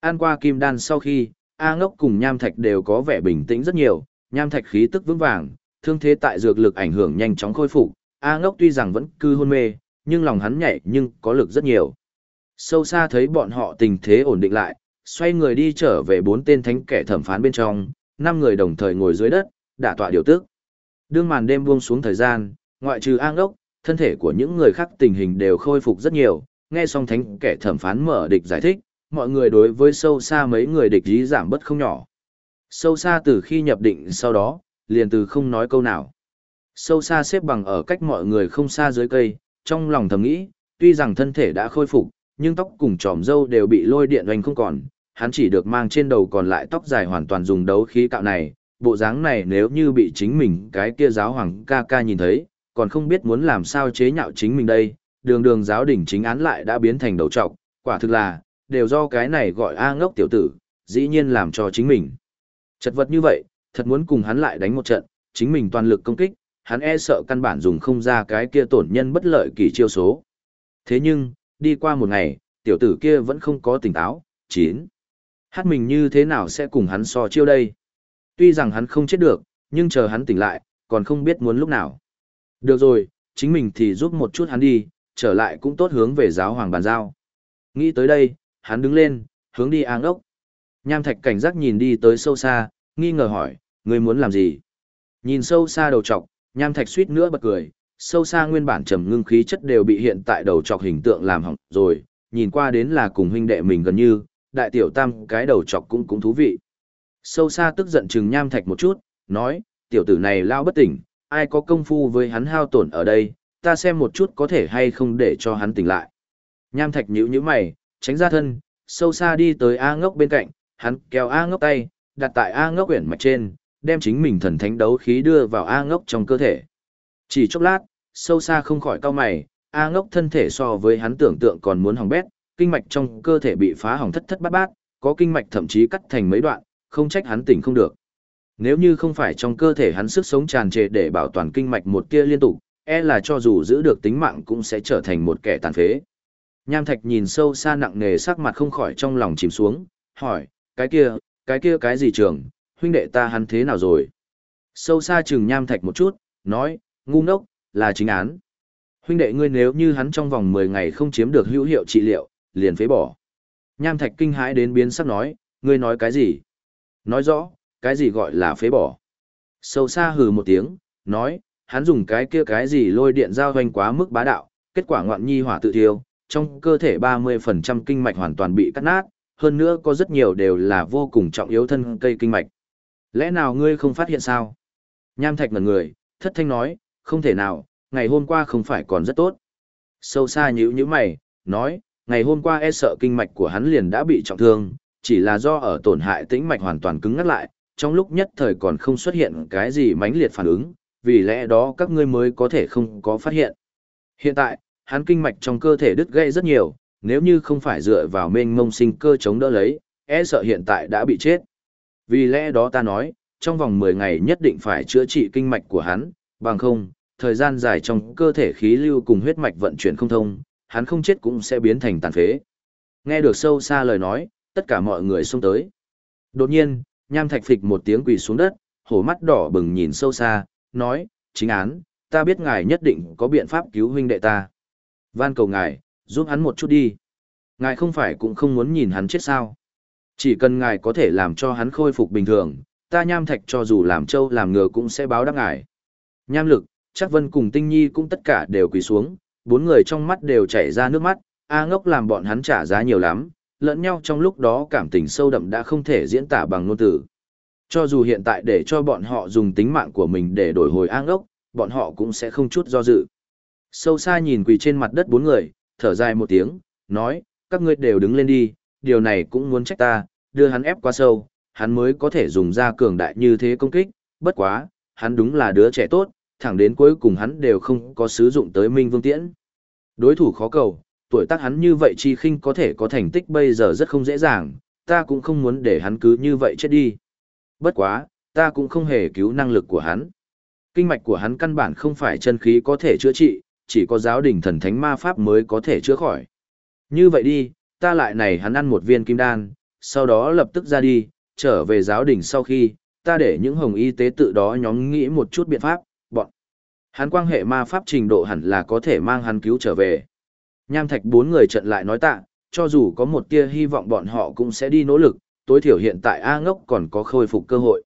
Ăn qua kim đan sau khi, A ngốc cùng nham thạch đều có vẻ bình tĩnh rất nhiều, nham thạch khí tức vững vàng, thương thế tại dược lực ảnh hưởng nhanh chóng khôi phục. A ngốc tuy rằng vẫn cư hôn mê, nhưng lòng hắn nhảy nhưng có lực rất nhiều. Sâu xa thấy bọn họ tình thế ổn định lại, xoay người đi trở về bốn tên thánh kẻ thẩm phán bên trong, năm người đồng thời ngồi dưới đất, đả tọa điều tức. Đương màn đêm buông xuống thời gian, ngoại trừ A ngốc, thân thể của những người khác tình hình đều khôi phục rất nhiều, nghe xong thánh kẻ thẩm phán mở địch giải thích, mọi người đối với sâu xa mấy người địch ý giảm bất không nhỏ. Sâu xa từ khi nhập định sau đó, liền từ không nói câu nào. Sâu xa xếp bằng ở cách mọi người không xa dưới cây, trong lòng thầm nghĩ, tuy rằng thân thể đã khôi phục, nhưng tóc cùng tròm râu đều bị lôi điện oanh không còn, hắn chỉ được mang trên đầu còn lại tóc dài hoàn toàn dùng đấu khí cạo này, bộ dáng này nếu như bị chính mình cái kia giáo hoàng ca ca nhìn thấy, còn không biết muốn làm sao chế nhạo chính mình đây, đường đường giáo đỉnh chính án lại đã biến thành đầu trọc, quả thực là, đều do cái này gọi A ngốc tiểu tử, dĩ nhiên làm cho chính mình. Chật vật như vậy, thật muốn cùng hắn lại đánh một trận, chính mình toàn lực công kích, hắn e sợ căn bản dùng không ra cái kia tổn nhân bất lợi kỳ chiêu số. Thế nhưng, đi qua một ngày, tiểu tử kia vẫn không có tỉnh táo, chín. Hát mình như thế nào sẽ cùng hắn so chiêu đây? Tuy rằng hắn không chết được, nhưng chờ hắn tỉnh lại, còn không biết muốn lúc nào. Được rồi, chính mình thì giúp một chút hắn đi, trở lại cũng tốt hướng về giáo hoàng bàn giao. Nghĩ tới đây, hắn đứng lên, hướng đi áng ốc. Nham thạch cảnh giác nhìn đi tới sâu xa, nghi ngờ hỏi, ngươi muốn làm gì? Nhìn sâu xa đầu trọc, nham thạch suýt nữa bật cười, sâu xa nguyên bản trầm ngưng khí chất đều bị hiện tại đầu trọc hình tượng làm hỏng rồi, nhìn qua đến là cùng huynh đệ mình gần như, đại tiểu tam cái đầu trọc cũng cũng thú vị. Sâu xa tức giận chừng nham thạch một chút, nói, tiểu tử này lao bất tỉnh, ai có công phu với hắn hao tổn ở đây, ta xem một chút có thể hay không để cho hắn tỉnh lại. Nham thạch nhíu nhíu mày, tránh ra thân, sâu xa đi tới A ngốc bên cạnh, hắn kéo A ngốc tay, đặt tại A ngốc quyển mạch trên, đem chính mình thần thánh đấu khí đưa vào A ngốc trong cơ thể. Chỉ chốc lát, sâu xa không khỏi cao mày, A ngốc thân thể so với hắn tưởng tượng còn muốn hỏng bét, kinh mạch trong cơ thể bị phá hỏng thất thất bát bát, có kinh mạch thậm chí cắt thành mấy đoạn, không trách hắn tỉnh không được. Nếu như không phải trong cơ thể hắn sức sống tràn trề để bảo toàn kinh mạch một kia liên tục, e là cho dù giữ được tính mạng cũng sẽ trở thành một kẻ tàn phế. Nham Thạch nhìn sâu xa nặng nề sắc mặt không khỏi trong lòng chìm xuống, hỏi, cái kia, cái kia cái gì trường, huynh đệ ta hắn thế nào rồi? Sâu xa chừng Nham Thạch một chút, nói, ngu ngốc, là chính án. Huynh đệ ngươi nếu như hắn trong vòng 10 ngày không chiếm được hữu hiệu trị liệu, liền phế bỏ. Nham Thạch kinh hãi đến biến sắc nói, ngươi nói cái gì? Nói rõ, cái gì gọi là phế bỏ? Sâu xa hừ một tiếng, nói, hắn dùng cái kia cái gì lôi điện giao hoành quá mức bá đạo, kết quả ngoạn nhi hỏa tự thiêu, trong cơ thể 30% kinh mạch hoàn toàn bị cắt nát, hơn nữa có rất nhiều đều là vô cùng trọng yếu thân cây kinh mạch. Lẽ nào ngươi không phát hiện sao? Nham thạch ngần người, thất thanh nói, không thể nào, ngày hôm qua không phải còn rất tốt. Sâu xa nhữ như mày, nói, ngày hôm qua e sợ kinh mạch của hắn liền đã bị trọng thương, chỉ là do ở tổn hại tĩnh mạch hoàn toàn cứng ngắt lại, trong lúc nhất thời còn không xuất hiện cái gì mãnh liệt phản ứng, vì lẽ đó các ngươi mới có thể không có phát hiện. Hiện tại, hắn kinh mạch trong cơ thể đứt gãy rất nhiều, nếu như không phải dựa vào mênh mông sinh cơ chống đỡ lấy, e sợ hiện tại đã bị chết. Vì lẽ đó ta nói, trong vòng 10 ngày nhất định phải chữa trị kinh mạch của hắn, bằng không, thời gian dài trong cơ thể khí lưu cùng huyết mạch vận chuyển không thông, hắn không chết cũng sẽ biến thành tàn phế. Nghe được sâu xa lời nói, tất cả mọi người xông tới. Đột nhiên, nham thạch phịch một tiếng quỳ xuống đất, hổ mắt đỏ bừng nhìn sâu xa, nói, chính án, ta biết ngài nhất định có biện pháp cứu huynh đệ ta. Van cầu ngài, giúp hắn một chút đi. Ngài không phải cũng không muốn nhìn hắn chết sao. Chỉ cần ngài có thể làm cho hắn khôi phục bình thường, ta nham thạch cho dù làm trâu làm ngựa cũng sẽ báo đáp ngài. Nham lực, chắc vân cùng tinh nhi cũng tất cả đều quỳ xuống, bốn người trong mắt đều chảy ra nước mắt, A ngốc làm bọn hắn trả giá nhiều lắm, lẫn nhau trong lúc đó cảm tình sâu đậm đã không thể diễn tả bằng ngôn từ. Cho dù hiện tại để cho bọn họ dùng tính mạng của mình để đổi hồi an ốc, bọn họ cũng sẽ không chút do dự. Sâu xa nhìn quỳ trên mặt đất bốn người, thở dài một tiếng, nói, các ngươi đều đứng lên đi, điều này cũng muốn trách ta, đưa hắn ép quá sâu, hắn mới có thể dùng ra cường đại như thế công kích, bất quá, hắn đúng là đứa trẻ tốt, thẳng đến cuối cùng hắn đều không có sử dụng tới Minh Vương Tiễn. Đối thủ khó cầu, tuổi tác hắn như vậy chi khinh có thể có thành tích bây giờ rất không dễ dàng, ta cũng không muốn để hắn cứ như vậy chết đi. Bất quá, ta cũng không hề cứu năng lực của hắn. Kinh mạch của hắn căn bản không phải chân khí có thể chữa trị, chỉ có giáo đình thần thánh ma pháp mới có thể chữa khỏi. Như vậy đi, ta lại này hắn ăn một viên kim đan, sau đó lập tức ra đi, trở về giáo đình sau khi, ta để những hồng y tế tự đó nhóm nghĩ một chút biện pháp, bọn. Hắn quan hệ ma pháp trình độ hẳn là có thể mang hắn cứu trở về. Nham thạch bốn người trận lại nói tạ, cho dù có một tia hy vọng bọn họ cũng sẽ đi nỗ lực, tối thiểu hiện tại A ngốc còn có khôi phục cơ hội.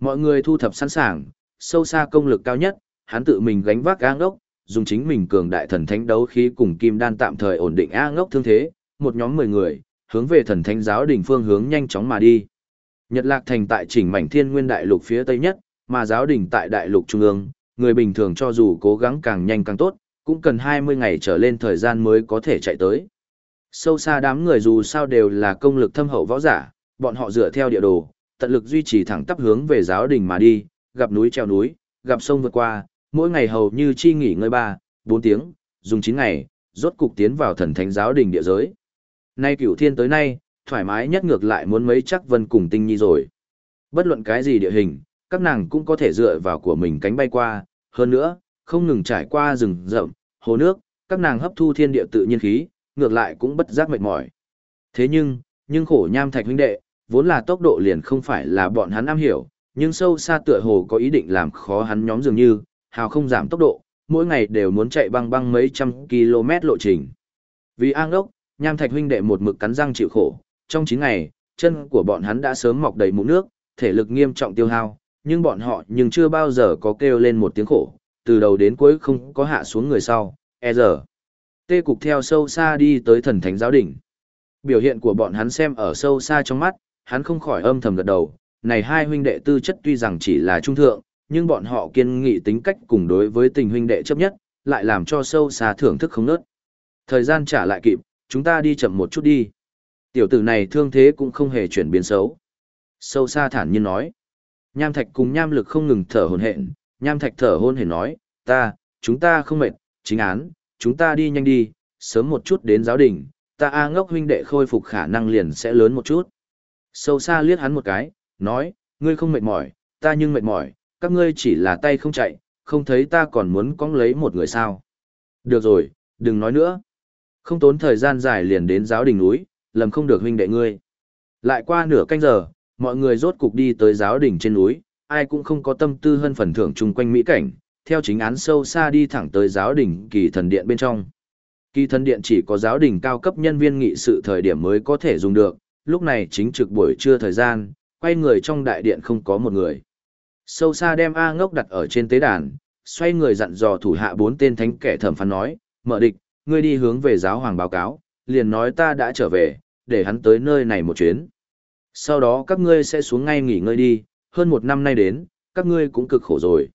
Mọi người thu thập sẵn sàng, sâu xa công lực cao nhất, hắn tự mình gánh vác A ngốc, dùng chính mình cường đại thần thánh đấu khí cùng kim đan tạm thời ổn định A ngốc thương thế, một nhóm 10 người, hướng về thần thánh giáo đỉnh phương hướng nhanh chóng mà đi. Nhật Lạc Thành tại chỉnh mảnh thiên nguyên đại lục phía tây nhất, mà giáo đỉnh tại đại lục trung ương, người bình thường cho dù cố gắng càng nhanh càng tốt, cũng cần 20 ngày trở lên thời gian mới có thể chạy tới. Sâu xa đám người dù sao đều là công lực thâm hậu võ giả, bọn họ dựa theo địa đồ, tận lực duy trì thẳng tắp hướng về giáo đình mà đi, gặp núi treo núi, gặp sông vượt qua, mỗi ngày hầu như chi nghỉ ngơi 3, 4 tiếng, dùng 9 ngày, rốt cục tiến vào thần thánh giáo đình địa giới. Nay cửu thiên tới nay, thoải mái nhất ngược lại muốn mấy chắc vân cùng tinh nhi rồi. Bất luận cái gì địa hình, các nàng cũng có thể dựa vào của mình cánh bay qua, hơn nữa, không ngừng trải qua rừng rậm, hồ nước, các nàng hấp thu thiên địa tự nhiên khí, ngược lại cũng bất giác mệt mỏi. Thế nhưng, nhưng khổ nham thạch huynh đệ, vốn là tốc độ liền không phải là bọn hắn am hiểu, nhưng sâu xa tựa hồ có ý định làm khó hắn nhóm dường như, hào không giảm tốc độ, mỗi ngày đều muốn chạy băng băng mấy trăm km lộ trình. Vì an đốc, nham thạch huynh đệ một mực cắn răng chịu khổ, trong 9 ngày, chân của bọn hắn đã sớm mọc đầy mụn nước, thể lực nghiêm trọng tiêu hao, nhưng bọn họ nhưng chưa bao giờ có kêu lên một tiếng khổ, từ đầu đến cuối không có hạ xuống người sau, e giờ. Tê cục theo sâu xa đi tới thần thánh giáo đỉnh. Biểu hiện của bọn hắn xem ở sâu xa trong mắt, hắn không khỏi âm thầm gật đầu, này hai huynh đệ tư chất tuy rằng chỉ là trung thượng, nhưng bọn họ kiên nghị tính cách cùng đối với tình huynh đệ chấp nhất, lại làm cho sâu xa thưởng thức không nớt. Thời gian trả lại kịp, chúng ta đi chậm một chút đi. Tiểu tử này thương thế cũng không hề chuyển biến xấu. Sâu xa thản nhiên nói. Nham thạch cùng nham lực không ngừng thở hồn hện, nham thạch thở hôn hển nói, ta, chúng ta không mệt, chính án, chúng ta đi nhanh đi, sớm một chút đến giáo đình, ta A ngốc huynh đệ khôi phục khả năng liền sẽ lớn một chút. Sâu xa liếc hắn một cái, nói, ngươi không mệt mỏi, ta nhưng mệt mỏi, các ngươi chỉ là tay không chạy, không thấy ta còn muốn cóng lấy một người sao. Được rồi, đừng nói nữa. Không tốn thời gian dài liền đến giáo đình núi, lầm không được huynh đệ ngươi. Lại qua nửa canh giờ, mọi người rốt cục đi tới giáo đình trên núi, ai cũng không có tâm tư hơn phần thưởng chung quanh mỹ cảnh, theo chính án sâu xa đi thẳng tới giáo đình kỳ thần điện bên trong. Kỳ thần điện chỉ có giáo đình cao cấp nhân viên nghị sự thời điểm mới có thể dùng được, lúc này chính trực buổi trưa thời gian, quay người trong đại điện không có một người. Sâu xa đem A ngốc đặt ở trên tế đàn, xoay người dặn dò thủ hạ bốn tên thánh kẻ thẩm phán nói, mở địch, ngươi đi hướng về giáo hoàng báo cáo, liền nói ta đã trở về, để hắn tới nơi này một chuyến. Sau đó các ngươi sẽ xuống ngay nghỉ ngơi đi, hơn một năm nay đến, các ngươi cũng cực khổ rồi.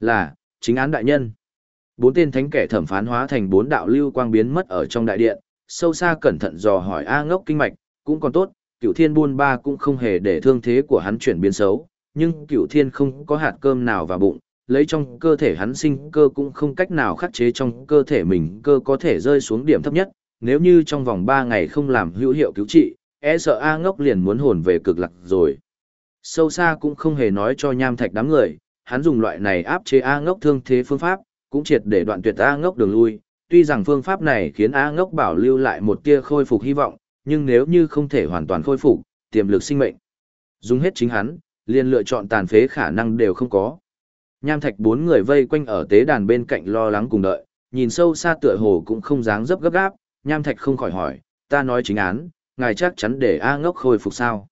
Là, chính án đại nhân. Bốn tên thánh kẻ thẩm phán hóa thành bốn đạo lưu quang biến mất ở trong đại điện, sâu xa cẩn thận dò hỏi A ngốc kinh mạch, cũng còn tốt, cựu thiên buôn ba cũng không hề để thương thế của hắn chuyển biến xấu, nhưng cựu thiên không có hạt cơm nào vào bụng, lấy trong cơ thể hắn sinh cơ cũng không cách nào khắc chế trong cơ thể mình cơ có thể rơi xuống điểm thấp nhất, nếu như trong vòng ba ngày không làm hữu hiệu cứu trị, e sợ A ngốc liền muốn hồn về cực lạc rồi. Sâu xa cũng không hề nói cho nham thạch đám người, hắn dùng loại này áp chế A ngốc thương thế phương pháp, cũng triệt để đoạn tuyệt A ngốc đường lui. Tuy rằng phương pháp này khiến A ngốc bảo lưu lại một tia khôi phục hy vọng, nhưng nếu như không thể hoàn toàn khôi phục, tiềm lực sinh mệnh. Dùng hết chính hắn, liền lựa chọn tàn phế khả năng đều không có. Nham thạch bốn người vây quanh ở tế đàn bên cạnh lo lắng cùng đợi, nhìn sâu xa tựa hồ cũng không dáng dấp gấp gáp, nham thạch không khỏi hỏi, ta nói chính án, ngài chắc chắn để A ngốc khôi phục sao.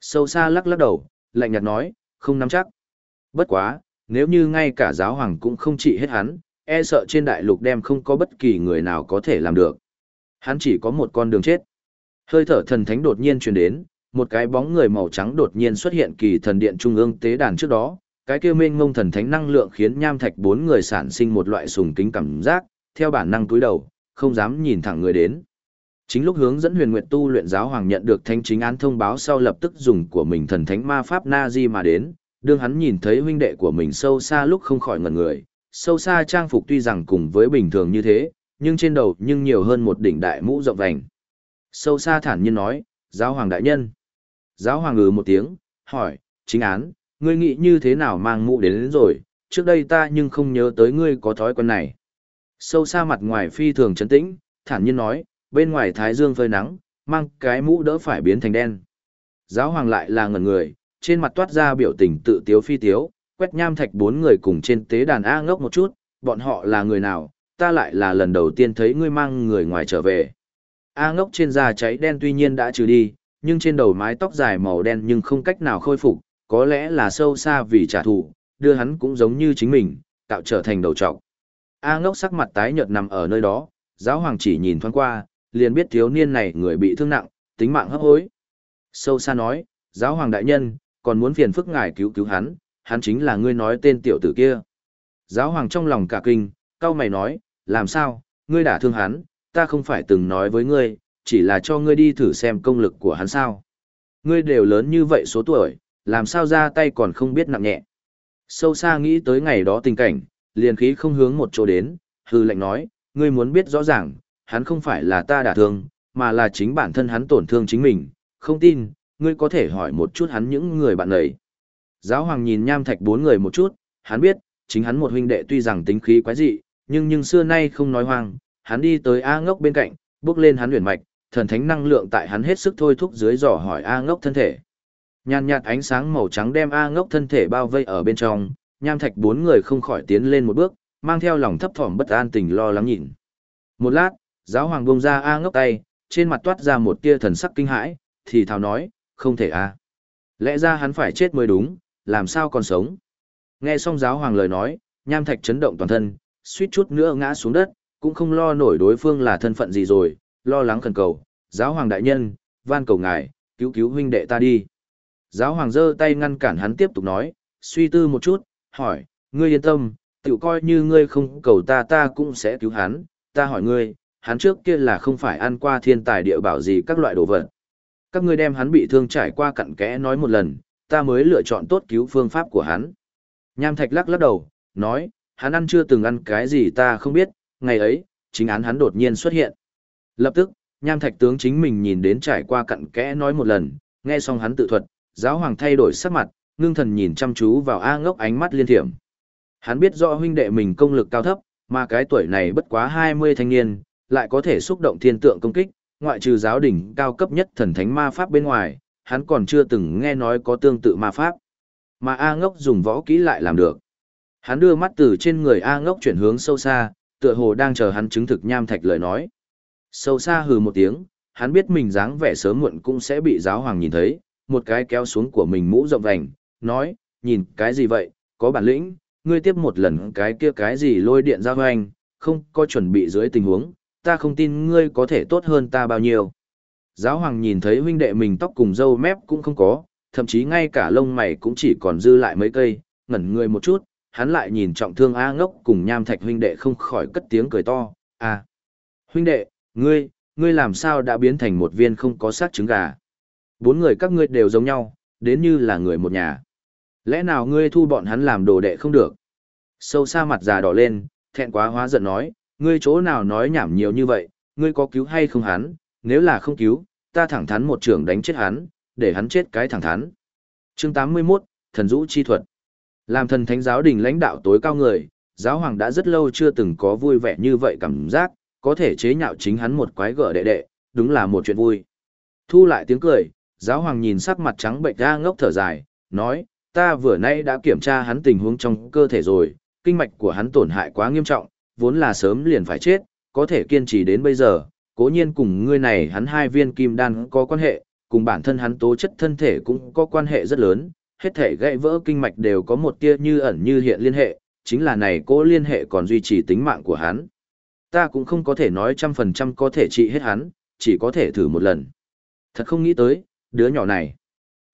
Sâu xa lắc lắc đầu, lạnh nhạt nói, không nắm chắc. Bất quá, nếu như ngay cả giáo hoàng cũng không trị hết hắn, e sợ trên đại lục đem không có bất kỳ người nào có thể làm được. Hắn chỉ có một con đường chết. Hơi thở thần thánh đột nhiên truyền đến, một cái bóng người màu trắng đột nhiên xuất hiện kỳ thần điện trung ương tế đàn trước đó, cái kia mênh ngông thần thánh năng lượng khiến nham thạch bốn người sản sinh một loại sùng kính cảm giác, theo bản năng túi đầu, không dám nhìn thẳng người đến. Chính lúc hướng dẫn huyền nguyệt tu luyện giáo hoàng nhận được thanh chính án thông báo sau lập tức dùng của mình thần thánh ma pháp na di mà đến, đương hắn nhìn thấy huynh đệ của mình sâu xa lúc không khỏi ngẩn người, sâu xa trang phục tuy rằng cùng với bình thường như thế, nhưng trên đầu nhưng nhiều hơn một đỉnh đại mũ rộng vành. Sâu xa thản nhiên nói, giáo hoàng đại nhân. Giáo hoàng ngừ một tiếng, hỏi, chính án, ngươi nghĩ như thế nào mang mũ đến, đến rồi, trước đây ta nhưng không nhớ tới ngươi có thói quen này. Sâu xa mặt ngoài phi thường trấn tĩnh, thản nhiên nói, bên ngoài thái dương phơi nắng, mang cái mũ đỡ phải biến thành đen. Giáo hoàng lại là ngẩn người, trên mặt toát ra biểu tình tự tiếu phi tiếu, quét nham thạch bốn người cùng trên tế đàn A ngốc một chút, bọn họ là người nào, ta lại là lần đầu tiên thấy ngươi mang người ngoài trở về. A ngốc trên da cháy đen tuy nhiên đã trừ đi, nhưng trên đầu mái tóc dài màu đen nhưng không cách nào khôi phục, có lẽ là sâu xa vì trả thù, đưa hắn cũng giống như chính mình, tạo trở thành đầu trọc. A ngốc sắc mặt tái nhợt nằm ở nơi đó, giáo hoàng chỉ nhìn thoáng qua, liền biết thiếu niên này người bị thương nặng, tính mạng hấp hối. Sâu xa nói, giáo hoàng đại nhân, còn muốn phiền phức ngài cứu cứu hắn, hắn chính là ngươi nói tên tiểu tử kia. Giáo hoàng trong lòng cả kinh, cao mày nói, làm sao, ngươi đã thương hắn, ta không phải từng nói với ngươi, chỉ là cho ngươi đi thử xem công lực của hắn sao. Ngươi đều lớn như vậy số tuổi, làm sao ra tay còn không biết nặng nhẹ. Sâu xa nghĩ tới ngày đó tình cảnh, liền khí không hướng một chỗ đến, hư lệnh nói, ngươi muốn biết rõ ràng, hắn không phải là ta đả thương, mà là chính bản thân hắn tổn thương chính mình, không tin, ngươi có thể hỏi một chút hắn những người bạn ấy. Giáo hoàng nhìn nham thạch bốn người một chút, hắn biết, chính hắn một huynh đệ tuy rằng tính khí quái dị, nhưng nhưng xưa nay không nói hoang, hắn đi tới A ngốc bên cạnh, bước lên hắn huyền mạch, thần thánh năng lượng tại hắn hết sức thôi thúc dưới dò hỏi A ngốc thân thể. Nhàn nhạt ánh sáng màu trắng đem A ngốc thân thể bao vây ở bên trong, nham thạch bốn người không khỏi tiến lên một bước, mang theo lòng thấp thỏm bất an tình lo lắng nhìn. Một lát, giáo hoàng buông ra A ngốc tay, trên mặt toát ra một tia thần sắc kinh hãi, thì thào nói, không thể A. Lẽ ra hắn phải chết mới đúng, làm sao còn sống. Nghe xong giáo hoàng lời nói, nham thạch chấn động toàn thân, suýt chút nữa ngã xuống đất, cũng không lo nổi đối phương là thân phận gì rồi, lo lắng khẩn cầu, giáo hoàng đại nhân, van cầu ngài, cứu cứu huynh đệ ta đi. Giáo hoàng giơ tay ngăn cản hắn tiếp tục nói, suy tư một chút, hỏi, ngươi yên tâm, tự coi như ngươi không cầu ta ta cũng sẽ cứu hắn, ta hỏi ngươi, hắn trước kia là không phải ăn qua thiên tài địa bảo gì các loại đồ vật. Các ngươi đem hắn bị thương trải qua cặn kẽ nói một lần, ta mới lựa chọn tốt cứu phương pháp của hắn. Nham Thạch lắc lắc đầu, nói, hắn ăn chưa từng ăn cái gì ta không biết, ngày ấy, chính án hắn đột nhiên xuất hiện. Lập tức, Nham Thạch tướng chính mình nhìn đến trải qua cặn kẽ nói một lần, nghe xong hắn tự thuật, giáo hoàng thay đổi sắc mặt, ngưng thần nhìn chăm chú vào A ngốc ánh mắt liên thiểm. Hắn biết rõ huynh đệ mình công lực cao thấp, mà cái tuổi này bất quá 20 thanh niên, lại có thể xúc động thiên tượng công kích, ngoại trừ giáo đỉnh cao cấp nhất thần thánh ma pháp bên ngoài, hắn còn chưa từng nghe nói có tương tự ma pháp. Mà A ngốc dùng võ kỹ lại làm được. Hắn đưa mắt từ trên người A ngốc chuyển hướng sâu xa, tựa hồ đang chờ hắn chứng thực nham thạch lời nói. Sâu xa hừ một tiếng, hắn biết mình dáng vẻ sớm muộn cũng sẽ bị giáo hoàng nhìn thấy, một cái kéo xuống của mình mũ rộng vành, nói, nhìn cái gì vậy, có bản lĩnh, ngươi tiếp một lần cái kia cái gì lôi điện ra hoành, không có chuẩn bị dưới tình huống, ta không tin ngươi có thể tốt hơn ta bao nhiêu. Giáo hoàng nhìn thấy huynh đệ mình tóc cùng râu mép cũng không có, thậm chí ngay cả lông mày cũng chỉ còn dư lại mấy cây, ngẩn người một chút, hắn lại nhìn trọng thương A ngốc cùng nham thạch huynh đệ không khỏi cất tiếng cười to, à. Huynh đệ, ngươi, ngươi làm sao đã biến thành một viên không có sát trứng gà. Bốn người các ngươi đều giống nhau, đến như là người một nhà. Lẽ nào ngươi thu bọn hắn làm đồ đệ không được? Sâu xa mặt già đỏ lên, thẹn quá hóa giận nói, ngươi chỗ nào nói nhảm nhiều như vậy, ngươi có cứu hay không hắn, nếu là không cứu, ta thẳng thắn một trường đánh chết hắn, để hắn chết cái thẳng thắn. Chương 81, Thần Dũ Chi Thuật làm thần thánh giáo đình lãnh đạo tối cao người, giáo hoàng đã rất lâu chưa từng có vui vẻ như vậy cảm giác, có thể chế nhạo chính hắn một quái gở đệ đệ, đúng là một chuyện vui. Thu lại tiếng cười, giáo hoàng nhìn sắc mặt trắng bệnh ra ngốc thở dài, nói, ta vừa nay đã kiểm tra hắn tình huống trong cơ thể rồi, kinh mạch của hắn tổn hại quá nghiêm trọng, vốn là sớm liền phải chết, có thể kiên trì đến bây giờ, cố nhiên cùng ngươi này hắn hai viên kim đan có quan hệ, cùng bản thân hắn tố chất thân thể cũng có quan hệ rất lớn, hết thể gãy vỡ kinh mạch đều có một tia như ẩn như hiện liên hệ, chính là này cố liên hệ còn duy trì tính mạng của hắn. Ta cũng không có thể nói trăm phần trăm có thể trị hết hắn, chỉ có thể thử một lần. Thật không nghĩ tới, đứa nhỏ này,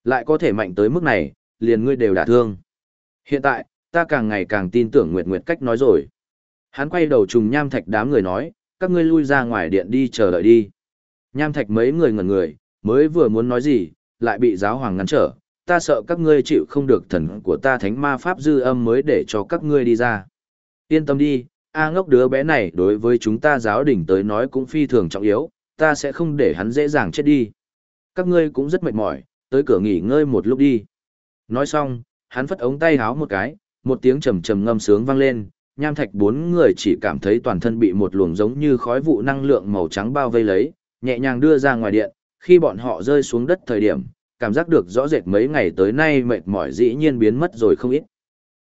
lại có thể mạnh tới mức này, liền ngươi đều đả thương. Hiện tại, ta càng ngày càng tin tưởng Nguyệt Nguyệt cách nói rồi. Hắn quay đầu trùng nham thạch đám người nói, các ngươi lui ra ngoài điện đi chờ đợi đi. Nham thạch mấy người ngẩn người, mới vừa muốn nói gì, lại bị giáo hoàng ngăn trở. Ta sợ các ngươi chịu không được thần của ta thánh ma pháp dư âm mới để cho các ngươi đi ra. Yên tâm đi, A ngốc đứa bé này đối với chúng ta giáo đình tới nói cũng phi thường trọng yếu, ta sẽ không để hắn dễ dàng chết đi. Các ngươi cũng rất mệt mỏi, tới cửa nghỉ ngơi một lúc đi. Nói xong, hắn phất ống tay háo một cái, Một tiếng trầm trầm ngâm sướng vang lên, nham thạch bốn người chỉ cảm thấy toàn thân bị một luồng giống như khói vụ năng lượng màu trắng bao vây lấy, nhẹ nhàng đưa ra ngoài điện, khi bọn họ rơi xuống đất thời điểm, cảm giác được rõ rệt mấy ngày tới nay mệt mỏi dĩ nhiên biến mất rồi không ít.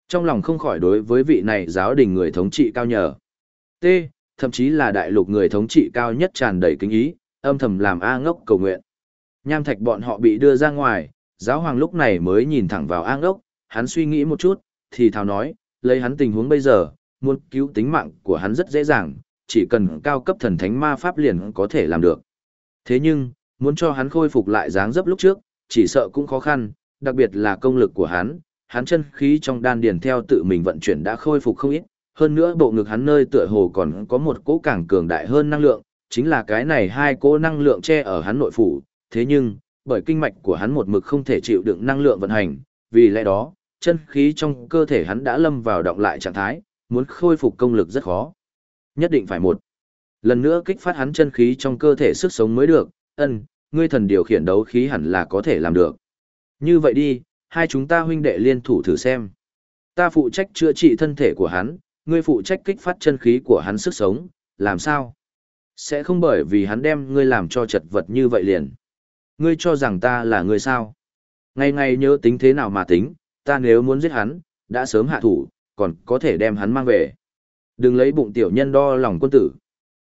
Trong lòng không khỏi đối với vị này giáo đình người thống trị cao nhờ. T, thậm chí là đại lục người thống trị cao nhất tràn đầy kính ý, âm thầm làm A ngốc cầu nguyện. Nham thạch bọn họ bị đưa ra ngoài, giáo hoàng lúc này mới nhìn thẳng vào A ngốc, hắn suy nghĩ một chút, thì thào nói, lấy hắn tình huống bây giờ, muốn cứu tính mạng của hắn rất dễ dàng, chỉ cần cao cấp thần thánh ma pháp liền có thể làm được. Thế nhưng, muốn cho hắn khôi phục lại dáng dấp lúc trước, chỉ sợ cũng khó khăn, đặc biệt là công lực của hắn, hắn chân khí trong đan điền theo tự mình vận chuyển đã khôi phục không ít, hơn nữa bộ ngực hắn nơi tựa hồ còn có một cỗ càng cường đại hơn năng lượng, chính là cái này hai cỗ năng lượng che ở hắn nội phủ, thế nhưng, bởi kinh mạch của hắn một mực không thể chịu đựng năng lượng vận hành, vì lẽ đó, chân khí trong cơ thể hắn đã lâm vào động lại trạng thái, muốn khôi phục công lực rất khó. Nhất định phải một lần nữa kích phát hắn chân khí trong cơ thể sức sống mới được, ân, ngươi thần điều khiển đấu khí hẳn là có thể làm được. Như vậy đi, hai chúng ta huynh đệ liên thủ thử xem. Ta phụ trách chữa trị thân thể của hắn, ngươi phụ trách kích phát chân khí của hắn sức sống, làm sao? Sẽ không bởi vì hắn đem ngươi làm cho chật vật như vậy liền. Ngươi cho rằng ta là người sao? Ngày ngày nhớ tính thế nào mà tính, ta nếu muốn giết hắn, đã sớm hạ thủ, còn có thể đem hắn mang về. Đừng lấy bụng tiểu nhân đo lòng quân tử.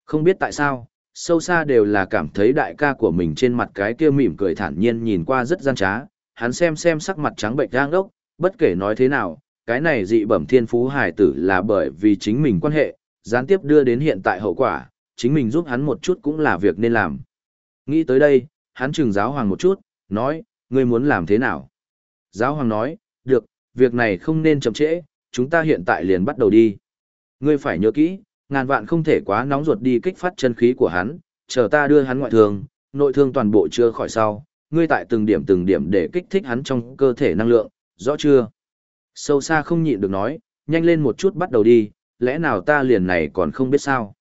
Không biết tại sao, sâu xa đều là cảm thấy đại ca của mình trên mặt cái kia mỉm cười thản nhiên nhìn qua rất gian trá, hắn xem xem sắc mặt trắng bệnh gang đốc, bất kể nói thế nào, cái này dị bẩm thiên phú hải tử là bởi vì chính mình quan hệ, gián tiếp đưa đến hiện tại hậu quả, chính mình giúp hắn một chút cũng là việc nên làm. Nghĩ tới đây, hắn trừng giáo hoàng một chút, nói, ngươi muốn làm thế nào? Giáo hoàng nói, được, việc này không nên chậm trễ, chúng ta hiện tại liền bắt đầu đi. Ngươi phải nhớ kỹ, ngàn vạn không thể quá nóng ruột đi kích phát chân khí của hắn, chờ ta đưa hắn ngoại thương, nội thương toàn bộ chưa khỏi sau, ngươi tại từng điểm từng điểm để kích thích hắn trong cơ thể năng lượng, rõ chưa? Sâu xa không nhịn được nói, nhanh lên một chút bắt đầu đi, lẽ nào ta liền này còn không biết sao?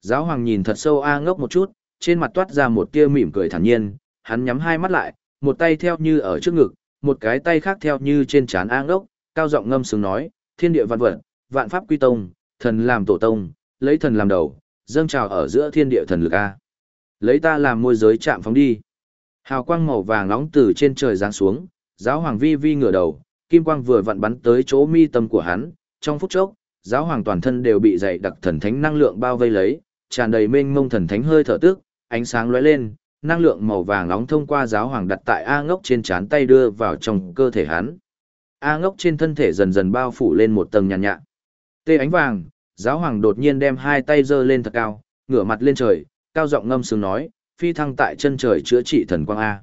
Giáo hoàng nhìn thật sâu A ngốc một chút, trên mặt toát ra một tia mỉm cười thản nhiên, hắn nhắm hai mắt lại, một tay theo như ở trước ngực, một cái tay khác theo như trên trán A ngốc, cao giọng ngâm sướng nói, thiên địa vạn vật, vạn pháp quy tông, thần làm tổ tông, lấy thần làm đầu, dâng trào ở giữa thiên địa thần lực A. Lấy ta làm môi giới chạm phóng đi. Hào quang màu vàng nóng từ trên trời giáng xuống, giáo hoàng vi vi ngửa đầu, kim quang vừa vặn bắn tới chỗ mi tâm của hắn, trong phút chốc, giáo hoàng toàn thân đều bị dày đặc thần thánh năng lượng bao vây lấy, tràn đầy mênh mông thần thánh hơi thở tức, ánh sáng lóe lên, năng lượng màu vàng nóng thông qua giáo hoàng đặt tại A ngốc trên trán tay đưa vào trong cơ thể hắn. A ngốc trên thân thể dần dần bao phủ lên một tầng nhàn nhạt. Tê ánh vàng, giáo hoàng đột nhiên đem hai tay giơ lên thật cao, ngửa mặt lên trời, cao giọng ngâm sướng nói, phi thăng tại chân trời chữa trị thần quang A.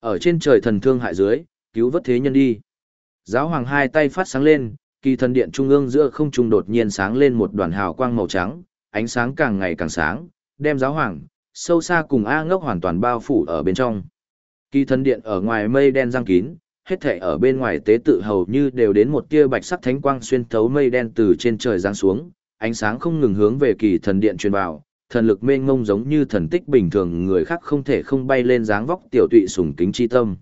Ở trên trời thần thương hại dưới, cứu vớt thế nhân đi. Giáo hoàng hai tay phát sáng lên, kỳ thần điện trung ương giữa không trung đột nhiên sáng lên một đoàn hào quang màu trắng, ánh sáng càng ngày càng sáng, đem giáo hoàng, sâu xa cùng A ngốc hoàn toàn bao phủ ở bên trong. Kỳ thần điện ở ngoài mây đen răng kín, hết thể ở bên ngoài tế tự hầu như đều đến một tia bạch sắc thánh quang xuyên thấu mây đen từ trên trời giáng xuống, ánh sáng không ngừng hướng về kỳ thần điện truyền vào, thần lực mênh mông giống như thần tích bình thường người khác không thể không bay lên dáng vóc tiểu tụy sùng kính chi tâm.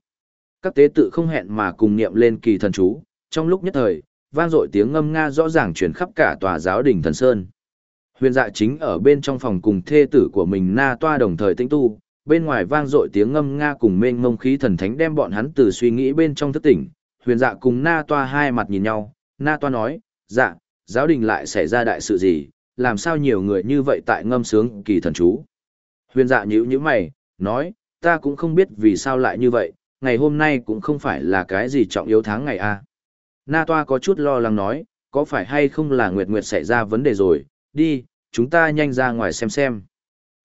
Các tế tự không hẹn mà cùng niệm lên kỳ thần chú, trong lúc nhất thời, vang dội tiếng ngâm nga rõ ràng truyền khắp cả tòa giáo đình thần sơn. Huyền dạ chính ở bên trong phòng cùng thê tử của mình na toa đồng thời tĩnh tu, bên ngoài vang dội tiếng ngâm nga cùng mênh mông khí thần thánh đem bọn hắn từ suy nghĩ bên trong thức tỉnh. Huyền dạ cùng na toa hai mặt nhìn nhau, na toa nói, dạ, giáo đình lại xảy ra đại sự gì, làm sao nhiều người như vậy tại ngâm sướng kỳ thần chú. Huyền dạ nhíu nhíu mày, nói, ta cũng không biết vì sao lại như vậy, ngày hôm nay cũng không phải là cái gì trọng yếu tháng ngày a. Na toa có chút lo lắng nói, có phải hay không là Nguyệt Nguyệt xảy ra vấn đề rồi, đi, chúng ta nhanh ra ngoài xem xem.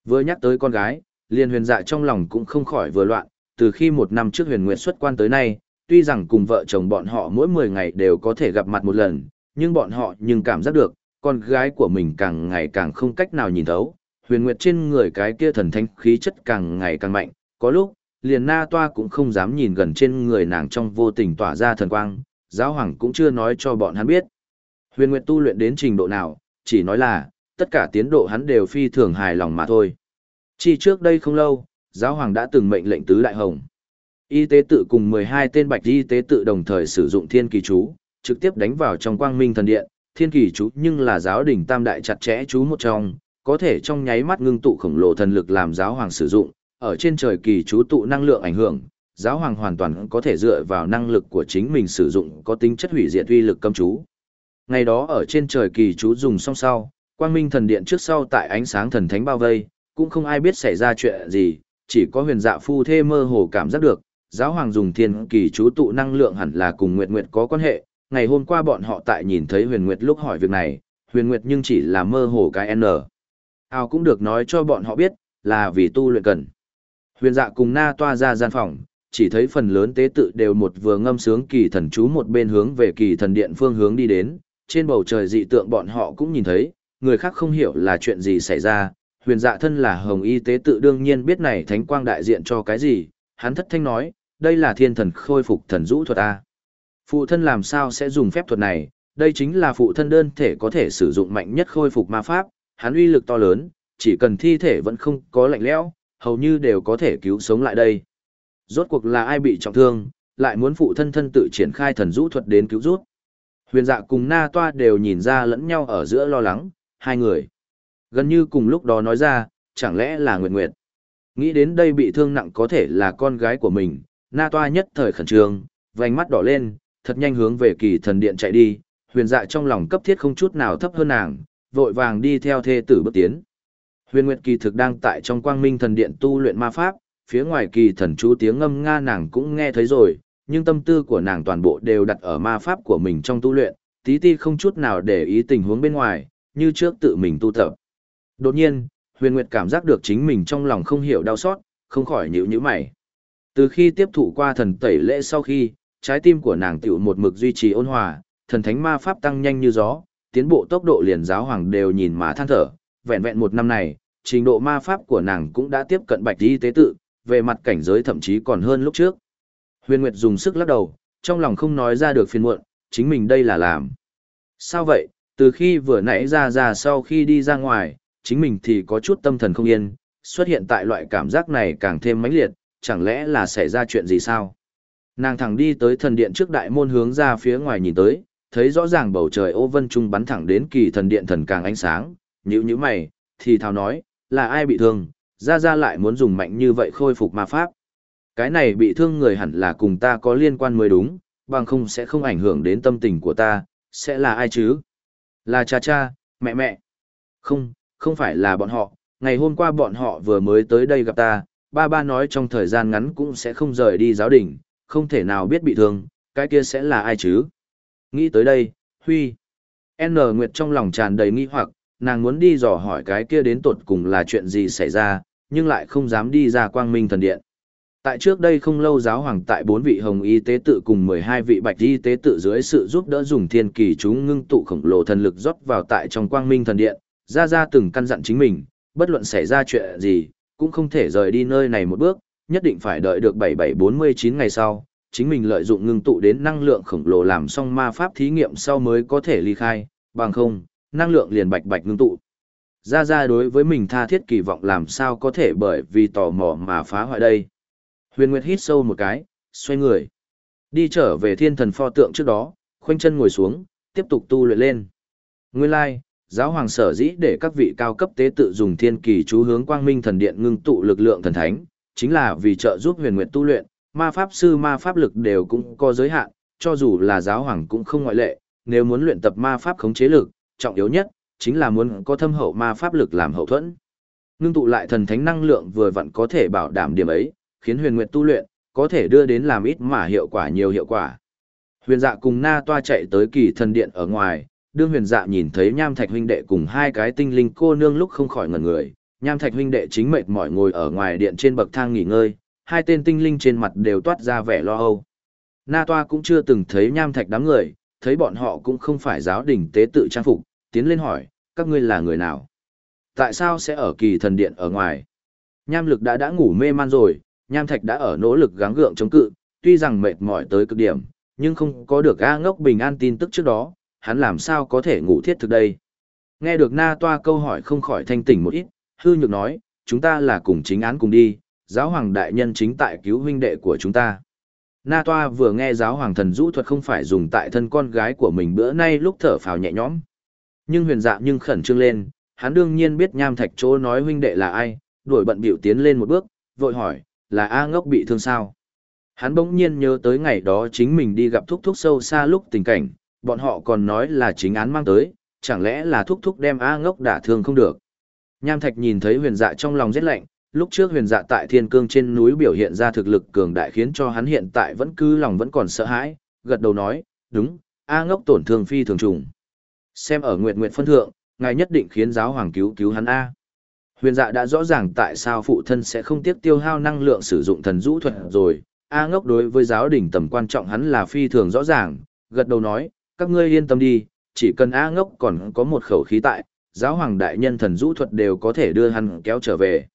Vừa nhắc tới con gái, liền huyền dạ trong lòng cũng không khỏi vừa loạn, từ khi một năm trước huyền nguyệt xuất quan tới nay, tuy rằng cùng vợ chồng bọn họ mỗi 10 ngày đều có thể gặp mặt một lần, nhưng bọn họ nhưng cảm giác được, con gái của mình càng ngày càng không cách nào nhìn thấu, huyền nguyệt trên người cái kia thần thánh khí chất càng ngày càng mạnh, có lúc, liền na toa cũng không dám nhìn gần trên người nàng trong vô tình tỏa ra thần quang, giáo hoàng cũng chưa nói cho bọn hắn biết. Huyền nguyệt tu luyện đến trình độ nào, chỉ nói là, tất cả tiến độ hắn đều phi thường hài lòng mà thôi. Chỉ trước đây không lâu, giáo hoàng đã từng mệnh lệnh tứ đại hồng. Y tế tự cùng 12 tên bạch y tế tự đồng thời sử dụng thiên kỳ chú, trực tiếp đánh vào trong quang minh thần điện, thiên kỳ chú nhưng là giáo đỉnh tam đại chặt chẽ chú một trong, có thể trong nháy mắt ngưng tụ khổng lồ thần lực làm giáo hoàng sử dụng, ở trên trời kỳ chú tụ năng lượng ảnh hưởng, giáo hoàng hoàn toàn có thể dựa vào năng lực của chính mình sử dụng có tính chất hủy diệt uy lực cấm chú. Ngày đó ở trên trời kỳ chú dùng xong sau, quang minh thần điện trước sau tại ánh sáng thần thánh bao vây, cũng không ai biết xảy ra chuyện gì, chỉ có huyền dạ phu thê mơ hồ cảm giác được, giáo hoàng dùng thiên kỳ chú tụ năng lượng hẳn là cùng Nguyệt Nguyệt có quan hệ. Ngày hôm qua bọn họ tại nhìn thấy huyền Nguyệt lúc hỏi việc này, huyền Nguyệt nhưng chỉ là mơ hồ cái N. Ao cũng được nói cho bọn họ biết, là vì tu luyện cần. Huyền dạ cùng na toa ra gian phòng, chỉ thấy phần lớn tế tự đều một vừa ngâm sướng kỳ thần chú một bên hướng về kỳ thần điện phương hướng đi đến, trên bầu trời dị tượng bọn họ cũng nhìn thấy, người khác không hiểu là chuyện gì xảy ra, huyền dạ thân là hồng y tế tự đương nhiên biết này thánh quang đại diện cho cái gì, hắn thất thanh nói, đây là thiên thần khôi phục thần rũ thuật A. Phụ thân làm sao sẽ dùng phép thuật này, đây chính là phụ thân đơn thể có thể sử dụng mạnh nhất khôi phục ma pháp, hắn uy lực to lớn, chỉ cần thi thể vẫn không có lạnh lẽo, hầu như đều có thể cứu sống lại đây. Rốt cuộc là ai bị trọng thương, lại muốn phụ thân thân tự triển khai thần rũ thuật đến cứu rút. Huyền dạ cùng na toa đều nhìn ra lẫn nhau ở giữa lo lắng, hai người. Gần như cùng lúc đó nói ra, chẳng lẽ là Nguyệt Nguyệt. Nghĩ đến đây bị thương nặng có thể là con gái của mình, na toa nhất thời khẩn trương, vành mắt đỏ lên, thật nhanh hướng về kỳ thần điện chạy đi, huyền dạ trong lòng cấp thiết không chút nào thấp hơn nàng, vội vàng đi theo thê tử bước tiến. Huyền Nguyệt kỳ thực đang tại trong quang minh thần điện tu luyện ma pháp, phía ngoài kỳ thần chú tiếng ngâm nga nàng cũng nghe thấy rồi, nhưng tâm tư của nàng toàn bộ đều đặt ở ma pháp của mình trong tu luyện, tí ti không chút nào để ý tình huống bên ngoài, như trước tự mình tu tập. Đột nhiên, Huyền Nguyệt cảm giác được chính mình trong lòng không hiểu đau xót, không khỏi nhíu nhíu mày. Từ khi tiếp thụ qua thần tẩy lễ sau khi, trái tim của nàng tiểu một mực duy trì ôn hòa, thần thánh ma pháp tăng nhanh như gió, tiến bộ tốc độ liền giáo hoàng đều nhìn mà than thở, vẹn vẹn một năm này, trình độ ma pháp của nàng cũng đã tiếp cận bạch y tế tự, về mặt cảnh giới thậm chí còn hơn lúc trước. Huyền Nguyệt dùng sức lắc đầu, trong lòng không nói ra được phiền muộn, chính mình đây là làm. Sao vậy, từ khi vừa nãy ra ra sau khi đi ra ngoài, chính mình thì có chút tâm thần không yên, xuất hiện tại loại cảm giác này càng thêm mãnh liệt, chẳng lẽ là xảy ra chuyện gì sao? Nàng thẳng đi tới thần điện trước đại môn hướng ra phía ngoài nhìn tới, thấy rõ ràng bầu trời ô vân trung bắn thẳng đến kỳ thần điện thần càng ánh sáng, nhữ như mày, thì thào nói, là ai bị thương, ra ra lại muốn dùng mạnh như vậy khôi phục ma pháp. Cái này bị thương người hẳn là cùng ta có liên quan mới đúng, bằng không sẽ không ảnh hưởng đến tâm tình của ta, sẽ là ai chứ? Là cha cha, mẹ mẹ. Không, không phải là bọn họ, ngày hôm qua bọn họ vừa mới tới đây gặp ta, ba ba nói trong thời gian ngắn cũng sẽ không rời đi giáo đình, không thể nào biết bị thương, cái kia sẽ là ai chứ? Nghĩ tới đây, Huy. N. Nguyệt trong lòng tràn đầy nghi hoặc, nàng muốn đi dò hỏi cái kia đến tột cùng là chuyện gì xảy ra, nhưng lại không dám đi ra quang minh thần điện. Tại trước đây không lâu giáo hoàng tại bốn vị hồng y tế tự cùng 12 vị bạch y tế tự dưới sự giúp đỡ dùng thiên kỳ chúng ngưng tụ khổng lồ thần lực rót vào tại trong quang minh thần điện, ra ra từng căn dặn chính mình, bất luận xảy ra chuyện gì, cũng không thể rời đi nơi này một bước, nhất định phải đợi được 7749 ngày sau, chính mình lợi dụng ngưng tụ đến năng lượng khổng lồ làm xong ma pháp thí nghiệm sau mới có thể ly khai, bằng không, năng lượng liền bạch bạch ngưng tụ. Ra ra đối với mình tha thiết kỳ vọng làm sao có thể bởi vì tò mò mà phá hoại đây. Huyền Nguyệt hít sâu một cái, xoay người. Đi trở về thiên thần pho tượng trước đó, khoanh chân ngồi xuống, tiếp tục tu luyện lên. Nguyên lai, like, giáo hoàng sở dĩ để các vị cao cấp tế tự dùng thiên kỳ chú hướng quang minh thần điện ngưng tụ lực lượng thần thánh, chính là vì trợ giúp huyền nguyệt tu luyện, ma pháp sư ma pháp lực đều cũng có giới hạn, cho dù là giáo hoàng cũng không ngoại lệ, nếu muốn luyện tập ma pháp khống chế lực, trọng yếu nhất chính là muốn có thâm hậu ma pháp lực làm hậu thuẫn. Nương tụ lại thần thánh năng lượng vừa vặn có thể bảo đảm điểm ấy, khiến huyền nguyệt tu luyện, có thể đưa đến làm ít mà hiệu quả nhiều hiệu quả. Huyền dạ cùng na toa chạy tới kỳ thần điện ở ngoài, đương huyền dạ nhìn thấy nham thạch huynh đệ cùng hai cái tinh linh cô nương lúc không khỏi ngẩn người, nham thạch huynh đệ chính mệt mỏi ngồi ở ngoài điện trên bậc thang nghỉ ngơi, hai tên tinh linh trên mặt đều toát ra vẻ lo âu. Na toa cũng chưa từng thấy nham thạch đám người, thấy bọn họ cũng không phải giáo đình tế tự trang phục, tiến lên hỏi, các ngươi là người nào? Tại sao sẽ ở kỳ thần điện ở ngoài? Nham lực đã đã ngủ mê man rồi, nham thạch đã ở nỗ lực gắng gượng chống cự, tuy rằng mệt mỏi tới cực điểm, nhưng không có được A ngốc bình an tin tức trước đó, hắn làm sao có thể ngủ thiết thực đây? Nghe được na toa câu hỏi không khỏi thanh tỉnh một ít, hư nhược nói, chúng ta là cùng chính án cùng đi, giáo hoàng đại nhân chính tại cứu huynh đệ của chúng ta. Na Toa vừa nghe giáo hoàng thần rũ thuật không phải dùng tại thân con gái của mình bữa nay lúc thở phào nhẹ nhõm. Nhưng huyền dạ nhưng khẩn trương lên, hắn đương nhiên biết nham thạch chỗ nói huynh đệ là ai, đuổi bận biểu tiến lên một bước, vội hỏi, là A ngốc bị thương sao? Hắn bỗng nhiên nhớ tới ngày đó chính mình đi gặp thúc thúc sâu xa lúc tình cảnh, bọn họ còn nói là chính án mang tới, chẳng lẽ là thúc thúc đem A ngốc đả thương không được. Nham thạch nhìn thấy huyền dạ trong lòng rét lạnh, lúc trước huyền dạ tại thiên cương trên núi biểu hiện ra thực lực cường đại khiến cho hắn hiện tại vẫn cứ lòng vẫn còn sợ hãi, gật đầu nói, đúng, A ngốc tổn thương phi thường trùng. Xem ở nguyện nguyện phân thượng, ngài nhất định khiến giáo hoàng cứu cứu hắn A. Huyền dạ đã rõ ràng tại sao phụ thân sẽ không tiếc tiêu hao năng lượng sử dụng thần vũ thuật rồi, A ngốc đối với giáo đình tầm quan trọng hắn là phi thường rõ ràng, gật đầu nói, các ngươi yên tâm đi, chỉ cần A ngốc còn có một khẩu khí tại, giáo hoàng đại nhân thần rũ thuật đều có thể đưa hắn kéo trở về.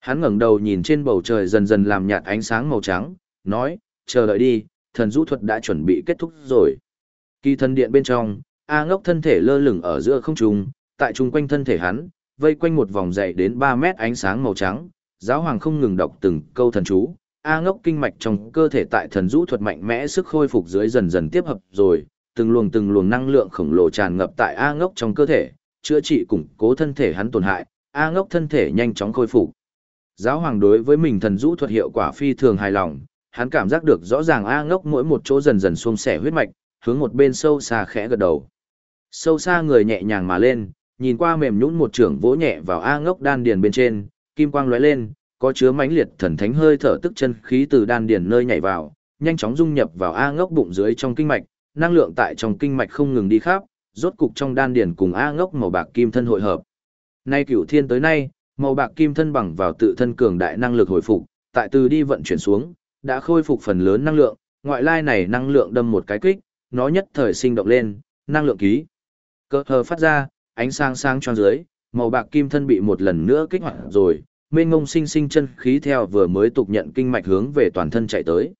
Hắn ngẩng đầu nhìn trên bầu trời dần dần làm nhạt ánh sáng màu trắng, nói, chờ đợi đi, thần rũ thuật đã chuẩn bị kết thúc rồi. Kỳ thần điện bên trong, A ngốc thân thể lơ lửng ở giữa không trung, tại trung quanh thân thể hắn, vây quanh một vòng dày đến 3 mét ánh sáng màu trắng, giáo hoàng không ngừng đọc từng câu thần chú. A ngốc kinh mạch trong cơ thể tại thần rũ thuật mạnh mẽ sức khôi phục dưới dần dần tiếp hợp rồi, từng luồng từng luồng năng lượng khổng lồ tràn ngập tại A ngốc trong cơ thể, chữa trị củng cố thân thể hắn tổn hại, A ngốc thân thể nhanh chóng khôi phục. Giáo hoàng đối với mình thần rũ thuật hiệu quả phi thường hài lòng, hắn cảm giác được rõ ràng A ngốc mỗi một chỗ dần dần xuông xẻ huyết mạch, hướng một bên sâu xa khẽ gật đầu. Sâu xa người nhẹ nhàng mà lên, nhìn qua mềm nhũn một trưởng vỗ nhẹ vào A ngốc đan điền bên trên, kim quang lóe lên, có chứa mãnh liệt thần thánh hơi thở tức chân khí từ đan điền nơi nhảy vào, nhanh chóng dung nhập vào A ngốc bụng dưới trong kinh mạch, năng lượng tại trong kinh mạch không ngừng đi khắp, rốt cục trong đan điền cùng A ngốc màu bạc kim thân hội hợp. Nay cửu thiên tới nay, màu bạc kim thân bằng vào tự thân cường đại năng lực hồi phục, tại từ đi vận chuyển xuống, đã khôi phục phần lớn năng lượng, ngoại lai này năng lượng đâm một cái kích, nó nhất thời sinh động lên, năng lượng ký. Cơ hờ phát ra, ánh sáng sáng tròn dưới, màu bạc kim thân bị một lần nữa kích hoạt rồi, mênh ngông sinh sinh chân khí theo vừa mới tục nhận kinh mạch hướng về toàn thân chạy tới.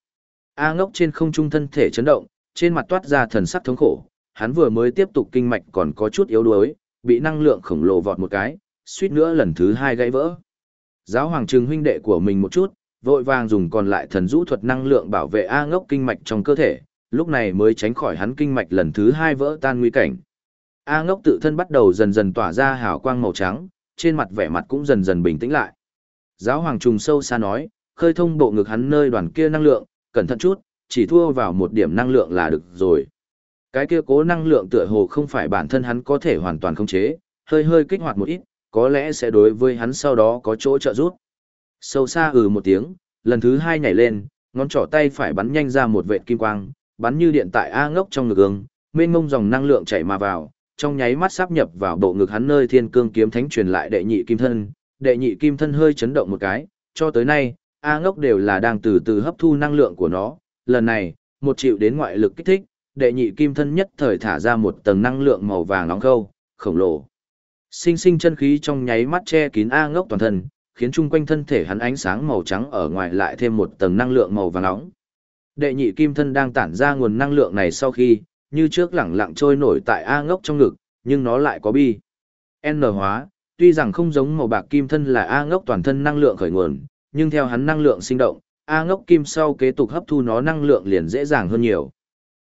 A ngốc trên không trung thân thể chấn động, trên mặt toát ra thần sắc thống khổ, hắn vừa mới tiếp tục kinh mạch còn có chút yếu đuối, bị năng lượng khổng lồ vọt một cái, suýt nữa lần thứ hai gãy vỡ. Giáo hoàng trừng huynh đệ của mình một chút, vội vàng dùng còn lại thần rũ thuật năng lượng bảo vệ A ngốc kinh mạch trong cơ thể, lúc này mới tránh khỏi hắn kinh mạch lần thứ hai vỡ tan nguy cảnh. A ngốc tự thân bắt đầu dần dần tỏa ra hào quang màu trắng, trên mặt vẻ mặt cũng dần dần bình tĩnh lại. Giáo hoàng trùng sâu xa nói, khơi thông bộ ngực hắn nơi đoàn kia năng lượng, cẩn thận chút, chỉ thua vào một điểm năng lượng là được rồi. Cái kia cố năng lượng tựa hồ không phải bản thân hắn có thể hoàn toàn khống chế, hơi hơi kích hoạt một ít, có lẽ sẽ đối với hắn sau đó có chỗ trợ giúp. Sâu xa ừ một tiếng, lần thứ hai nhảy lên, ngón trỏ tay phải bắn nhanh ra một vệt kim quang, bắn như điện tại A ngốc trong ngực ương, mênh ngông dòng năng lượng chảy mà vào, trong nháy mắt sắp nhập vào bộ ngực hắn nơi thiên cương kiếm thánh truyền lại đệ nhị kim thân, đệ nhị kim thân hơi chấn động một cái, cho tới nay, A ngốc đều là đang từ từ hấp thu năng lượng của nó, lần này, một chịu đến ngoại lực kích thích, đệ nhị kim thân nhất thời thả ra một tầng năng lượng màu vàng nóng khâu, khổng lồ. Sinh sinh chân khí trong nháy mắt che kín A ngốc toàn thân, khiến chung quanh thân thể hắn ánh sáng màu trắng ở ngoài lại thêm một tầng năng lượng màu vàng nóng. Đệ nhị kim thân đang tản ra nguồn năng lượng này sau khi, như trước lẳng lặng trôi nổi tại A ngốc trong ngực, nhưng nó lại có bi. N hóa, tuy rằng không giống màu bạc kim thân là A ngốc toàn thân năng lượng khởi nguồn, nhưng theo hắn năng lượng sinh động, A ngốc kim sau kế tục hấp thu nó năng lượng liền dễ dàng hơn nhiều.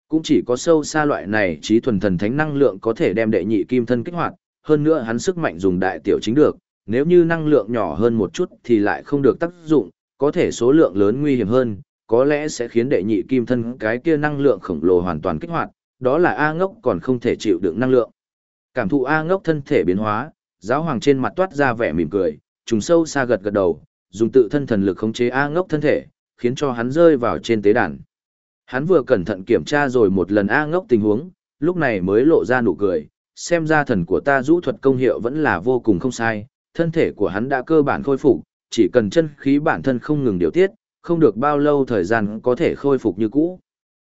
Cũng chỉ có sâu xa loại này trí thuần thần thánh năng lượng có thể đem đệ nhị kim thân kích hoạt, hơn nữa hắn sức mạnh dùng đại tiểu chính được, nếu như năng lượng nhỏ hơn một chút thì lại không được tác dụng, có thể số lượng lớn nguy hiểm hơn, có lẽ sẽ khiến đệ nhị kim thân cái kia năng lượng khổng lồ hoàn toàn kích hoạt, đó là A ngốc còn không thể chịu đựng năng lượng. Cảm thụ A ngốc thân thể biến hóa, giáo hoàng trên mặt toát ra vẻ mỉm cười, trùng sâu xa gật gật đầu, dùng tự thân thần lực khống chế A ngốc thân thể, khiến cho hắn rơi vào trên tế đàn. Hắn vừa cẩn thận kiểm tra rồi một lần A ngốc tình huống, lúc này mới lộ ra nụ cười, xem ra thần của ta rũ thuật công hiệu vẫn là vô cùng không sai, thân thể của hắn đã cơ bản khôi phục, chỉ cần chân khí bản thân không ngừng điều tiết, không được bao lâu thời gian có thể khôi phục như cũ.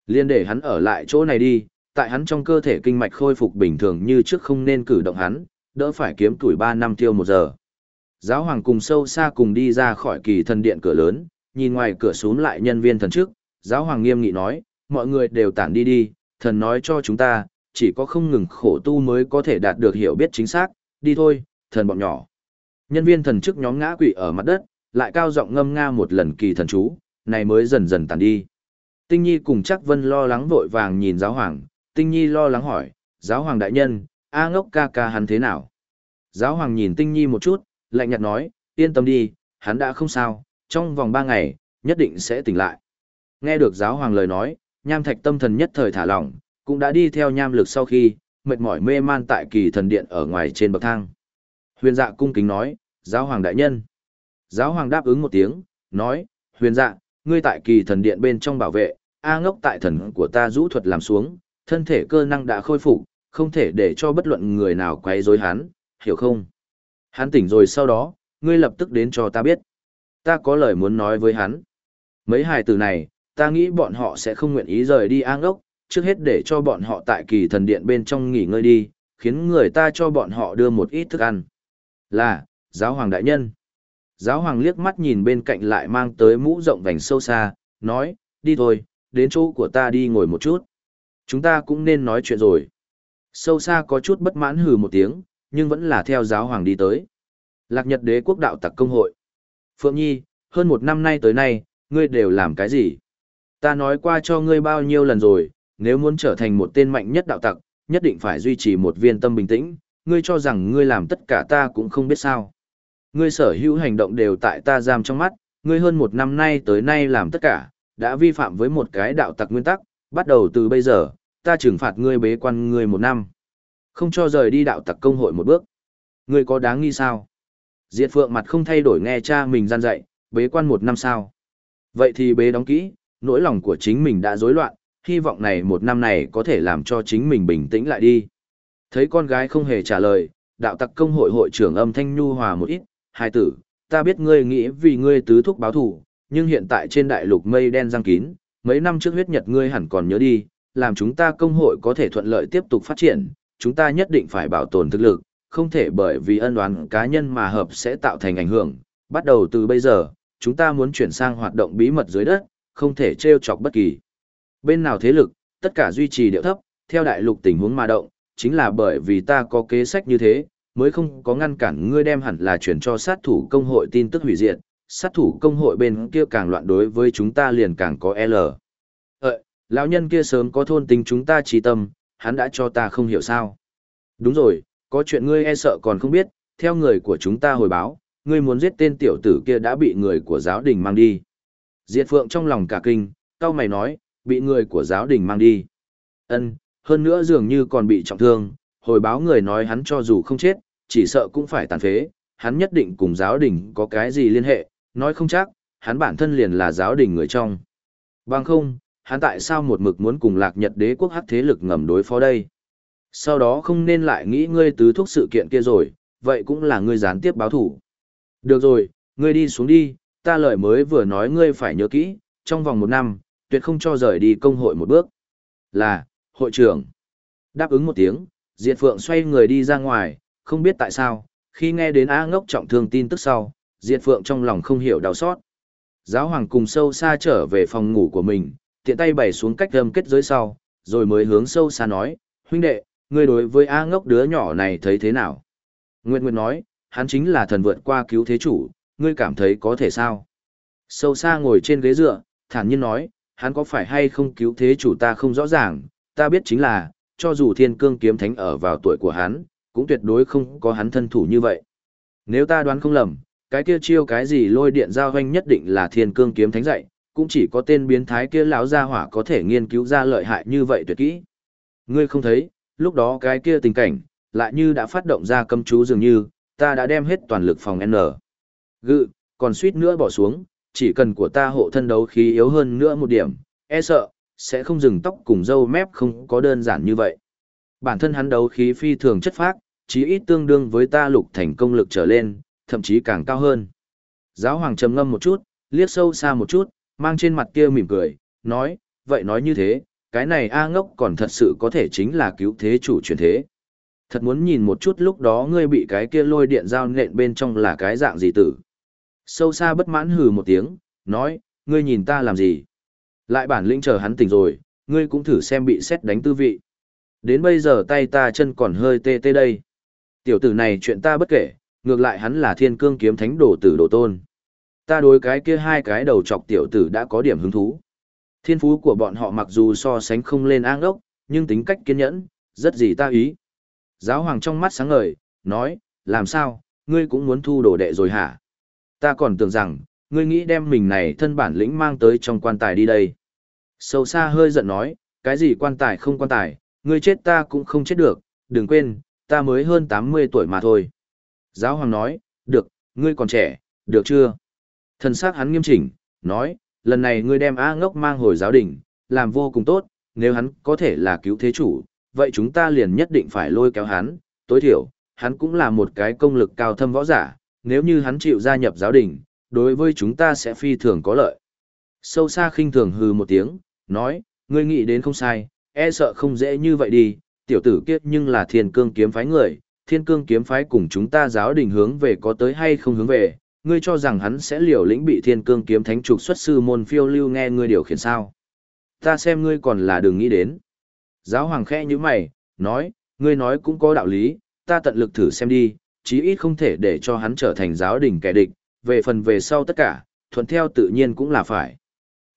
Liên để hắn ở lại chỗ này đi, tại hắn trong cơ thể kinh mạch khôi phục bình thường như trước không nên cử động hắn, đỡ phải kiếm tuổi 3 năm tiêu một giờ. Giáo hoàng cùng sâu xa cùng đi ra khỏi kỳ thần điện cửa lớn, nhìn ngoài cửa xuống lại nhân viên thần trước, giáo hoàng nghiêm nghị nói, mọi người đều tản đi đi, thần nói cho chúng ta, chỉ có không ngừng khổ tu mới có thể đạt được hiểu biết chính xác, đi thôi, thần bọn nhỏ. Nhân viên thần chức nhóm ngã quỵ ở mặt đất, lại cao giọng ngâm nga một lần kỳ thần chú, này mới dần dần tàn đi. Tinh Nhi cùng chắc vân lo lắng vội vàng nhìn giáo hoàng, Tinh Nhi lo lắng hỏi, giáo hoàng đại nhân, A ngốc ca ca hắn thế nào? Giáo hoàng nhìn Tinh Nhi một chút, lạnh nhạt nói, yên tâm đi, hắn đã không sao, trong vòng ba ngày, nhất định sẽ tỉnh lại. Nghe được giáo hoàng lời nói, nham thạch tâm thần nhất thời thả lỏng, cũng đã đi theo nham lực sau khi, mệt mỏi mê man tại kỳ thần điện ở ngoài trên bậc thang. Huyền dạ cung kính nói, giáo hoàng đại nhân. Giáo hoàng đáp ứng một tiếng, nói, huyền dạ, ngươi tại kỳ thần điện bên trong bảo vệ, A ngốc tại thần của ta rũ thuật làm xuống, thân thể cơ năng đã khôi phục, không thể để cho bất luận người nào quấy rối hắn, hiểu không? Hắn tỉnh rồi sau đó, ngươi lập tức đến cho ta biết. Ta có lời muốn nói với hắn. Mấy hài tử này, ta nghĩ bọn họ sẽ không nguyện ý rời đi an ốc, trước hết để cho bọn họ tại kỳ thần điện bên trong nghỉ ngơi đi, khiến người ta cho bọn họ đưa một ít thức ăn. Là, giáo hoàng đại nhân. Giáo hoàng liếc mắt nhìn bên cạnh lại mang tới mũ rộng vành sâu xa, nói, đi thôi, đến chỗ của ta đi ngồi một chút. Chúng ta cũng nên nói chuyện rồi. Sâu xa có chút bất mãn hừ một tiếng, nhưng vẫn là theo giáo hoàng đi tới. Lạc Nhật đế quốc đạo tặc công hội. Phượng Nhi, hơn một năm nay tới nay, ngươi đều làm cái gì? Ta nói qua cho ngươi bao nhiêu lần rồi, nếu muốn trở thành một tên mạnh nhất đạo tặc, nhất định phải duy trì một viên tâm bình tĩnh, ngươi cho rằng ngươi làm tất cả ta cũng không biết sao. Ngươi sở hữu hành động đều tại ta giam trong mắt, ngươi hơn một năm nay tới nay làm tất cả, đã vi phạm với một cái đạo tặc nguyên tắc, bắt đầu từ bây giờ, ta trừng phạt ngươi bế quan ngươi một năm. Không cho rời đi đạo tặc công hội một bước. Ngươi có đáng nghi sao? Diệt Phượng mặt không thay đổi nghe cha mình gian dạy, bế quan một năm sao? Vậy thì bế đóng kỹ, nỗi lòng của chính mình đã rối loạn, hy vọng này một năm này có thể làm cho chính mình bình tĩnh lại đi. Thấy con gái không hề trả lời, đạo tặc công hội hội trưởng âm thanh nhu hòa một ít, hai tử, ta biết ngươi nghĩ vì ngươi tứ thúc báo thủ, nhưng hiện tại trên đại lục mây đen răng kín, mấy năm trước huyết nhật ngươi hẳn còn nhớ đi, làm chúng ta công hội có thể thuận lợi tiếp tục phát triển, chúng ta nhất định phải bảo tồn thực lực, không thể bởi vì ân oán cá nhân mà hợp sẽ tạo thành ảnh hưởng. Bắt đầu từ bây giờ, chúng ta muốn chuyển sang hoạt động bí mật dưới đất, không thể trêu chọc bất kỳ. Bên nào thế lực, tất cả duy trì điệu thấp, theo đại lục tình huống mà động, chính là bởi vì ta có kế sách như thế, mới không có ngăn cản ngươi đem hẳn là chuyển cho sát thủ công hội tin tức hủy diệt, sát thủ công hội bên kia càng loạn đối với chúng ta liền càng có L. Ờ, lão nhân kia sớm có thôn tình chúng ta trí tâm, hắn đã cho ta không hiểu sao. Đúng rồi, có chuyện ngươi e sợ còn không biết, theo người của chúng ta hồi báo, ngươi muốn giết tên tiểu tử kia đã bị người của giáo đình mang đi. Diệt Phượng trong lòng cả kinh, cao mày nói, bị người của giáo đình mang đi. Ân, hơn nữa dường như còn bị trọng thương, hồi báo người nói hắn cho dù không chết, chỉ sợ cũng phải tàn phế, hắn nhất định cùng giáo đình có cái gì liên hệ, nói không chắc, hắn bản thân liền là giáo đình người trong. Bằng không, hắn tại sao một mực muốn cùng lạc nhật đế quốc hắc thế lực ngầm đối phó đây? Sau đó không nên lại nghĩ ngươi tứ thúc sự kiện kia rồi, vậy cũng là ngươi gián tiếp báo thủ. Được rồi, ngươi đi xuống đi, ta lời mới vừa nói ngươi phải nhớ kỹ, trong vòng một năm, tuyệt không cho rời đi công hội một bước. Là, hội trưởng. Đáp ứng một tiếng, Diệt Phượng xoay người đi ra ngoài, không biết tại sao, khi nghe đến A ngốc trọng thương tin tức sau, Diệt Phượng trong lòng không hiểu đau xót. Giáo hoàng cùng sâu xa trở về phòng ngủ của mình, tiện tay bày xuống cách âm kết giới sau, rồi mới hướng sâu xa nói, huynh đệ, ngươi đối với A ngốc đứa nhỏ này thấy thế nào? Nguyệt Nguyệt nói, hắn chính là thần vượt qua cứu thế chủ, ngươi cảm thấy có thể sao? Sâu xa ngồi trên ghế dựa, thản nhiên nói, hắn có phải hay không cứu thế chủ ta không rõ ràng, ta biết chính là, cho dù thiên cương kiếm thánh ở vào tuổi của hắn, cũng tuyệt đối không có hắn thân thủ như vậy. Nếu ta đoán không lầm, cái kia chiêu cái gì lôi điện giao hoanh nhất định là thiên cương kiếm thánh dạy, cũng chỉ có tên biến thái kia lão gia hỏa có thể nghiên cứu ra lợi hại như vậy tuyệt kỹ. Ngươi không thấy, lúc đó cái kia tình cảnh, lại như đã phát động ra cấm chú dường như, ta đã đem hết toàn lực phòng N. Gự, còn suýt nữa bỏ xuống, chỉ cần của ta hộ thân đấu khí yếu hơn nữa một điểm, e sợ, sẽ không dừng tóc cùng dâu mép không có đơn giản như vậy. Bản thân hắn đấu khí phi thường chất phác, chí ít tương đương với ta lục thành công lực trở lên, thậm chí càng cao hơn. Giáo hoàng trầm ngâm một chút, liếc sâu xa một chút, mang trên mặt kia mỉm cười, nói, vậy nói như thế, cái này A ngốc còn thật sự có thể chính là cứu thế chủ truyền thế. Thật muốn nhìn một chút lúc đó ngươi bị cái kia lôi điện dao nện bên trong là cái dạng gì tử. Sâu xa bất mãn hừ một tiếng, nói, ngươi nhìn ta làm gì? Lại bản lĩnh chờ hắn tỉnh rồi, ngươi cũng thử xem bị xét đánh tư vị. Đến bây giờ tay ta chân còn hơi tê tê đây. Tiểu tử này chuyện ta bất kể, ngược lại hắn là thiên cương kiếm thánh đồ tử đồ tôn. Ta đối cái kia hai cái đầu chọc tiểu tử đã có điểm hứng thú. Thiên phú của bọn họ mặc dù so sánh không lên A ngốc, nhưng tính cách kiên nhẫn, rất gì ta ý. Giáo hoàng trong mắt sáng ngời, nói, làm sao, ngươi cũng muốn thu đồ đệ rồi hả? Ta còn tưởng rằng, ngươi nghĩ đem mình này thân bản lĩnh mang tới trong quan tài đi đây. Sâu xa hơi giận nói, cái gì quan tài không quan tài, ngươi chết ta cũng không chết được, đừng quên, ta mới hơn 80 tuổi mà thôi. Giáo hoàng nói, được, ngươi còn trẻ, được chưa? Thần sắc hắn nghiêm chỉnh, nói, lần này ngươi đem A ngốc mang hồi giáo đình, làm vô cùng tốt, nếu hắn có thể là cứu thế chủ, vậy chúng ta liền nhất định phải lôi kéo hắn, tối thiểu, hắn cũng là một cái công lực cao thâm võ giả, nếu như hắn chịu gia nhập giáo đình, đối với chúng ta sẽ phi thường có lợi. Sâu xa khinh thường hừ một tiếng, nói, ngươi nghĩ đến không sai, e sợ không dễ như vậy đi, tiểu tử kiếp nhưng là thiên cương kiếm phái người, thiên cương kiếm phái cùng chúng ta giáo đình hướng về có tới hay không hướng về, ngươi cho rằng hắn sẽ liều lĩnh bị thiên cương kiếm thánh trục xuất sư môn phiêu lưu nghe ngươi điều khiển sao. Ta xem ngươi còn là đừng nghĩ đến. Giáo hoàng khẽ như mày, nói, ngươi nói cũng có đạo lý, ta tận lực thử xem đi, chí ít không thể để cho hắn trở thành giáo đình kẻ địch, về phần về sau tất cả, thuận theo tự nhiên cũng là phải.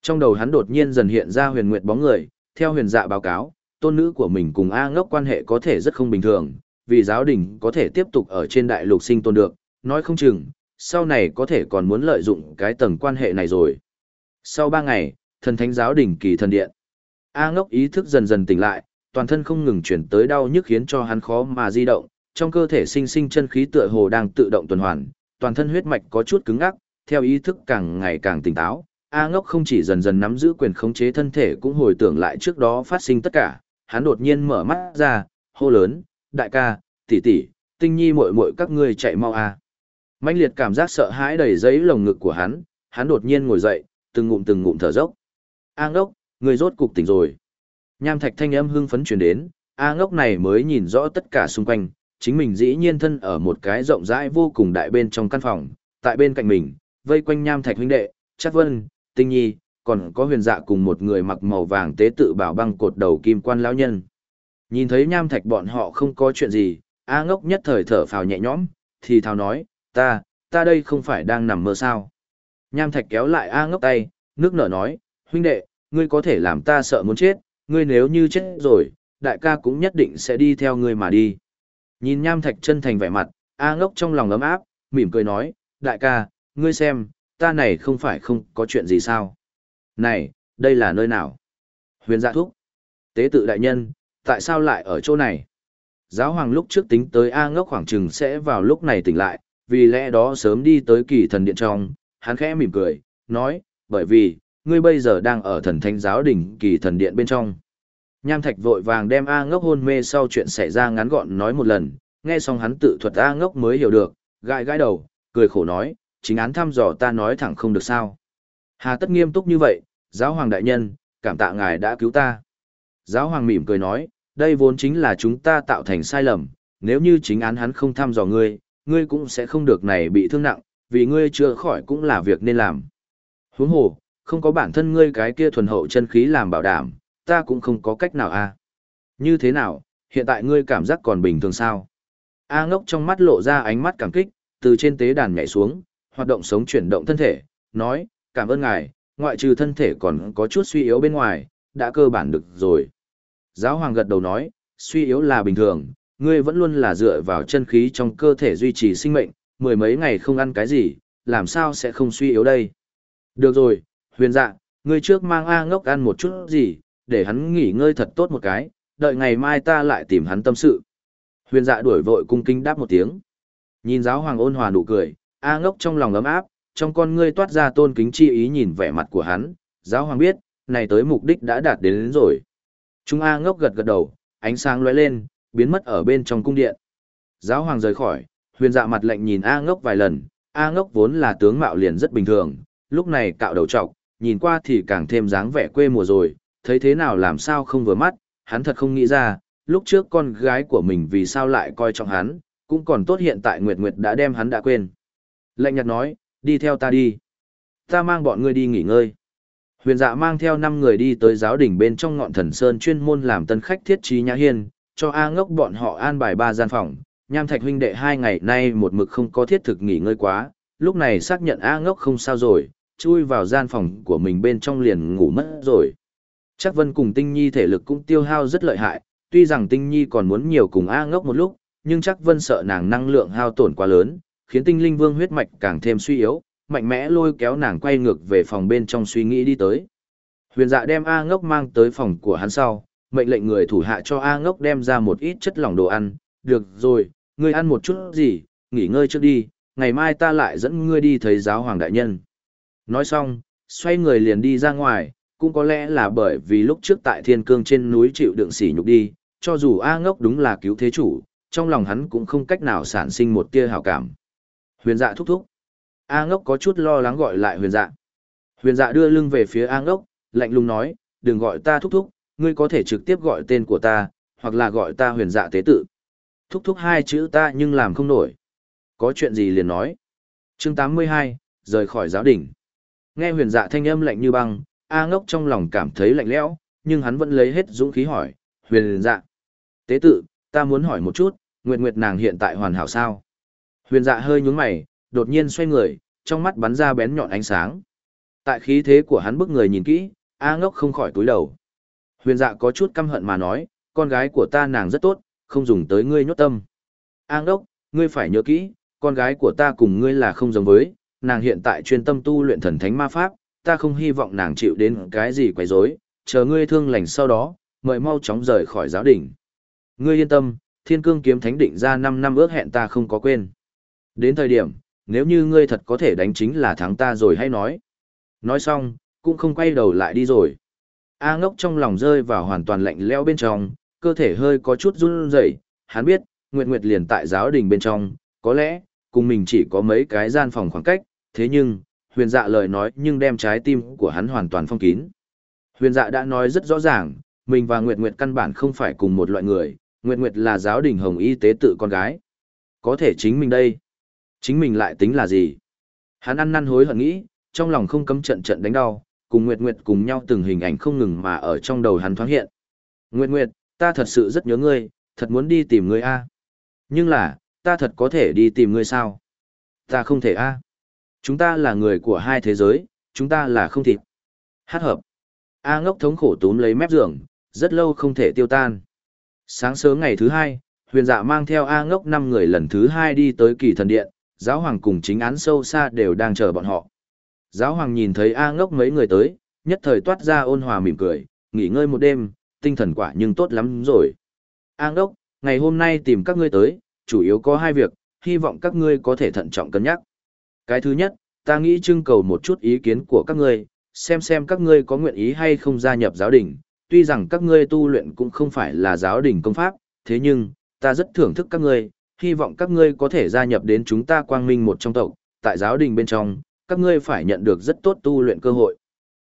Trong đầu hắn đột nhiên dần hiện ra huyền nguyệt bóng người, theo huyền dạ báo cáo, tôn nữ của mình cùng A ngốc quan hệ có thể rất không bình thường, vì giáo đình có thể tiếp tục ở trên đại lục sinh tồn được, nói không chừng, sau này có thể còn muốn lợi dụng cái tầng quan hệ này rồi. Sau ba ngày, thần thánh giáo đình kỳ thần điện. A ngốc ý thức dần dần tỉnh lại, toàn thân không ngừng chuyển tới đau nhức khiến cho hắn khó mà di động, trong cơ thể sinh sinh chân khí tựa hồ đang tự động tuần hoàn, toàn thân huyết mạch có chút cứng ngắc, theo ý thức càng ngày càng tỉnh táo. A ngốc không chỉ dần dần nắm giữ quyền khống chế thân thể cũng hồi tưởng lại trước đó phát sinh tất cả, hắn đột nhiên mở mắt ra, hô lớn, đại ca, tỷ tỷ, tinh nhi muội muội các ngươi chạy mau a. Mãnh liệt cảm giác sợ hãi đầy giấy lồng ngực của hắn, hắn đột nhiên ngồi dậy, từng ngụm từng ngụm thở dốc. A ngốc, người rốt cục tỉnh rồi. Nham thạch thanh âm hưng phấn truyền đến, A ngốc này mới nhìn rõ tất cả xung quanh, chính mình dĩ nhiên thân ở một cái rộng rãi vô cùng đại bên trong căn phòng, tại bên cạnh mình, vây quanh nham thạch huynh đệ, chắc vân, tinh nhi, còn có huyền dạ cùng một người mặc màu vàng tế tự bảo băng cột đầu kim quan lão nhân. Nhìn thấy nham thạch bọn họ không có chuyện gì, A ngốc nhất thời thở phào nhẹ nhõm, thì thào nói, ta, ta đây không phải đang nằm mơ sao. Nham thạch kéo lại A ngốc tay, nước nở nói, huynh đệ, ngươi có thể làm ta sợ muốn chết, ngươi nếu như chết rồi, đại ca cũng nhất định sẽ đi theo ngươi mà đi. Nhìn nham thạch chân thành vẻ mặt, A ngốc trong lòng ấm áp, mỉm cười nói, đại ca, ngươi xem, ta này không phải không có chuyện gì sao. Này, đây là nơi nào? Huyền dạ thúc. Tế tự đại nhân, tại sao lại ở chỗ này? Giáo hoàng lúc trước tính tới A ngốc khoảng chừng sẽ vào lúc này tỉnh lại, vì lẽ đó sớm đi tới kỳ thần điện trong, hắn khẽ mỉm cười, nói, bởi vì, ngươi bây giờ đang ở thần thánh giáo đỉnh kỳ thần điện bên trong. Nham Thạch vội vàng đem A ngốc hôn mê sau chuyện xảy ra ngắn gọn nói một lần, nghe xong hắn tự thuật A ngốc mới hiểu được, gãi gãi đầu, cười khổ nói, chính án thăm dò ta nói thẳng không được sao. Hà tất nghiêm túc như vậy, giáo hoàng đại nhân, cảm tạ ngài đã cứu ta. Giáo hoàng mỉm cười nói, đây vốn chính là chúng ta tạo thành sai lầm, nếu như chính án hắn không thăm dò ngươi, ngươi cũng sẽ không được này bị thương nặng, vì ngươi chưa khỏi cũng là việc nên làm. Huống hồ, không có bản thân ngươi cái kia thuần hậu chân khí làm bảo đảm, ta cũng không có cách nào à? Như thế nào, hiện tại ngươi cảm giác còn bình thường sao? A ngốc trong mắt lộ ra ánh mắt cảm kích, từ trên tế đàn nhảy xuống, hoạt động sống chuyển động thân thể, nói, cảm ơn ngài, ngoại trừ thân thể còn có chút suy yếu bên ngoài, đã cơ bản được rồi. Giáo hoàng gật đầu nói, suy yếu là bình thường, ngươi vẫn luôn là dựa vào chân khí trong cơ thể duy trì sinh mệnh, mười mấy ngày không ăn cái gì, làm sao sẽ không suy yếu đây. Được rồi, huyền dạ, ngươi trước mang A ngốc ăn một chút gì, để hắn nghỉ ngơi thật tốt một cái, đợi ngày mai ta lại tìm hắn tâm sự. Huyền dạ đuổi vội cung kính đáp một tiếng. Nhìn giáo hoàng ôn hòa nụ cười, A ngốc trong lòng ấm áp, trong con ngươi toát ra tôn kính chi ý nhìn vẻ mặt của hắn, giáo hoàng biết, này tới mục đích đã đạt đến, đến rồi. Trung A ngốc gật gật đầu, ánh sáng lóe lên, biến mất ở bên trong cung điện. Giáo hoàng rời khỏi, huyền dạ mặt lạnh nhìn A ngốc vài lần, A ngốc vốn là tướng mạo liền rất bình thường, lúc này cạo đầu trọc, nhìn qua thì càng thêm dáng vẻ quê mùa rồi, thấy thế nào làm sao không vừa mắt, hắn thật không nghĩ ra, lúc trước con gái của mình vì sao lại coi trọng hắn, cũng còn tốt hiện tại Nguyệt Nguyệt đã đem hắn đã quên. Lệnh nhạt nói, đi theo ta đi. Ta mang bọn ngươi đi nghỉ ngơi. Huyền dạ mang theo 5 người đi tới giáo đỉnh bên trong ngọn thần sơn chuyên môn làm tân khách thiết trí nhã hiên, cho A ngốc bọn họ an bài ba gian phòng. Nham thạch huynh đệ hai ngày nay một mực không có thiết thực nghỉ ngơi quá, lúc này xác nhận A ngốc không sao rồi, chui vào gian phòng của mình bên trong liền ngủ mất rồi. Chắc Vân cùng Tinh Nhi thể lực cũng tiêu hao rất lợi hại, tuy rằng Tinh Nhi còn muốn nhiều cùng A ngốc một lúc, nhưng chắc Vân sợ nàng năng lượng hao tổn quá lớn, khiến Tinh Linh Vương huyết mạch càng thêm suy yếu, mạnh mẽ lôi kéo nàng quay ngược về phòng bên trong suy nghĩ đi tới. Huyền dạ đem A ngốc mang tới phòng của hắn sau, mệnh lệnh người thủ hạ cho A ngốc đem ra một ít chất lỏng đồ ăn, được rồi, ngươi ăn một chút gì, nghỉ ngơi trước đi, ngày mai ta lại dẫn ngươi đi thấy giáo hoàng đại nhân. Nói xong, xoay người liền đi ra ngoài, cũng có lẽ là bởi vì lúc trước tại thiên cương trên núi chịu đựng sỉ nhục đi, cho dù A ngốc đúng là cứu thế chủ, trong lòng hắn cũng không cách nào sản sinh một tia hảo cảm. Huyền dạ thúc thúc. A ngốc có chút lo lắng gọi lại huyền dạ. Huyền dạ đưa lưng về phía A ngốc, lạnh lùng nói, đừng gọi ta thúc thúc, ngươi có thể trực tiếp gọi tên của ta, hoặc là gọi ta huyền dạ tế tự. Thúc thúc hai chữ ta nhưng làm không nổi. Có chuyện gì liền nói. chương 82, rời khỏi giáo đỉnh. Nghe huyền dạ thanh âm lạnh như băng, A ngốc trong lòng cảm thấy lạnh lẽo, nhưng hắn vẫn lấy hết dũng khí hỏi, huyền dạ. Tế tự, ta muốn hỏi một chút, Nguyệt Nguyệt nàng hiện tại hoàn hảo sao? Huyền dạ hơi nhướng mày, đột nhiên xoay người, trong mắt bắn ra bén nhọn ánh sáng. Tại khí thế của hắn bức người nhìn kỹ, A ngốc không khỏi túi đầu. Huyền dạ có chút căm hận mà nói, con gái của ta nàng rất tốt, không dùng tới ngươi nhốt tâm. A ngốc, ngươi phải nhớ kỹ, con gái của ta cùng ngươi là không giống với, nàng hiện tại chuyên tâm tu luyện thần thánh ma pháp, ta không hy vọng nàng chịu đến cái gì quấy rối, chờ ngươi thương lành sau đó, mời mau chóng rời khỏi giáo đình. Ngươi yên tâm, thiên cương kiếm thánh định ra 5 năm ước hẹn ta không có quên. Đến thời điểm, nếu như ngươi thật có thể đánh chính là thắng ta rồi hay nói. Nói xong, cũng không quay đầu lại đi rồi. A ngốc trong lòng rơi vào hoàn toàn lạnh leo bên trong, cơ thể hơi có chút run rẩy. hắn biết, Nguyệt Nguyệt liền tại giáo đình bên trong, có lẽ, cùng mình chỉ có mấy cái gian phòng khoảng cách, thế nhưng, huyền dạ lời nói nhưng đem trái tim của hắn hoàn toàn phong kín. Huyền dạ đã nói rất rõ ràng, mình và Nguyệt Nguyệt căn bản không phải cùng một loại người, Nguyệt Nguyệt là giáo đình hồng y tế tự con gái. Có thể chính mình đây. Chính mình lại tính là gì? Hắn ăn năn hối hận nghĩ, trong lòng không cấm trận trận đánh đau, cùng Nguyệt Nguyệt cùng nhau từng hình ảnh không ngừng mà ở trong đầu hắn thoáng hiện. Nguyệt Nguyệt, ta thật sự rất nhớ ngươi, thật muốn đi tìm ngươi a. Nhưng là, ta thật có thể đi tìm ngươi sao? Ta không thể a. Chúng ta là người của hai thế giới, chúng ta là không thịt. Hát hợp. A ngốc thống khổ túm lấy mép giường, rất lâu không thể tiêu tan. Sáng sớm ngày thứ hai, huyền dạ mang theo A ngốc năm người lần thứ hai đi tới kỳ thần điện, giáo hoàng cùng chính án sâu xa đều đang chờ bọn họ. Giáo hoàng nhìn thấy A ngốc mấy người tới, nhất thời toát ra ôn hòa mỉm cười, nghỉ ngơi một đêm, tinh thần quả nhưng tốt lắm rồi. A ngốc, ngày hôm nay tìm các ngươi tới, chủ yếu có hai việc, hy vọng các ngươi có thể thận trọng cân nhắc. Cái thứ nhất, ta nghĩ trưng cầu một chút ý kiến của các ngươi, xem xem các ngươi có nguyện ý hay không gia nhập giáo đình. Tuy rằng các ngươi tu luyện cũng không phải là giáo đình công pháp, thế nhưng, ta rất thưởng thức các ngươi, hy vọng các ngươi có thể gia nhập đến chúng ta quang minh một trong tộc, tại giáo đình bên trong, các ngươi phải nhận được rất tốt tu luyện cơ hội.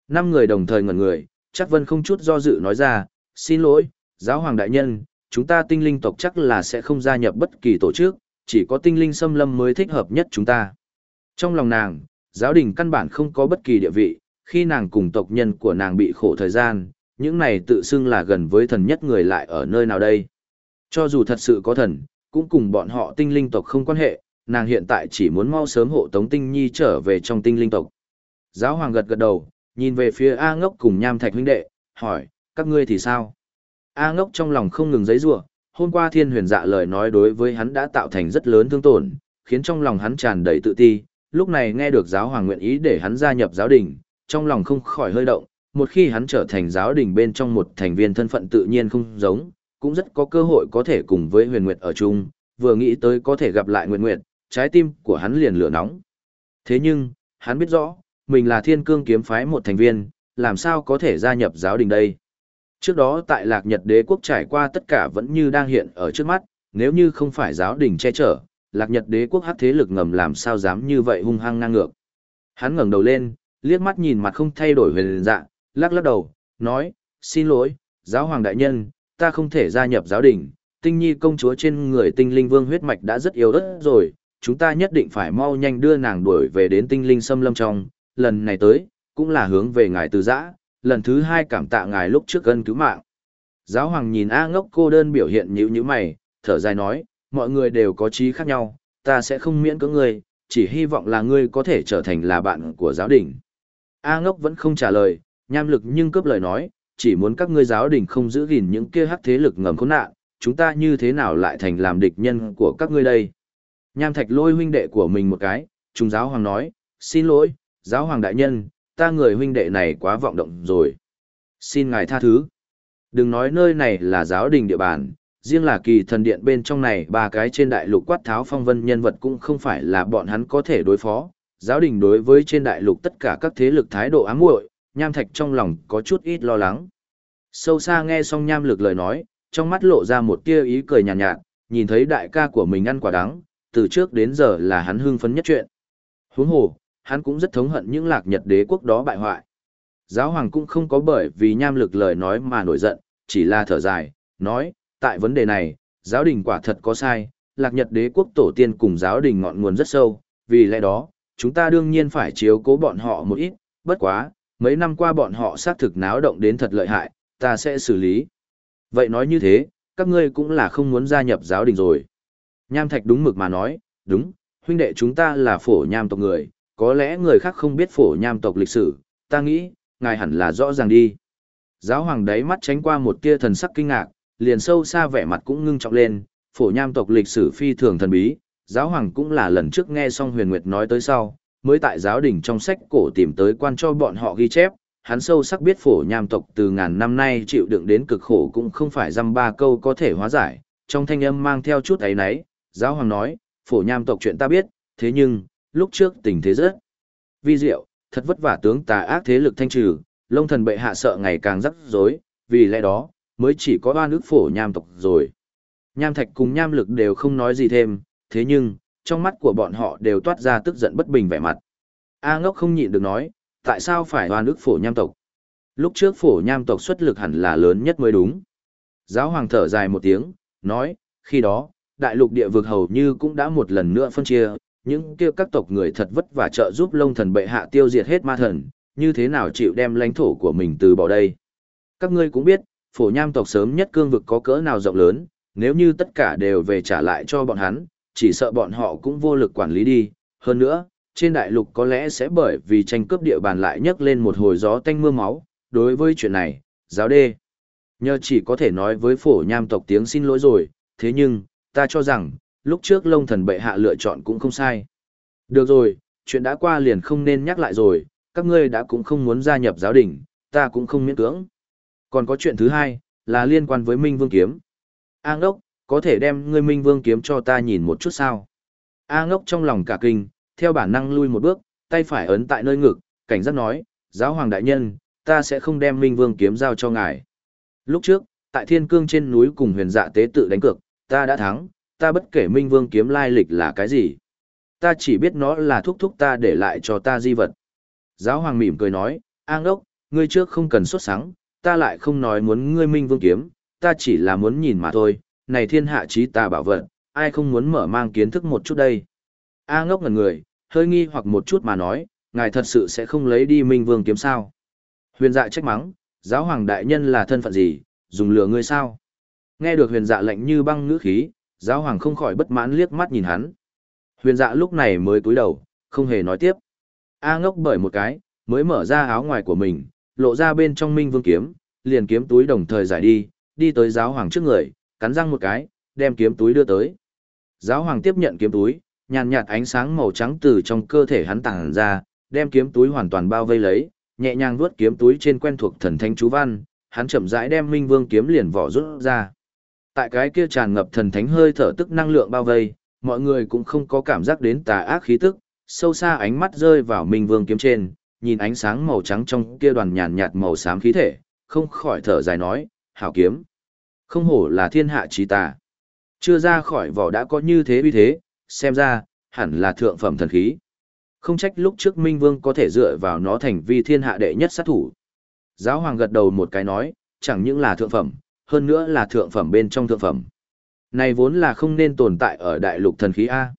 Năm người đồng thời ngẩn người, chắc vân không chút do dự nói ra, xin lỗi, giáo hoàng đại nhân, chúng ta tinh linh tộc chắc là sẽ không gia nhập bất kỳ tổ chức, chỉ có tinh linh xâm lâm mới thích hợp nhất chúng ta. Trong lòng nàng, giáo đình căn bản không có bất kỳ địa vị, khi nàng cùng tộc nhân của nàng bị khổ thời gian, những này tự xưng là gần với thần nhất người lại ở nơi nào đây. Cho dù thật sự có thần, cũng cùng bọn họ tinh linh tộc không quan hệ, nàng hiện tại chỉ muốn mau sớm hộ tống tinh nhi trở về trong tinh linh tộc. Giáo hoàng gật gật đầu, nhìn về phía A ngốc cùng nham thạch huynh đệ, hỏi, các ngươi thì sao? A ngốc trong lòng không ngừng giấy rủa hôm qua thiên huyền dạ lời nói đối với hắn đã tạo thành rất lớn thương tổn, khiến trong lòng hắn tràn đầy tự ti, lúc này nghe được giáo hoàng nguyện ý để hắn gia nhập giáo đình, trong lòng không khỏi hơi động, một khi hắn trở thành giáo đình bên trong một thành viên thân phận tự nhiên không giống, cũng rất có cơ hội có thể cùng với huyền nguyệt ở chung, vừa nghĩ tới có thể gặp lại nguyệt nguyệt, trái tim của hắn liền lửa nóng. Thế nhưng, hắn biết rõ, mình là thiên cương kiếm phái một thành viên, làm sao có thể gia nhập giáo đình đây. Trước đó tại lạc nhật đế quốc trải qua tất cả vẫn như đang hiện ở trước mắt, nếu như không phải giáo đình che chở, lạc nhật đế quốc hát thế lực ngầm làm sao dám như vậy hung hăng ngang ngược. Hắn ngẩng đầu lên, liếc mắt nhìn mặt không thay đổi huyền dạ, lắc lắc đầu, nói, xin lỗi, giáo hoàng đại nhân, ta không thể gia nhập giáo đình, tinh nhi công chúa trên người tinh linh vương huyết mạch đã rất yếu ớt rồi, chúng ta nhất định phải mau nhanh đưa nàng đuổi về đến tinh linh xâm lâm trong, lần này tới, cũng là hướng về ngài từ giã, lần thứ hai cảm tạ ngài lúc trước ân cứu mạng. Giáo hoàng nhìn A ngốc cô đơn biểu hiện nhữ nhữ mày, thở dài nói, mọi người đều có trí khác nhau, ta sẽ không miễn cưỡng ngươi, chỉ hy vọng là ngươi có thể trở thành là bạn của giáo đình. A ngốc vẫn không trả lời, nham lực nhưng cướp lời nói, chỉ muốn các ngươi giáo đình không giữ gìn những kia hắc thế lực ngầm khốn nạn, chúng ta như thế nào lại thành làm địch nhân của các ngươi đây. Nham thạch lôi huynh đệ của mình một cái, trung giáo hoàng nói, xin lỗi, giáo hoàng đại nhân, ta người huynh đệ này quá vọng động rồi. Xin ngài tha thứ. Đừng nói nơi này là giáo đình địa bàn, riêng là kỳ thần điện bên trong này ba cái trên đại lục quát tháo phong vân nhân vật cũng không phải là bọn hắn có thể đối phó. Giáo đình đối với trên đại lục tất cả các thế lực thái độ ám muội, nham thạch trong lòng có chút ít lo lắng. Sâu xa nghe xong nham lực lời nói, trong mắt lộ ra một tia ý cười nhàn nhạt, nhạt, nhìn thấy đại ca của mình ăn quả đắng, từ trước đến giờ là hắn hưng phấn nhất chuyện. Huống hồ, hắn cũng rất thống hận những lạc nhật đế quốc đó bại hoại. Giáo hoàng cũng không có bởi vì nham lực lời nói mà nổi giận, chỉ là thở dài, nói, tại vấn đề này, giáo đình quả thật có sai, lạc nhật đế quốc tổ tiên cùng giáo đình ngọn nguồn rất sâu, vì lẽ đó, chúng ta đương nhiên phải chiếu cố bọn họ một ít, bất quá, mấy năm qua bọn họ xác thực náo động đến thật lợi hại, ta sẽ xử lý. Vậy nói như thế, các ngươi cũng là không muốn gia nhập giáo đình rồi. Nham Thạch đúng mực mà nói, đúng, huynh đệ chúng ta là phổ nham tộc người, có lẽ người khác không biết phổ nham tộc lịch sử, ta nghĩ, ngài hẳn là rõ ràng đi. Giáo hoàng đáy mắt tránh qua một tia thần sắc kinh ngạc, liền sâu xa vẻ mặt cũng ngưng trọng lên, phổ nham tộc lịch sử phi thường thần bí, giáo hoàng cũng là lần trước nghe xong huyền nguyệt nói tới sau, mới tại giáo đình trong sách cổ tìm tới quan cho bọn họ ghi chép, hắn sâu sắc biết phổ nham tộc từ ngàn năm nay chịu đựng đến cực khổ cũng không phải dăm ba câu có thể hóa giải, trong thanh âm mang theo chút ấy nấy, giáo hoàng nói, phổ nham tộc chuyện ta biết, thế nhưng, lúc trước tình thế rất vi diệu, thật vất vả tướng tà ác thế lực thanh trừ, lông thần bệ hạ sợ ngày càng rắc rối, vì lẽ đó, mới chỉ có oan ức phổ nham tộc rồi. Nham thạch cùng nham lực đều không nói gì thêm, thế nhưng, trong mắt của bọn họ đều toát ra tức giận bất bình vẻ mặt. A ngốc không nhịn được nói, tại sao phải oan ức phổ nham tộc? Lúc trước phổ nham tộc xuất lực hẳn là lớn nhất mới đúng. Giáo hoàng thở dài một tiếng, nói, khi đó, đại lục địa vực hầu như cũng đã một lần nữa phân chia, những kia các tộc người thật vất vả trợ giúp lông thần bệ hạ tiêu diệt hết ma thần, như thế nào chịu đem lãnh thổ của mình từ bỏ đây. Các ngươi cũng biết, phổ nham tộc sớm nhất cương vực có cỡ nào rộng lớn, nếu như tất cả đều về trả lại cho bọn hắn, chỉ sợ bọn họ cũng vô lực quản lý đi. Hơn nữa, trên đại lục có lẽ sẽ bởi vì tranh cướp địa bàn lại nhấc lên một hồi gió tanh mưa máu. Đối với chuyện này, giáo đê, nhờ chỉ có thể nói với phổ nham tộc tiếng xin lỗi rồi, thế nhưng, ta cho rằng, lúc trước lông thần bệ hạ lựa chọn cũng không sai. Được rồi, chuyện đã qua liền không nên nhắc lại rồi, các ngươi đã cũng không muốn gia nhập giáo đình, ta cũng không miễn cưỡng. Còn có chuyện thứ hai, là liên quan với Minh Vương Kiếm. A ngốc, có thể đem ngươi Minh Vương Kiếm cho ta nhìn một chút sao? A ngốc trong lòng cả kinh, theo bản năng lui một bước, tay phải ấn tại nơi ngực, cảnh giác nói, giáo hoàng đại nhân, ta sẽ không đem Minh Vương Kiếm giao cho ngài. Lúc trước, tại thiên cương trên núi cùng huyền dạ tế tự đánh cược, ta đã thắng, ta bất kể Minh Vương Kiếm lai lịch là cái gì. Ta chỉ biết nó là thúc thúc ta để lại cho ta di vật. Giáo hoàng mỉm cười nói, A ngốc, ngươi trước không cần xuất sáng, ta lại không nói muốn ngươi minh vương kiếm, ta chỉ là muốn nhìn mà thôi, này thiên hạ trí ta bảo vật, ai không muốn mở mang kiến thức một chút đây. A ngốc ngần người, hơi nghi hoặc một chút mà nói, ngài thật sự sẽ không lấy đi minh vương kiếm sao. Huyền dạ trách mắng, giáo hoàng đại nhân là thân phận gì, dùng lừa ngươi sao. Nghe được huyền dạ lệnh như băng ngữ khí, giáo hoàng không khỏi bất mãn liếc mắt nhìn hắn. Huyền dạ lúc này mới cúi đầu, không hề nói tiếp. A ngốc bởi một cái, mới mở ra áo ngoài của mình, lộ ra bên trong minh vương kiếm, liền kiếm túi đồng thời giải đi, đi tới giáo hoàng trước người, cắn răng một cái, đem kiếm túi đưa tới. Giáo hoàng tiếp nhận kiếm túi, nhàn nhạt ánh sáng màu trắng từ trong cơ thể hắn tàng ra, đem kiếm túi hoàn toàn bao vây lấy, nhẹ nhàng vuốt kiếm túi trên quen thuộc thần thánh chú văn, hắn chậm rãi đem minh vương kiếm liền vỏ rút ra. Tại cái kia tràn ngập thần thánh hơi thở tức năng lượng bao vây, mọi người cũng không có cảm giác đến tà ác khí tức, sâu xa ánh mắt rơi vào minh vương kiếm trên, nhìn ánh sáng màu trắng trong kia đoàn nhàn nhạt màu xám khí thể, không khỏi thở dài nói, hảo kiếm. Không hổ là thiên hạ trí tà. Chưa ra khỏi vỏ đã có như thế uy thế, xem ra, hẳn là thượng phẩm thần khí. Không trách lúc trước Minh Vương có thể dựa vào nó thành vi thiên hạ đệ nhất sát thủ. Giáo hoàng gật đầu một cái nói, chẳng những là thượng phẩm, hơn nữa là thượng phẩm bên trong thượng phẩm. Này vốn là không nên tồn tại ở đại lục thần khí A.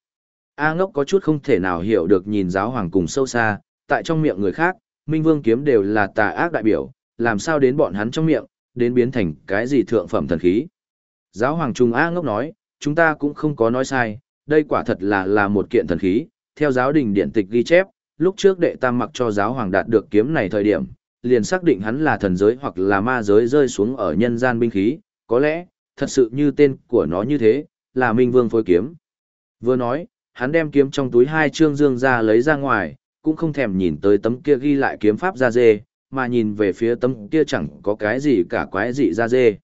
A ngốc có chút không thể nào hiểu được nhìn giáo hoàng cùng sâu xa, tại trong miệng người khác, Minh Vương kiếm đều là tà ác đại biểu, làm sao đến bọn hắn trong miệng, đến biến thành cái gì thượng phẩm thần khí. Giáo hoàng Trung A ngốc nói, chúng ta cũng không có nói sai, đây quả thật là là một kiện thần khí, theo giáo đình điện tịch ghi chép, lúc trước đệ tam mặc cho giáo hoàng đạt được kiếm này thời điểm, liền xác định hắn là thần giới hoặc là ma giới rơi xuống ở nhân gian binh khí, có lẽ, thật sự như tên của nó như thế, là Minh Vương phối kiếm. Vừa nói, hắn đem kiếm trong túi hai trương dương ra lấy ra ngoài, cũng không thèm nhìn tới tấm kia ghi lại kiếm pháp ra dê, mà nhìn về phía tấm kia chẳng có cái gì cả quái dị ra dê.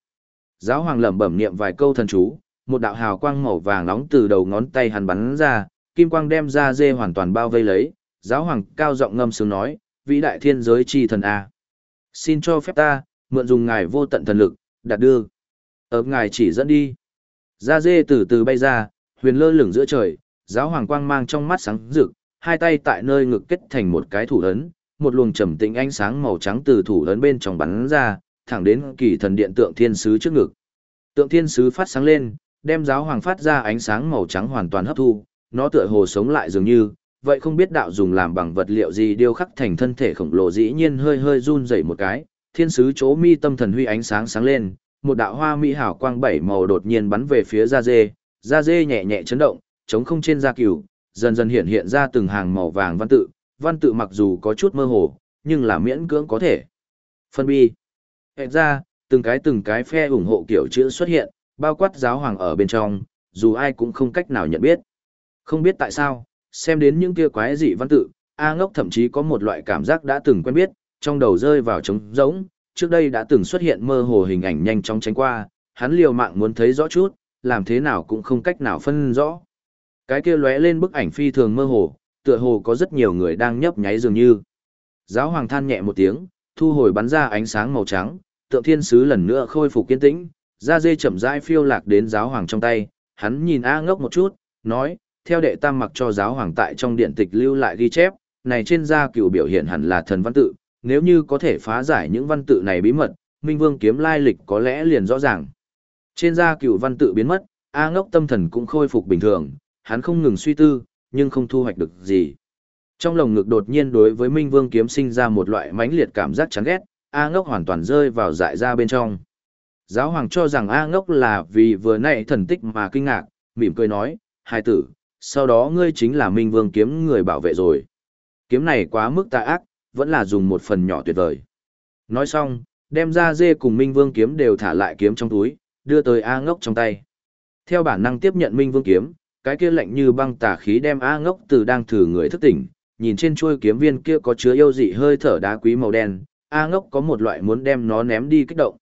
Giáo hoàng lẩm bẩm niệm vài câu thần chú, một đạo hào quang màu vàng nóng từ đầu ngón tay hắn bắn ra, kim quang đem ra dê hoàn toàn bao vây lấy, giáo hoàng cao giọng ngâm sướng nói, vĩ đại thiên giới chi thần A. Xin cho phép ta, mượn dùng ngài vô tận thần lực, đạt đưa. Ở ngài chỉ dẫn đi. Ra dê từ từ bay ra, huyền lơ lửng giữa trời, giáo hoàng quang mang trong mắt sáng rực, hai tay tại nơi ngực kết thành một cái thủ ấn, một luồng trầm tĩnh ánh sáng màu trắng từ thủ ấn bên trong bắn ra, thẳng đến kỳ thần điện tượng thiên sứ trước ngực. Tượng thiên sứ phát sáng lên, đem giáo hoàng phát ra ánh sáng màu trắng hoàn toàn hấp thu, nó tựa hồ sống lại dường như, vậy không biết đạo dùng làm bằng vật liệu gì điêu khắc thành thân thể khổng lồ dĩ nhiên hơi hơi run rẩy một cái, thiên sứ chỗ mi tâm thần huy ánh sáng sáng lên, một đạo hoa mỹ hảo quang bảy màu đột nhiên bắn về phía da dê, da dê nhẹ nhẹ chấn động, chống không trên da cừu, dần dần hiện hiện ra từng hàng màu vàng văn tự, văn tự mặc dù có chút mơ hồ, nhưng là miễn cưỡng có thể. Phân bi. Hẹn ra, từng cái từng cái phe ủng hộ kiểu chữ xuất hiện, bao quát giáo hoàng ở bên trong, dù ai cũng không cách nào nhận biết. Không biết tại sao, xem đến những kia quái dị văn tự, A ngốc thậm chí có một loại cảm giác đã từng quen biết, trong đầu rơi vào trống rỗng, trước đây đã từng xuất hiện mơ hồ hình ảnh nhanh chóng tránh qua, hắn liều mạng muốn thấy rõ chút, làm thế nào cũng không cách nào phân rõ. Cái kia lóe lên bức ảnh phi thường mơ hồ, tựa hồ có rất nhiều người đang nhấp nháy dường như. Giáo hoàng than nhẹ một tiếng, thu hồi bắn ra ánh sáng màu trắng, tượng thiên sứ lần nữa khôi phục kiên tĩnh, da dê chậm rãi phiêu lạc đến giáo hoàng trong tay, hắn nhìn A ngốc một chút, nói, theo đệ tam mặc cho giáo hoàng tại trong điện tịch lưu lại ghi chép, này trên da cựu biểu hiện hẳn là thần văn tự, nếu như có thể phá giải những văn tự này bí mật, Minh Vương kiếm lai lịch có lẽ liền rõ ràng. Trên da cựu văn tự biến mất, A ngốc tâm thần cũng khôi phục bình thường, hắn không ngừng suy tư, nhưng không thu hoạch được gì. Trong lồng ngực đột nhiên đối với Minh Vương kiếm sinh ra một loại mãnh liệt cảm giác chán ghét, A ngốc hoàn toàn rơi vào dại ra bên trong. Giáo hoàng cho rằng A ngốc là vì vừa nãy thần tích mà kinh ngạc, mỉm cười nói, hai tử, sau đó ngươi chính là Minh Vương kiếm người bảo vệ rồi. Kiếm này quá mức tà ác, vẫn là dùng một phần nhỏ tuyệt vời. Nói xong, đem ra dê cùng Minh Vương kiếm đều thả lại kiếm trong túi, đưa tới A ngốc trong tay. Theo bản năng tiếp nhận Minh Vương kiếm, cái kia lạnh như băng tà khí đem A ngốc từ đang thử người thức tỉnh, nhìn trên chuôi kiếm viên kia có chứa yêu dị hơi thở đá quý màu đen, A ngốc có một loại muốn đem nó ném đi kích động.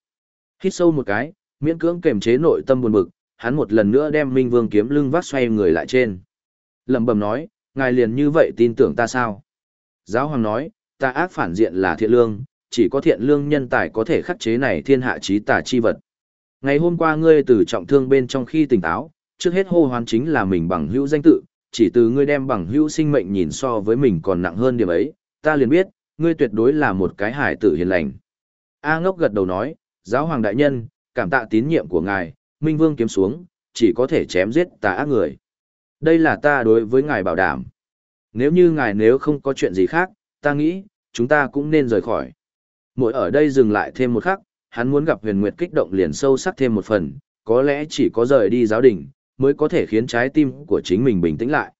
Hít sâu một cái, miễn cưỡng kềm chế nội tâm buồn bực, hắn một lần nữa đem Minh Vương kiếm lưng vác xoay người lại trên. Lẩm bẩm nói, ngài liền như vậy tin tưởng ta sao? Giáo hoàng nói, ta ác phản diện là thiện lương, chỉ có thiện lương nhân tài có thể khắc chế này thiên hạ trí tà chi vật. Ngày hôm qua ngươi từ trọng thương bên trong khi tỉnh táo, trước hết hô hoán chính là mình bằng hữu danh tự, chỉ từ ngươi đem bằng hữu sinh mệnh nhìn so với mình còn nặng hơn điểm ấy, ta liền biết, ngươi tuyệt đối là một cái hải tử hiền lành. A ngốc gật đầu nói, giáo hoàng đại nhân, cảm tạ tín nhiệm của ngài, Minh Vương kiếm xuống, chỉ có thể chém giết tà ác người. Đây là ta đối với ngài bảo đảm. Nếu như ngài nếu không có chuyện gì khác, ta nghĩ, chúng ta cũng nên rời khỏi. Mỗi ở đây dừng lại thêm một khắc, hắn muốn gặp huyền nguyệt kích động liền sâu sắc thêm một phần, có lẽ chỉ có rời đi giáo đình, mới có thể khiến trái tim của chính mình bình tĩnh lại.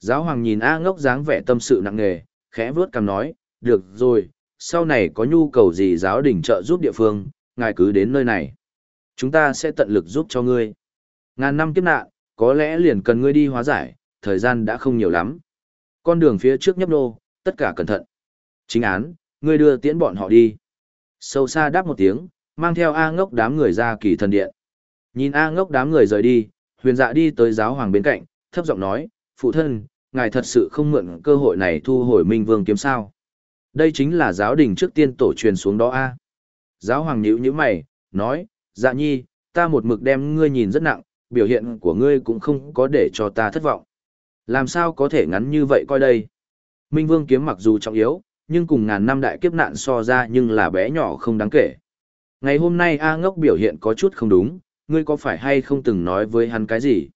Giáo hoàng nhìn A ngốc dáng vẻ tâm sự nặng nề, khẽ vướt cằm nói, được rồi, sau này có nhu cầu gì giáo đình trợ giúp địa phương, ngài cứ đến nơi này. Chúng ta sẽ tận lực giúp cho ngươi. Ngàn năm kiếp nạn, có lẽ liền cần ngươi đi hóa giải, thời gian đã không nhiều lắm. Con đường phía trước nhấp nô, tất cả cẩn thận. Chính án, ngươi đưa tiễn bọn họ đi. Sâu xa đáp một tiếng, mang theo A ngốc đám người ra kỳ thần điện. Nhìn A ngốc đám người rời đi, huyền dạ đi tới giáo hoàng bên cạnh, thấp giọng nói, phụ thân, ngài thật sự không mượn cơ hội này thu hồi minh vương kiếm sao. Đây chính là giáo đình trước tiên tổ truyền xuống đó A. Giáo hoàng nhíu nhíu mày, nói, dạ nhi, ta một mực đem ngươi nhìn rất nặng, biểu hiện của ngươi cũng không có để cho ta thất vọng. Làm sao có thể ngắn như vậy coi đây? Minh Vương kiếm mặc dù trọng yếu, nhưng cùng ngàn năm đại kiếp nạn so ra nhưng là bé nhỏ không đáng kể. Ngày hôm nay A ngốc biểu hiện có chút không đúng, ngươi có phải hay không từng nói với hắn cái gì?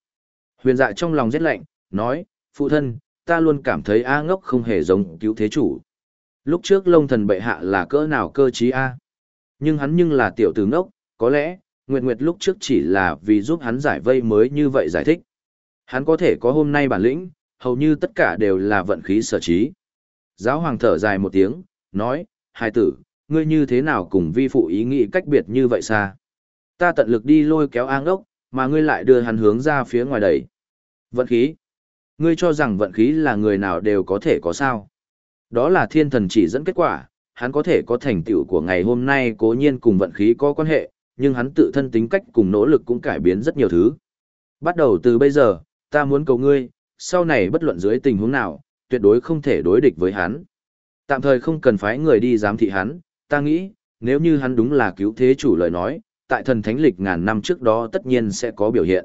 Huyền dạ trong lòng rét lạnh, nói, phụ thân, ta luôn cảm thấy A ngốc không hề giống cứu thế chủ. Lúc trước lông thần bệ hạ là cỡ nào cơ trí A. Nhưng hắn nhưng là tiểu tử ngốc, có lẽ, Nguyệt Nguyệt lúc trước chỉ là vì giúp hắn giải vây mới như vậy giải thích. Hắn có thể có hôm nay bản lĩnh, hầu như tất cả đều là vận khí sở trí. Giáo hoàng thở dài một tiếng, nói, hai tử, ngươi như thế nào cùng vi phụ ý nghĩ cách biệt như vậy xa? Ta tận lực đi lôi kéo an ốc, mà ngươi lại đưa hắn hướng ra phía ngoài đẩy. Vận khí. Ngươi cho rằng vận khí là người nào đều có thể có sao. Đó là thiên thần chỉ dẫn kết quả, hắn có thể có thành tựu của ngày hôm nay cố nhiên cùng vận khí có quan hệ, nhưng hắn tự thân tính cách cùng nỗ lực cũng cải biến rất nhiều thứ. Bắt đầu từ bây giờ, ta muốn cầu ngươi, sau này bất luận dưới tình huống nào, tuyệt đối không thể đối địch với hắn. Tạm thời không cần phái người đi giám thị hắn, ta nghĩ, nếu như hắn đúng là cứu thế chủ lời nói, tại thần thánh lịch ngàn năm trước đó tất nhiên sẽ có biểu hiện.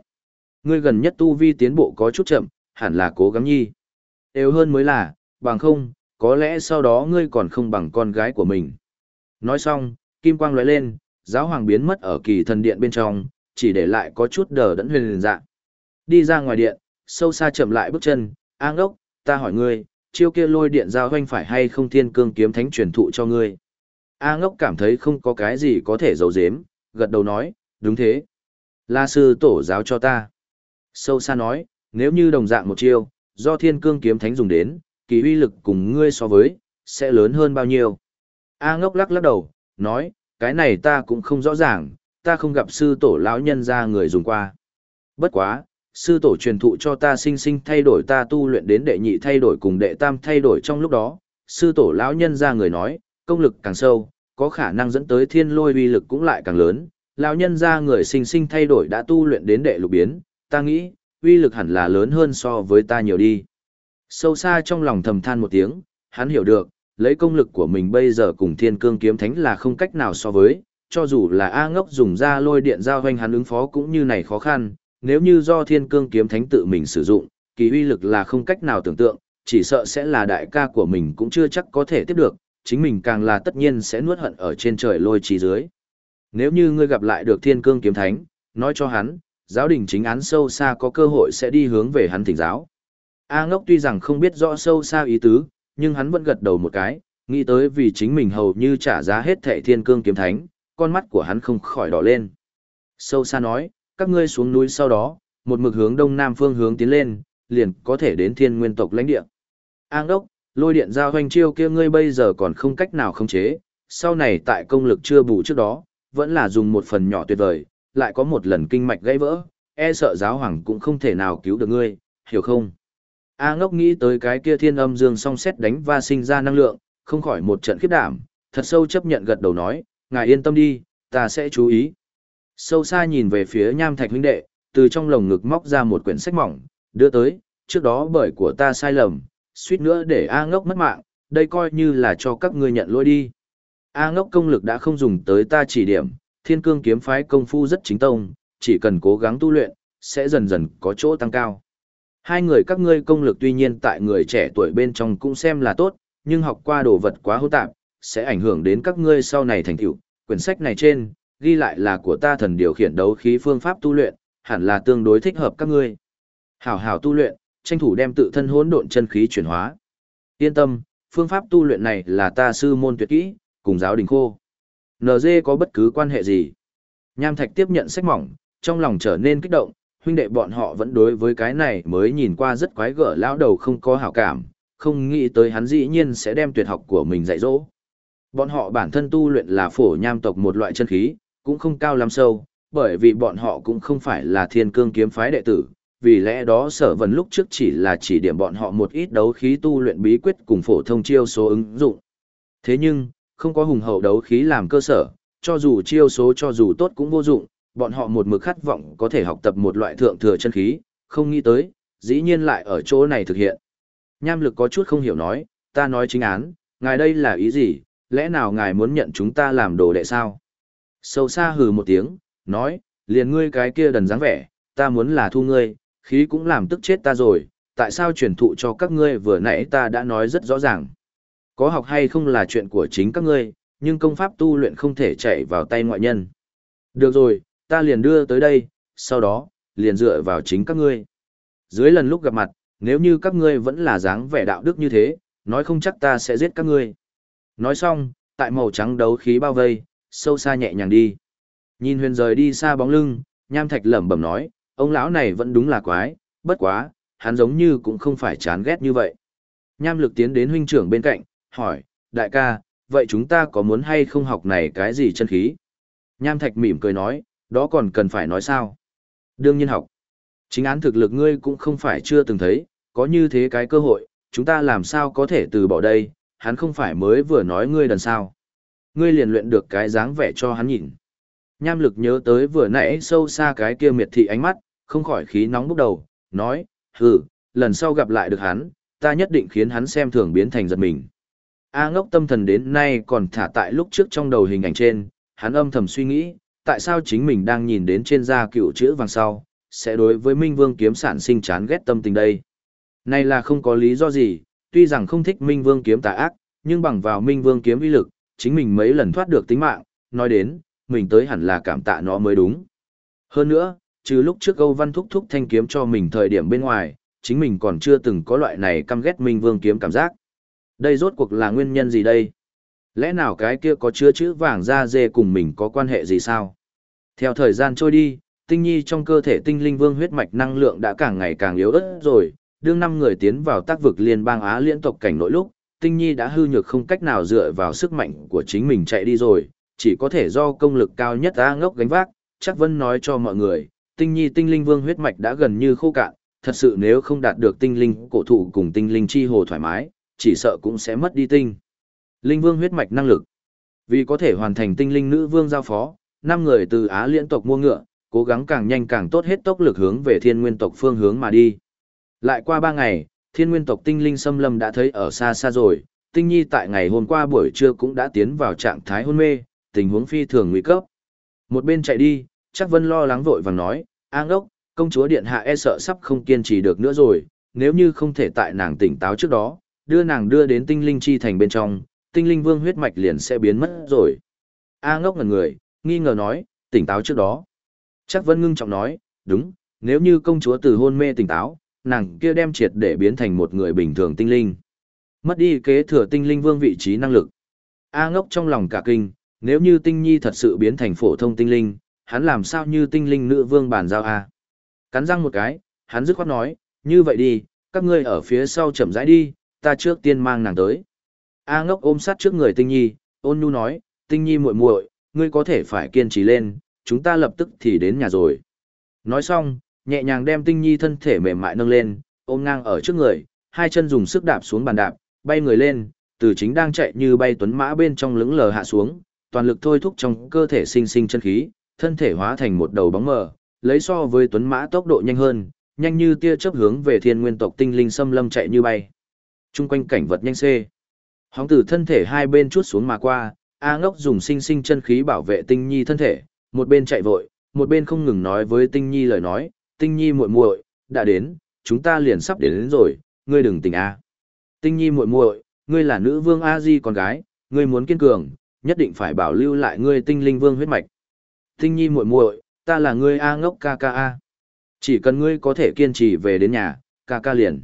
Ngươi gần nhất tu vi tiến bộ có chút chậm, hẳn là cố gắng nhi. Đều hơn mới là, bằng không, có lẽ sau đó ngươi còn không bằng con gái của mình. Nói xong, kim quang lóe lên, giáo hoàng biến mất ở kỳ thần điện bên trong, chỉ để lại có chút đờ đẫn huyền dạng. Đi ra ngoài điện, sâu xa chậm lại bước chân, an ốc, ta hỏi ngươi, chiêu kia lôi điện giao hoanh phải hay không thiên cương kiếm thánh truyền thụ cho ngươi. A ngốc cảm thấy không có cái gì có thể giấu giếm, gật đầu nói, đúng thế. La sư tổ giáo cho ta. Sâu xa nói, nếu như đồng dạng một chiêu, do thiên cương kiếm thánh dùng đến, kỳ uy lực cùng ngươi so với, sẽ lớn hơn bao nhiêu. A ngốc lắc lắc đầu, nói, cái này ta cũng không rõ ràng, ta không gặp sư tổ lão nhân ra người dùng qua. Bất quá, sư tổ truyền thụ cho ta sinh sinh thay đổi ta tu luyện đến đệ nhị thay đổi cùng đệ tam thay đổi trong lúc đó, sư tổ lão nhân ra người nói, công lực càng sâu, có khả năng dẫn tới thiên lôi uy lực cũng lại càng lớn, lão nhân ra người sinh sinh thay đổi đã tu luyện đến đệ lục biến, ta nghĩ, uy lực hẳn là lớn hơn so với ta nhiều đi. Sâu xa trong lòng thầm than một tiếng, hắn hiểu được, lấy công lực của mình bây giờ cùng thiên cương kiếm thánh là không cách nào so với, cho dù là A ngốc dùng ra lôi điện giao hoanh hắn ứng phó cũng như này khó khăn, nếu như do thiên cương kiếm thánh tự mình sử dụng, kỳ uy lực là không cách nào tưởng tượng, chỉ sợ sẽ là đại ca của mình cũng chưa chắc có thể tiếp được, chính mình càng là tất nhiên sẽ nuốt hận ở trên trời lôi trì dưới. Nếu như ngươi gặp lại được thiên cương kiếm thánh, nói cho hắn, giáo đình chính án sâu xa có cơ hội sẽ đi hướng về hắn thỉnh giáo. A ngốc tuy rằng không biết rõ sâu xa ý tứ, nhưng hắn vẫn gật đầu một cái, nghĩ tới vì chính mình hầu như trả giá hết thệ thiên cương kiếm thánh, con mắt của hắn không khỏi đỏ lên. Sâu xa nói, các ngươi xuống núi sau đó, một mực hướng đông nam phương hướng tiến lên, liền có thể đến thiên nguyên tộc lãnh địa. A ngốc, lôi điện giao hoành chiêu kia ngươi bây giờ còn không cách nào khống chế, sau này tại công lực chưa bù trước đó, vẫn là dùng một phần nhỏ tuyệt vời, lại có một lần kinh mạch gãy vỡ, e sợ giáo hoàng cũng không thể nào cứu được ngươi, hiểu không? A ngốc nghĩ tới cái kia thiên âm dương song xét đánh và sinh ra năng lượng, không khỏi một trận khiếp đảm, thật sâu chấp nhận gật đầu nói, ngài yên tâm đi, ta sẽ chú ý. Sâu xa nhìn về phía nham thạch huynh đệ, từ trong lồng ngực móc ra một quyển sách mỏng, đưa tới, trước đó bởi của ta sai lầm, suýt nữa để A ngốc mất mạng, đây coi như là cho các ngươi nhận lỗi đi. A ngốc công lực đã không dùng tới ta chỉ điểm, thiên cương kiếm phái công phu rất chính tông, chỉ cần cố gắng tu luyện, sẽ dần dần có chỗ tăng cao. Hai người các ngươi công lực tuy nhiên tại người trẻ tuổi bên trong cũng xem là tốt, nhưng học qua đồ vật quá hỗn tạp, sẽ ảnh hưởng đến các ngươi sau này thành tựu. Quyển sách này trên, ghi lại là của ta thần điều khiển đấu khí phương pháp tu luyện, hẳn là tương đối thích hợp các ngươi. Hảo hảo tu luyện, tranh thủ đem tự thân hỗn độn chân khí chuyển hóa. Yên tâm, phương pháp tu luyện này là ta sư môn tuyệt kỹ, cùng giáo đình khô. NG có bất cứ quan hệ gì? Nham Thạch tiếp nhận sách mỏng, trong lòng trở nên kích động, huynh đệ bọn họ vẫn đối với cái này mới nhìn qua rất quái gở lão đầu không có hảo cảm, không nghĩ tới hắn dĩ nhiên sẽ đem tuyệt học của mình dạy dỗ. Bọn họ bản thân tu luyện là phổ nham tộc một loại chân khí, cũng không cao lắm sâu, bởi vì bọn họ cũng không phải là thiên cương kiếm phái đệ tử, vì lẽ đó sở vân lúc trước chỉ là chỉ điểm bọn họ một ít đấu khí tu luyện bí quyết cùng phổ thông chiêu số ứng dụng. Thế nhưng, không có hùng hậu đấu khí làm cơ sở, cho dù chiêu số cho dù tốt cũng vô dụng, bọn họ một mực khát vọng có thể học tập một loại thượng thừa chân khí, không nghĩ tới, dĩ nhiên lại ở chỗ này thực hiện. Nham lực có chút không hiểu nói, ta nói chính án, ngài đây là ý gì, lẽ nào ngài muốn nhận chúng ta làm đồ đệ sao? Sâu xa hừ một tiếng, nói, liền ngươi cái kia đần dáng vẻ, ta muốn là thu ngươi, khí cũng làm tức chết ta rồi, tại sao truyền thụ cho các ngươi vừa nãy ta đã nói rất rõ ràng. Có học hay không là chuyện của chính các ngươi, nhưng công pháp tu luyện không thể chạy vào tay ngoại nhân. Được rồi, ta liền đưa tới đây, sau đó, liền dựa vào chính các ngươi. Dưới lần lúc gặp mặt, nếu như các ngươi vẫn là dáng vẻ đạo đức như thế, nói không chắc ta sẽ giết các ngươi. Nói xong, tại màu trắng đấu khí bao vây, sâu xa nhẹ nhàng đi. Nhìn huyền rời đi xa bóng lưng, nham thạch lẩm bẩm nói, ông lão này vẫn đúng là quái, bất quá, hắn giống như cũng không phải chán ghét như vậy. Nham lực tiến đến huynh trưởng bên cạnh, hỏi, đại ca, vậy chúng ta có muốn hay không học này cái gì chân khí? Nham thạch mỉm cười nói, đó còn cần phải nói sao? Đương nhiên học. Chính án thực lực ngươi cũng không phải chưa từng thấy, có như thế cái cơ hội, chúng ta làm sao có thể từ bỏ đây, hắn không phải mới vừa nói ngươi đần sao. Ngươi liền luyện được cái dáng vẻ cho hắn nhìn. Nham lực nhớ tới vừa nãy sâu xa cái kia miệt thị ánh mắt, không khỏi khí nóng bốc đầu, nói, hừ, lần sau gặp lại được hắn, ta nhất định khiến hắn xem thường biến thành giật mình. A ngốc tâm thần đến nay còn thả tại lúc trước trong đầu hình ảnh trên, hắn âm thầm suy nghĩ, tại sao chính mình đang nhìn đến trên da cựu chữ vàng sau, sẽ đối với Minh Vương kiếm sản sinh chán ghét tâm tình đây. Này là không có lý do gì, tuy rằng không thích Minh Vương kiếm tà ác, nhưng bằng vào Minh Vương kiếm uy lực, chính mình mấy lần thoát được tính mạng, nói đến, mình tới hẳn là cảm tạ nó mới đúng. Hơn nữa, trừ lúc trước Âu Văn thúc thúc thanh kiếm cho mình thời điểm bên ngoài, chính mình còn chưa từng có loại này căm ghét Minh Vương kiếm cảm giác. Đây rốt cuộc là nguyên nhân gì đây? Lẽ nào cái kia có chứa chữ vàng da dê cùng mình có quan hệ gì sao? Theo thời gian trôi đi, tinh nhi trong cơ thể tinh linh vương huyết mạch năng lượng đã càng ngày càng yếu ớt rồi, đương năm người tiến vào tác vực liên bang Á liên tộc cảnh nội lúc, tinh nhi đã hư nhược không cách nào dựa vào sức mạnh của chính mình chạy đi rồi, chỉ có thể do công lực cao nhất A ngốc gánh vác, chắc vân nói cho mọi người, tinh nhi tinh linh vương huyết mạch đã gần như khô cạn, thật sự nếu không đạt được tinh linh cổ thụ cùng tinh linh chi hồ thoải mái, chỉ sợ cũng sẽ mất đi tinh. Linh vương huyết mạch năng lực. Vì có thể hoàn thành tinh linh nữ vương giao phó, năm người từ Á liên tộc mua ngựa, cố gắng càng nhanh càng tốt hết tốc lực hướng về thiên nguyên tộc phương hướng mà đi. Lại qua ba ngày, thiên nguyên tộc tinh linh xâm lâm đã thấy ở xa xa rồi, tinh nhi tại ngày hôm qua buổi trưa cũng đã tiến vào trạng thái hôn mê, tình huống phi thường nguy cấp. Một bên chạy đi, chắc vân lo lắng vội vàng nói, an ốc, công chúa điện hạ e sợ sắp không kiên trì được nữa rồi, nếu như không thể tại nàng tỉnh táo trước đó, đưa nàng đưa đến tinh linh chi thành bên trong, tinh linh vương huyết mạch liền sẽ biến mất rồi. A ngốc ngần người, nghi ngờ nói, tỉnh táo trước đó. Chắc vân ngưng trọng nói, đúng, nếu như công chúa từ hôn mê tỉnh táo, nàng kia đem triệt để biến thành một người bình thường tinh linh. Mất đi kế thừa tinh linh vương vị trí năng lực. A ngốc trong lòng cả kinh, nếu như tinh nhi thật sự biến thành phổ thông tinh linh, hắn làm sao như tinh linh nữ vương bàn giao A. Cắn răng một cái, hắn dứt khoát nói, như vậy đi, các ngươi ở phía sau chậm rãi đi, ta trước tiên mang nàng tới. A ngốc ôm sát trước người tinh nhi, ôn nhu nói, tinh nhi muội muội, ngươi có thể phải kiên trì lên, chúng ta lập tức thì đến nhà rồi. Nói xong, nhẹ nhàng đem tinh nhi thân thể mềm mại nâng lên, ôm ngang ở trước người, hai chân dùng sức đạp xuống bàn đạp, bay người lên, từ chính đang chạy như bay tuấn mã bên trong lững lờ hạ xuống, toàn lực thôi thúc trong cơ thể sinh sinh chân khí, thân thể hóa thành một đầu bóng mờ, lấy so với tuấn mã tốc độ nhanh hơn, nhanh như tia chớp hướng về thiên nguyên tộc tinh linh xâm lâm chạy như bay. Trung quanh cảnh vật nhanh xê. Hóng từ thân thể hai bên chuốt xuống mà qua, A ngốc dùng sinh sinh chân khí bảo vệ tinh nhi thân thể, một bên chạy vội, một bên không ngừng nói với tinh nhi lời nói, tinh nhi muội muội đã đến, chúng ta liền sắp đến, đến rồi, ngươi đừng tỉnh A. Tinh nhi muội muội ngươi là nữ vương A Di con gái, ngươi muốn kiên cường, nhất định phải bảo lưu lại ngươi tinh linh vương huyết mạch. Tinh nhi muội muội ta là ngươi A ngốc ca ca A. Chỉ cần ngươi có thể kiên trì về đến nhà, ca ca liền.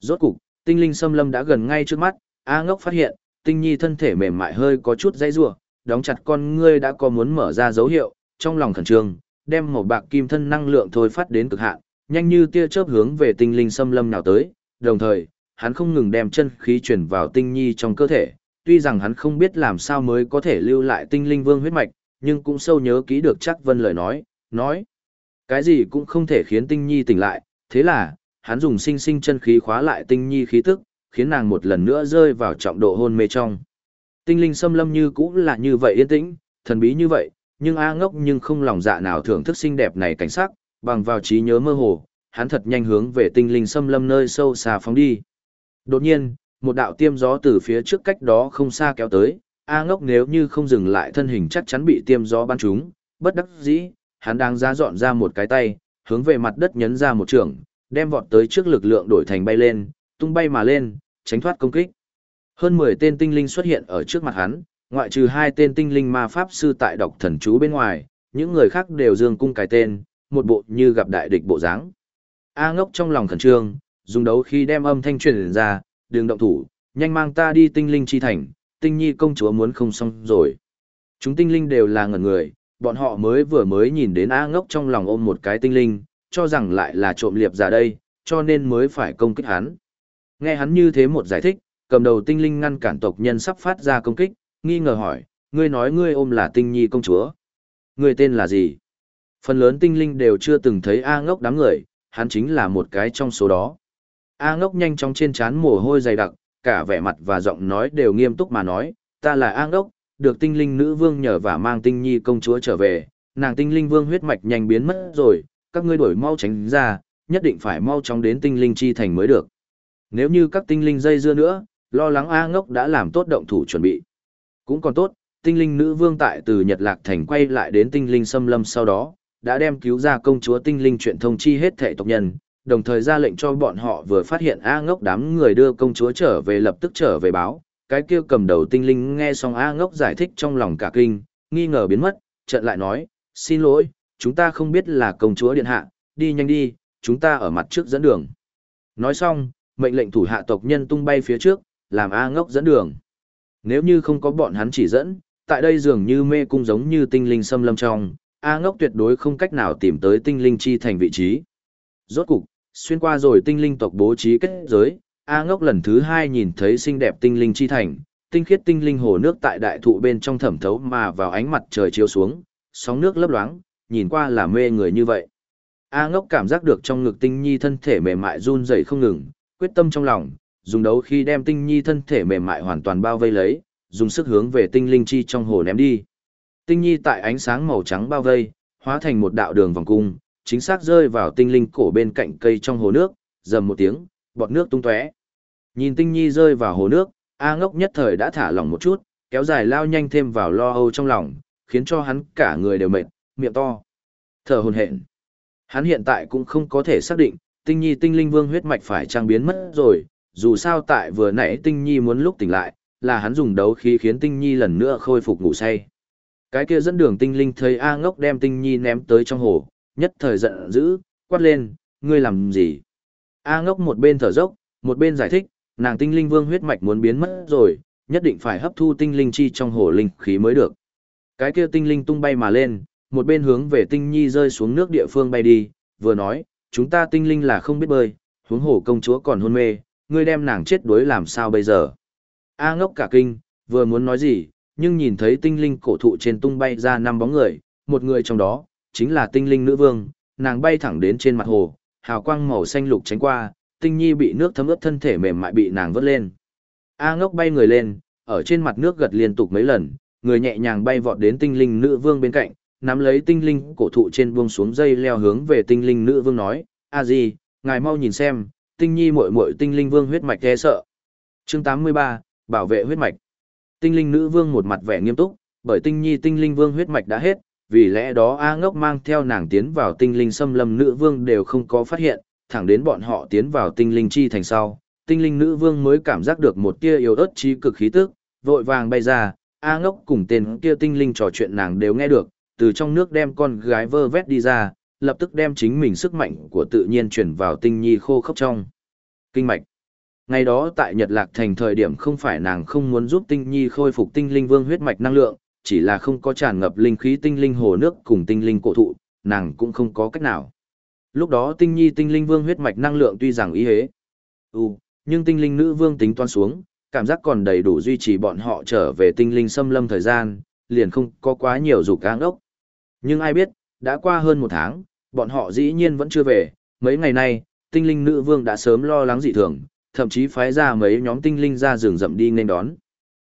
Rốt cục, tinh linh xâm lâm đã gần ngay trước mắt, A ngốc phát hiện, tinh nhi thân thể mềm mại hơi có chút dây rủa đóng chặt con ngươi đã có muốn mở ra dấu hiệu, trong lòng khẩn trương, đem một bạc kim thân năng lượng thôi phát đến cực hạn, nhanh như tia chớp hướng về tinh linh xâm lâm nào tới, đồng thời, hắn không ngừng đem chân khí chuyển vào tinh nhi trong cơ thể, tuy rằng hắn không biết làm sao mới có thể lưu lại tinh linh vương huyết mạch, nhưng cũng sâu nhớ kỹ được chắc vân lời nói, nói, cái gì cũng không thể khiến tinh nhi tỉnh lại, thế là, hắn dùng sinh sinh chân khí khóa lại tinh nhi khí tức, khiến nàng một lần nữa rơi vào trọng độ hôn mê trong. Tinh linh xâm lâm như cũng là như vậy yên tĩnh, thần bí như vậy, nhưng A ngốc nhưng không lòng dạ nào thưởng thức xinh đẹp này cảnh sắc, bằng vào trí nhớ mơ hồ, hắn thật nhanh hướng về tinh linh xâm lâm nơi sâu xa phóng đi. Đột nhiên, một đạo tiêm gió từ phía trước cách đó không xa kéo tới, A ngốc nếu như không dừng lại thân hình chắc chắn bị tiêm gió bắn trúng, bất đắc dĩ, hắn đang ra dọn ra một cái tay, hướng về mặt đất nhấn ra một trường, đem vọt tới trước lực lượng đổi thành bay lên, tung bay mà lên, tránh thoát công kích. Hơn 10 tên tinh linh xuất hiện ở trước mặt hắn, ngoại trừ hai tên tinh linh ma pháp sư tại độc thần chú bên ngoài, những người khác đều dương cung cái tên, một bộ như gặp đại địch bộ dáng. A ngốc trong lòng khẩn trương, dùng đấu khi đem âm thanh truyền ra, đường động thủ, nhanh mang ta đi tinh linh chi thành, tinh nhi công chúa muốn không xong rồi. Chúng tinh linh đều là ngẩn người, bọn họ mới vừa mới nhìn đến A ngốc trong lòng ôm một cái tinh linh, cho rằng lại là trộm liệp giả đây, cho nên mới phải công kích hắn. Nghe hắn như thế một giải thích, cầm đầu tinh linh ngăn cản tộc nhân sắp phát ra công kích, nghi ngờ hỏi, ngươi nói ngươi ôm là tinh nhi công chúa. Ngươi tên là gì? Phần lớn tinh linh đều chưa từng thấy A ngốc đám người, hắn chính là một cái trong số đó. A ngốc nhanh chóng trên chán mồ hôi dày đặc, cả vẻ mặt và giọng nói đều nghiêm túc mà nói, ta là A ngốc, được tinh linh nữ vương nhờ và mang tinh nhi công chúa trở về, nàng tinh linh vương huyết mạch nhanh biến mất rồi, các ngươi đổi mau tránh ra, nhất định phải mau chóng đến tinh linh chi thành mới được. Nếu như các tinh linh dây dưa nữa, lo lắng A ngốc đã làm tốt động thủ chuẩn bị. Cũng còn tốt, tinh linh nữ vương tại từ Nhật Lạc Thành quay lại đến tinh linh xâm lâm sau đó, đã đem cứu ra công chúa tinh linh chuyện thông chi hết thể tộc nhân, đồng thời ra lệnh cho bọn họ vừa phát hiện A ngốc đám người đưa công chúa trở về lập tức trở về báo. Cái kia cầm đầu tinh linh nghe xong A ngốc giải thích trong lòng cả kinh, nghi ngờ biến mất, trận lại nói, xin lỗi, chúng ta không biết là công chúa điện hạ, đi nhanh đi, chúng ta ở mặt trước dẫn đường. Nói xong, mệnh lệnh thủ hạ tộc nhân tung bay phía trước, làm A ngốc dẫn đường. Nếu như không có bọn hắn chỉ dẫn, tại đây dường như mê cung giống như tinh linh xâm lâm trong, A ngốc tuyệt đối không cách nào tìm tới tinh linh chi thành vị trí. Rốt cục, xuyên qua rồi tinh linh tộc bố trí kết giới, A ngốc lần thứ hai nhìn thấy xinh đẹp tinh linh chi thành, tinh khiết tinh linh hồ nước tại đại thụ bên trong thẩm thấu mà vào ánh mặt trời chiếu xuống, sóng nước lấp loáng, nhìn qua là mê người như vậy. A ngốc cảm giác được trong ngực tinh nhi thân thể mềm mại run rẩy không ngừng, quyết tâm trong lòng, dùng đấu khi đem tinh nhi thân thể mềm mại hoàn toàn bao vây lấy, dùng sức hướng về tinh linh chi trong hồ ném đi. Tinh nhi tại ánh sáng màu trắng bao vây, hóa thành một đạo đường vòng cung, chính xác rơi vào tinh linh cổ bên cạnh cây trong hồ nước, dầm một tiếng, bọt nước tung tóe. Nhìn tinh nhi rơi vào hồ nước, A ngốc nhất thời đã thả lỏng một chút, kéo dài lao nhanh thêm vào lo âu trong lòng, khiến cho hắn cả người đều mệt, miệng to. Thở hồn hển. Hắn hiện tại cũng không có thể xác định, tinh nhi tinh linh vương huyết mạch phải trang biến mất rồi, dù sao tại vừa nãy tinh nhi muốn lúc tỉnh lại, là hắn dùng đấu khí khiến tinh nhi lần nữa khôi phục ngủ say. Cái kia dẫn đường tinh linh thấy A ngốc đem tinh nhi ném tới trong hồ, nhất thời giận dữ, quát lên, ngươi làm gì? A ngốc một bên thở dốc, một bên giải thích, nàng tinh linh vương huyết mạch muốn biến mất rồi, nhất định phải hấp thu tinh linh chi trong hồ linh khí mới được. Cái kia tinh linh tung bay mà lên, một bên hướng về tinh nhi rơi xuống nước địa phương bay đi, vừa nói, chúng ta tinh linh là không biết bơi, huống hồ công chúa còn hôn mê, ngươi đem nàng chết đuối làm sao bây giờ. A ngốc cả kinh, vừa muốn nói gì, nhưng nhìn thấy tinh linh cổ thụ trên tung bay ra năm bóng người, một người trong đó, chính là tinh linh nữ vương, nàng bay thẳng đến trên mặt hồ, hào quang màu xanh lục tránh qua, tinh nhi bị nước thấm ướt thân thể mềm mại bị nàng vớt lên. A ngốc bay người lên, ở trên mặt nước gật liên tục mấy lần, người nhẹ nhàng bay vọt đến tinh linh nữ vương bên cạnh, nắm lấy tinh linh cổ thụ trên buông xuống dây leo hướng về tinh linh nữ vương nói, a gì, ngài mau nhìn xem, tinh nhi muội muội tinh linh vương huyết mạch e sợ. Chương 83, bảo vệ huyết mạch. Tinh linh nữ vương một mặt vẻ nghiêm túc, bởi tinh nhi tinh linh vương huyết mạch đã hết, vì lẽ đó A ngốc mang theo nàng tiến vào tinh linh xâm lâm nữ vương đều không có phát hiện, thẳng đến bọn họ tiến vào tinh linh chi thành sau, tinh linh nữ vương mới cảm giác được một tia yếu ớt trí cực khí tức, vội vàng bay ra, A ngốc cùng tên kia tinh linh trò chuyện nàng đều nghe được, từ trong nước đem con gái vơ vét đi ra, lập tức đem chính mình sức mạnh của tự nhiên chuyển vào tinh nhi khô khốc trong. Kinh mạch. Ngày đó tại Nhật Lạc Thành thời điểm không phải nàng không muốn giúp tinh nhi khôi phục tinh linh vương huyết mạch năng lượng, chỉ là không có tràn ngập linh khí tinh linh hồ nước cùng tinh linh cổ thụ, nàng cũng không có cách nào. Lúc đó tinh nhi tinh linh vương huyết mạch năng lượng tuy rằng ý hế, ừ, nhưng tinh linh nữ vương tính toán xuống, cảm giác còn đầy đủ duy trì bọn họ trở về tinh linh xâm lâm thời gian, liền không có quá nhiều dục cáng ốc. Nhưng ai biết, đã qua hơn một tháng, bọn họ dĩ nhiên vẫn chưa về, mấy ngày nay, tinh linh nữ vương đã sớm lo lắng dị thường, thậm chí phái ra mấy nhóm tinh linh ra rừng rậm đi nên đón.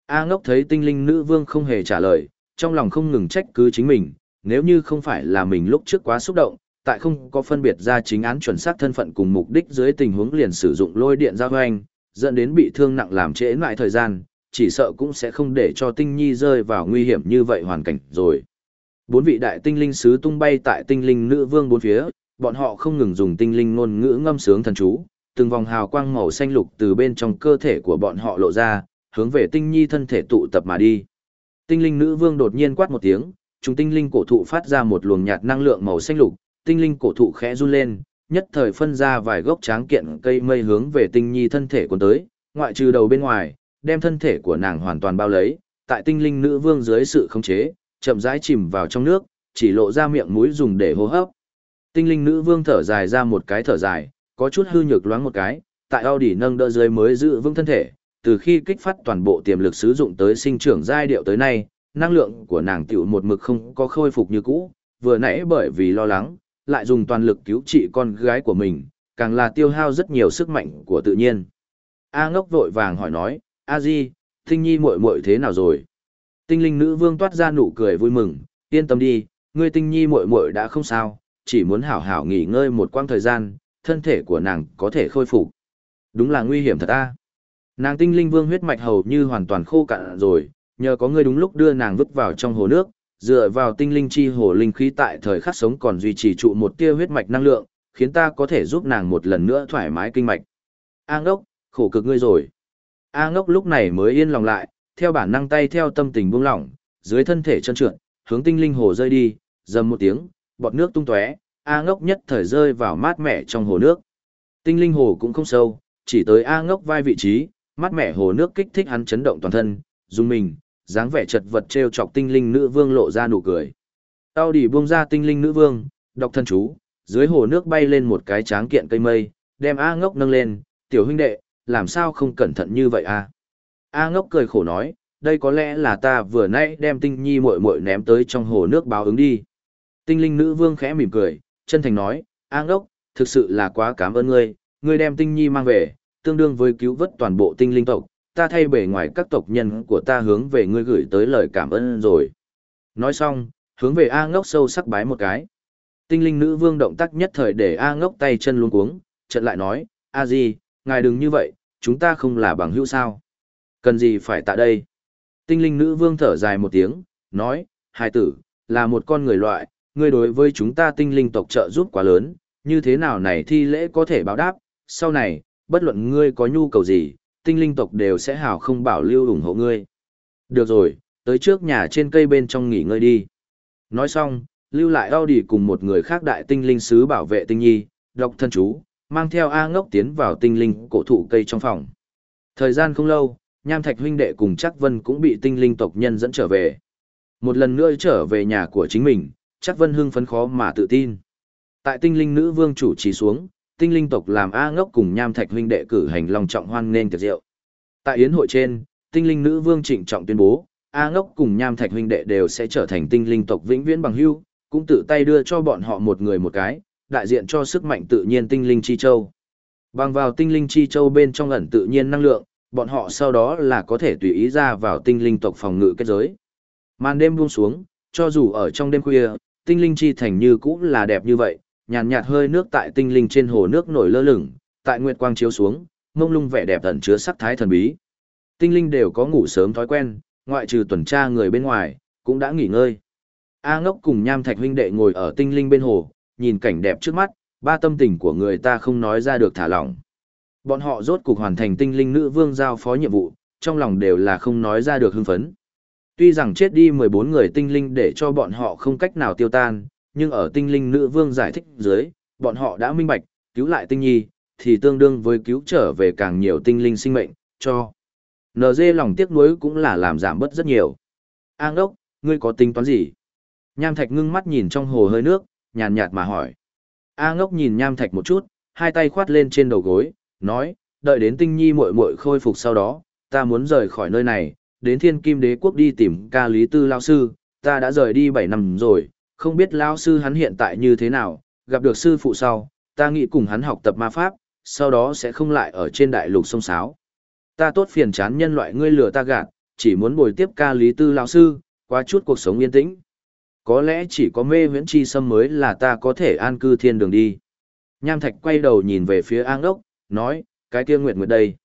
A ngốc thấy tinh linh nữ vương không hề trả lời, trong lòng không ngừng trách cứ chính mình, nếu như không phải là mình lúc trước quá xúc động, tại không có phân biệt ra chính án chuẩn xác thân phận cùng mục đích dưới tình huống liền sử dụng lôi điện giao hoanh, dẫn đến bị thương nặng làm trễ lại thời gian, chỉ sợ cũng sẽ không để cho tinh nhi rơi vào nguy hiểm như vậy hoàn cảnh rồi. Bốn vị đại tinh linh sứ tung bay tại tinh linh nữ vương bốn phía, bọn họ không ngừng dùng tinh linh ngôn ngữ ngâm sướng thần chú, từng vòng hào quang màu xanh lục từ bên trong cơ thể của bọn họ lộ ra, hướng về tinh nhi thân thể tụ tập mà đi. Tinh linh nữ vương đột nhiên quát một tiếng, chúng tinh linh cổ thụ phát ra một luồng nhạt năng lượng màu xanh lục, tinh linh cổ thụ khẽ run lên, nhất thời phân ra vài gốc tráng kiện cây mây hướng về tinh nhi thân thể cuốn tới, ngoại trừ đầu bên ngoài, đem thân thể của nàng hoàn toàn bao lấy, tại tinh linh nữ vương dưới sự khống chế, chậm rãi chìm vào trong nước, chỉ lộ ra miệng mũi dùng để hô hấp. Tinh linh nữ vương thở dài ra một cái thở dài, có chút hư nhược loáng một cái, tại Audi nâng đỡ dưới mới giữ vững thân thể, từ khi kích phát toàn bộ tiềm lực sử dụng tới sinh trưởng giai điệu tới nay, năng lượng của nàng tiểu một mực không có khôi phục như cũ, vừa nãy bởi vì lo lắng, lại dùng toàn lực cứu trị con gái của mình, càng là tiêu hao rất nhiều sức mạnh của tự nhiên. A ngốc vội vàng hỏi nói, A Di, Tinh Nhi muội muội thế nào rồi? Tinh linh nữ vương toát ra nụ cười vui mừng, yên tâm đi, ngươi Tinh Nhi muội muội đã không sao, chỉ muốn hảo hảo nghỉ ngơi một quãng thời gian, thân thể của nàng có thể khôi phục. Đúng là nguy hiểm thật a. Nàng Tinh linh vương huyết mạch hầu như hoàn toàn khô cạn rồi, nhờ có ngươi đúng lúc đưa nàng vứt vào trong hồ nước, dựa vào tinh linh chi hồ linh khí tại thời khắc sống còn duy trì trụ một tia huyết mạch năng lượng, khiến ta có thể giúp nàng một lần nữa thoải mái kinh mạch. A ngốc, khổ cực ngươi rồi. A ngốc lúc này mới yên lòng lại, theo bản năng tay theo tâm tình buông lỏng, dưới thân thể chân trượt, hướng tinh linh hồ rơi đi, dầm một tiếng, bọt nước tung tóe, A ngốc nhất thời rơi vào mát mẻ trong hồ nước. Tinh linh hồ cũng không sâu, chỉ tới A ngốc vai vị trí, mát mẻ hồ nước kích thích hắn chấn động toàn thân, dùng mình, dáng vẻ chật vật trêu chọc tinh linh nữ vương lộ ra nụ cười. Tao đi buông ra tinh linh nữ vương, đọc thân chú, dưới hồ nước bay lên một cái tráng kiện cây mây, đem A ngốc nâng lên, tiểu huynh đệ, làm sao không cẩn thận như vậy a? A ngốc cười khổ nói, đây có lẽ là ta vừa nãy đem tinh nhi muội muội ném tới trong hồ nước báo ứng đi. Tinh linh nữ vương khẽ mỉm cười, chân thành nói, A ngốc, thực sự là quá cảm ơn ngươi, ngươi đem tinh nhi mang về, tương đương với cứu vớt toàn bộ tinh linh tộc, ta thay bề ngoài các tộc nhân của ta hướng về ngươi gửi tới lời cảm ơn rồi. Nói xong, hướng về A ngốc sâu sắc bái một cái. Tinh linh nữ vương động tác nhất thời để A ngốc tay chân luống cuống, trận lại nói, A gì, ngài đừng như vậy, chúng ta không là bằng hữu sao. Cần gì phải tại đây? Tinh linh nữ vương thở dài một tiếng, nói, hai tử, là một con người loại, ngươi đối với chúng ta tinh linh tộc trợ giúp quá lớn, như thế nào này thi lễ có thể báo đáp, sau này, bất luận ngươi có nhu cầu gì, tinh linh tộc đều sẽ hào không bảo lưu ủng hộ ngươi. Được rồi, tới trước nhà trên cây bên trong nghỉ ngơi đi. Nói xong, lưu lại Audi cùng một người khác đại tinh linh sứ bảo vệ tinh nhi, độc thân chú, mang theo A ngốc tiến vào tinh linh cổ thụ cây trong phòng. Thời gian không lâu, Nham Thạch huynh đệ cùng Chắc Vân cũng bị tinh linh tộc nhân dẫn trở về. Một lần nữa trở về nhà của chính mình, Chắc Vân hưng phấn khó mà tự tin. Tại tinh linh nữ vương chủ trì xuống, tinh linh tộc làm A ngốc cùng Nham Thạch huynh đệ cử hành long trọng hoan nên tiệc rượu. Tại yến hội trên, tinh linh nữ vương trịnh trọng tuyên bố, A ngốc cùng Nham Thạch huynh đệ đều sẽ trở thành tinh linh tộc vĩnh viễn bằng hữu, cũng tự tay đưa cho bọn họ một người một cái, đại diện cho sức mạnh tự nhiên tinh linh chi châu. Bằng vào tinh linh chi châu bên trong ẩn tự nhiên năng lượng, bọn họ sau đó là có thể tùy ý ra vào tinh linh tộc phòng ngự kết giới. Màn đêm buông xuống, cho dù ở trong đêm khuya, tinh linh chi thành như cũ là đẹp như vậy, nhàn nhạt, hơi nước tại tinh linh trên hồ nước nổi lơ lửng, tại nguyệt quang chiếu xuống, mông lung vẻ đẹp ẩn chứa sắc thái thần bí. Tinh linh đều có ngủ sớm thói quen, ngoại trừ tuần tra người bên ngoài, cũng đã nghỉ ngơi. A ngốc cùng nham thạch huynh đệ ngồi ở tinh linh bên hồ, nhìn cảnh đẹp trước mắt, ba tâm tình của người ta không nói ra được thả lỏng. Bọn họ rốt cục hoàn thành tinh linh nữ vương giao phó nhiệm vụ, trong lòng đều là không nói ra được hưng phấn. Tuy rằng chết đi 14 người tinh linh để cho bọn họ không cách nào tiêu tan, nhưng ở tinh linh nữ vương giải thích dưới, bọn họ đã minh bạch, cứu lại tinh nhi, thì tương đương với cứu trở về càng nhiều tinh linh sinh mệnh, cho. NG lòng tiếc nuối cũng là làm giảm bớt rất nhiều. An đốc, ngươi có tính toán gì? Nham Thạch ngưng mắt nhìn trong hồ hơi nước, nhàn nhạt mà hỏi. A ngốc nhìn Nham Thạch một chút, hai tay khoát lên trên đầu gối, nói, đợi đến tinh nhi muội muội khôi phục sau đó, ta muốn rời khỏi nơi này, đến thiên kim đế quốc đi tìm ca lý tư lao sư, ta đã rời đi 7 năm rồi, không biết lao sư hắn hiện tại như thế nào, gặp được sư phụ sau, ta nghĩ cùng hắn học tập ma pháp, sau đó sẽ không lại ở trên đại lục sông sáo. Ta tốt phiền chán nhân loại ngươi lừa ta gạt, chỉ muốn bồi tiếp ca lý tư lao sư, qua chút cuộc sống yên tĩnh. Có lẽ chỉ có mê viễn chi sâm mới là ta có thể an cư thiên đường đi. Nham Thạch quay đầu nhìn về phía An Đốc, nói, cái kia Nguyệt Nguyệt đây.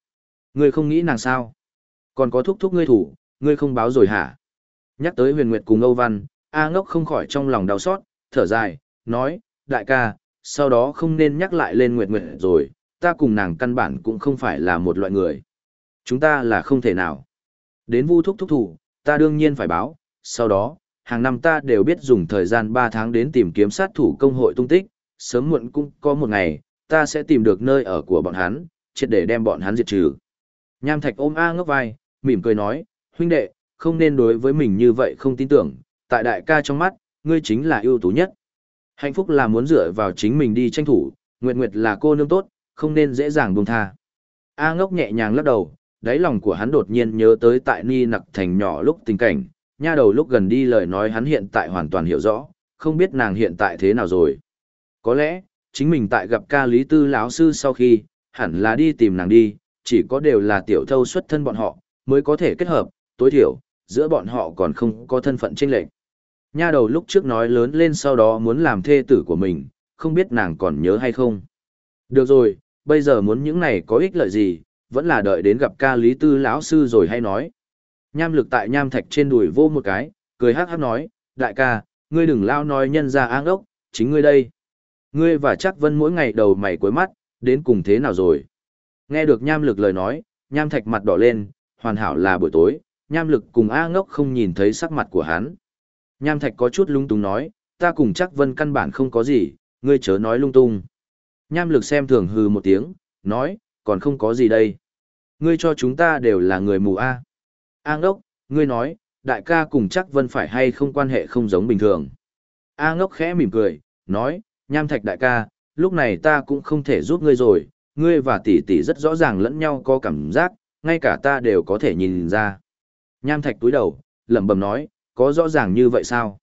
Ngươi không nghĩ nàng sao? Còn có thúc thúc ngươi thủ, ngươi không báo rồi hả? Nhắc tới huyền Nguyệt cùng Âu Văn, A ngốc không khỏi trong lòng đau xót, thở dài, nói, đại ca, sau đó không nên nhắc lại lên Nguyệt Nguyệt rồi, ta cùng nàng căn bản cũng không phải là một loại người. Chúng ta là không thể nào. Đến vu thúc thúc thủ, ta đương nhiên phải báo, sau đó, hàng năm ta đều biết dùng thời gian 3 tháng đến tìm kiếm sát thủ công hội tung tích, sớm muộn cũng có một ngày, ta sẽ tìm được nơi ở của bọn hắn, triệt để đem bọn hắn diệt trừ. Nham Thạch ôm A ngốc vai, mỉm cười nói, huynh đệ, không nên đối với mình như vậy không tin tưởng, tại đại ca trong mắt, ngươi chính là ưu tú nhất. Hạnh phúc là muốn dựa vào chính mình đi tranh thủ, Nguyệt Nguyệt là cô nương tốt, không nên dễ dàng buông tha. A ngốc nhẹ nhàng lắc đầu, đáy lòng của hắn đột nhiên nhớ tới tại Ni Nặc Thành nhỏ lúc tình cảnh, nha đầu lúc gần đi lời nói hắn hiện tại hoàn toàn hiểu rõ, không biết nàng hiện tại thế nào rồi. Có lẽ, chính mình tại gặp ca lý tư lão sư sau khi, hẳn là đi tìm nàng đi, chỉ có đều là tiểu thâu xuất thân bọn họ, mới có thể kết hợp, tối thiểu, giữa bọn họ còn không có thân phận chênh lệch. Nha đầu lúc trước nói lớn lên sau đó muốn làm thê tử của mình, không biết nàng còn nhớ hay không. Được rồi, bây giờ muốn những này có ích lợi gì, vẫn là đợi đến gặp ca lý tư lão sư rồi hay nói. Nham lực tại nham thạch trên đùi vô một cái, cười hát hát nói, đại ca, ngươi đừng lao nói nhân ra áng ốc, chính ngươi đây. Ngươi và chắc vân mỗi ngày đầu mày cuối mắt, đến cùng thế nào rồi? Nghe được nham lực lời nói, nham thạch mặt đỏ lên, hoàn hảo là buổi tối, nham lực cùng A ngốc không nhìn thấy sắc mặt của hắn. Nham thạch có chút lung tung nói, ta cùng chắc vân căn bản không có gì, ngươi chớ nói lung tung. Nham lực xem thường hừ một tiếng, nói, còn không có gì đây. Ngươi cho chúng ta đều là người mù A. A ngốc, ngươi nói, đại ca cùng chắc vân phải hay không quan hệ không giống bình thường. A ngốc khẽ mỉm cười, nói, nham thạch đại ca, lúc này ta cũng không thể giúp ngươi rồi, ngươi và tỷ tỷ rất rõ ràng lẫn nhau có cảm giác, ngay cả ta đều có thể nhìn ra. Nham thạch túi đầu, lẩm bẩm nói, có rõ ràng như vậy sao?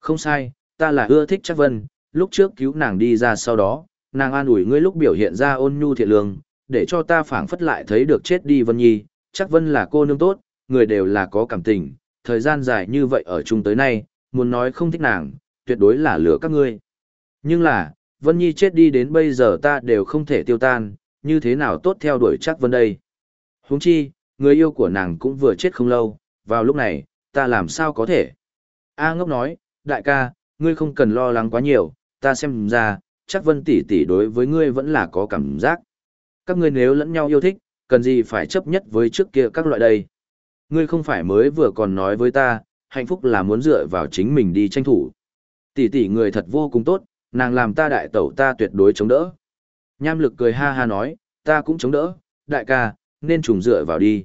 Không sai, ta là ưa thích chắc vân, lúc trước cứu nàng đi ra sau đó, nàng an ủi ngươi lúc biểu hiện ra ôn nhu thiện lương, để cho ta phảng phất lại thấy được chết đi Vân Nhi, chắc Vân là cô nương tốt, người đều là có cảm tình, thời gian dài như vậy ở chung tới nay, muốn nói không thích nàng, tuyệt đối là lửa các ngươi. Nhưng là, Vân Nhi chết đi đến bây giờ ta đều không thể tiêu tan, như thế nào tốt theo đuổi chắc Vân đây. Huống chi, người yêu của nàng cũng vừa chết không lâu, vào lúc này, ta làm sao có thể. A ngốc nói, đại ca, ngươi không cần lo lắng quá nhiều, ta xem ra, chắc Vân tỷ tỷ đối với ngươi vẫn là có cảm giác. Các ngươi nếu lẫn nhau yêu thích, cần gì phải chấp nhất với trước kia các loại đây. Ngươi không phải mới vừa còn nói với ta, hạnh phúc là muốn dựa vào chính mình đi tranh thủ. Tỷ tỷ người thật vô cùng tốt, nàng làm ta đại tẩu ta tuyệt đối chống đỡ. Nham lực cười ha ha nói, ta cũng chống đỡ, đại ca, nên trùng dựa vào đi.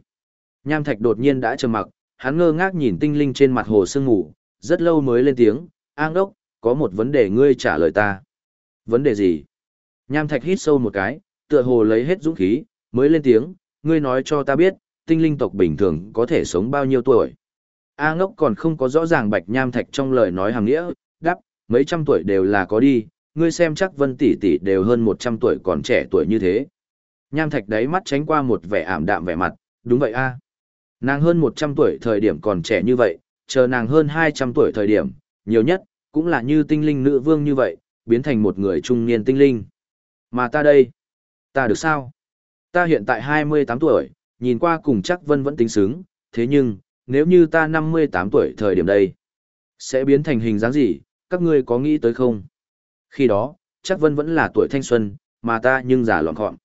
Nham thạch đột nhiên đã trầm mặc, hắn ngơ ngác nhìn tinh linh trên mặt hồ sương ngủ, rất lâu mới lên tiếng, an đốc, có một vấn đề ngươi trả lời ta. Vấn đề gì? Nham thạch hít sâu một cái, tựa hồ lấy hết dũng khí, mới lên tiếng, ngươi nói cho ta biết, tinh linh tộc bình thường có thể sống bao nhiêu tuổi. A ngốc còn không có rõ ràng bạch nham thạch trong lời nói hàng nghĩa, đáp, mấy trăm tuổi đều là có đi, ngươi xem chắc vân tỷ tỷ đều hơn 100 tuổi còn trẻ tuổi như thế. Nham thạch đáy mắt tránh qua một vẻ ảm đạm vẻ mặt, đúng vậy a. Nàng hơn 100 tuổi thời điểm còn trẻ như vậy, chờ nàng hơn 200 tuổi thời điểm, nhiều nhất, cũng là như tinh linh nữ vương như vậy, biến thành một người trung niên tinh linh. Mà ta đây, ta được sao? Ta hiện tại 28 tuổi, nhìn qua cùng chắc vân vẫn tính xứng, thế nhưng, nếu như ta 58 tuổi thời điểm đây, sẽ biến thành hình dáng gì, các ngươi có nghĩ tới không? Khi đó, chắc vân vẫn là tuổi thanh xuân, mà ta nhưng già loạn gọn.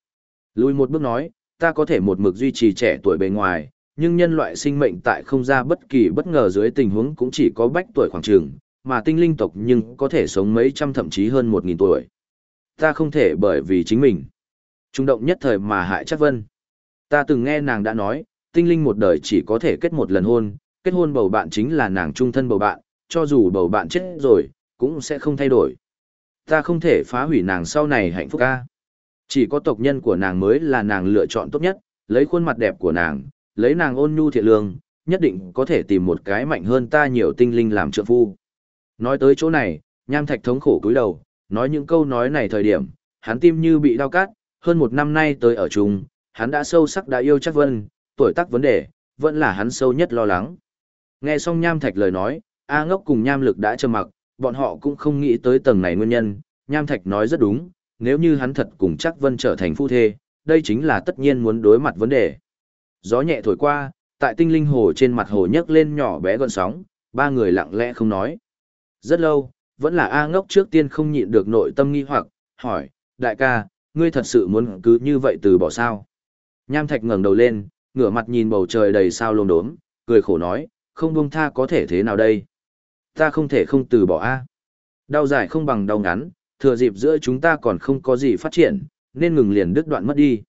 Lùi một bước nói, ta có thể một mực duy trì trẻ tuổi bề ngoài, nhưng nhân loại sinh mệnh tại không ra bất kỳ bất ngờ dưới tình huống cũng chỉ có bách tuổi khoảng trường, mà tinh linh tộc nhưng có thể sống mấy trăm thậm chí hơn một nghìn tuổi. Ta không thể bởi vì chính mình. Trung động nhất thời mà hại chắc vân. Ta từng nghe nàng đã nói, tinh linh một đời chỉ có thể kết một lần hôn, kết hôn bầu bạn chính là nàng trung thân bầu bạn, cho dù bầu bạn chết rồi, cũng sẽ không thay đổi. Ta không thể phá hủy nàng sau này hạnh phúc ca. Chỉ có tộc nhân của nàng mới là nàng lựa chọn tốt nhất, lấy khuôn mặt đẹp của nàng, lấy nàng ôn nhu thiện lương, nhất định có thể tìm một cái mạnh hơn ta nhiều tinh linh làm trợ phu. Nói tới chỗ này, nham thạch thống khổ cúi đầu, nói những câu nói này thời điểm, hắn tim như bị đau cắt, hơn một năm nay tới ở chung, hắn đã sâu sắc đã yêu chắc vân, tuổi tác vấn đề, vẫn là hắn sâu nhất lo lắng. Nghe xong nham thạch lời nói, A ngốc cùng nham lực đã trầm mặc, bọn họ cũng không nghĩ tới tầng này nguyên nhân, nham thạch nói rất đúng, nếu như hắn thật cùng chắc vân trở thành phu thê, đây chính là tất nhiên muốn đối mặt vấn đề. Gió nhẹ thổi qua, tại tinh linh hồ trên mặt hồ nhấc lên nhỏ bé gọn sóng, ba người lặng lẽ không nói. Rất lâu, vẫn là A ngốc trước tiên không nhịn được nội tâm nghi hoặc, hỏi, đại ca, ngươi thật sự muốn cứ như vậy từ bỏ sao? Nham thạch ngẩng đầu lên, ngửa mặt nhìn bầu trời đầy sao lông đốm, cười khổ nói, không buông tha có thể thế nào đây? Ta không thể không từ bỏ A. Đau dài không bằng đau ngắn, thừa dịp giữa chúng ta còn không có gì phát triển, nên ngừng liền đứt đoạn mất đi.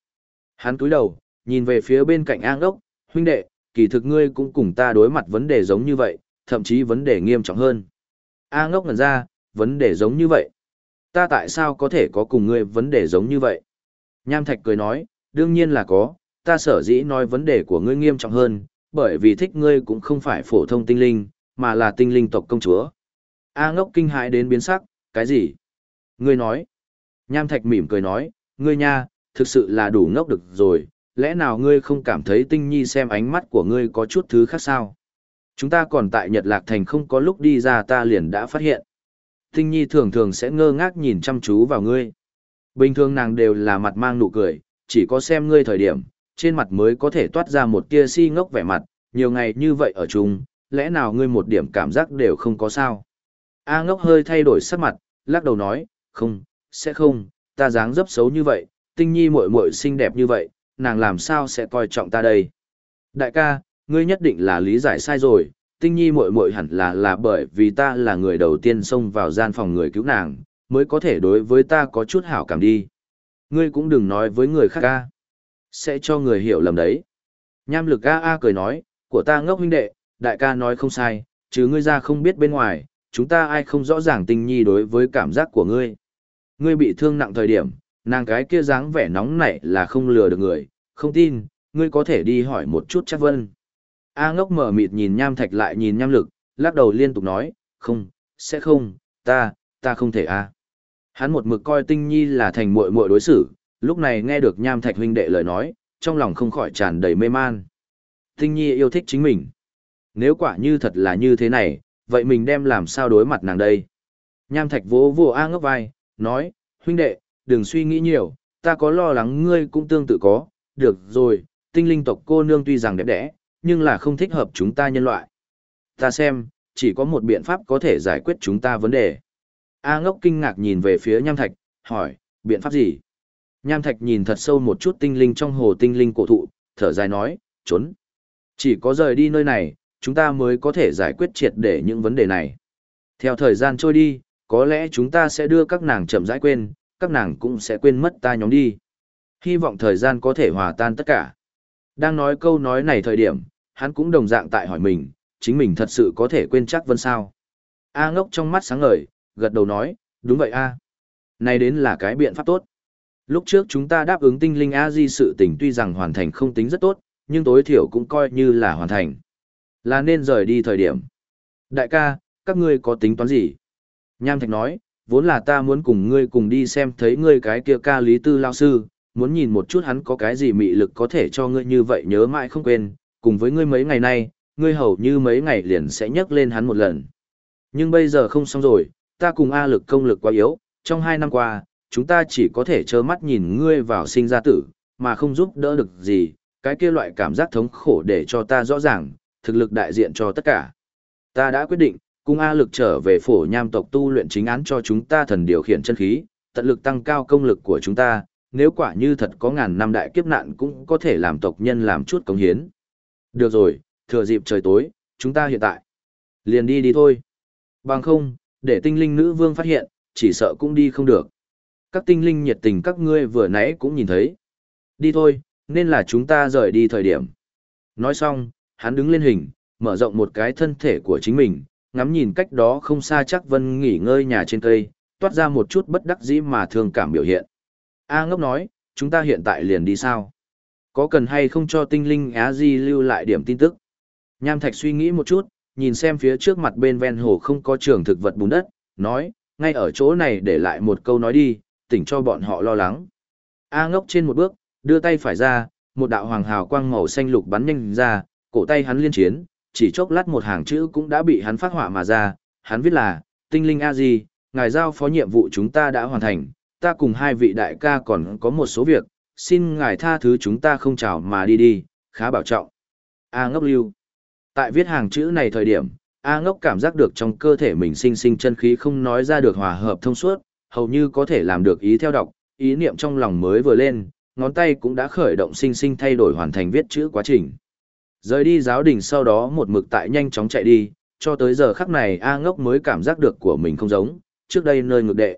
Hắn cúi đầu, nhìn về phía bên cạnh an ngốc, huynh đệ, kỳ thực ngươi cũng cùng ta đối mặt vấn đề giống như vậy, thậm chí vấn đề nghiêm trọng hơn. A ngốc ngần ra, vấn đề giống như vậy. Ta tại sao có thể có cùng ngươi vấn đề giống như vậy? Nham Thạch cười nói, đương nhiên là có, ta sở dĩ nói vấn đề của ngươi nghiêm trọng hơn, bởi vì thích ngươi cũng không phải phổ thông tinh linh, mà là tinh linh tộc công chúa. A ngốc kinh hãi đến biến sắc, cái gì? Ngươi nói. Nham Thạch mỉm cười nói, ngươi nha, thực sự là đủ ngốc được rồi, lẽ nào ngươi không cảm thấy tinh nhi xem ánh mắt của ngươi có chút thứ khác sao? Chúng ta còn tại Nhật Lạc Thành không có lúc đi ra ta liền đã phát hiện. Tinh nhi thường thường sẽ ngơ ngác nhìn chăm chú vào ngươi. Bình thường nàng đều là mặt mang nụ cười, chỉ có xem ngươi thời điểm, trên mặt mới có thể toát ra một tia si ngốc vẻ mặt, nhiều ngày như vậy ở chung, lẽ nào ngươi một điểm cảm giác đều không có sao? A ngốc hơi thay đổi sắc mặt, lắc đầu nói, không, sẽ không, ta dáng dấp xấu như vậy, tinh nhi muội muội xinh đẹp như vậy, nàng làm sao sẽ coi trọng ta đây? Đại ca, ngươi nhất định là lý giải sai rồi, tinh nhi muội muội hẳn là là bởi vì ta là người đầu tiên xông vào gian phòng người cứu nàng, mới có thể đối với ta có chút hảo cảm đi. Ngươi cũng đừng nói với người khác ca. Sẽ cho người hiểu lầm đấy. Nham lực A A cười nói, của ta ngốc huynh đệ, đại ca nói không sai, chứ ngươi ra không biết bên ngoài, chúng ta ai không rõ ràng tinh nhi đối với cảm giác của ngươi. Ngươi bị thương nặng thời điểm, nàng cái kia dáng vẻ nóng nảy là không lừa được người, không tin, ngươi có thể đi hỏi một chút chắc vân. A ngốc mở mịt nhìn nham thạch lại nhìn nham lực, lắc đầu liên tục nói, không, sẽ không, ta, ta không thể a. Hắn một mực coi tinh nhi là thành muội muội đối xử, lúc này nghe được nham thạch huynh đệ lời nói, trong lòng không khỏi tràn đầy mê man. Tinh nhi yêu thích chính mình. Nếu quả như thật là như thế này, vậy mình đem làm sao đối mặt nàng đây? Nham thạch vỗ vỗ A ngốc vai, nói, huynh đệ, đừng suy nghĩ nhiều, ta có lo lắng ngươi cũng tương tự có, được rồi, tinh linh tộc cô nương tuy rằng đẹp đẽ, nhưng là không thích hợp chúng ta nhân loại. Ta xem, chỉ có một biện pháp có thể giải quyết chúng ta vấn đề. A ngốc kinh ngạc nhìn về phía nham thạch, hỏi, biện pháp gì? Nham thạch nhìn thật sâu một chút tinh linh trong hồ tinh linh cổ thụ, thở dài nói, trốn. Chỉ có rời đi nơi này, chúng ta mới có thể giải quyết triệt để những vấn đề này. Theo thời gian trôi đi, có lẽ chúng ta sẽ đưa các nàng chậm rãi quên, các nàng cũng sẽ quên mất ta nhóm đi. Hy vọng thời gian có thể hòa tan tất cả. Đang nói câu nói này thời điểm, hắn cũng đồng dạng tại hỏi mình, chính mình thật sự có thể quên chắc vân sao. A ngốc trong mắt sáng ngời, gật đầu nói, đúng vậy a. Này đến là cái biện pháp tốt. Lúc trước chúng ta đáp ứng tinh linh A di sự tình tuy rằng hoàn thành không tính rất tốt, nhưng tối thiểu cũng coi như là hoàn thành. Là nên rời đi thời điểm. Đại ca, các ngươi có tính toán gì? Nham Thạch nói, vốn là ta muốn cùng ngươi cùng đi xem thấy ngươi cái kia ca lý tư lao sư, muốn nhìn một chút hắn có cái gì mị lực có thể cho ngươi như vậy nhớ mãi không quên, cùng với ngươi mấy ngày nay, ngươi hầu như mấy ngày liền sẽ nhắc lên hắn một lần. Nhưng bây giờ không xong rồi, ta cùng A lực công lực quá yếu, trong hai năm qua, chúng ta chỉ có thể trơ mắt nhìn ngươi vào sinh ra tử, mà không giúp đỡ được gì, cái kia loại cảm giác thống khổ để cho ta rõ ràng, thực lực đại diện cho tất cả. Ta đã quyết định, Cung A lực trở về phổ nham tộc tu luyện chính án cho chúng ta thần điều khiển chân khí, tận lực tăng cao công lực của chúng ta, nếu quả như thật có ngàn năm đại kiếp nạn cũng có thể làm tộc nhân làm chút công hiến. Được rồi, thừa dịp trời tối, chúng ta hiện tại. Liền đi đi thôi. Bằng không, để tinh linh nữ vương phát hiện, chỉ sợ cũng đi không được. Các tinh linh nhiệt tình các ngươi vừa nãy cũng nhìn thấy. Đi thôi, nên là chúng ta rời đi thời điểm. Nói xong, hắn đứng lên hình, mở rộng một cái thân thể của chính mình, ngắm nhìn cách đó không xa chắc vân nghỉ ngơi nhà trên cây, toát ra một chút bất đắc dĩ mà thương cảm biểu hiện. A ngốc nói, chúng ta hiện tại liền đi sao? Có cần hay không cho tinh linh Á Di lưu lại điểm tin tức? Nham Thạch suy nghĩ một chút, nhìn xem phía trước mặt bên ven hồ không có trường thực vật bùn đất, nói, ngay ở chỗ này để lại một câu nói đi, tỉnh cho bọn họ lo lắng. A ngốc trên một bước, đưa tay phải ra, một đạo hoàng hào quang màu xanh lục bắn nhanh ra, cổ tay hắn liên chiến, chỉ chốc lát một hàng chữ cũng đã bị hắn phát họa mà ra, hắn viết là, tinh linh A Di, ngài giao phó nhiệm vụ chúng ta đã hoàn thành, ta cùng hai vị đại ca còn có một số việc, xin ngài tha thứ chúng ta không chào mà đi đi, khá bảo trọng. A ngốc lưu. Tại viết hàng chữ này thời điểm, A ngốc cảm giác được trong cơ thể mình sinh sinh chân khí không nói ra được hòa hợp thông suốt, hầu như có thể làm được ý theo đọc, ý niệm trong lòng mới vừa lên, ngón tay cũng đã khởi động sinh sinh thay đổi hoàn thành viết chữ quá trình. Rời đi giáo đình sau đó một mực tại nhanh chóng chạy đi, cho tới giờ khắc này A ngốc mới cảm giác được của mình không giống, trước đây nơi ngược đệ.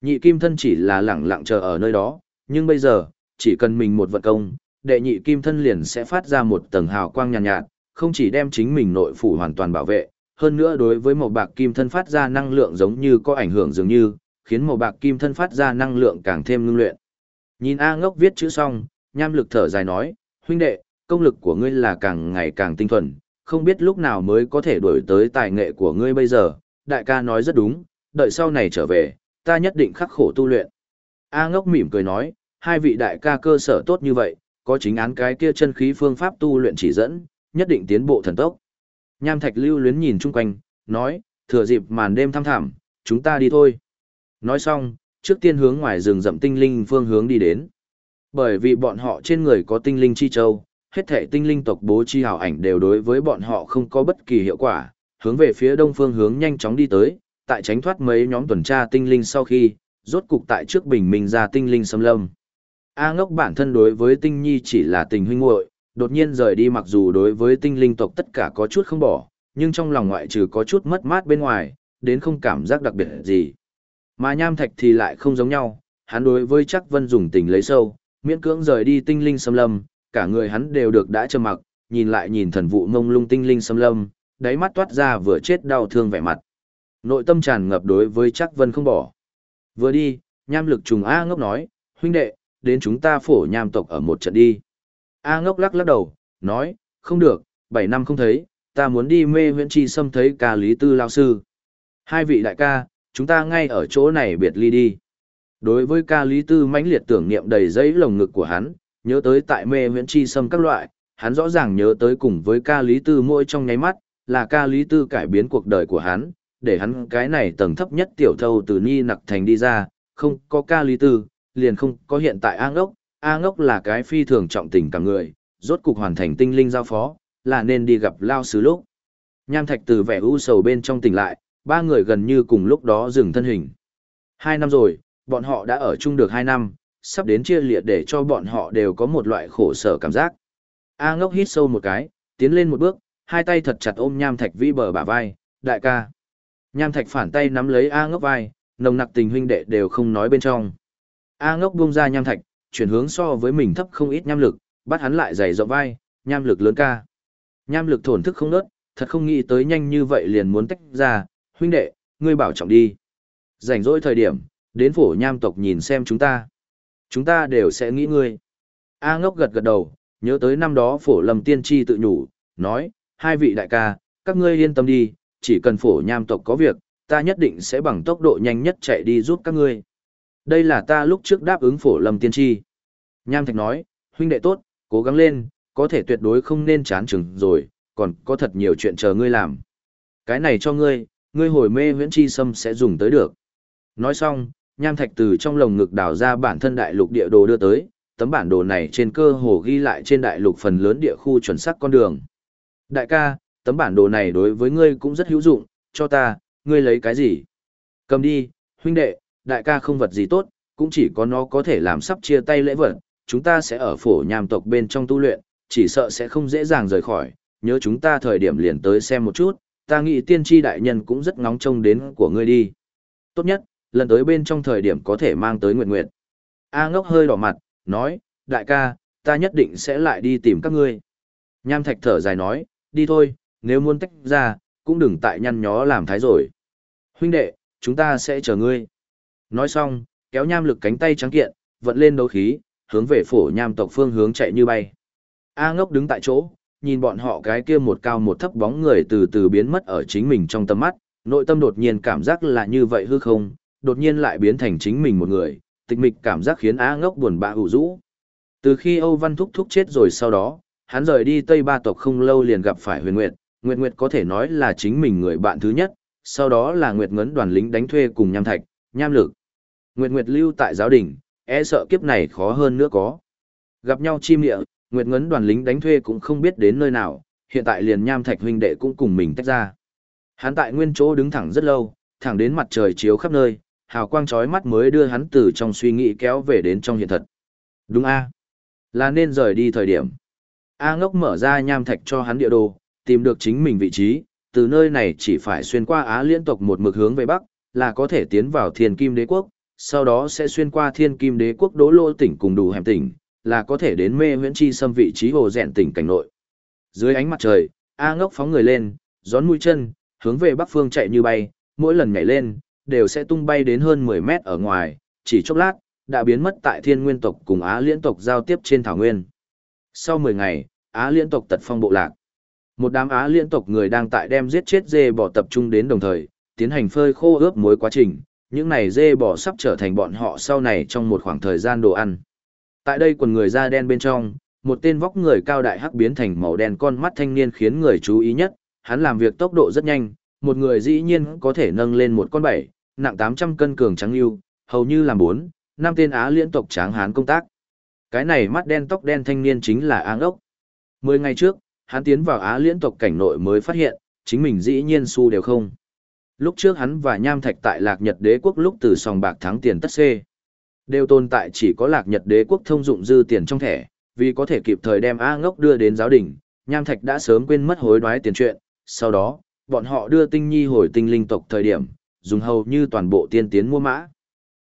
Nhị kim thân chỉ là lẳng lặng chờ ở nơi đó, nhưng bây giờ, chỉ cần mình một vận công, đệ nhị kim thân liền sẽ phát ra một tầng hào quang nhàn nhạt, nhạt, không chỉ đem chính mình nội phủ hoàn toàn bảo vệ, hơn nữa đối với màu bạc kim thân phát ra năng lượng giống như có ảnh hưởng dường như, khiến màu bạc kim thân phát ra năng lượng càng thêm ngưng luyện. Nhìn A ngốc viết chữ xong, nham lực thở dài nói, huynh đệ, công lực của ngươi là càng ngày càng tinh thuần, không biết lúc nào mới có thể đuổi tới tài nghệ của ngươi bây giờ, đại ca nói rất đúng, đợi sau này trở về, ta nhất định khắc khổ tu luyện. A ngốc mỉm cười nói, hai vị đại ca cơ sở tốt như vậy, có chính án cái kia chân khí phương pháp tu luyện chỉ dẫn, nhất định tiến bộ thần tốc. Nham Thạch lưu luyến nhìn chung quanh, nói, thừa dịp màn đêm thăm thẳm, chúng ta đi thôi. Nói xong, trước tiên hướng ngoài rừng rậm tinh linh phương hướng đi đến. Bởi vì bọn họ trên người có tinh linh chi châu, hết thể tinh linh tộc bố chi hào ảnh đều đối với bọn họ không có bất kỳ hiệu quả, hướng về phía đông phương hướng nhanh chóng đi tới, tại tránh thoát mấy nhóm tuần tra tinh linh sau khi, rốt cục tại trước bình minh ra tinh linh xâm lâm. A ngốc bản thân đối với tinh nhi chỉ là tình huynh muội đột nhiên rời đi mặc dù đối với tinh linh tộc tất cả có chút không bỏ, nhưng trong lòng ngoại trừ có chút mất mát bên ngoài, đến không cảm giác đặc biệt gì. Mà nham thạch thì lại không giống nhau, hắn đối với chắc vân dùng tình lấy sâu, miễn cưỡng rời đi tinh linh xâm lâm, cả người hắn đều được đã trầm mặc, nhìn lại nhìn thần vụ ngông lung tinh linh xâm lâm, đáy mắt toát ra vừa chết đau thương vẻ mặt. Nội tâm tràn ngập đối với chắc vân không bỏ. Vừa đi, nham lực trùng A ngốc nói, huynh đệ, đến chúng ta phổ nham tộc ở một trận đi. A ngốc lắc lắc đầu, nói, không được, 7 năm không thấy, ta muốn đi mê huyện chi xâm thấy ca lý tư lao sư. Hai vị đại ca, chúng ta ngay ở chỗ này biệt ly đi. Đối với ca lý tư mãnh liệt tưởng niệm đầy giấy lồng ngực của hắn, nhớ tới tại mê huyễn chi sâm các loại, hắn rõ ràng nhớ tới cùng với ca lý tư mỗi trong nháy mắt, là ca lý tư cải biến cuộc đời của hắn, để hắn cái này tầng thấp nhất tiểu thâu từ ni nặc thành đi ra, không có ca lý tư, liền không có hiện tại A ngốc, A ngốc là cái phi thường trọng tình cả người, rốt cục hoàn thành tinh linh giao phó, là nên đi gặp lao sứ lúc. Nham thạch từ vẻ u sầu bên trong tỉnh lại, ba người gần như cùng lúc đó dừng thân hình. Hai năm rồi, bọn họ đã ở chung được hai năm, sắp đến chia liệt để cho bọn họ đều có một loại khổ sở cảm giác. A ngốc hít sâu một cái, tiến lên một bước, hai tay thật chặt ôm nham thạch vĩ bờ bả vai, đại ca. Nham thạch phản tay nắm lấy A ngốc vai, nồng nặc tình huynh đệ đều không nói bên trong. A ngốc buông ra nham thạch, chuyển hướng so với mình thấp không ít nham lực, bắt hắn lại giày rộng vai, nham lực lớn ca. Nham lực thổn thức không nớt, thật không nghĩ tới nhanh như vậy liền muốn tách ra, huynh đệ, ngươi bảo trọng đi. Rảnh rỗi thời điểm, đến phổ nham tộc nhìn xem chúng ta. Chúng ta đều sẽ nghĩ ngươi. A ngốc gật gật đầu, nhớ tới năm đó phổ lầm tiên tri tự nhủ, nói, hai vị đại ca, các ngươi yên tâm đi, chỉ cần phổ nham tộc có việc, ta nhất định sẽ bằng tốc độ nhanh nhất chạy đi giúp các ngươi. Đây là ta lúc trước đáp ứng phổ lâm tiên tri. Nham Thạch nói, huynh đệ tốt, cố gắng lên, có thể tuyệt đối không nên chán chừng rồi, còn có thật nhiều chuyện chờ ngươi làm. Cái này cho ngươi, ngươi hồi mê huyễn chi sâm sẽ dùng tới được. Nói xong, Nham Thạch từ trong lồng ngực đào ra bản thân đại lục địa đồ đưa tới, tấm bản đồ này trên cơ hồ ghi lại trên đại lục phần lớn địa khu chuẩn xác con đường. Đại ca, tấm bản đồ này đối với ngươi cũng rất hữu dụng, cho ta, ngươi lấy cái gì? Cầm đi, huynh đệ, đại ca không vật gì tốt, cũng chỉ có nó có thể làm sắp chia tay lễ vật, chúng ta sẽ ở phổ nham tộc bên trong tu luyện, chỉ sợ sẽ không dễ dàng rời khỏi, nhớ chúng ta thời điểm liền tới xem một chút, ta nghĩ tiên tri đại nhân cũng rất ngóng trông đến của ngươi đi. Tốt nhất, lần tới bên trong thời điểm có thể mang tới nguyện nguyện. A ngốc hơi đỏ mặt, nói, đại ca, ta nhất định sẽ lại đi tìm các ngươi. Nham thạch thở dài nói, đi thôi, nếu muốn tách ra, cũng đừng tại nhăn nhó làm thái rồi. Huynh đệ, chúng ta sẽ chờ ngươi. Nói xong, kéo nham lực cánh tay trắng kiện, vận lên đấu khí, hướng về phổ nham tộc phương hướng chạy như bay. A ngốc đứng tại chỗ, nhìn bọn họ cái kia một cao một thấp bóng người từ từ biến mất ở chính mình trong tầm mắt, nội tâm đột nhiên cảm giác là như vậy hư không, đột nhiên lại biến thành chính mình một người, tịch mịch cảm giác khiến A ngốc buồn bã ủ rũ. Từ khi Âu Văn Thúc Thúc chết rồi sau đó, hắn rời đi Tây Ba tộc không lâu liền gặp phải Huyền Nguyệt, Nguyệt Nguyệt có thể nói là chính mình người bạn thứ nhất, sau đó là Nguyệt Ngấn đoàn lính đánh thuê cùng Nham Thạch, Nham Lực. Nguyệt Nguyệt lưu tại giáo đình, e sợ kiếp này khó hơn nữa có. Gặp nhau chim địa, Nguyệt Ngấn đoàn lính đánh thuê cũng không biết đến nơi nào, hiện tại liền Nham Thạch huynh đệ cũng cùng mình tách ra. Hắn tại nguyên chỗ đứng thẳng rất lâu, thẳng đến mặt trời chiếu khắp nơi, hào quang chói mắt mới đưa hắn từ trong suy nghĩ kéo về đến trong hiện thật. Đúng a, là nên rời đi thời điểm. A ngốc mở ra nham thạch cho hắn địa đồ, tìm được chính mình vị trí, từ nơi này chỉ phải xuyên qua Á liên tục một mực hướng về Bắc, là có thể tiến vào thiên kim đế quốc, sau đó sẽ xuyên qua thiên kim đế quốc đỗ lô tỉnh cùng đủ hẻm tỉnh, là có thể đến mê huyễn chi xâm vị trí hồ dẹn tỉnh cảnh nội. Dưới ánh mặt trời, A ngốc phóng người lên, gión mũi chân, hướng về bắc phương chạy như bay, mỗi lần nhảy lên, đều sẽ tung bay đến hơn 10 mét ở ngoài, chỉ chốc lát, đã biến mất tại thiên nguyên tộc cùng Á liên tộc giao tiếp trên thảo nguyên. Sau 10 ngày, Á liên tộc tật phong bộ lạc. Một đám Á liên tộc người đang tại đem giết chết dê bò tập trung đến đồng thời, tiến hành phơi khô ướp muối quá trình, những này dê bò sắp trở thành bọn họ sau này trong một khoảng thời gian đồ ăn. Tại đây quần người da đen bên trong, một tên vóc người cao đại hắc biến thành màu đen con mắt thanh niên khiến người chú ý nhất, hắn làm việc tốc độ rất nhanh, một người dĩ nhiên có thể nâng lên một con bảy, nặng 800 cân cường trắng lưu, hầu như làm bốn, năm tên Á liên tộc tráng hán công tác. Cái này mắt đen tóc đen thanh niên chính là Áng ốc. Mười ngày trước, hắn tiến vào Á liên tộc cảnh nội mới phát hiện, chính mình dĩ nhiên su đều không. Lúc trước hắn và Nham Thạch tại Lạc Nhật Đế quốc lúc từ sòng bạc thắng tiền tất xê. Đều tồn tại chỉ có Lạc Nhật Đế quốc thông dụng dư tiền trong thẻ, vì có thể kịp thời đem A ngốc đưa đến giáo đình, Nham Thạch đã sớm quên mất hối đoái tiền chuyện, sau đó, bọn họ đưa tinh nhi hồi tinh linh tộc thời điểm, dùng hầu như toàn bộ tiên tiến mua mã.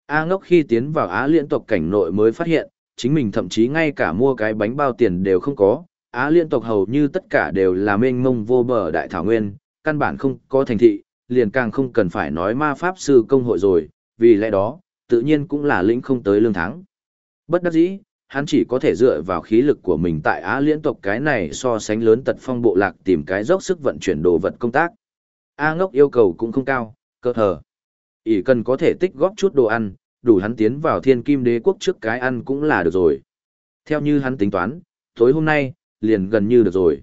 A ngốc khi tiến vào Á liên tộc cảnh nội mới phát hiện, chính mình thậm chí ngay cả mua cái bánh bao tiền đều không có. Á liên tộc hầu như tất cả đều là mênh mông vô bờ đại thảo nguyên, căn bản không có thành thị, liền càng không cần phải nói ma pháp sư công hội rồi, vì lẽ đó, tự nhiên cũng là lĩnh không tới lương thắng. Bất đắc dĩ, hắn chỉ có thể dựa vào khí lực của mình tại Á liên tộc cái này so sánh lớn tật phong bộ lạc tìm cái dốc sức vận chuyển đồ vật công tác. A ngốc yêu cầu cũng không cao, cơ hờ. ỷ cần có thể tích góp chút đồ ăn, đủ hắn tiến vào thiên kim đế quốc trước cái ăn cũng là được rồi. Theo như hắn tính toán, tối hôm nay, liền gần như được rồi.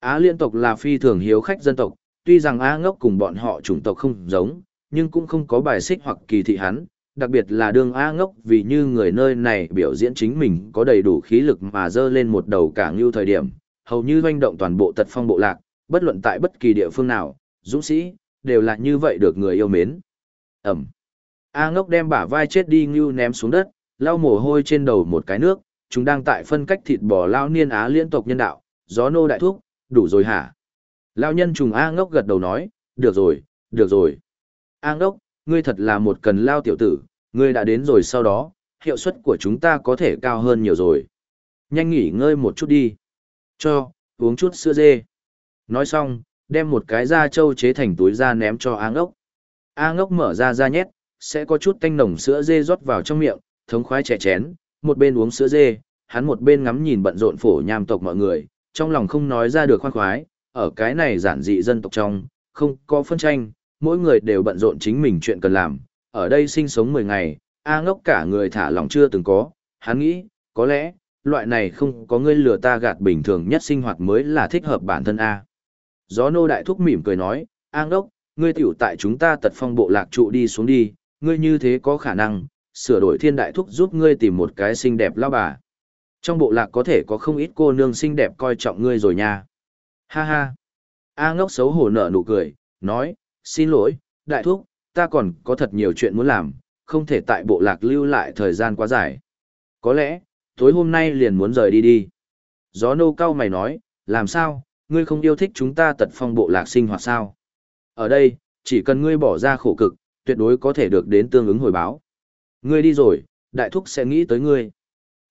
Á liên tộc là phi thường hiếu khách dân tộc, tuy rằng Á ngốc cùng bọn họ chủng tộc không giống, nhưng cũng không có bài xích hoặc kỳ thị hắn, đặc biệt là đường A ngốc vì như người nơi này biểu diễn chính mình có đầy đủ khí lực mà dơ lên một đầu cả ngưu thời điểm, hầu như doanh động toàn bộ tật phong bộ lạc, bất luận tại bất kỳ địa phương nào, dũng sĩ, đều là như vậy được người yêu mến. Ẩm. A ngốc đem bả vai chết đi ngưu ném xuống đất, lau mồ hôi trên đầu một cái nước, chúng đang tại phân cách thịt bò lao niên Á liên tộc nhân đạo, gió nô đại thúc, đủ rồi hả? Lao nhân trùng A ngốc gật đầu nói, được rồi, được rồi. A ngốc, ngươi thật là một cần lao tiểu tử, ngươi đã đến rồi sau đó, hiệu suất của chúng ta có thể cao hơn nhiều rồi. Nhanh nghỉ ngơi một chút đi. Cho, uống chút sữa dê. Nói xong, đem một cái da trâu chế thành túi da ném cho A ngốc. A ngốc mở ra da nhét, sẽ có chút tanh nồng sữa dê rót vào trong miệng, thống khoái trẻ chén, một bên uống sữa dê, hắn một bên ngắm nhìn bận rộn phổ nham tộc mọi người, trong lòng không nói ra được khoan khoái, ở cái này giản dị dân tộc trong, không có phân tranh, mỗi người đều bận rộn chính mình chuyện cần làm, ở đây sinh sống 10 ngày, A ngốc cả người thả lòng chưa từng có, hắn nghĩ, có lẽ, loại này không có người lừa ta gạt bình thường nhất sinh hoạt mới là thích hợp bản thân A. Gió nô đại thúc mỉm cười nói, an đốc, ngươi tiểu tại chúng ta tật phong bộ lạc trụ đi xuống đi, ngươi như thế có khả năng, sửa đổi thiên đại thúc giúp ngươi tìm một cái xinh đẹp lao bà. Trong bộ lạc có thể có không ít cô nương xinh đẹp coi trọng ngươi rồi nha. Ha ha. A ngốc xấu hổ nở nụ cười, nói, xin lỗi, đại thúc, ta còn có thật nhiều chuyện muốn làm, không thể tại bộ lạc lưu lại thời gian quá dài. Có lẽ, tối hôm nay liền muốn rời đi đi. Gió nô cao mày nói, làm sao, ngươi không yêu thích chúng ta tật phong bộ lạc sinh hoạt sao? Ở đây, chỉ cần ngươi bỏ ra khổ cực, tuyệt đối có thể được đến tương ứng hồi báo. Ngươi đi rồi, đại thúc sẽ nghĩ tới ngươi.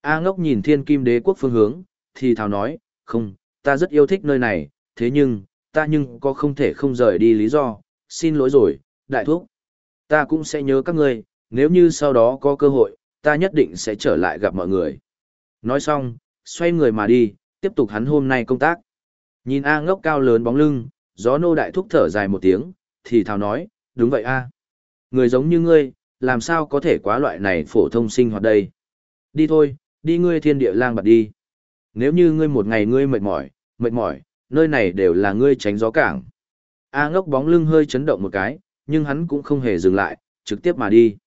A ngốc nhìn thiên kim đế quốc phương hướng, thì thào nói, không, ta rất yêu thích nơi này, thế nhưng, ta nhưng có không thể không rời đi lý do, xin lỗi rồi, đại thúc. Ta cũng sẽ nhớ các ngươi, nếu như sau đó có cơ hội, ta nhất định sẽ trở lại gặp mọi người. Nói xong, xoay người mà đi, tiếp tục hắn hôm nay công tác. Nhìn A ngốc cao lớn bóng lưng, gió nô đại thúc thở dài một tiếng, thì thào nói, đúng vậy A. Người giống như ngươi, làm sao có thể quá loại này phổ thông sinh hoạt đây. Đi thôi, đi ngươi thiên địa lang bật đi. Nếu như ngươi một ngày ngươi mệt mỏi, mệt mỏi, nơi này đều là ngươi tránh gió cảng. A ngốc bóng lưng hơi chấn động một cái, nhưng hắn cũng không hề dừng lại, trực tiếp mà đi.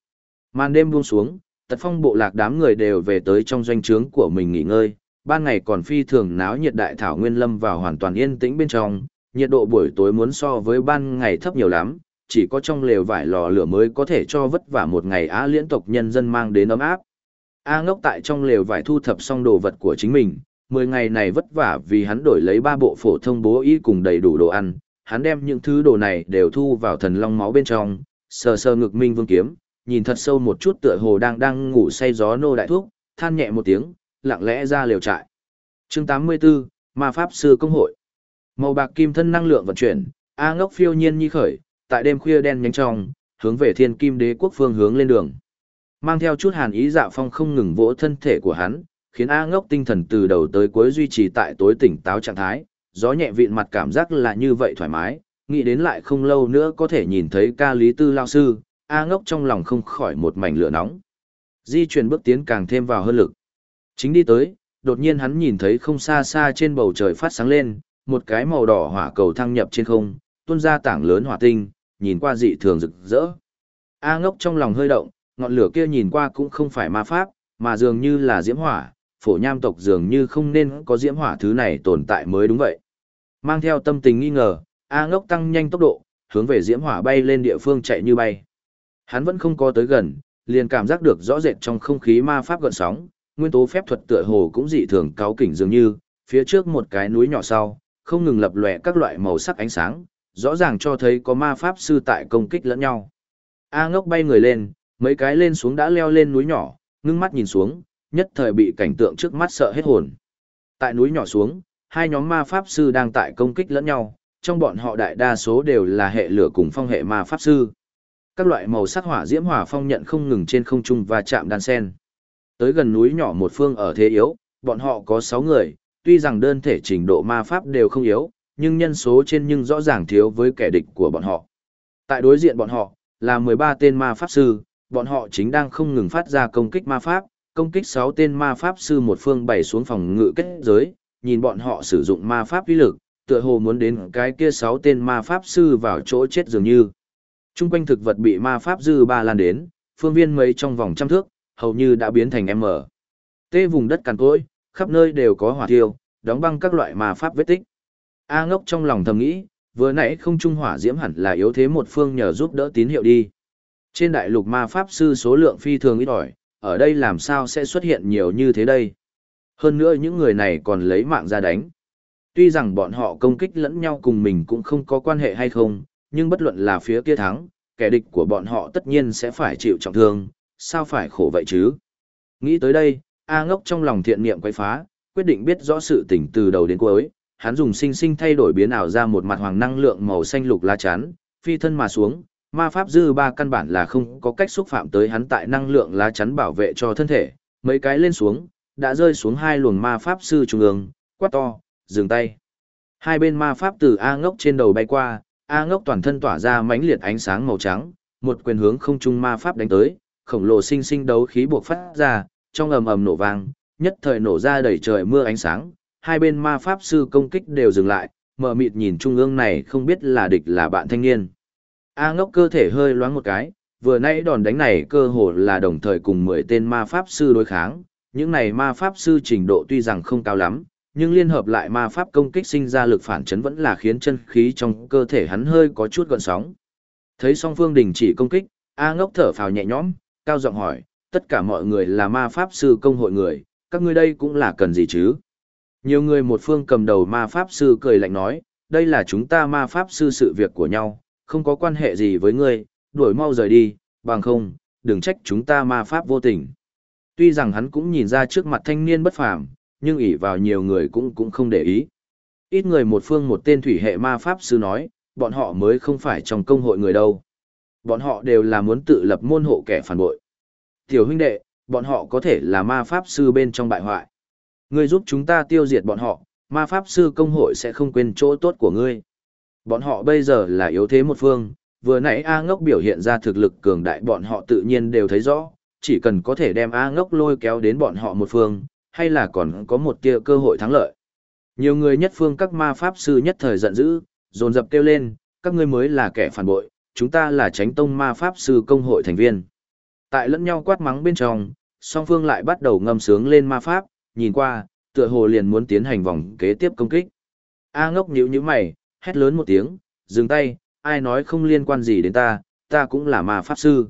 Màn đêm buông xuống, tật phong bộ lạc đám người đều về tới trong doanh trướng của mình nghỉ ngơi, ban ngày còn phi thường náo nhiệt đại thảo nguyên lâm vào hoàn toàn yên tĩnh bên trong, nhiệt độ buổi tối muốn so với ban ngày thấp nhiều lắm, chỉ có trong lều vải lò lửa mới có thể cho vất vả một ngày á liễn tộc nhân dân mang đến ấm áp. A ngốc tại trong lều vải thu thập xong đồ vật của chính mình, 10 ngày này vất vả vì hắn đổi lấy ba bộ phổ thông bố y cùng đầy đủ đồ ăn, hắn đem những thứ đồ này đều thu vào thần long máu bên trong, sờ sờ ngực minh vương kiếm, nhìn thật sâu một chút tựa hồ đang đang ngủ say gió nô đại thuốc, than nhẹ một tiếng, lặng lẽ ra liều trại. Chương 84, Ma Pháp Sư Công Hội Màu bạc kim thân năng lượng vận chuyển, A ngốc phiêu nhiên nhi khởi, tại đêm khuya đen nhánh trong, hướng về thiên kim đế quốc phương hướng lên đường. Mang theo chút hàn ý dạ phong không ngừng vỗ thân thể của hắn, khiến A ngốc tinh thần từ đầu tới cuối duy trì tại tối tỉnh táo trạng thái, gió nhẹ vịn mặt cảm giác là như vậy thoải mái, nghĩ đến lại không lâu nữa có thể nhìn thấy ca lý tư lao sư, A ngốc trong lòng không khỏi một mảnh lửa nóng. Di chuyển bước tiến càng thêm vào hơn lực. Chính đi tới, đột nhiên hắn nhìn thấy không xa xa trên bầu trời phát sáng lên, một cái màu đỏ hỏa cầu thăng nhập trên không, tuôn ra tảng lớn hỏa tinh, nhìn qua dị thường rực rỡ. A ngốc trong lòng hơi động, ngọn lửa kia nhìn qua cũng không phải ma pháp, mà dường như là diễm hỏa, phổ nham tộc dường như không nên có diễm hỏa thứ này tồn tại mới đúng vậy. Mang theo tâm tình nghi ngờ, A ngốc tăng nhanh tốc độ, hướng về diễm hỏa bay lên địa phương chạy như bay. Hắn vẫn không có tới gần, liền cảm giác được rõ rệt trong không khí ma pháp gợn sóng, nguyên tố phép thuật tựa hồ cũng dị thường cáo kỉnh dường như, phía trước một cái núi nhỏ sau, không ngừng lập lòe các loại màu sắc ánh sáng, rõ ràng cho thấy có ma pháp sư tại công kích lẫn nhau. A ngốc bay người lên, mấy cái lên xuống đã leo lên núi nhỏ, ngưng mắt nhìn xuống, nhất thời bị cảnh tượng trước mắt sợ hết hồn. Tại núi nhỏ xuống, hai nhóm ma pháp sư đang tại công kích lẫn nhau, trong bọn họ đại đa số đều là hệ lửa cùng phong hệ ma pháp sư. Các loại màu sắc hỏa diễm hỏa phong nhận không ngừng trên không trung và chạm đan sen. Tới gần núi nhỏ một phương ở thế yếu, bọn họ có 6 người, tuy rằng đơn thể trình độ ma pháp đều không yếu, nhưng nhân số trên nhưng rõ ràng thiếu với kẻ địch của bọn họ. Tại đối diện bọn họ, là 13 tên ma pháp sư, bọn họ chính đang không ngừng phát ra công kích ma pháp, công kích 6 tên ma pháp sư một phương bày xuống phòng ngự kết giới, nhìn bọn họ sử dụng ma pháp uy lực, tựa hồ muốn đến cái kia 6 tên ma pháp sư vào chỗ chết dường như. Trung quanh thực vật bị ma pháp dư ba lan đến, phương viên mấy trong vòng trăm thước, hầu như đã biến thành M. Tê vùng đất cằn cỗi, khắp nơi đều có hỏa thiêu, đóng băng các loại ma pháp vết tích. A ngốc trong lòng thầm nghĩ, vừa nãy không trung hỏa diễm hẳn là yếu thế một phương nhờ giúp đỡ tín hiệu đi. Trên đại lục ma pháp sư số lượng phi thường ít ỏi, ở đây làm sao sẽ xuất hiện nhiều như thế đây? Hơn nữa những người này còn lấy mạng ra đánh. Tuy rằng bọn họ công kích lẫn nhau cùng mình cũng không có quan hệ hay không, nhưng bất luận là phía kia thắng, kẻ địch của bọn họ tất nhiên sẽ phải chịu trọng thương, sao phải khổ vậy chứ? Nghĩ tới đây, A ngốc trong lòng thiện niệm quay phá, quyết định biết rõ sự tình từ đầu đến cuối, hắn dùng sinh sinh thay đổi biến ảo ra một mặt hoàng năng lượng màu xanh lục lá chắn, phi thân mà xuống, ma pháp dư ba căn bản là không có cách xúc phạm tới hắn tại năng lượng lá chắn bảo vệ cho thân thể, mấy cái lên xuống, đã rơi xuống hai luồng ma pháp sư trung ương, quát to, dừng tay. Hai bên ma pháp từ A ngốc trên đầu bay qua, A ngốc toàn thân tỏa ra mãnh liệt ánh sáng màu trắng, một quyền hướng không trung ma pháp đánh tới, khổng lồ sinh sinh đấu khí buộc phát ra, trong ầm ầm nổ vang, nhất thời nổ ra đầy trời mưa ánh sáng, hai bên ma pháp sư công kích đều dừng lại, mở mịt nhìn trung ương này không biết là địch là bạn thanh niên. A ngốc cơ thể hơi loáng một cái, vừa nãy đòn đánh này cơ hồ là đồng thời cùng 10 tên ma pháp sư đối kháng, những này ma pháp sư trình độ tuy rằng không cao lắm, nhưng liên hợp lại ma pháp công kích sinh ra lực phản chấn vẫn là khiến chân khí trong cơ thể hắn hơi có chút gợn sóng. Thấy song phương đình chỉ công kích, A ngốc thở phào nhẹ nhõm, cao giọng hỏi, tất cả mọi người là ma pháp sư công hội người, các ngươi đây cũng là cần gì chứ? Nhiều người một phương cầm đầu ma pháp sư cười lạnh nói, đây là chúng ta ma pháp sư sự việc của nhau, không có quan hệ gì với ngươi, đuổi mau rời đi, bằng không, đừng trách chúng ta ma pháp vô tình. Tuy rằng hắn cũng nhìn ra trước mặt thanh niên bất phàm, nhưng ỷ vào nhiều người cũng cũng không để ý. Ít người một phương một tên thủy hệ ma pháp sư nói, bọn họ mới không phải trong công hội người đâu. Bọn họ đều là muốn tự lập môn hộ kẻ phản bội. Tiểu huynh đệ, bọn họ có thể là ma pháp sư bên trong bại hoại. Ngươi giúp chúng ta tiêu diệt bọn họ, ma pháp sư công hội sẽ không quên chỗ tốt của ngươi. Bọn họ bây giờ là yếu thế một phương, vừa nãy A ngốc biểu hiện ra thực lực cường đại bọn họ tự nhiên đều thấy rõ, chỉ cần có thể đem A ngốc lôi kéo đến bọn họ một phương, hay là còn có một tia cơ hội thắng lợi. Nhiều người nhất phương các ma pháp sư nhất thời giận dữ, dồn dập kêu lên, các ngươi mới là kẻ phản bội, chúng ta là tránh tông ma pháp sư công hội thành viên. Tại lẫn nhau quát mắng bên trong, song phương lại bắt đầu ngâm sướng lên ma pháp, nhìn qua, tựa hồ liền muốn tiến hành vòng kế tiếp công kích. A ngốc nhíu nhíu mày, hét lớn một tiếng, dừng tay, ai nói không liên quan gì đến ta, ta cũng là ma pháp sư.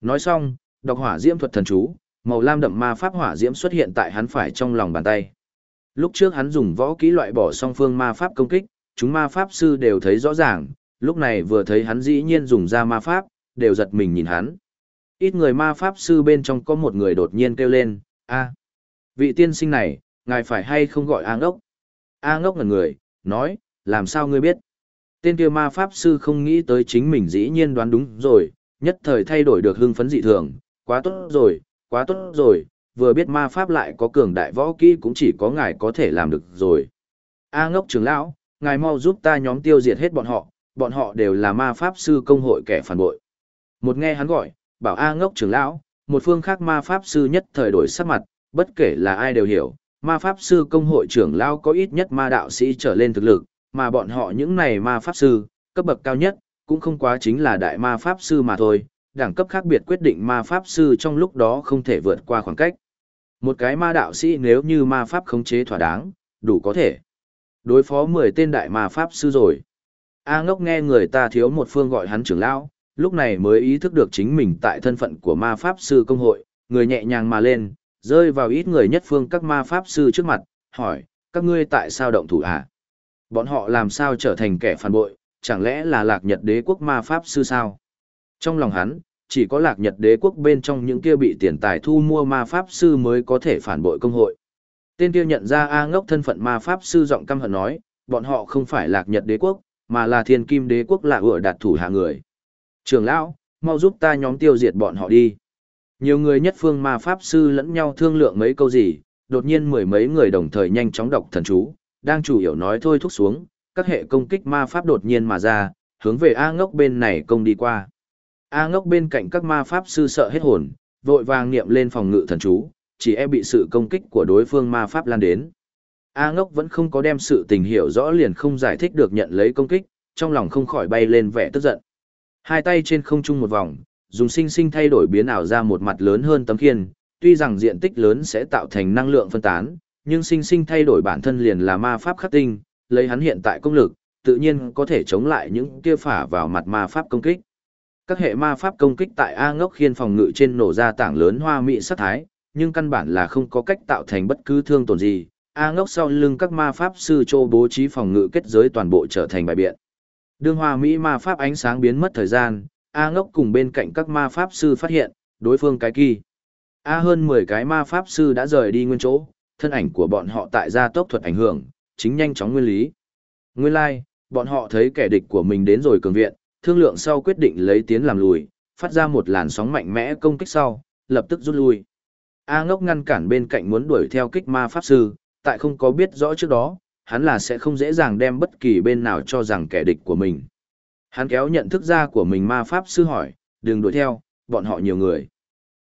Nói xong, đọc hỏa diễm thuật thần chú, màu lam đậm ma pháp hỏa diễm xuất hiện tại hắn phải trong lòng bàn tay. Lúc trước hắn dùng võ kỹ loại bỏ song phương ma pháp công kích, chúng ma pháp sư đều thấy rõ ràng, lúc này vừa thấy hắn dĩ nhiên dùng ra ma pháp, đều giật mình nhìn hắn. Ít người ma pháp sư bên trong có một người đột nhiên kêu lên, a vị tiên sinh này, ngài phải hay không gọi A ngốc? A ngốc ngần người, nói, làm sao ngươi biết? Tên kia ma pháp sư không nghĩ tới chính mình dĩ nhiên đoán đúng rồi, nhất thời thay đổi được hưng phấn dị thường, Quá tốt rồi, quá tốt rồi, vừa biết ma pháp lại có cường đại võ kỹ cũng chỉ có ngài có thể làm được rồi. A ngốc trưởng lão, ngài mau giúp ta nhóm tiêu diệt hết bọn họ, bọn họ đều là ma pháp sư công hội kẻ phản bội. Một nghe hắn gọi, bảo A ngốc trưởng lão, một phương khác ma pháp sư nhất thời đổi sắc mặt, bất kể là ai đều hiểu, ma pháp sư công hội trưởng lão có ít nhất ma đạo sĩ trở lên thực lực, mà bọn họ những này ma pháp sư, cấp bậc cao nhất, cũng không quá chính là đại ma pháp sư mà thôi, đẳng cấp khác biệt quyết định ma pháp sư trong lúc đó không thể vượt qua khoảng cách. Một cái ma đạo sĩ nếu như ma pháp khống chế thỏa đáng, đủ có thể. Đối phó 10 tên đại ma pháp sư rồi. A ngốc nghe người ta thiếu một phương gọi hắn trưởng lão, lúc này mới ý thức được chính mình tại thân phận của ma pháp sư công hội, người nhẹ nhàng mà lên, rơi vào ít người nhất phương các ma pháp sư trước mặt, hỏi, các ngươi tại sao động thủ à? Bọn họ làm sao trở thành kẻ phản bội, chẳng lẽ là lạc nhật đế quốc ma pháp sư sao? Trong lòng hắn, chỉ có lạc nhật đế quốc bên trong những kia bị tiền tài thu mua ma pháp sư mới có thể phản bội công hội. Tên kia nhận ra A ngốc thân phận ma pháp sư giọng căm hận nói, bọn họ không phải lạc nhật đế quốc, mà là thiên kim đế quốc là ựa đạt thủ hạ người. Trường lão, mau giúp ta nhóm tiêu diệt bọn họ đi. Nhiều người nhất phương ma pháp sư lẫn nhau thương lượng mấy câu gì, đột nhiên mười mấy người đồng thời nhanh chóng đọc thần chú, đang chủ yếu nói thôi thúc xuống, các hệ công kích ma pháp đột nhiên mà ra, hướng về A ngốc bên này công đi qua. A ngốc bên cạnh các ma pháp sư sợ hết hồn, vội vàng niệm lên phòng ngự thần chú, chỉ e bị sự công kích của đối phương ma pháp lan đến. A ngốc vẫn không có đem sự tình hiểu rõ liền không giải thích được nhận lấy công kích, trong lòng không khỏi bay lên vẻ tức giận. Hai tay trên không trung một vòng, dùng sinh sinh thay đổi biến ảo ra một mặt lớn hơn tấm khiên, tuy rằng diện tích lớn sẽ tạo thành năng lượng phân tán, nhưng sinh sinh thay đổi bản thân liền là ma pháp khắc tinh, lấy hắn hiện tại công lực, tự nhiên có thể chống lại những kia phả vào mặt ma pháp công kích. Các hệ ma pháp công kích tại A ngốc khiên phòng ngự trên nổ ra tảng lớn hoa mỹ sắc thái, nhưng căn bản là không có cách tạo thành bất cứ thương tổn gì. A ngốc sau lưng các ma pháp sư trô bố trí phòng ngự kết giới toàn bộ trở thành bài biện. Đương hoa mỹ ma pháp ánh sáng biến mất thời gian, A ngốc cùng bên cạnh các ma pháp sư phát hiện, đối phương cái kỳ. A hơn 10 cái ma pháp sư đã rời đi nguyên chỗ, thân ảnh của bọn họ tại gia tốc thuật ảnh hưởng, chính nhanh chóng nguyên lý. Nguyên lai, like, bọn họ thấy kẻ địch của mình đến rồi cường viện, thương lượng sau quyết định lấy tiến làm lùi, phát ra một làn sóng mạnh mẽ công kích sau, lập tức rút lui. A ngốc ngăn cản bên cạnh muốn đuổi theo kích ma pháp sư, tại không có biết rõ trước đó, hắn là sẽ không dễ dàng đem bất kỳ bên nào cho rằng kẻ địch của mình. Hắn kéo nhận thức ra của mình ma pháp sư hỏi, đừng đuổi theo, bọn họ nhiều người.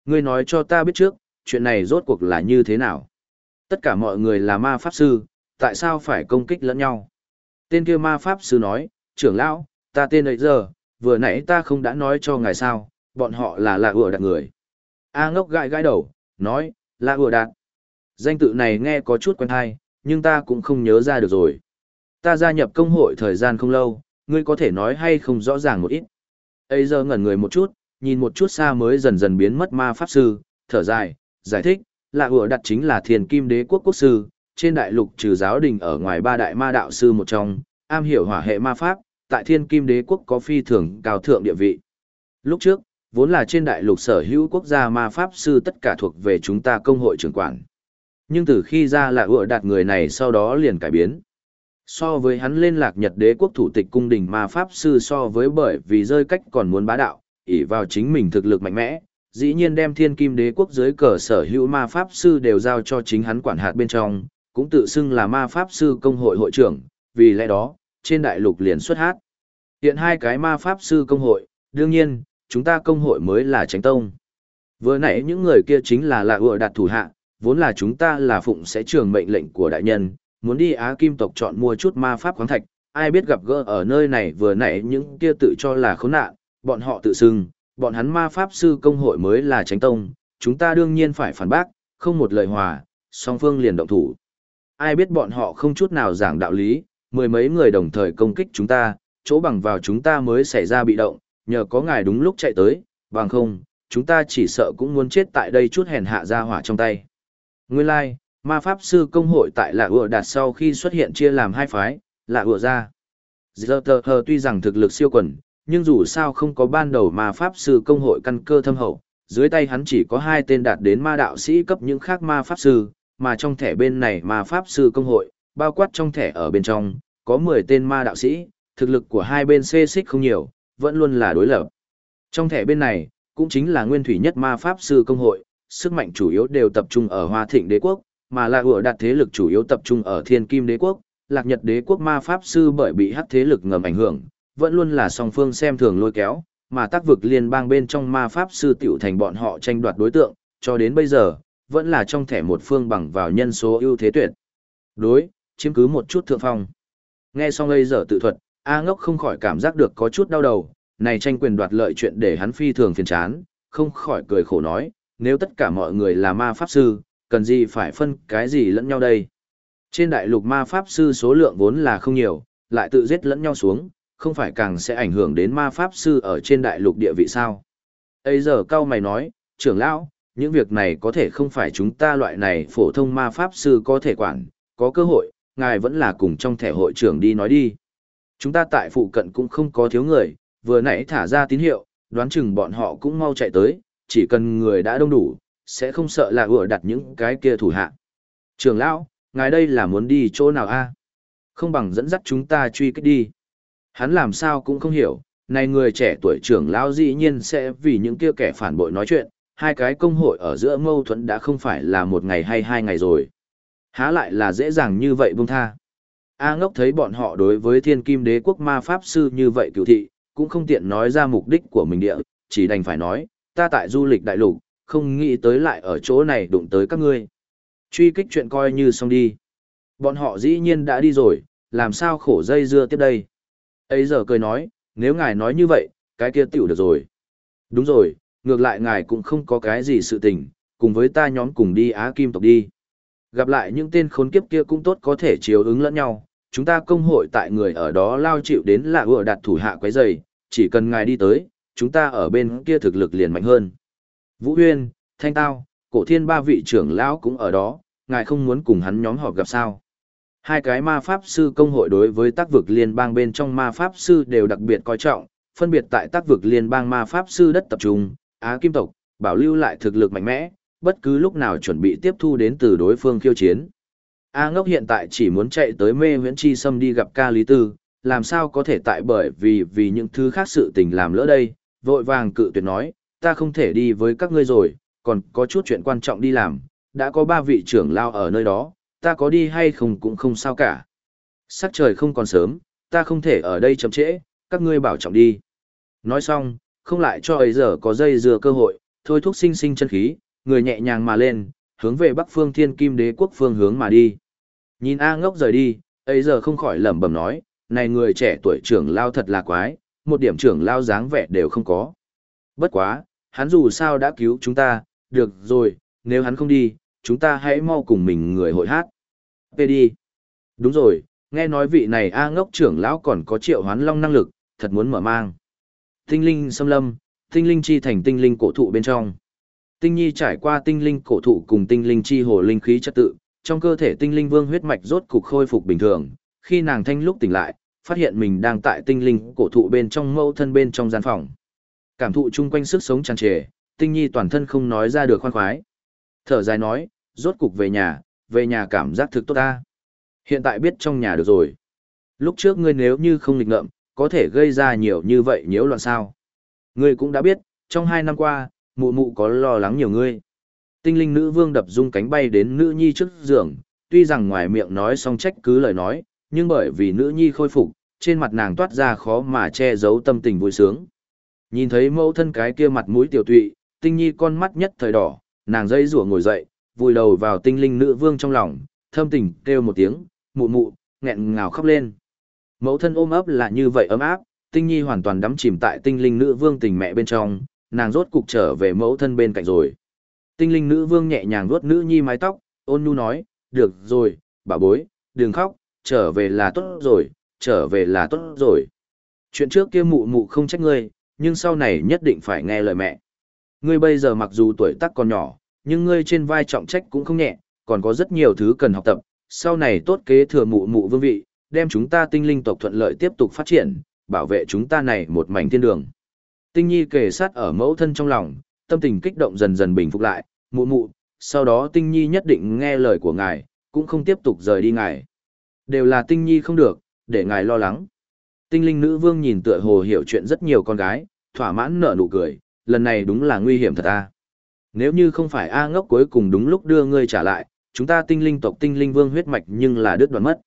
Ngươi nói cho ta biết trước, chuyện này rốt cuộc là như thế nào? Tất cả mọi người là ma pháp sư, tại sao phải công kích lẫn nhau? Tên kia ma pháp sư nói, trưởng lão, ta tên ấy giờ, vừa nãy ta không đã nói cho ngài sao, bọn họ là lạ ủa đạt người. A ngốc gãi gãi đầu, nói, lạ ủa đạt. Danh tự này nghe có chút quen hay, nhưng ta cũng không nhớ ra được rồi. Ta gia nhập công hội thời gian không lâu, ngươi có thể nói hay không rõ ràng một ít. Ây giờ ngẩn người một chút, nhìn một chút xa mới dần dần biến mất ma pháp sư, thở dài, giải thích, là vừa đặt chính là thiền kim đế quốc quốc sư, trên đại lục trừ giáo đình ở ngoài ba đại ma đạo sư một trong, am hiểu hỏa hệ ma pháp, tại thiên kim đế quốc có phi thường cao thượng địa vị. Lúc trước, vốn là trên đại lục sở hữu quốc gia ma pháp sư tất cả thuộc về chúng ta công hội trưởng quản. Nhưng từ khi ra là ựa đạt người này sau đó liền cải biến. So với hắn lên lạc nhật đế quốc thủ tịch cung đình ma pháp sư so với bởi vì rơi cách còn muốn bá đạo, ỷ vào chính mình thực lực mạnh mẽ, dĩ nhiên đem thiên kim đế quốc dưới cờ sở hữu ma pháp sư đều giao cho chính hắn quản hạt bên trong, cũng tự xưng là ma pháp sư công hội hội trưởng, vì lẽ đó, trên đại lục liền xuất hát. Hiện hai cái ma pháp sư công hội, đương nhiên, chúng ta công hội mới là tránh tông. Vừa nãy những người kia chính là lạ ựa đạt thủ hạ, vốn là chúng ta là phụng sẽ trường mệnh lệnh của đại nhân, muốn đi Á Kim tộc chọn mua chút ma pháp khoáng thạch, ai biết gặp gỡ ở nơi này vừa nãy những kia tự cho là khốn nạn, bọn họ tự xưng, bọn hắn ma pháp sư công hội mới là tránh tông, chúng ta đương nhiên phải phản bác, không một lời hòa, song phương liền động thủ. Ai biết bọn họ không chút nào giảng đạo lý, mười mấy người đồng thời công kích chúng ta, chỗ bằng vào chúng ta mới xảy ra bị động, nhờ có ngài đúng lúc chạy tới, bằng không, chúng ta chỉ sợ cũng muốn chết tại đây chút hèn hạ ra hỏa trong tay. Nguyên lai, like, ma pháp sư công hội tại Lạ Ựa Đạt sau khi xuất hiện chia làm hai phái, Lạ Ựa ra. Giờ tờ hờ tuy rằng thực lực siêu quần, nhưng dù sao không có ban đầu ma pháp sư công hội căn cơ thâm hậu, dưới tay hắn chỉ có hai tên đạt đến ma đạo sĩ cấp những khác ma pháp sư, mà trong thẻ bên này ma pháp sư công hội, bao quát trong thẻ ở bên trong, có 10 tên ma đạo sĩ, thực lực của hai bên xê xích không nhiều, vẫn luôn là đối lập. Trong thẻ bên này, cũng chính là nguyên thủy nhất ma pháp sư công hội, sức mạnh chủ yếu đều tập trung ở Hoa Thịnh đế quốc, mà là ủa đặt thế lực chủ yếu tập trung ở Thiên Kim đế quốc, Lạc Nhật đế quốc ma pháp sư bởi bị hắc thế lực ngầm ảnh hưởng, vẫn luôn là song phương xem thường lôi kéo, mà tác vực liên bang bên trong ma pháp sư tiểu thành bọn họ tranh đoạt đối tượng, cho đến bây giờ, vẫn là trong thẻ một phương bằng vào nhân số ưu thế tuyệt. Đối, chiếm cứ một chút thượng phong. Nghe xong lây giờ tự thuật, A ngốc không khỏi cảm giác được có chút đau đầu, này tranh quyền đoạt lợi chuyện để hắn phi thường phiền chán, không khỏi cười khổ nói, nếu tất cả mọi người là ma pháp sư, cần gì phải phân cái gì lẫn nhau đây. Trên đại lục ma pháp sư số lượng vốn là không nhiều, lại tự giết lẫn nhau xuống, không phải càng sẽ ảnh hưởng đến ma pháp sư ở trên đại lục địa vị sao. Ây giờ cao mày nói, trưởng lão, những việc này có thể không phải chúng ta loại này phổ thông ma pháp sư có thể quản, có cơ hội, ngài vẫn là cùng trong thẻ hội trưởng đi nói đi. Chúng ta tại phụ cận cũng không có thiếu người, vừa nãy thả ra tín hiệu, đoán chừng bọn họ cũng mau chạy tới, chỉ cần người đã đông đủ, sẽ không sợ là ủa đặt những cái kia thủ hạ. Trưởng lão, ngài đây là muốn đi chỗ nào a? Không bằng dẫn dắt chúng ta truy kích đi. Hắn làm sao cũng không hiểu, này người trẻ tuổi trưởng lão dĩ nhiên sẽ vì những kia kẻ phản bội nói chuyện, hai cái công hội ở giữa mâu thuẫn đã không phải là một ngày hay hai ngày rồi. Há lại là dễ dàng như vậy buông tha. A ngốc thấy bọn họ đối với thiên kim đế quốc ma pháp sư như vậy cựu thị, cũng không tiện nói ra mục đích của mình địa, chỉ đành phải nói, ta tại du lịch đại lục, không nghĩ tới lại ở chỗ này đụng tới các ngươi. Truy kích chuyện coi như xong đi. Bọn họ dĩ nhiên đã đi rồi, làm sao khổ dây dưa tiếp đây. Ấy giờ cười nói, nếu ngài nói như vậy, cái kia tiểu được rồi. Đúng rồi, ngược lại ngài cũng không có cái gì sự tình, cùng với ta nhóm cùng đi Á Kim tộc đi. Gặp lại những tên khốn kiếp kia cũng tốt có thể chiếu ứng lẫn nhau, chúng ta công hội tại người ở đó lao chịu đến là vừa đặt thủ hạ quấy giày, chỉ cần ngài đi tới, chúng ta ở bên kia thực lực liền mạnh hơn. Vũ Huyên, Thanh Tao, cổ thiên ba vị trưởng lão cũng ở đó, ngài không muốn cùng hắn nhóm họp gặp sao. Hai cái ma pháp sư công hội đối với tác vực liên bang bên trong ma pháp sư đều đặc biệt coi trọng, phân biệt tại tác vực liên bang ma pháp sư đất tập trung, Á Kim tộc, bảo lưu lại thực lực mạnh mẽ, bất cứ lúc nào chuẩn bị tiếp thu đến từ đối phương khiêu chiến. A ngốc hiện tại chỉ muốn chạy tới mê huyễn chi sâm đi gặp ca lý tư, làm sao có thể tại bởi vì vì những thứ khác sự tình làm lỡ đây, vội vàng cự tuyệt nói, ta không thể đi với các ngươi rồi, còn có chút chuyện quan trọng đi làm, đã có ba vị trưởng lao ở nơi đó, ta có đi hay không cũng không sao cả. Sắc trời không còn sớm, ta không thể ở đây chậm trễ, các ngươi bảo trọng đi. Nói xong, không lại cho ấy giờ có dây dừa cơ hội, thôi thúc sinh sinh chân khí, người nhẹ nhàng mà lên, hướng về bắc phương thiên kim đế quốc phương hướng mà đi. Nhìn A ngốc rời đi, ấy giờ không khỏi lẩm bẩm nói, này người trẻ tuổi trưởng lao thật là quái, một điểm trưởng lao dáng vẻ đều không có. Bất quá, hắn dù sao đã cứu chúng ta, được rồi, nếu hắn không đi, chúng ta hãy mau cùng mình người hội hát. Về đi. Đúng rồi, nghe nói vị này A ngốc trưởng lão còn có triệu hoán long năng lực, thật muốn mở mang. Tinh linh xâm lâm, tinh linh chi thành tinh linh cổ thụ bên trong. Tinh nhi trải qua tinh linh cổ thụ cùng tinh linh chi hồ linh khí trật tự, trong cơ thể tinh linh vương huyết mạch rốt cục khôi phục bình thường, khi nàng thanh lúc tỉnh lại, phát hiện mình đang tại tinh linh cổ thụ bên trong mâu thân bên trong gian phòng. Cảm thụ chung quanh sức sống tràn trề, tinh nhi toàn thân không nói ra được khoan khoái. Thở dài nói, rốt cục về nhà, về nhà cảm giác thực tốt ta. Hiện tại biết trong nhà được rồi. Lúc trước ngươi nếu như không nghịch ngợm, có thể gây ra nhiều như vậy nhiễu loạn sao. Ngươi cũng đã biết, trong hai năm qua, mụ mụ có lo lắng nhiều ngươi. Tinh linh nữ vương đập dung cánh bay đến nữ nhi trước giường, tuy rằng ngoài miệng nói xong trách cứ lời nói, nhưng bởi vì nữ nhi khôi phục, trên mặt nàng toát ra khó mà che giấu tâm tình vui sướng. Nhìn thấy mẫu thân cái kia mặt mũi tiểu tụy, tinh nhi con mắt nhất thời đỏ, nàng dây rủa ngồi dậy, vùi đầu vào tinh linh nữ vương trong lòng, thâm tình kêu một tiếng, mụ mụ, nghẹn ngào khóc lên. Mẫu thân ôm ấp là như vậy ấm áp, tinh nhi hoàn toàn đắm chìm tại tinh linh nữ vương tình mẹ bên trong, nàng rốt cục trở về mẫu thân bên cạnh rồi. Tinh linh nữ vương nhẹ nhàng vuốt nữ nhi mái tóc, ôn nhu nói, được rồi, bà bối, đừng khóc, trở về là tốt rồi, trở về là tốt rồi. Chuyện trước kia mụ mụ không trách ngươi, nhưng sau này nhất định phải nghe lời mẹ. Ngươi bây giờ mặc dù tuổi tác còn nhỏ, nhưng ngươi trên vai trọng trách cũng không nhẹ, còn có rất nhiều thứ cần học tập, sau này tốt kế thừa mụ mụ vương vị, đem chúng ta tinh linh tộc thuận lợi tiếp tục phát triển, bảo vệ chúng ta này một mảnh thiên đường. Tinh nhi kề sát ở mẫu thân trong lòng, tâm tình kích động dần dần bình phục lại, mụ mụ, sau đó tinh nhi nhất định nghe lời của ngài, cũng không tiếp tục rời đi ngài. Đều là tinh nhi không được, để ngài lo lắng. Tinh linh nữ vương nhìn tựa hồ hiểu chuyện rất nhiều con gái, thỏa mãn nở nụ cười, lần này đúng là nguy hiểm thật a. Nếu như không phải A ngốc cuối cùng đúng lúc đưa ngươi trả lại, chúng ta tinh linh tộc tinh linh vương huyết mạch nhưng là đứt đoạn mất.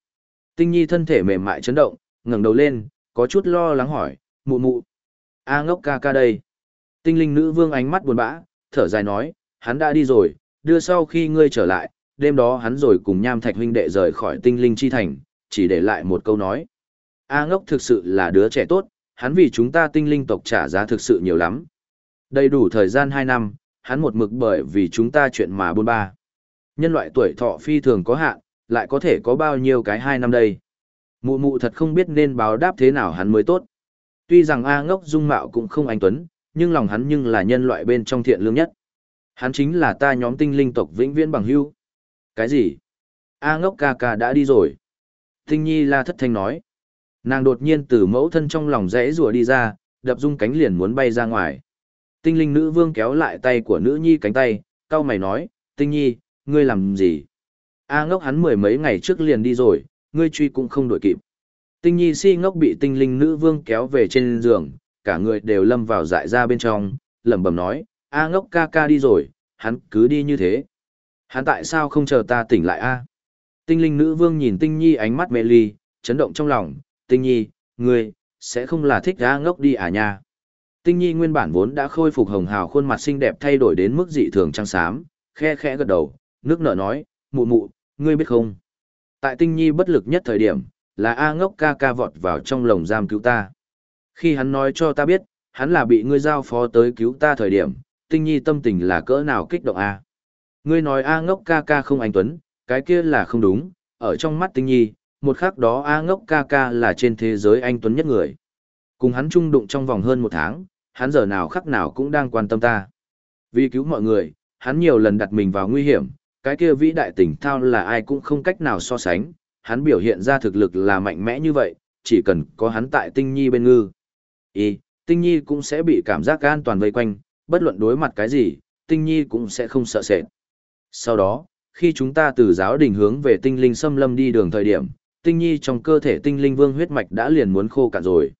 Tinh nhi thân thể mềm mại chấn động, ngẩng đầu lên, có chút lo lắng hỏi, mụ mụ. A ngốc ca ca đây. Tinh linh nữ vương ánh mắt buồn bã, thở dài nói, hắn đã đi rồi, đưa sau khi ngươi trở lại, đêm đó hắn rồi cùng nham thạch huynh đệ rời khỏi tinh linh chi thành, chỉ để lại một câu nói. A ngốc thực sự là đứa trẻ tốt, hắn vì chúng ta tinh linh tộc trả giá thực sự nhiều lắm. Đầy đủ thời gian 2 năm, hắn một mực bởi vì chúng ta chuyện mà buôn ba. Nhân loại tuổi thọ phi thường có hạn, lại có thể có bao nhiêu cái 2 năm đây. Mụ mụ thật không biết nên báo đáp thế nào hắn mới tốt. Tuy rằng A ngốc dung mạo cũng không anh tuấn, nhưng lòng hắn nhưng là nhân loại bên trong thiện lương nhất. Hắn chính là ta nhóm tinh linh tộc vĩnh viễn bằng hưu. Cái gì? A ngốc ca ca đã đi rồi. Tinh nhi la thất thanh nói. Nàng đột nhiên từ mẫu thân trong lòng rẽ rùa đi ra, đập rung cánh liền muốn bay ra ngoài. Tinh linh nữ vương kéo lại tay của nữ nhi cánh tay, cau mày nói, tinh nhi, ngươi làm gì? A ngốc hắn mười mấy ngày trước liền đi rồi, ngươi truy cũng không đuổi kịp. Tinh nhi si ngốc bị tinh linh nữ vương kéo về trên giường, cả người đều lâm vào dại ra bên trong, lẩm bẩm nói, A ngốc ca ca đi rồi, hắn cứ đi như thế. Hắn tại sao không chờ ta tỉnh lại a? Tinh linh nữ vương nhìn tinh nhi ánh mắt mê ly, chấn động trong lòng, tinh nhi, ngươi, sẽ không là thích A ngốc đi à nha. Tinh nhi nguyên bản vốn đã khôi phục hồng hào khuôn mặt xinh đẹp thay đổi đến mức dị thường trắng xám, khe khẽ gật đầu, nước nở nói, mụ mụ, ngươi biết không? Tại tinh nhi bất lực nhất thời điểm, là A ngốc ca ca vọt vào trong lồng giam cứu ta. Khi hắn nói cho ta biết, hắn là bị ngươi giao phó tới cứu ta thời điểm, tinh nhi tâm tình là cỡ nào kích động A. Ngươi nói A ngốc ca ca không anh Tuấn, cái kia là không đúng, ở trong mắt tinh nhi, một khắc đó A ngốc ca ca là trên thế giới anh Tuấn nhất người. Cùng hắn chung đụng trong vòng hơn một tháng, hắn giờ nào khắc nào cũng đang quan tâm ta. Vì cứu mọi người, hắn nhiều lần đặt mình vào nguy hiểm, cái kia vĩ đại tỉnh thao là ai cũng không cách nào so sánh, hắn biểu hiện ra thực lực là mạnh mẽ như vậy, chỉ cần có hắn tại tinh nhi bên ngư. Ý, tinh nhi cũng sẽ bị cảm giác an toàn vây quanh, bất luận đối mặt cái gì, tinh nhi cũng sẽ không sợ sệt. Sau đó, khi chúng ta từ giáo đình hướng về tinh linh xâm lâm đi đường thời điểm, tinh nhi trong cơ thể tinh linh vương huyết mạch đã liền muốn khô cạn rồi.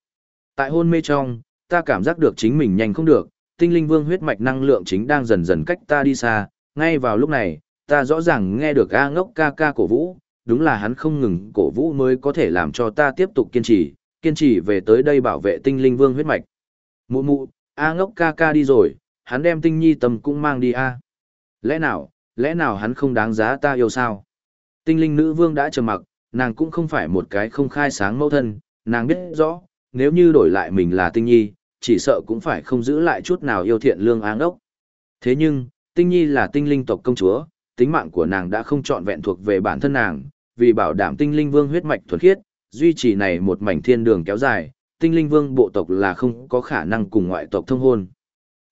Tại hôn mê trong, ta cảm giác được chính mình nhanh không được, tinh linh vương huyết mạch năng lượng chính đang dần dần cách ta đi xa, ngay vào lúc này, ta rõ ràng nghe được A ngốc ca ca cổ vũ, đúng là hắn không ngừng cổ vũ mới có thể làm cho ta tiếp tục kiên trì, kiên trì về tới đây bảo vệ tinh linh vương huyết mạch. Mụ mụ, A ngốc ca ca đi rồi, hắn đem tinh nhi tâm cũng mang đi A. Lẽ nào, lẽ nào hắn không đáng giá ta yêu sao? Tinh linh nữ vương đã trầm mặc, nàng cũng không phải một cái không khai sáng mẫu thân, nàng biết rõ, nếu như đổi lại mình là tinh nhi, chỉ sợ cũng phải không giữ lại chút nào yêu thiện lương áng ốc. Thế nhưng, tinh nhi là tinh linh tộc công chúa, tính mạng của nàng đã không trọn vẹn thuộc về bản thân nàng, vì bảo đảm tinh linh vương huyết mạch thuần khiết, duy trì này một mảnh thiên đường kéo dài, tinh linh vương bộ tộc là không có khả năng cùng ngoại tộc thông hôn.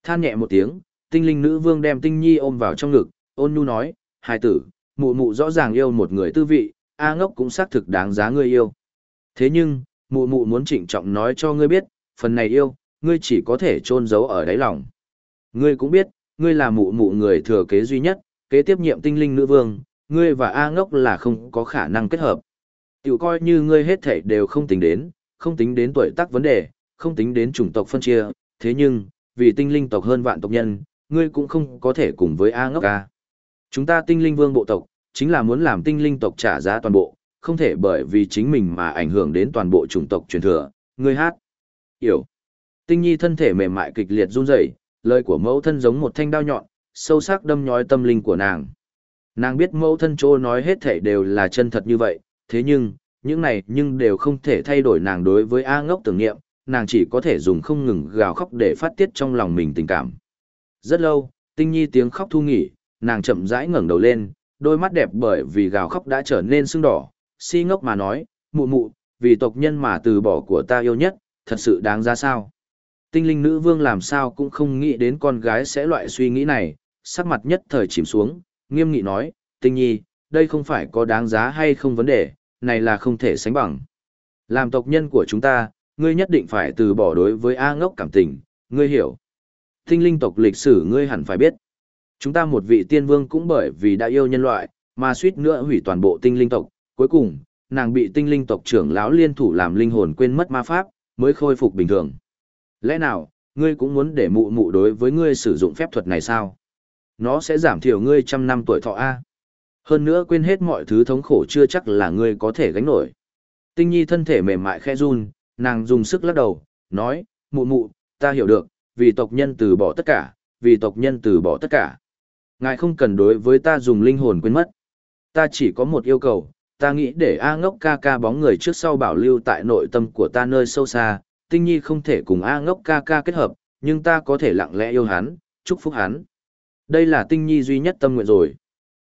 Than nhẹ một tiếng, tinh linh nữ vương đem tinh nhi ôm vào trong ngực, ôn nhu nói, hài tử, mụ mụ rõ ràng yêu một người tư vị, A ngốc cũng xác thực đáng giá ngươi yêu. Thế nhưng, mụ mụ muốn trịnh trọng nói cho ngươi biết, phần này yêu, ngươi chỉ có thể trôn giấu ở đáy lòng. Ngươi cũng biết, ngươi là mụ mụ người thừa kế duy nhất, kế tiếp nhiệm tinh linh nữ vương, ngươi và A ngốc là không có khả năng kết hợp. Tiểu coi như ngươi hết thảy đều không tính đến, không tính đến tuổi tác vấn đề, không tính đến chủng tộc phân chia, thế nhưng, vì tinh linh tộc hơn vạn tộc nhân, ngươi cũng không có thể cùng với A ngốc ca. Chúng ta tinh linh vương bộ tộc, chính là muốn làm tinh linh tộc trả giá toàn bộ, không thể bởi vì chính mình mà ảnh hưởng đến toàn bộ chủng tộc truyền thừa, người hát. Hiểu. Tinh nhi thân thể mềm mại kịch liệt run rẩy, lời của mẫu thân giống một thanh đao nhọn, sâu sắc đâm nhói tâm linh của nàng. Nàng biết mẫu thân chỗ nói hết thể đều là chân thật như vậy, thế nhưng, những này nhưng đều không thể thay đổi nàng đối với A ngốc tưởng niệm, nàng chỉ có thể dùng không ngừng gào khóc để phát tiết trong lòng mình tình cảm. Rất lâu, tinh nhi tiếng khóc thu nghỉ, nàng chậm rãi ngẩng đầu lên, đôi mắt đẹp bởi vì gào khóc đã trở nên sưng đỏ, si ngốc mà nói, mụ mụ, vì tộc nhân mà từ bỏ của ta yêu nhất, thật sự đáng ra sao. Tinh linh nữ vương làm sao cũng không nghĩ đến con gái sẽ loại suy nghĩ này, sắc mặt nhất thời chìm xuống, nghiêm nghị nói, tinh nhi, đây không phải có đáng giá hay không vấn đề, này là không thể sánh bằng. Làm tộc nhân của chúng ta, ngươi nhất định phải từ bỏ đối với A ngốc cảm tình, ngươi hiểu. Tinh linh tộc lịch sử ngươi hẳn phải biết. Chúng ta một vị tiên vương cũng bởi vì đã yêu nhân loại, mà suýt nữa hủy toàn bộ tinh linh tộc, cuối cùng, nàng bị tinh linh tộc trưởng lão liên thủ làm linh hồn quên mất ma pháp, mới khôi phục bình thường. Lẽ nào, Ngươi cũng muốn để mụ mụ đối với ngươi sử dụng phép thuật này sao? Nó sẽ giảm thiểu ngươi trăm năm tuổi thọ A. Hơn nữa quên hết mọi thứ thống khổ chưa chắc là ngươi có thể gánh nổi. Tinh nhi thân thể mềm mại khe run, nàng dùng sức lắc đầu, nói, mụ mụ, ta hiểu được, vì tộc nhân từ bỏ tất cả, vì tộc nhân từ bỏ tất cả. Ngài không cần đối với ta dùng linh hồn quên mất. Ta chỉ có một yêu cầu, ta nghĩ để A ngốc ca ca bóng người trước sau bảo lưu tại nội tâm của ta nơi sâu xa, tinh nhi không thể cùng A ngốc ca ca kết hợp, nhưng ta có thể lặng lẽ yêu hắn, chúc phúc hắn. Đây là tinh nhi duy nhất tâm nguyện rồi.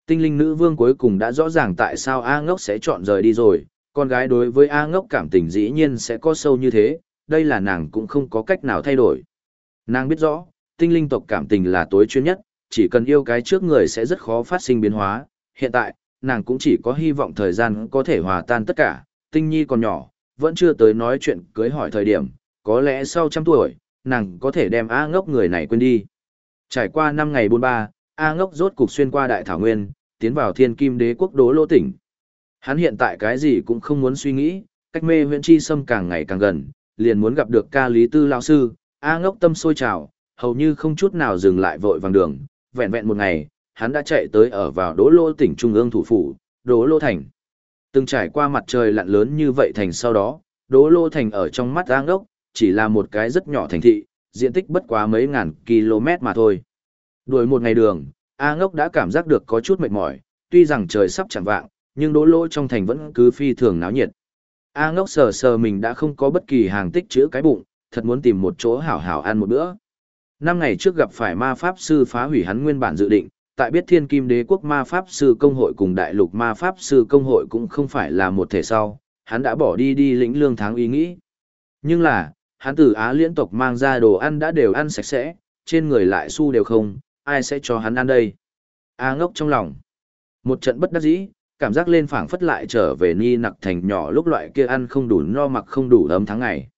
Tinh linh nữ vương cuối cùng đã rõ ràng tại sao A ngốc sẽ chọn rời đi rồi, con gái đối với A ngốc cảm tình dĩ nhiên sẽ có sâu như thế, đây là nàng cũng không có cách nào thay đổi. Nàng biết rõ, tinh linh tộc cảm tình là tối chuyên nhất, chỉ cần yêu cái trước người sẽ rất khó phát sinh biến hóa. Hiện tại, nàng cũng chỉ có hy vọng thời gian có thể hòa tan tất cả, tinh nhi còn nhỏ, vẫn chưa tới nói chuyện cưới hỏi thời điểm, có lẽ sau trăm tuổi, nàng có thể đem A ngốc người này quên đi. Trải qua 5 ngày buôn ba, A ngốc rốt cục xuyên qua đại thảo nguyên, tiến vào thiên kim đế quốc đố lô tỉnh. Hắn hiện tại cái gì cũng không muốn suy nghĩ, cách mê huyện chi xâm càng ngày càng gần, liền muốn gặp được ca lý tư lão sư, A ngốc tâm sôi trào, hầu như không chút nào dừng lại vội vàng đường, vẹn vẹn một ngày, hắn đã chạy tới ở vào Đỗ lô tỉnh trung ương thủ phủ, Đỗ lô thành. Từng trải qua mặt trời lặn lớn như vậy thành sau đó, Đỗ lô thành ở trong mắt Giang Đốc, chỉ là một cái rất nhỏ thành thị, diện tích bất quá mấy ngàn km mà thôi. Đuổi một ngày đường, A ngốc đã cảm giác được có chút mệt mỏi, tuy rằng trời sắp chẳng vạng, nhưng đỗ lỗ trong thành vẫn cứ phi thường náo nhiệt. A ngốc sờ sờ mình đã không có bất kỳ hàng tích chữa cái bụng, thật muốn tìm một chỗ hảo hảo ăn một bữa. Năm ngày trước gặp phải ma pháp sư phá hủy hắn nguyên bản dự định, tại biết thiên kim đế quốc ma pháp sư công hội cùng đại lục ma pháp sư công hội cũng không phải là một thể sau, hắn đã bỏ đi đi lĩnh lương tháng ý nghĩ. Nhưng là, hắn từ Á liên tộc mang ra đồ ăn đã đều ăn sạch sẽ, trên người lại xu đều không, ai sẽ cho hắn ăn đây? A ngốc trong lòng. Một trận bất đắc dĩ, cảm giác lên phảng phất lại trở về ni nặc thành nhỏ lúc loại kia ăn không đủ no mặc không đủ ấm tháng ngày.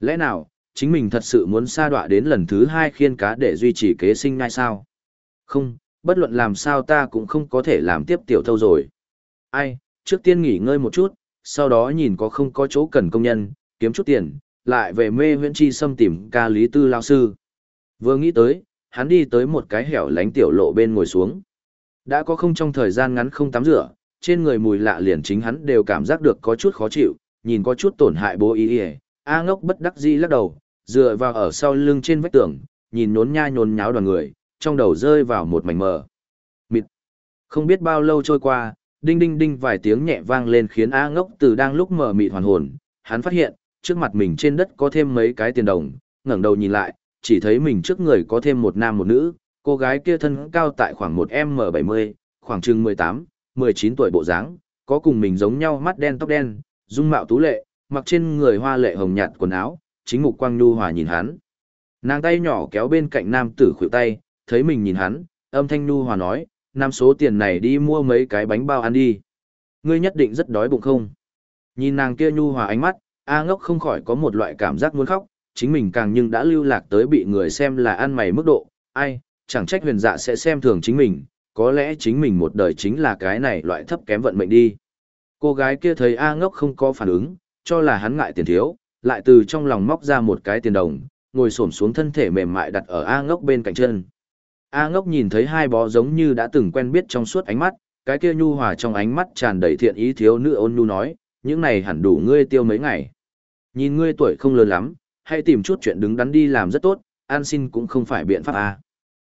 Lẽ nào, chính mình thật sự muốn sa đọa đến lần thứ hai khiên cá để duy trì kế sinh ngay sao? Không, bất luận làm sao ta cũng không có thể làm tiếp tiểu thâu rồi. Ai, trước tiên nghỉ ngơi một chút, sau đó nhìn có không có chỗ cần công nhân, kiếm chút tiền, lại về mê huyện chi xâm tìm ca lý tư lao sư. Vừa nghĩ tới, hắn đi tới một cái hẻo lánh tiểu lộ bên ngồi xuống. Đã có không trong thời gian ngắn không tắm rửa, trên người mùi lạ liền chính hắn đều cảm giác được có chút khó chịu, nhìn có chút tổn hại bố ý ý. A ngốc bất đắc dĩ lắc đầu, dựa vào ở sau lưng trên vách tường, nhìn nhốn nha nhốn nháo đoàn người, trong đầu rơi vào một mảnh mờ. Mịt. Không biết bao lâu trôi qua, đinh đinh đinh vài tiếng nhẹ vang lên khiến A ngốc từ đang lúc mờ mịt hoàn hồn, hắn phát hiện, trước mặt mình trên đất có thêm mấy cái tiền đồng, ngẩng đầu nhìn lại, chỉ thấy mình trước người có thêm một nam một nữ, cô gái kia thân cao tại khoảng một M70, khoảng chừng 18, 19 tuổi bộ dáng, có cùng mình giống nhau mắt đen tóc đen, dung mạo tú lệ, mặc trên người hoa lệ hồng nhạt quần áo, chính mục quang nhu hòa nhìn hắn. Nàng tay nhỏ kéo bên cạnh nam tử khuỷu tay, thấy mình nhìn hắn, âm thanh nhu hòa nói, nam số tiền này đi mua mấy cái bánh bao ăn đi. Ngươi nhất định rất đói bụng không? Nhìn nàng kia nhu hòa ánh mắt, A ngốc không khỏi có một loại cảm giác muốn khóc, chính mình càng nhưng đã lưu lạc tới bị người xem là ăn mày mức độ, ai, chẳng trách huyền dạ sẽ xem thường chính mình, có lẽ chính mình một đời chính là cái này loại thấp kém vận mệnh đi. Cô gái kia thấy A ngốc không có phản ứng, cho là hắn ngại tiền thiếu, lại từ trong lòng móc ra một cái tiền đồng, ngồi xổm xuống thân thể mềm mại đặt ở A ngốc bên cạnh chân. A ngốc nhìn thấy hai bó giống như đã từng quen biết trong suốt ánh mắt, cái kia nhu hòa trong ánh mắt tràn đầy thiện ý thiếu nữ ôn nhu nói, những này hẳn đủ ngươi tiêu mấy ngày. Nhìn ngươi tuổi không lớn lắm, hãy tìm chút chuyện đứng đắn đi làm rất tốt, an xin cũng không phải biện pháp a.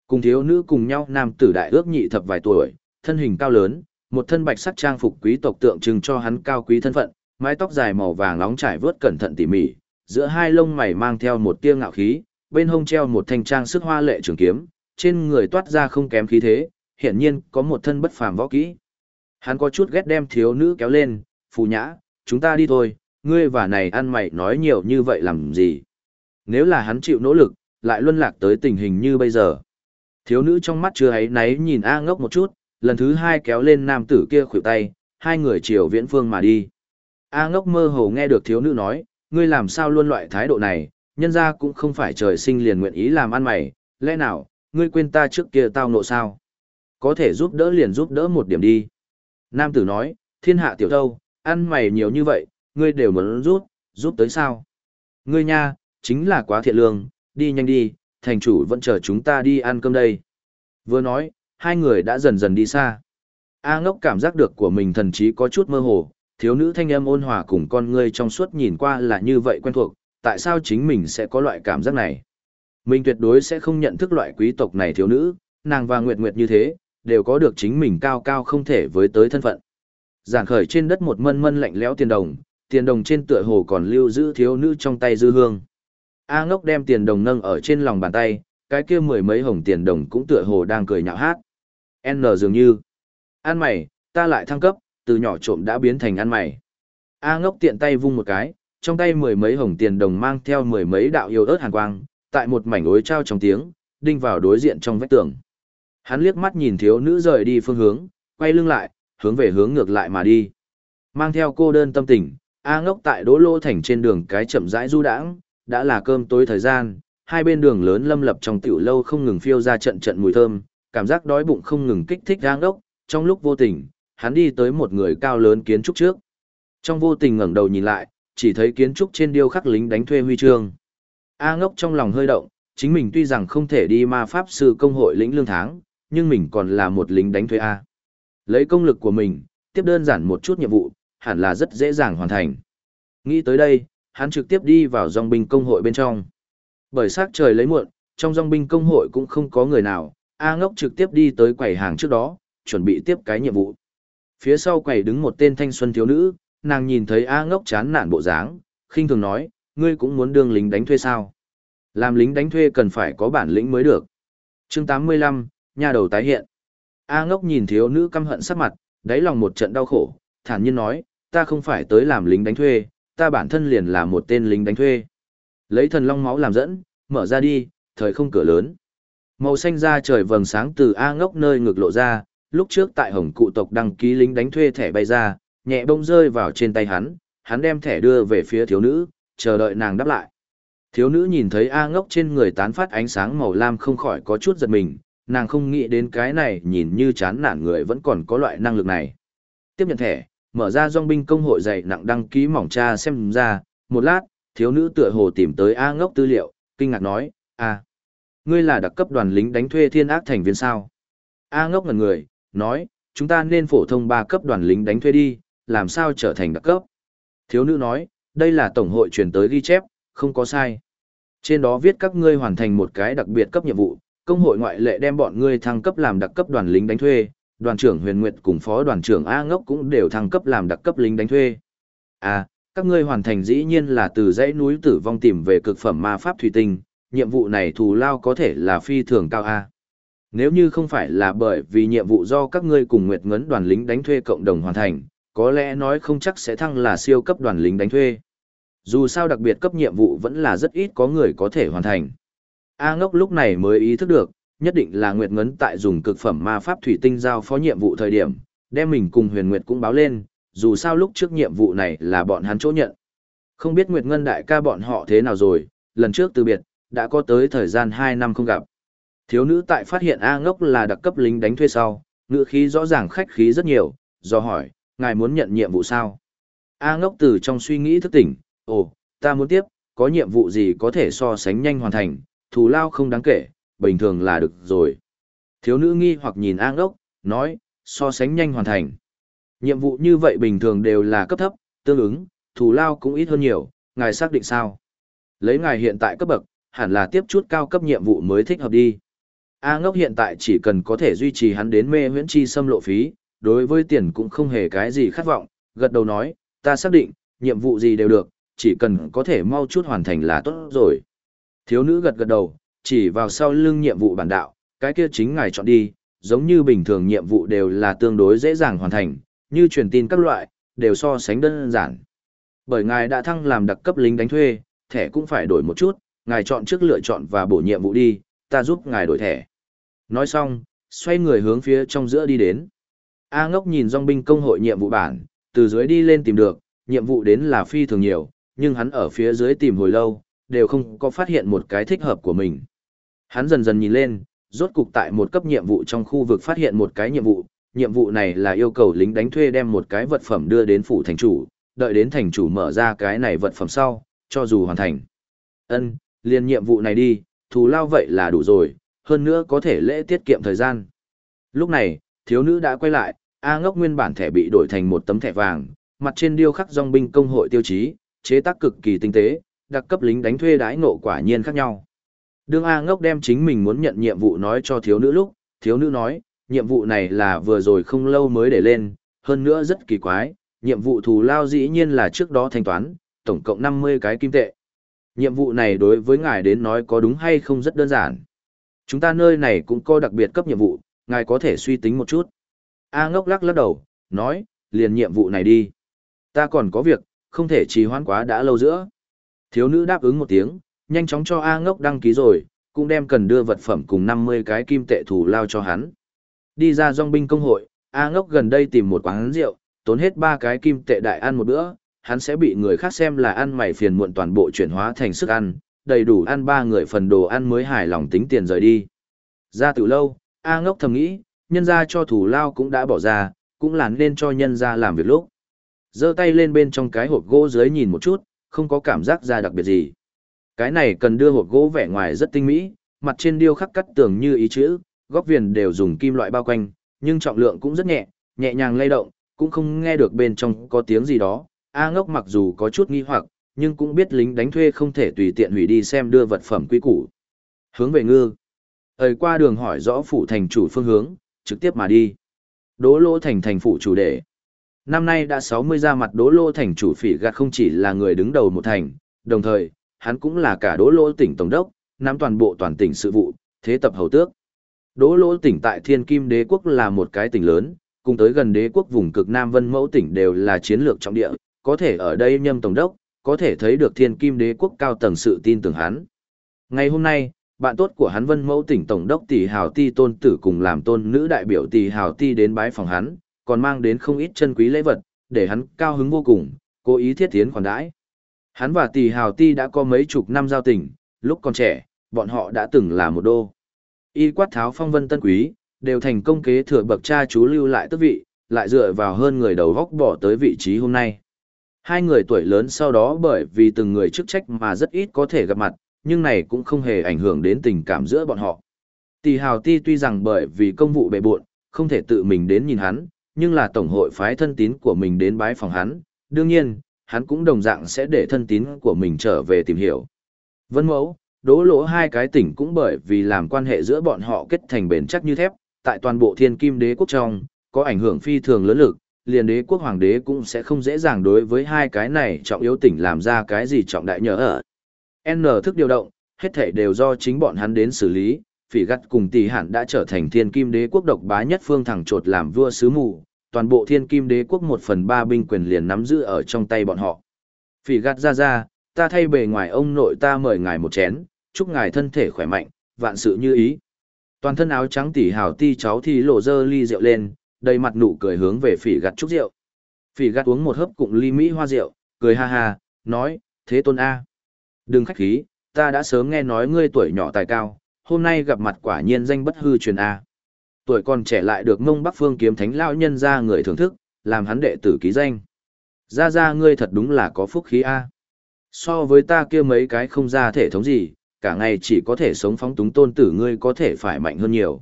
Cùng thiếu nữ cùng nhau nam tử đại ước nhị thập vài tuổi, thân hình cao lớn, một thân bạch sắc trang phục quý tộc tượng trưng cho hắn cao quý thân phận, mái tóc dài màu vàng nóng trải vớt cẩn thận tỉ mỉ, giữa hai lông mày mang theo một tia ngạo khí, bên hông treo một thanh trang sức hoa lệ trường kiếm, trên người toát ra không kém khí thế, hiển nhiên có một thân bất phàm võ kỹ. Hắn có chút ghét đem thiếu nữ kéo lên, phù nhã, chúng ta đi thôi, ngươi và này ăn mày nói nhiều như vậy làm gì. Nếu là hắn chịu nỗ lực, lại luân lạc tới tình hình như bây giờ. Thiếu nữ trong mắt chưa ấy náy nhìn A ngốc một chút, lần thứ hai kéo lên nam tử kia khuỷu tay, hai người chiều viễn phương mà đi. A ngốc mơ hồ nghe được thiếu nữ nói, ngươi làm sao luôn loại thái độ này, nhân ra cũng không phải trời sinh liền nguyện ý làm ăn mày, lẽ nào, ngươi quên ta trước kia tao nộ sao? Có thể giúp đỡ liền giúp đỡ một điểm đi. Nam tử nói, thiên hạ tiểu thâu, ăn mày nhiều như vậy, ngươi đều muốn giúp, giúp tới sao? Ngươi nha, chính là quá thiện lương, đi nhanh đi, thành chủ vẫn chờ chúng ta đi ăn cơm đây. Vừa nói, hai người đã dần dần đi xa. A ngốc cảm giác được của mình thần trí có chút mơ hồ, thiếu nữ thanh âm ôn hòa cùng con ngươi trong suốt nhìn qua là như vậy quen thuộc, tại sao chính mình sẽ có loại cảm giác này? Mình tuyệt đối sẽ không nhận thức loại quý tộc này thiếu nữ, nàng và Nguyệt Nguyệt như thế, đều có được chính mình cao cao không thể với tới thân phận. Giản khởi trên đất một mân mân lạnh lẽo tiền đồng, tiền đồng trên tựa hồ còn lưu giữ thiếu nữ trong tay dư hương. A ngốc đem tiền đồng nâng ở trên lòng bàn tay, cái kia mười mấy hồng tiền đồng cũng tựa hồ đang cười nhạo hát. N dường như, an mày, ta lại thăng cấp, từ nhỏ trộm đã biến thành ăn mày. A ngốc tiện tay vung một cái, trong tay mười mấy hồng tiền đồng mang theo mười mấy đạo yêu ớt hàn quang, tại một mảnh ối trao trong tiếng, đinh vào đối diện trong vách tường. Hắn liếc mắt nhìn thiếu nữ rời đi phương hướng, quay lưng lại, hướng về hướng ngược lại mà đi. Mang theo cô đơn tâm tình, A ngốc tại đỗ lô thành trên đường cái chậm rãi du đãng, đã là cơm tối thời gian, hai bên đường lớn lâm lập trong tiểu lâu không ngừng phiêu ra trận trận mùi thơm, cảm giác đói bụng không ngừng kích thích A ngốc, trong lúc vô tình, hắn đi tới một người cao lớn kiến trúc trước. Trong vô tình ngẩng đầu nhìn lại, chỉ thấy kiến trúc trên điêu khắc lính đánh thuê huy chương. A ngốc trong lòng hơi động, chính mình tuy rằng không thể đi ma pháp sư công hội lĩnh lương tháng, nhưng mình còn là một lính đánh thuê A. Lấy công lực của mình, tiếp đơn giản một chút nhiệm vụ, hẳn là rất dễ dàng hoàn thành. Nghĩ tới đây, hắn trực tiếp đi vào dòng binh công hội bên trong. Bởi sát trời lấy muộn, trong dòng binh công hội cũng không có người nào, A ngốc trực tiếp đi tới quầy hàng trước đó, chuẩn bị tiếp cái nhiệm vụ. Phía sau quầy đứng một tên thanh xuân thiếu nữ, nàng nhìn thấy A ngốc chán nản bộ dáng, khinh thường nói, ngươi cũng muốn đương lính đánh thuê sao? Làm lính đánh thuê cần phải có bản lĩnh mới được. chương 85, nhà đầu tái hiện. A ngốc nhìn thiếu nữ căm hận sắc mặt, đáy lòng một trận đau khổ, thản nhiên nói, ta không phải tới làm lính đánh thuê, ta bản thân liền là một tên lính đánh thuê. Lấy thần long máu làm dẫn, mở ra đi, thời không cửa lớn. Màu xanh da trời vầng sáng từ A ngốc nơi ngực lộ ra, lúc trước tại hồng cụ tộc đăng ký lính đánh thuê thẻ bay ra, nhẹ bông rơi vào trên tay hắn, hắn đem thẻ đưa về phía thiếu nữ, chờ đợi nàng đáp lại. Thiếu nữ nhìn thấy A ngốc trên người tán phát ánh sáng màu lam không khỏi có chút giật mình, nàng không nghĩ đến cái này nhìn như chán nản người vẫn còn có loại năng lực này. Tiếp nhận thẻ, mở ra dòng binh công hội dạy nặng đăng ký mỏng tra xem ra, một lát, thiếu nữ tựa hồ tìm tới A ngốc tư liệu, kinh ngạc nói, A, ngươi là đặc cấp đoàn lính đánh thuê thiên ác thành viên sao? A ngốc ngần người, nói, chúng ta nên phổ thông ba cấp đoàn lính đánh thuê đi, làm sao trở thành đặc cấp. Thiếu nữ nói, đây là tổng hội truyền tới ghi chép, không có sai. Trên đó viết các ngươi hoàn thành một cái đặc biệt cấp nhiệm vụ, công hội ngoại lệ đem bọn ngươi thăng cấp làm đặc cấp đoàn lính đánh thuê, đoàn trưởng Huyền Nguyệt cùng phó đoàn trưởng A Ngốc cũng đều thăng cấp làm đặc cấp lính đánh thuê. À, các ngươi hoàn thành dĩ nhiên là từ dãy núi tử vong tìm về cực phẩm ma pháp thủy tinh, nhiệm vụ này thù lao có thể là phi thường cao A. Nếu như không phải là bởi vì nhiệm vụ do các ngươi cùng Nguyệt Ngấn đoàn lính đánh thuê cộng đồng hoàn thành, có lẽ nói không chắc sẽ thăng là siêu cấp đoàn lính đánh thuê. Dù sao đặc biệt cấp nhiệm vụ vẫn là rất ít có người có thể hoàn thành. A ngốc lúc này mới ý thức được, nhất định là Nguyệt Ngấn tại dùng cực phẩm ma pháp thủy tinh giao phó nhiệm vụ thời điểm, đem mình cùng Huyền Nguyệt cũng báo lên, dù sao lúc trước nhiệm vụ này là bọn hắn chỗ nhận. Không biết Nguyệt Ngân đại ca bọn họ thế nào rồi, lần trước từ biệt, đã có tới thời gian 2 năm không gặp. Thiếu nữ tại phát hiện A ngốc là đặc cấp lính đánh thuê sau, ngữ khí rõ ràng khách khí rất nhiều, do hỏi, ngài muốn nhận nhiệm vụ sao? A ngốc từ trong suy nghĩ thức tỉnh, ồ, ta muốn tiếp, có nhiệm vụ gì có thể so sánh nhanh hoàn thành, thù lao không đáng kể, bình thường là được rồi. Thiếu nữ nghi hoặc nhìn A ngốc, nói, so sánh nhanh hoàn thành. Nhiệm vụ như vậy bình thường đều là cấp thấp, tương ứng, thù lao cũng ít hơn nhiều, ngài xác định sao? Lấy ngài hiện tại cấp bậc, hẳn là tiếp chút cao cấp nhiệm vụ mới thích hợp đi. A ngốc hiện tại chỉ cần có thể duy trì hắn đến mê huyễn chi xâm lộ phí, đối với tiền cũng không hề cái gì khát vọng, gật đầu nói, ta xác định, nhiệm vụ gì đều được, chỉ cần có thể mau chút hoàn thành là tốt rồi. Thiếu nữ gật gật đầu, chỉ vào sau lưng nhiệm vụ bản đạo, cái kia chính ngài chọn đi, giống như bình thường nhiệm vụ đều là tương đối dễ dàng hoàn thành, như truyền tin các loại, đều so sánh đơn giản. Bởi ngài đã thăng làm đặc cấp lính đánh thuê, thẻ cũng phải đổi một chút, ngài chọn trước lựa chọn và bổ nhiệm vụ đi, ta giúp ngài đổi thẻ. Nói xong, xoay người hướng phía trong giữa đi đến. A ngốc nhìn dòng binh công hội nhiệm vụ bản, từ dưới đi lên tìm được, nhiệm vụ đến là phi thường nhiều, nhưng hắn ở phía dưới tìm hồi lâu, đều không có phát hiện một cái thích hợp của mình. Hắn dần dần nhìn lên, rốt cục tại một cấp nhiệm vụ trong khu vực phát hiện một cái nhiệm vụ, nhiệm vụ này là yêu cầu lính đánh thuê đem một cái vật phẩm đưa đến phủ thành chủ, đợi đến thành chủ mở ra cái này vật phẩm sau, cho dù hoàn thành. Ân, liền nhiệm vụ này đi, thù lao vậy là đủ rồi, hơn nữa có thể lễ tiết kiệm thời gian. Lúc này, thiếu nữ đã quay lại, A ngốc nguyên bản thẻ bị đổi thành một tấm thẻ vàng, mặt trên điêu khắc dòng binh công hội tiêu chí, chế tác cực kỳ tinh tế, đặc cấp lính đánh thuê đái ngộ quả nhiên khác nhau. Đương A ngốc đem chính mình muốn nhận nhiệm vụ nói cho thiếu nữ lúc, thiếu nữ nói, nhiệm vụ này là vừa rồi không lâu mới để lên, hơn nữa rất kỳ quái, nhiệm vụ thù lao dĩ nhiên là trước đó thanh toán, tổng cộng 50 cái kim tệ. Nhiệm vụ này đối với ngài đến nói có đúng hay không rất đơn giản. Chúng ta nơi này cũng có đặc biệt cấp nhiệm vụ, ngài có thể suy tính một chút. A ngốc lắc lắc đầu, nói, liền nhiệm vụ này đi. Ta còn có việc, không thể trì hoãn quá đã lâu giữa. Thiếu nữ đáp ứng một tiếng, nhanh chóng cho A ngốc đăng ký rồi, cũng đem cần đưa vật phẩm cùng 50 cái kim tệ thủ lao cho hắn. Đi ra dòng binh công hội, A ngốc gần đây tìm một quán rượu, tốn hết ba cái kim tệ đại ăn một bữa, hắn sẽ bị người khác xem là ăn mày phiền muộn toàn bộ chuyển hóa thành sức ăn, đầy đủ ăn ba người phần đồ ăn mới hài lòng tính tiền rời đi. Ra từ lâu, A ngốc thầm nghĩ, nhân ra cho thủ lao cũng đã bỏ ra, cũng là nên cho nhân ra làm việc lúc. giơ tay lên bên trong cái hộp gỗ dưới nhìn một chút, không có cảm giác ra đặc biệt gì. Cái này cần đưa hộp gỗ vẻ ngoài rất tinh mỹ, mặt trên điêu khắc cắt tường như ý chữ, góc viền đều dùng kim loại bao quanh, nhưng trọng lượng cũng rất nhẹ, nhẹ nhàng lay động, cũng không nghe được bên trong có tiếng gì đó. A ngốc mặc dù có chút nghi hoặc, nhưng cũng biết lính đánh thuê không thể tùy tiện hủy đi xem đưa vật phẩm quy củ. Hướng về ngư. Ơi qua đường hỏi rõ phủ thành chủ phương hướng, trực tiếp mà đi. Đỗ lô thành thành phủ chủ đề. Năm nay đã 60 ra mặt đỗ lô thành chủ phỉ gạt không chỉ là người đứng đầu một thành, đồng thời, hắn cũng là cả đỗ lô tỉnh tổng đốc, nắm toàn bộ toàn tỉnh sự vụ, thế tập hầu tước. Đỗ lô tỉnh tại thiên kim đế quốc là một cái tỉnh lớn, cùng tới gần đế quốc vùng cực Nam Vân Mẫu tỉnh đều là chiến lược trọng địa, có thể ở đây nhâm tổng đốc, có thể thấy được thiên kim đế quốc cao tầng sự tin tưởng hắn. Ngày hôm nay, bạn tốt của hắn Vân Mẫu tỉnh tổng đốc Tỷ Hào Ti tôn tử cùng làm tôn nữ đại biểu Tỷ Hào Ti đến bái phòng hắn, còn mang đến không ít chân quý lễ vật, để hắn cao hứng vô cùng, cố ý thiết tiến khoản đãi. Hắn và Tỷ Hào Ti đã có mấy chục năm giao tình, lúc còn trẻ, bọn họ đã từng là một đô. Y quát tháo phong vân tân quý, đều thành công kế thừa bậc cha chú lưu lại tước vị, lại dựa vào hơn người đầu góc bỏ tới vị trí hôm nay. Hai người tuổi lớn sau đó bởi vì từng người chức trách mà rất ít có thể gặp mặt, nhưng này cũng không hề ảnh hưởng đến tình cảm giữa bọn họ. Tỷ hào ti tuy rằng bởi vì công vụ bệ buộn, không thể tự mình đến nhìn hắn, nhưng là tổng hội phái thân tín của mình đến bái phòng hắn, đương nhiên, hắn cũng đồng dạng sẽ để thân tín của mình trở về tìm hiểu. Vân mẫu, đố lỗ hai cái tỉnh cũng bởi vì làm quan hệ giữa bọn họ kết thành bền chắc như thép, tại toàn bộ thiên kim đế quốc trong, có ảnh hưởng phi thường lớn lực, liền đế quốc hoàng đế cũng sẽ không dễ dàng đối với hai cái này trọng yếu tỉnh làm ra cái gì trọng đại nhớ ở. N thức điều động, hết thể đều do chính bọn hắn đến xử lý, phỉ gắt cùng tỷ hạn đã trở thành thiên kim đế quốc độc bá nhất phương thẳng trột làm vua sứ mù, toàn bộ thiên kim đế quốc một phần ba binh quyền liền nắm giữ ở trong tay bọn họ. Phỉ gắt ra ra, ta thay bề ngoài ông nội ta mời ngài một chén, chúc ngài thân thể khỏe mạnh, vạn sự như ý. Toàn thân áo trắng tỷ hào ti cháu thì lộ dơ ly rượu lên, đầy mặt nụ cười hướng về phỉ gạt chúc rượu. Phỉ gạt uống một hớp cụm ly mỹ hoa rượu, cười ha ha, nói, thế tôn A. Đừng khách khí, ta đã sớm nghe nói ngươi tuổi nhỏ tài cao, hôm nay gặp mặt quả nhiên danh bất hư truyền A. Tuổi còn trẻ lại được mông bắc phương kiếm thánh lao nhân ra người thưởng thức, làm hắn đệ tử ký danh. Ra ra ngươi thật đúng là có phúc khí A. So với ta kia mấy cái không ra thể thống gì, cả ngày chỉ có thể sống phóng túng tôn tử ngươi có thể phải mạnh hơn nhiều.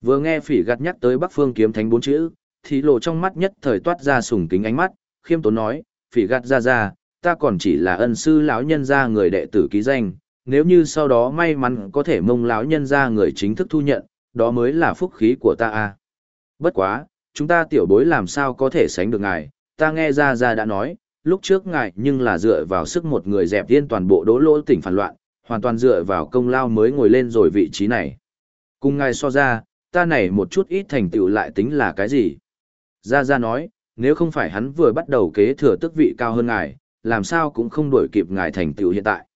Vừa nghe phỉ gạt nhắc tới bắc phương kiếm thánh bốn chữ, thì lộ trong mắt nhất thời toát ra sùng kính ánh mắt, khiêm tốn nói, phỉ gạt ra ra, ta còn chỉ là ân sư lão nhân gia người đệ tử ký danh, nếu như sau đó may mắn có thể mông lão nhân gia người chính thức thu nhận, đó mới là phúc khí của ta a. Bất quá, chúng ta tiểu bối làm sao có thể sánh được ngài, ta nghe ra ra đã nói, lúc trước ngài nhưng là dựa vào sức một người dẹp yên toàn bộ đỗ lỗ tỉnh phản loạn, hoàn toàn dựa vào công lao mới ngồi lên rồi vị trí này. Cùng ngài so ra, ta này một chút ít thành tựu lại tính là cái gì? Gia Gia nói, nếu không phải hắn vừa bắt đầu kế thừa tước vị cao hơn ngài, làm sao cũng không đuổi kịp ngài thành tựu hiện tại.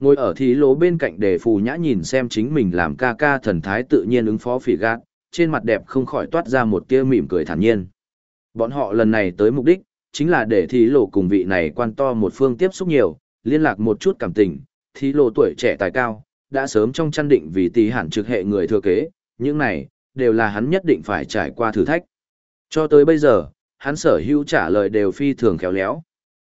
Ngồi ở thí lỗ bên cạnh để phù nhã nhìn xem chính mình làm ca ca thần thái tự nhiên ứng phó phỉ gạt, trên mặt đẹp không khỏi toát ra một tia mỉm cười thản nhiên. Bọn họ lần này tới mục đích, chính là để thí lỗ cùng vị này quan to một phương tiếp xúc nhiều, liên lạc một chút cảm tình, thí lỗ tuổi trẻ tài cao, đã sớm trong chăn định vì tỷ hẳn trực hệ người thừa kế, những này, đều là hắn nhất định phải trải qua thử thách. Cho tới bây giờ, hắn sở hữu trả lời đều phi thường khéo léo.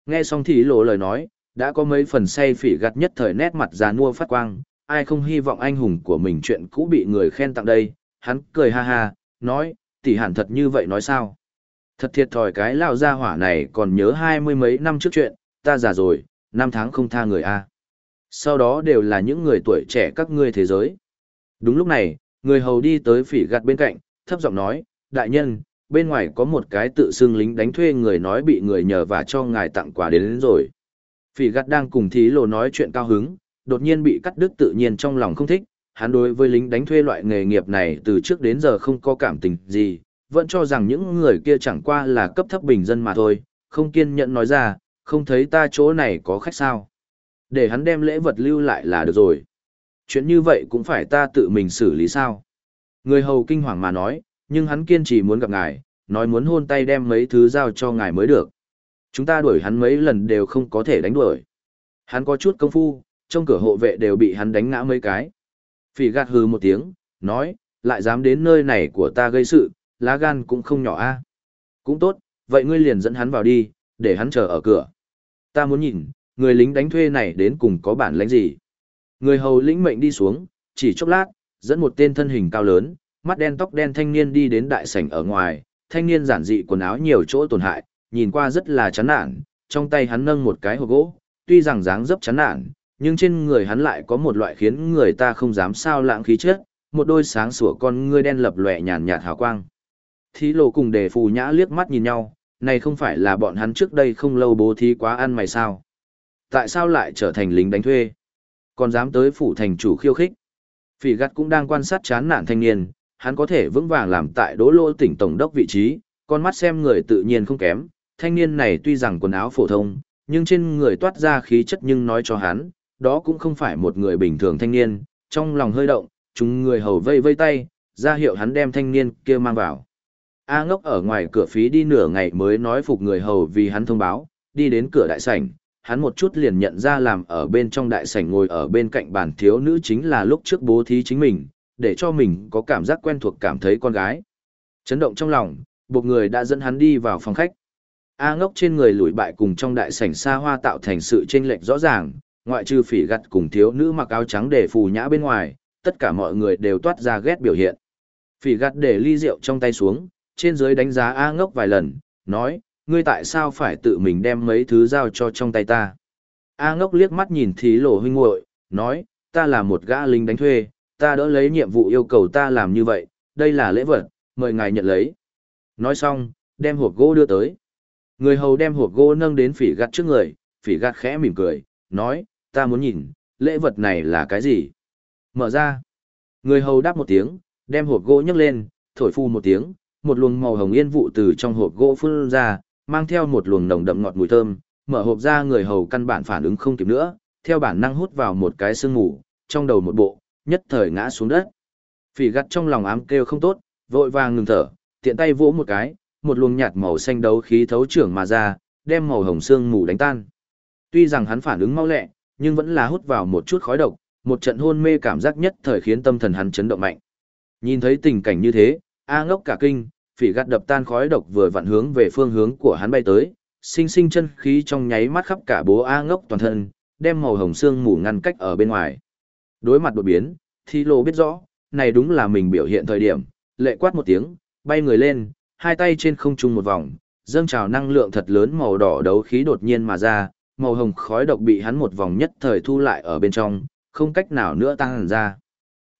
Nghe xong thì lộ lời nói, đã có mấy phần say phỉ gặt nhất thời nét mặt già nua phát quang, ai không hy vọng anh hùng của mình chuyện cũ bị người khen tặng đây, hắn cười ha ha, nói, tỷ hẳn thật như vậy nói sao. Thật thiệt thòi cái lao gia hỏa này còn nhớ hai mươi mấy năm trước chuyện, ta già rồi, năm tháng không tha người a. Sau đó đều là những người tuổi trẻ các ngươi thế giới. Đúng lúc này, người hầu đi tới phỉ gạt bên cạnh, thấp giọng nói, đại nhân, bên ngoài có một cái tự xưng lính đánh thuê người nói bị người nhờ và cho ngài tặng quà đến, đến rồi. Phỉ gạt đang cùng thí lồ nói chuyện cao hứng, đột nhiên bị cắt đứt tự nhiên trong lòng không thích, hắn đối với lính đánh thuê loại nghề nghiệp này từ trước đến giờ không có cảm tình gì, vẫn cho rằng những người kia chẳng qua là cấp thấp bình dân mà thôi, không kiên nhẫn nói ra, không thấy ta chỗ này có khách sao. Để hắn đem lễ vật lưu lại là được rồi. Chuyện như vậy cũng phải ta tự mình xử lý sao. Người hầu kinh hoàng mà nói, nhưng hắn kiên trì muốn gặp ngài, nói muốn hôn tay đem mấy thứ giao cho ngài mới được. Chúng ta đuổi hắn mấy lần đều không có thể đánh đuổi. Hắn có chút công phu, trong cửa hộ vệ đều bị hắn đánh ngã mấy cái. Phỉ gạt hừ một tiếng, nói, lại dám đến nơi này của ta gây sự, lá gan cũng không nhỏ a. Cũng tốt, vậy ngươi liền dẫn hắn vào đi, để hắn chờ ở cửa. Ta muốn nhìn, người lính đánh thuê này đến cùng có bản lãnh gì. Người hầu lĩnh mệnh đi xuống, chỉ chốc lát, dẫn một tên thân hình cao lớn, mắt đen tóc đen thanh niên đi đến đại sảnh ở ngoài, thanh niên giản dị quần áo nhiều chỗ tổn hại, nhìn qua rất là chán nản, trong tay hắn nâng một cái hộp gỗ, tuy rằng dáng dấp chán nản, nhưng trên người hắn lại có một loại khiến người ta không dám sao lãng khí chất, một đôi sáng sủa con ngươi đen lập lòe nhàn nhạt hào quang. Thí lộ cùng đề phù nhã liếc mắt nhìn nhau, này không phải là bọn hắn trước đây không lâu bố thí quá ăn mày sao? Tại sao lại trở thành lính đánh thuê? Còn dám tới phủ thành chủ khiêu khích? Phỉ gắt cũng đang quan sát chán nản thanh niên, hắn có thể vững vàng làm tại đỗ lô tỉnh tổng đốc vị trí, con mắt xem người tự nhiên không kém. Thanh niên này tuy rằng quần áo phổ thông, nhưng trên người toát ra khí chất nhưng nói cho hắn, đó cũng không phải một người bình thường thanh niên, trong lòng hơi động, chúng người hầu vây vây tay, ra hiệu hắn đem thanh niên kia mang vào. A ngốc ở ngoài cửa phí đi nửa ngày mới nói phục người hầu vì hắn thông báo, đi đến cửa đại sảnh, hắn một chút liền nhận ra làm ở bên trong đại sảnh ngồi ở bên cạnh bàn thiếu nữ chính là lúc trước bố thí chính mình, để cho mình có cảm giác quen thuộc cảm thấy con gái. Chấn động trong lòng, một người đã dẫn hắn đi vào phòng khách. A ngốc trên người lùi bại cùng trong đại sảnh xa hoa tạo thành sự chênh lệch rõ ràng, ngoại trừ phỉ gặt cùng thiếu nữ mặc áo trắng để phù nhã bên ngoài, tất cả mọi người đều toát ra ghét biểu hiện. Phỉ gặt để ly rượu trong tay xuống, trên dưới đánh giá A ngốc vài lần, nói, ngươi tại sao phải tự mình đem mấy thứ giao cho trong tay ta? A ngốc liếc mắt nhìn thí lộ huynh muội nói, ta là một gã lính đánh thuê, ta đỡ lấy nhiệm vụ yêu cầu ta làm như vậy, đây là lễ vật, mời ngài nhận lấy. Nói xong, đem hộp gỗ đưa tới. Người hầu đem hộp gỗ nâng đến phỉ gắt trước người, phỉ gắt khẽ mỉm cười, nói, ta muốn nhìn, lễ vật này là cái gì? Mở ra. Người hầu đáp một tiếng, đem hộp gỗ nhấc lên, thổi phu một tiếng, một luồng màu hồng yên vụ từ trong hộp gỗ phun ra, mang theo một luồng nồng đậm ngọt mùi thơm, mở hộp ra người hầu căn bản phản ứng không kịp nữa, theo bản năng hút vào một cái sương ngủ, trong đầu một bộ, nhất thời ngã xuống đất. Phỉ gắt trong lòng ám kêu không tốt, vội vàng ngừng thở, tiện tay vỗ một cái, một luồng nhạt màu xanh đấu khí thấu trưởng mà ra, đem màu hồng sương mù đánh tan. Tuy rằng hắn phản ứng mau lẹ, nhưng vẫn là hút vào một chút khói độc, một trận hôn mê cảm giác nhất thời khiến tâm thần hắn chấn động mạnh. Nhìn thấy tình cảnh như thế, A ngốc cả kinh, phỉ gạt đập tan khói độc vừa vặn hướng về phương hướng của hắn bay tới, sinh sinh chân khí trong nháy mắt khắp cả bố A ngốc toàn thân, đem màu hồng xương mù ngăn cách ở bên ngoài. Đối mặt đột biến, Thi Lô biết rõ, này đúng là mình biểu hiện thời điểm, lệ quát một tiếng, bay người lên, hai tay trên không trung một vòng, dâng trào năng lượng thật lớn màu đỏ đấu khí đột nhiên mà ra, màu hồng khói độc bị hắn một vòng nhất thời thu lại ở bên trong, không cách nào nữa tăng hẳn ra.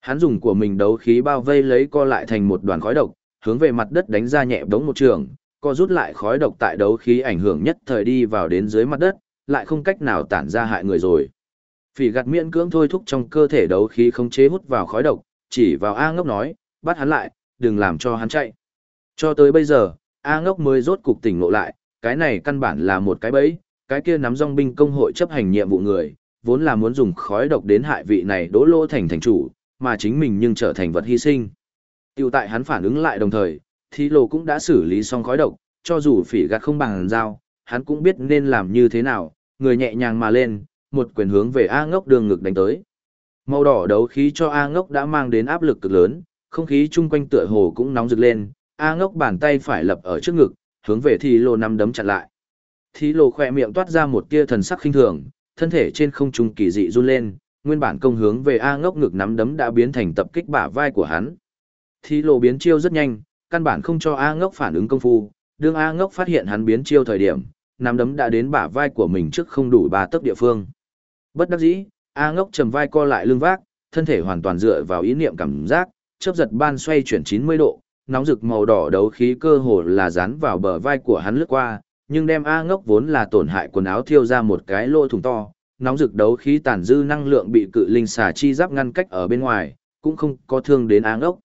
Hắn dùng của mình đấu khí bao vây lấy co lại thành một đoàn khói độc, hướng về mặt đất đánh ra nhẹ đống một trường, co rút lại khói độc tại đấu khí ảnh hưởng nhất thời đi vào đến dưới mặt đất, lại không cách nào tản ra hại người rồi. Phỉ gạt miễn cưỡng thôi thúc trong cơ thể đấu khí không chế hút vào khói độc, chỉ vào A ngốc nói, bắt hắn lại, đừng làm cho hắn chạy. Cho tới bây giờ, A ngốc mới rốt cục tỉnh ngộ lại, cái này căn bản là một cái bẫy, cái kia nắm dòng binh công hội chấp hành nhiệm vụ người, vốn là muốn dùng khói độc đến hại vị này đỗ lô thành thành chủ, mà chính mình nhưng trở thành vật hy sinh. Tiểu tại hắn phản ứng lại đồng thời, thì Lô cũng đã xử lý xong khói độc, cho dù phỉ gạt không bằng dao, hắn cũng biết nên làm như thế nào, người nhẹ nhàng mà lên, một quyền hướng về A ngốc đường ngực đánh tới. Màu đỏ đấu khí cho A ngốc đã mang đến áp lực cực lớn, không khí chung quanh tựa hồ cũng nóng rực lên, A ngốc bàn tay phải lập ở trước ngực, hướng về thì Lô nắm đấm chặn lại. Thí Lô khỏe miệng toát ra một tia thần sắc khinh thường, thân thể trên không trung kỳ dị run lên, nguyên bản công hướng về A ngốc ngực nắm đấm đã biến thành tập kích bả vai của hắn thì lộ biến chiêu rất nhanh, căn bản không cho A ngốc phản ứng công phu, đương A ngốc phát hiện hắn biến chiêu thời điểm, nắm đấm đã đến bả vai của mình trước không đủ ba tấc địa phương. Bất đắc dĩ, A ngốc trầm vai co lại lưng vác, thân thể hoàn toàn dựa vào ý niệm cảm giác, chớp giật ban xoay chuyển 90 độ, nóng rực màu đỏ đấu khí cơ hồ là dán vào bờ vai của hắn lướt qua, nhưng đem A ngốc vốn là tổn hại quần áo thiêu ra một cái lỗ thủng to, nóng rực đấu khí tàn dư năng lượng bị cự linh xà chi giáp ngăn cách ở bên ngoài, cũng không có thương đến A ngốc.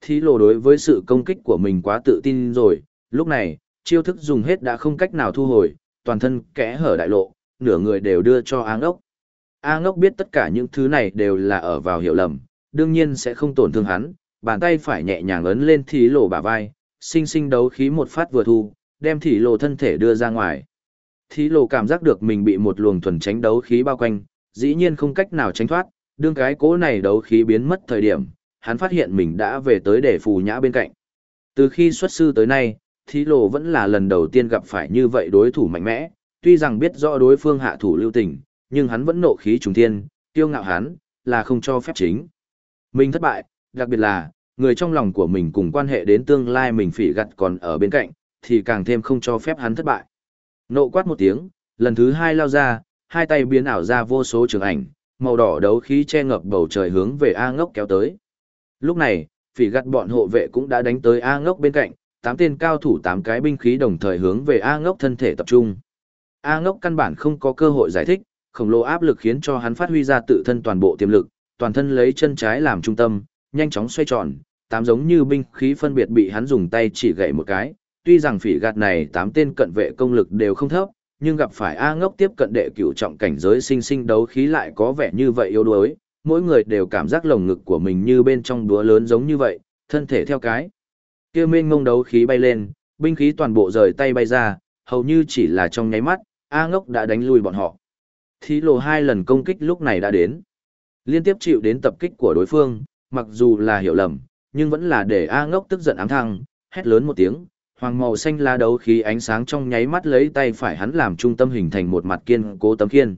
Thí lộ đối với sự công kích của mình quá tự tin rồi, lúc này, chiêu thức dùng hết đã không cách nào thu hồi, toàn thân kẽ hở đại lộ, nửa người đều đưa cho A ngốc. A ngốc biết tất cả những thứ này đều là ở vào hiểu lầm, đương nhiên sẽ không tổn thương hắn, bàn tay phải nhẹ nhàng ấn lên thí lộ bả vai, sinh sinh đấu khí một phát vừa thu, đem thí lộ thân thể đưa ra ngoài. Thí lộ cảm giác được mình bị một luồng thuần tránh đấu khí bao quanh, dĩ nhiên không cách nào tránh thoát, đương cái cố này đấu khí biến mất thời điểm, hắn phát hiện mình đã về tới để phù nhã bên cạnh. Từ khi xuất sư tới nay, thí lộ vẫn là lần đầu tiên gặp phải như vậy đối thủ mạnh mẽ, tuy rằng biết rõ đối phương hạ thủ lưu tình, nhưng hắn vẫn nộ khí trùng thiên, tiêu ngạo hắn, là không cho phép chính. Mình thất bại, đặc biệt là, người trong lòng của mình cùng quan hệ đến tương lai mình phỉ gặt còn ở bên cạnh, thì càng thêm không cho phép hắn thất bại. Nộ quát một tiếng, lần thứ hai lao ra, hai tay biến ảo ra vô số trường ảnh, màu đỏ đấu khí che ngập bầu trời hướng về A ngốc kéo tới. Lúc này, phỉ gặt bọn hộ vệ cũng đã đánh tới A ngốc bên cạnh, tám tên cao thủ tám cái binh khí đồng thời hướng về A ngốc thân thể tập trung. A ngốc căn bản không có cơ hội giải thích, khổng lồ áp lực khiến cho hắn phát huy ra tự thân toàn bộ tiềm lực, toàn thân lấy chân trái làm trung tâm, nhanh chóng xoay tròn, tám giống như binh khí phân biệt bị hắn dùng tay chỉ gậy một cái. Tuy rằng phỉ gạt này tám tên cận vệ công lực đều không thấp, nhưng gặp phải A ngốc tiếp cận đệ cửu trọng cảnh giới sinh sinh đấu khí lại có vẻ như vậy yếu đuối, mỗi người đều cảm giác lồng ngực của mình như bên trong đúa lớn giống như vậy, thân thể theo cái. kia mênh ngông đấu khí bay lên, binh khí toàn bộ rời tay bay ra, hầu như chỉ là trong nháy mắt, A ngốc đã đánh lui bọn họ. Thí lộ hai lần công kích lúc này đã đến. Liên tiếp chịu đến tập kích của đối phương, mặc dù là hiểu lầm, nhưng vẫn là để A ngốc tức giận ám thăng, hét lớn một tiếng, hoàng màu xanh lá đấu khí ánh sáng trong nháy mắt lấy tay phải hắn làm trung tâm hình thành một mặt kiên cố tấm kiên.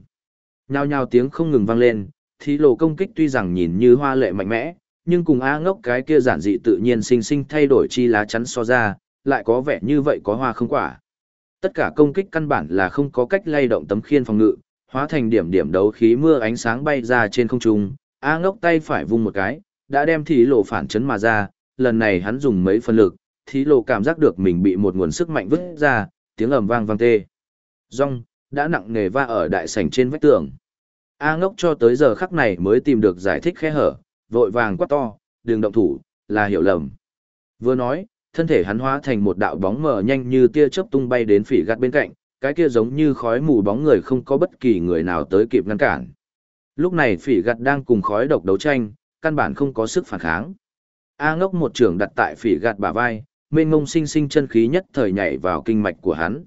Nhao nhao tiếng không ngừng vang lên, thí lộ công kích tuy rằng nhìn như hoa lệ mạnh mẽ, nhưng cùng A ngốc cái kia giản dị tự nhiên sinh sinh thay đổi chi lá chắn so ra, lại có vẻ như vậy có hoa không quả. Tất cả công kích căn bản là không có cách lay động tấm khiên phòng ngự, hóa thành điểm điểm đấu khí mưa ánh sáng bay ra trên không trung, A ngốc tay phải vung một cái, đã đem thí lộ phản chấn mà ra, lần này hắn dùng mấy phân lực, thí lộ cảm giác được mình bị một nguồn sức mạnh vứt ra, tiếng ầm vang vang tê. Rong, đã nặng nề va ở đại sảnh trên vách tường. A ngốc cho tới giờ khắc này mới tìm được giải thích khe hở, vội vàng quát to, đừng động thủ, là hiểu lầm. Vừa nói, thân thể hắn hóa thành một đạo bóng mờ nhanh như tia chớp tung bay đến phỉ gạt bên cạnh, cái kia giống như khói mù bóng người không có bất kỳ người nào tới kịp ngăn cản. Lúc này phỉ gạt đang cùng khói độc đấu tranh, căn bản không có sức phản kháng. A ngốc một trường đặt tại phỉ gạt bả vai, mênh ngông sinh sinh chân khí nhất thời nhảy vào kinh mạch của hắn.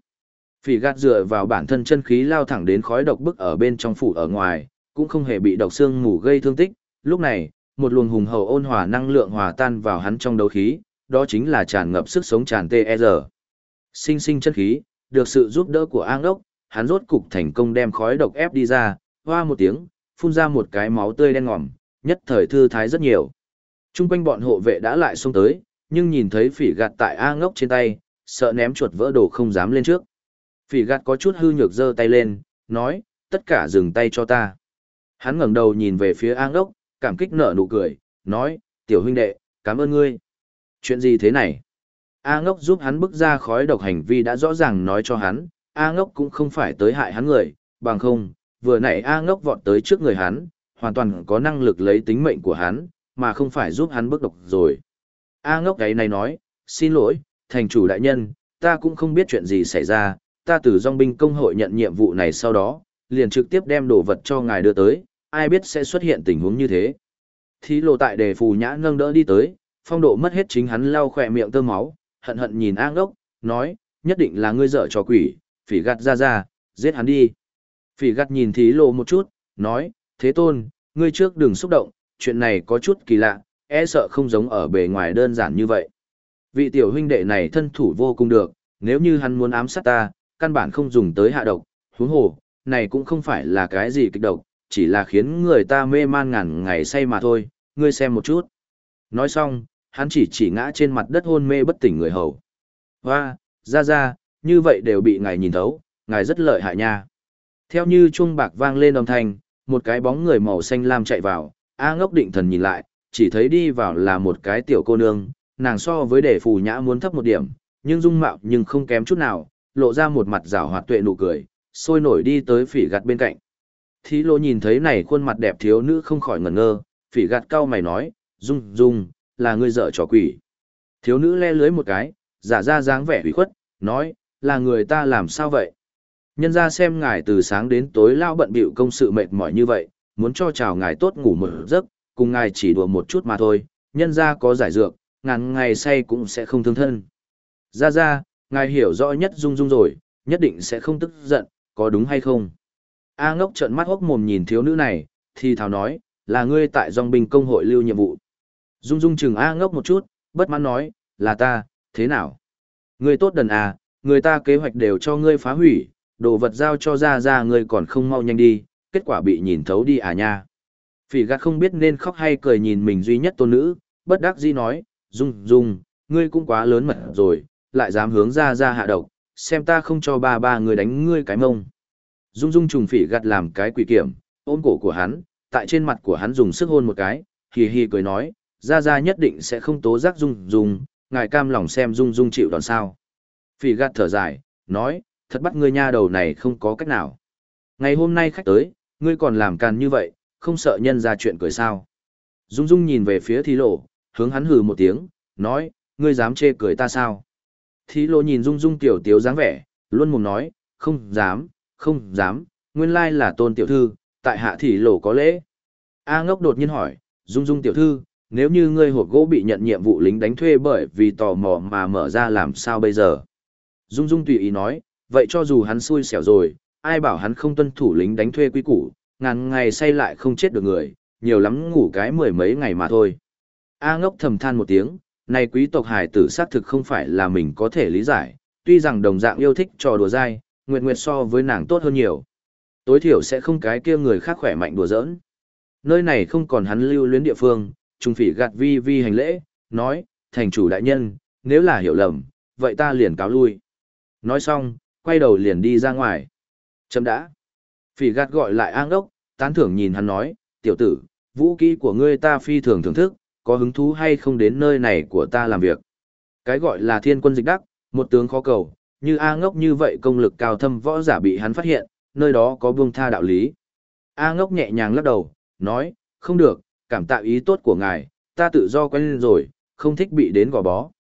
Phỉ gạt dựa vào bản thân chân khí lao thẳng đến khói độc bức ở bên trong phủ ở ngoài, cũng không hề bị độc xương mù gây thương tích. Lúc này, một luồng hùng hậu ôn hòa năng lượng hòa tan vào hắn trong đấu khí, đó chính là tràn ngập sức sống tràn TR. E sinh sinh chân khí, được sự giúp đỡ của An ngốc, hắn rốt cục thành công đem khói độc ép đi ra, hoa một tiếng, phun ra một cái máu tươi đen ngòm, nhất thời thư thái rất nhiều. Trung quanh bọn hộ vệ đã lại xông tới, nhưng nhìn thấy phỉ gạt tại A ngốc trên tay, sợ ném chuột vỡ đồ không dám lên trước. Phỉ gạt có chút hư nhược giơ tay lên, nói, tất cả dừng tay cho ta. Hắn ngẩng đầu nhìn về phía an đốc, cảm kích nở nụ cười, nói, tiểu huynh đệ, cảm ơn ngươi. Chuyện gì thế này? A ngốc giúp hắn bước ra khói độc hành vi đã rõ ràng nói cho hắn, A ngốc cũng không phải tới hại hắn người, bằng không, vừa nãy A ngốc vọt tới trước người hắn, hoàn toàn có năng lực lấy tính mệnh của hắn, mà không phải giúp hắn bước độc rồi. A ngốc cái này nói, xin lỗi, thành chủ đại nhân, ta cũng không biết chuyện gì xảy ra, ta từ dòng binh công hội nhận nhiệm vụ này sau đó, liền trực tiếp đem đồ vật cho ngài đưa tới, ai biết sẽ xuất hiện tình huống như thế. Thí lộ tại đề phù nhã nâng đỡ đi tới, phong độ mất hết chính hắn lau khỏe miệng tơ máu, hận hận nhìn an ốc, nói, nhất định là ngươi dở cho quỷ, phỉ gạt ra ra, giết hắn đi. Phỉ gạt nhìn thí lộ một chút, nói, thế tôn, ngươi trước đừng xúc động, chuyện này có chút kỳ lạ, e sợ không giống ở bề ngoài đơn giản như vậy. Vị tiểu huynh đệ này thân thủ vô cùng được, nếu như hắn muốn ám sát ta, căn bản không dùng tới hạ độc, huống hồ, này cũng không phải là cái gì kịch độc, chỉ là khiến người ta mê man ngàn ngày say mà thôi, ngươi xem một chút. Nói xong, hắn chỉ chỉ ngã trên mặt đất hôn mê bất tỉnh người hầu. Hoa, ra ra, như vậy đều bị ngài nhìn thấu, ngài rất lợi hại nha. Theo như chuông bạc vang lên âm thanh, một cái bóng người màu xanh lam chạy vào, A ngốc định thần nhìn lại, chỉ thấy đi vào là một cái tiểu cô nương, nàng so với đề phù nhã muốn thấp một điểm, nhưng dung mạo nhưng không kém chút nào, lộ ra một mặt rảo hoạt tuệ nụ cười, sôi nổi đi tới phỉ gạt bên cạnh. Thí lô nhìn thấy này khuôn mặt đẹp thiếu nữ không khỏi ngẩn ngơ, phỉ gạt cau mày nói, dung dung, là người dở trò quỷ. Thiếu nữ le lưới một cái, giả ra dáng vẻ hủy khuất, nói, là người ta làm sao vậy? Nhân ra xem ngài từ sáng đến tối lao bận bịu công sự mệt mỏi như vậy, muốn cho chào ngài tốt ngủ một giấc, cùng ngài chỉ đùa một chút mà thôi, nhân ra có giải dược, ngàn ngày say cũng sẽ không thương thân. Ra ra, ngài hiểu rõ nhất Dung Dung rồi, nhất định sẽ không tức giận, có đúng hay không? A ngốc trợn mắt hốc mồm nhìn thiếu nữ này, thì thào nói, là ngươi tại dòng binh công hội lưu nhiệm vụ. Dung Dung chừng A ngốc một chút, bất mãn nói, là ta, thế nào? Ngươi tốt đần à, người ta kế hoạch đều cho ngươi phá hủy, đồ vật giao cho ra ra ngươi còn không mau nhanh đi, kết quả bị nhìn thấu đi à nha. Phỉ gạt không biết nên khóc hay cười nhìn mình duy nhất tôn nữ, bất đắc dĩ nói, Dung, Dung, ngươi cũng quá lớn mật rồi, lại dám hướng ra ra hạ độc, xem ta không cho ba ba người đánh ngươi cái mông. Dung Dung trùng phỉ gạt làm cái quỷ kiểm, ôm cổ của hắn, tại trên mặt của hắn dùng sức hôn một cái, hì hì cười nói, ra ra nhất định sẽ không tố giác Dung Dung, ngài cam lòng xem Dung Dung chịu đòn sao. Phỉ gạt thở dài, nói, thật bắt ngươi nha đầu này không có cách nào. Ngày hôm nay khách tới, ngươi còn làm càn như vậy, không sợ nhân ra chuyện cười sao. Dung Dung nhìn về phía thí lộ, hướng hắn hừ một tiếng, nói, ngươi dám chê cười ta sao? Thí lộ nhìn Dung Dung tiểu tiếu dáng vẻ, luôn mồm nói, không dám, không dám, nguyên lai là tôn tiểu thư, tại hạ thí lộ có lễ. A ngốc đột nhiên hỏi, Dung Dung tiểu thư, nếu như ngươi hộp gỗ bị nhận nhiệm vụ lính đánh thuê bởi vì tò mò mà mở ra làm sao bây giờ? Dung Dung tùy ý nói, vậy cho dù hắn xui xẻo rồi, ai bảo hắn không tuân thủ lính đánh thuê quy củ, ngàn ngày say lại không chết được người, nhiều lắm ngủ cái mười mấy ngày mà thôi. A ngốc thầm than một tiếng, này quý tộc hải tử xác thực không phải là mình có thể lý giải, tuy rằng đồng dạng yêu thích trò đùa dai, Nguyệt Nguyệt so với nàng tốt hơn nhiều. Tối thiểu sẽ không cái kia người khác khỏe mạnh đùa giỡn. Nơi này không còn hắn lưu luyến địa phương, trung phỉ gạt vi vi hành lễ, nói, thành chủ đại nhân, nếu là hiểu lầm, vậy ta liền cáo lui. Nói xong, quay đầu liền đi ra ngoài. Chấm đã. Phỉ gạt gọi lại an đốc, tán thưởng nhìn hắn nói, tiểu tử, vũ kỹ của ngươi ta phi thường thưởng thức, có hứng thú hay không đến nơi này của ta làm việc. Cái gọi là thiên quân dịch đắc, một tướng khó cầu, như A ngốc như vậy công lực cao thâm võ giả bị hắn phát hiện, nơi đó có buông tha đạo lý. A ngốc nhẹ nhàng lắc đầu, nói, không được, cảm tạ ý tốt của ngài, ta tự do quen lên rồi, không thích bị đến gò bó.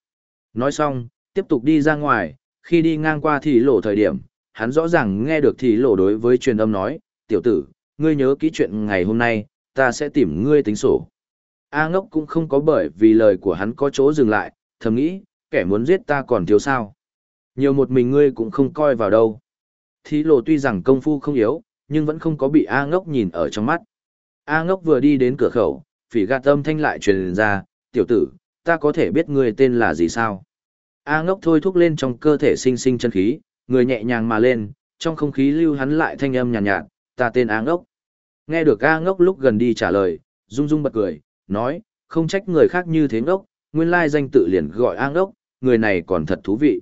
Nói xong, tiếp tục đi ra ngoài, khi đi ngang qua thì lộ thời điểm, hắn rõ ràng nghe được thì lộ đối với truyền âm nói, tiểu tử, ngươi nhớ kỹ chuyện ngày hôm nay, ta sẽ tìm ngươi tính sổ. A ngốc cũng không có bởi vì lời của hắn có chỗ dừng lại, thầm nghĩ, kẻ muốn giết ta còn thiếu sao. Nhiều một mình ngươi cũng không coi vào đâu. Thí lộ tuy rằng công phu không yếu, nhưng vẫn không có bị A ngốc nhìn ở trong mắt. A ngốc vừa đi đến cửa khẩu, phỉ gạt âm thanh lại truyền ra, tiểu tử, ta có thể biết ngươi tên là gì sao? A ngốc thôi thúc lên trong cơ thể sinh sinh chân khí, người nhẹ nhàng mà lên, trong không khí lưu hắn lại thanh âm nhàn nhạt, nhạt, ta tên A ngốc. Nghe được A ngốc lúc gần đi trả lời, rung rung bật cười, nói, không trách người khác như thế ngốc, nguyên lai danh tự liền gọi an ngốc, người này còn thật thú vị.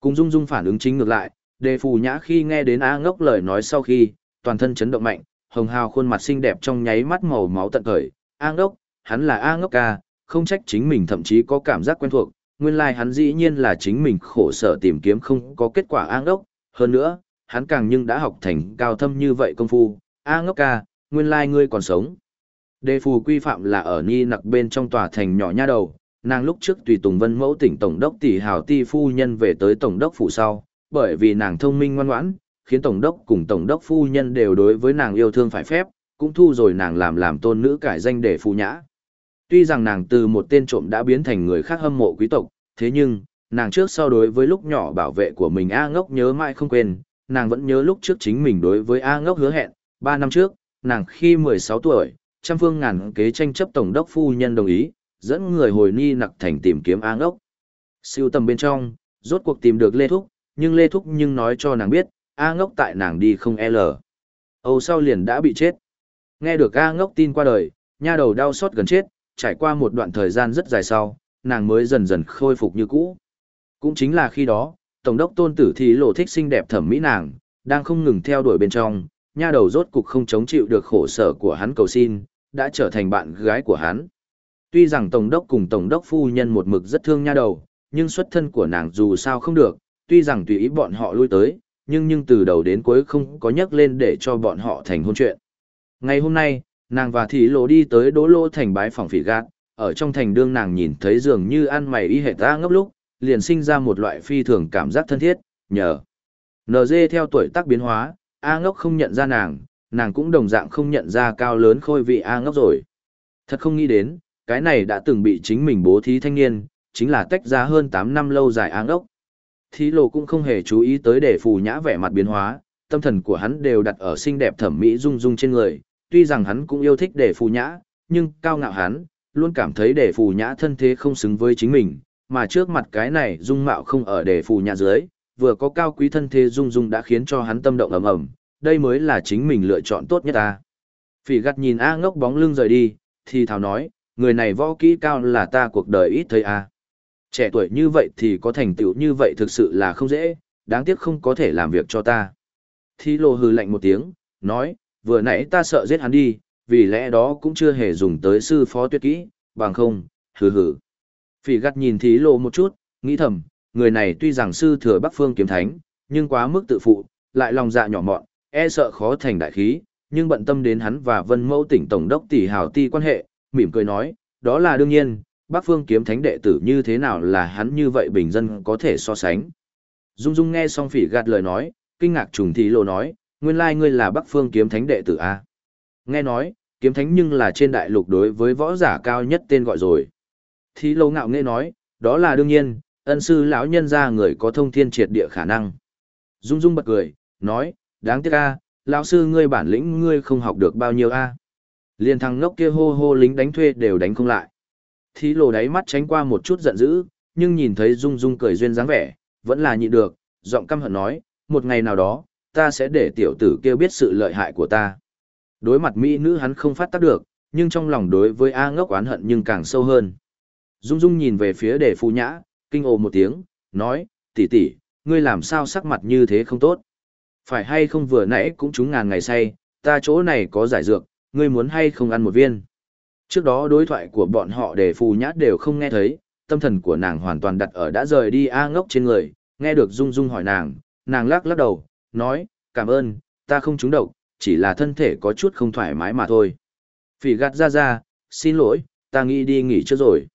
Cùng Dung Dung phản ứng chính ngược lại, đề phù nhã khi nghe đến A ngốc lời nói sau khi, toàn thân chấn động mạnh, hồng hào khuôn mặt xinh đẹp trong nháy mắt màu máu tận khởi, A ngốc, hắn là A ngốc ca, không trách chính mình thậm chí có cảm giác quen thuộc, nguyên lai hắn dĩ nhiên là chính mình khổ sở tìm kiếm không có kết quả A ngốc, hơn nữa, hắn càng nhưng đã học thành cao thâm như vậy công phu, A ngốc ca, nguyên lai ngươi còn sống. Đề phù quy phạm là ở Ni nặc bên trong tòa thành nhỏ nha đầu, nàng lúc trước tùy Tùng Vân Mẫu tỉnh Tổng đốc tỷ hào ti phu nhân về tới Tổng đốc phủ sau, bởi vì nàng thông minh ngoan ngoãn, khiến Tổng đốc cùng Tổng đốc phu nhân đều đối với nàng yêu thương phải phép, cũng thu rồi nàng làm làm tôn nữ cải danh để phù nhã. Tuy rằng nàng từ một tên trộm đã biến thành người khác hâm mộ quý tộc, thế nhưng, nàng trước sau đối với lúc nhỏ bảo vệ của mình A ngốc nhớ mãi không quên, nàng vẫn nhớ lúc trước chính mình đối với A ngốc hứa hẹn, 3 năm trước, nàng khi 16 tuổi, trăm phương ngàn kế tranh chấp tổng đốc phu nhân đồng ý, dẫn người hồi ni nặc thành tìm kiếm áng ốc. Siêu tầm bên trong, rốt cuộc tìm được Lê Thúc, nhưng Lê Thúc nhưng nói cho nàng biết, A ngốc tại nàng đi không L. Âu sau liền đã bị chết. Nghe được A ngốc tin qua đời, nha đầu đau xót gần chết, trải qua một đoạn thời gian rất dài sau, nàng mới dần dần khôi phục như cũ. Cũng chính là khi đó, Tổng đốc tôn tử thì lộ thích xinh đẹp thẩm mỹ nàng, đang không ngừng theo đuổi bên trong, nha đầu rốt cục không chống chịu được khổ sở của hắn cầu xin, đã trở thành bạn gái của hắn. Tuy rằng Tổng đốc cùng Tổng đốc phu nhân một mực rất thương nha đầu, nhưng xuất thân của nàng dù sao không được, tuy rằng tùy ý bọn họ lui tới, nhưng nhưng từ đầu đến cuối không có nhắc lên để cho bọn họ thành hôn chuyện. Ngày hôm nay, nàng và thị lộ đi tới đỗ lô thành bái phòng phỉ gạt, ở trong thành đương nàng nhìn thấy dường như ăn mày y hệt ta ngốc lúc, liền sinh ra một loại phi thường cảm giác thân thiết, nhờ. NG theo tuổi tác biến hóa, A ngốc không nhận ra nàng, nàng cũng đồng dạng không nhận ra cao lớn khôi vị A ngốc rồi. Thật không nghĩ đến, cái này đã từng bị chính mình bố thí thanh niên, chính là tách ra hơn 8 năm lâu dài A ngốc. Thí lộ cũng không hề chú ý tới để phù nhã vẻ mặt biến hóa, tâm thần của hắn đều đặt ở xinh đẹp thẩm mỹ dung dung trên người, tuy rằng hắn cũng yêu thích để phù nhã, nhưng cao ngạo hắn, luôn cảm thấy để phù nhã thân thế không xứng với chính mình, mà trước mặt cái này dung mạo không ở để phù nhã dưới, vừa có cao quý thân thế dung dung đã khiến cho hắn tâm động ầm ầm, đây mới là chính mình lựa chọn tốt nhất ta. Phỉ gắt nhìn A ngốc bóng lưng rời đi, thì Thảo nói, người này võ kỹ cao là ta cuộc đời ít thấy A. Trẻ tuổi như vậy thì có thành tựu như vậy thực sự là không dễ, đáng tiếc không có thể làm việc cho ta. Thi lô hừ lạnh một tiếng, nói, vừa nãy ta sợ giết hắn đi, vì lẽ đó cũng chưa hề dùng tới sư phó tuyệt kỹ, bằng không, hừ hừ. Phỉ gắt nhìn thí lộ một chút, nghĩ thầm, người này tuy rằng sư thừa Bắc Phương kiếm thánh, nhưng quá mức tự phụ, lại lòng dạ nhỏ mọn, e sợ khó thành đại khí, nhưng bận tâm đến hắn và Vân Mẫu tỉnh tổng đốc tỷ hào ti quan hệ, mỉm cười nói, đó là đương nhiên, Bắc Phương kiếm thánh đệ tử như thế nào là hắn như vậy bình dân có thể so sánh. Dung Dung nghe xong phỉ gạt lời nói, kinh ngạc trùng thì lộ nói, nguyên lai ngươi là Bắc Phương kiếm thánh đệ tử A. Nghe nói, kiếm thánh nhưng là trên đại lục đối với võ giả cao nhất tên gọi rồi. Thí lâu ngạo nghe nói, đó là đương nhiên, ân sư lão nhân ra người có thông thiên triệt địa khả năng. Dung Dung bật cười, nói, đáng tiếc a, lão sư ngươi bản lĩnh ngươi không học được bao nhiêu a. Liên thằng ngốc kia hô hô lính đánh thuê đều đánh không lại. Thí lồ đáy mắt tránh qua một chút giận dữ, nhưng nhìn thấy Dung Dung cười duyên dáng vẻ, vẫn là nhịn được, giọng căm hận nói, một ngày nào đó, ta sẽ để tiểu tử kia biết sự lợi hại của ta. Đối mặt mỹ nữ hắn không phát tác được, nhưng trong lòng đối với A ngốc oán hận nhưng càng sâu hơn. Dung Dung nhìn về phía đề phu nhã, kinh ồ một tiếng, nói, tỷ tỷ, ngươi làm sao sắc mặt như thế không tốt. Phải hay không vừa nãy cũng trúng ngàn ngày say, ta chỗ này có giải dược, ngươi muốn hay không ăn một viên. Trước đó đối thoại của bọn họ để phù nhát đều không nghe thấy, tâm thần của nàng hoàn toàn đặt ở đã rời đi A ngốc trên người, nghe được Dung Dung hỏi nàng, nàng lắc lắc đầu, nói, cảm ơn, ta không trúng độc, chỉ là thân thể có chút không thoải mái mà thôi. Phỉ gạt ra ra, xin lỗi, ta nghĩ đi nghỉ trước rồi.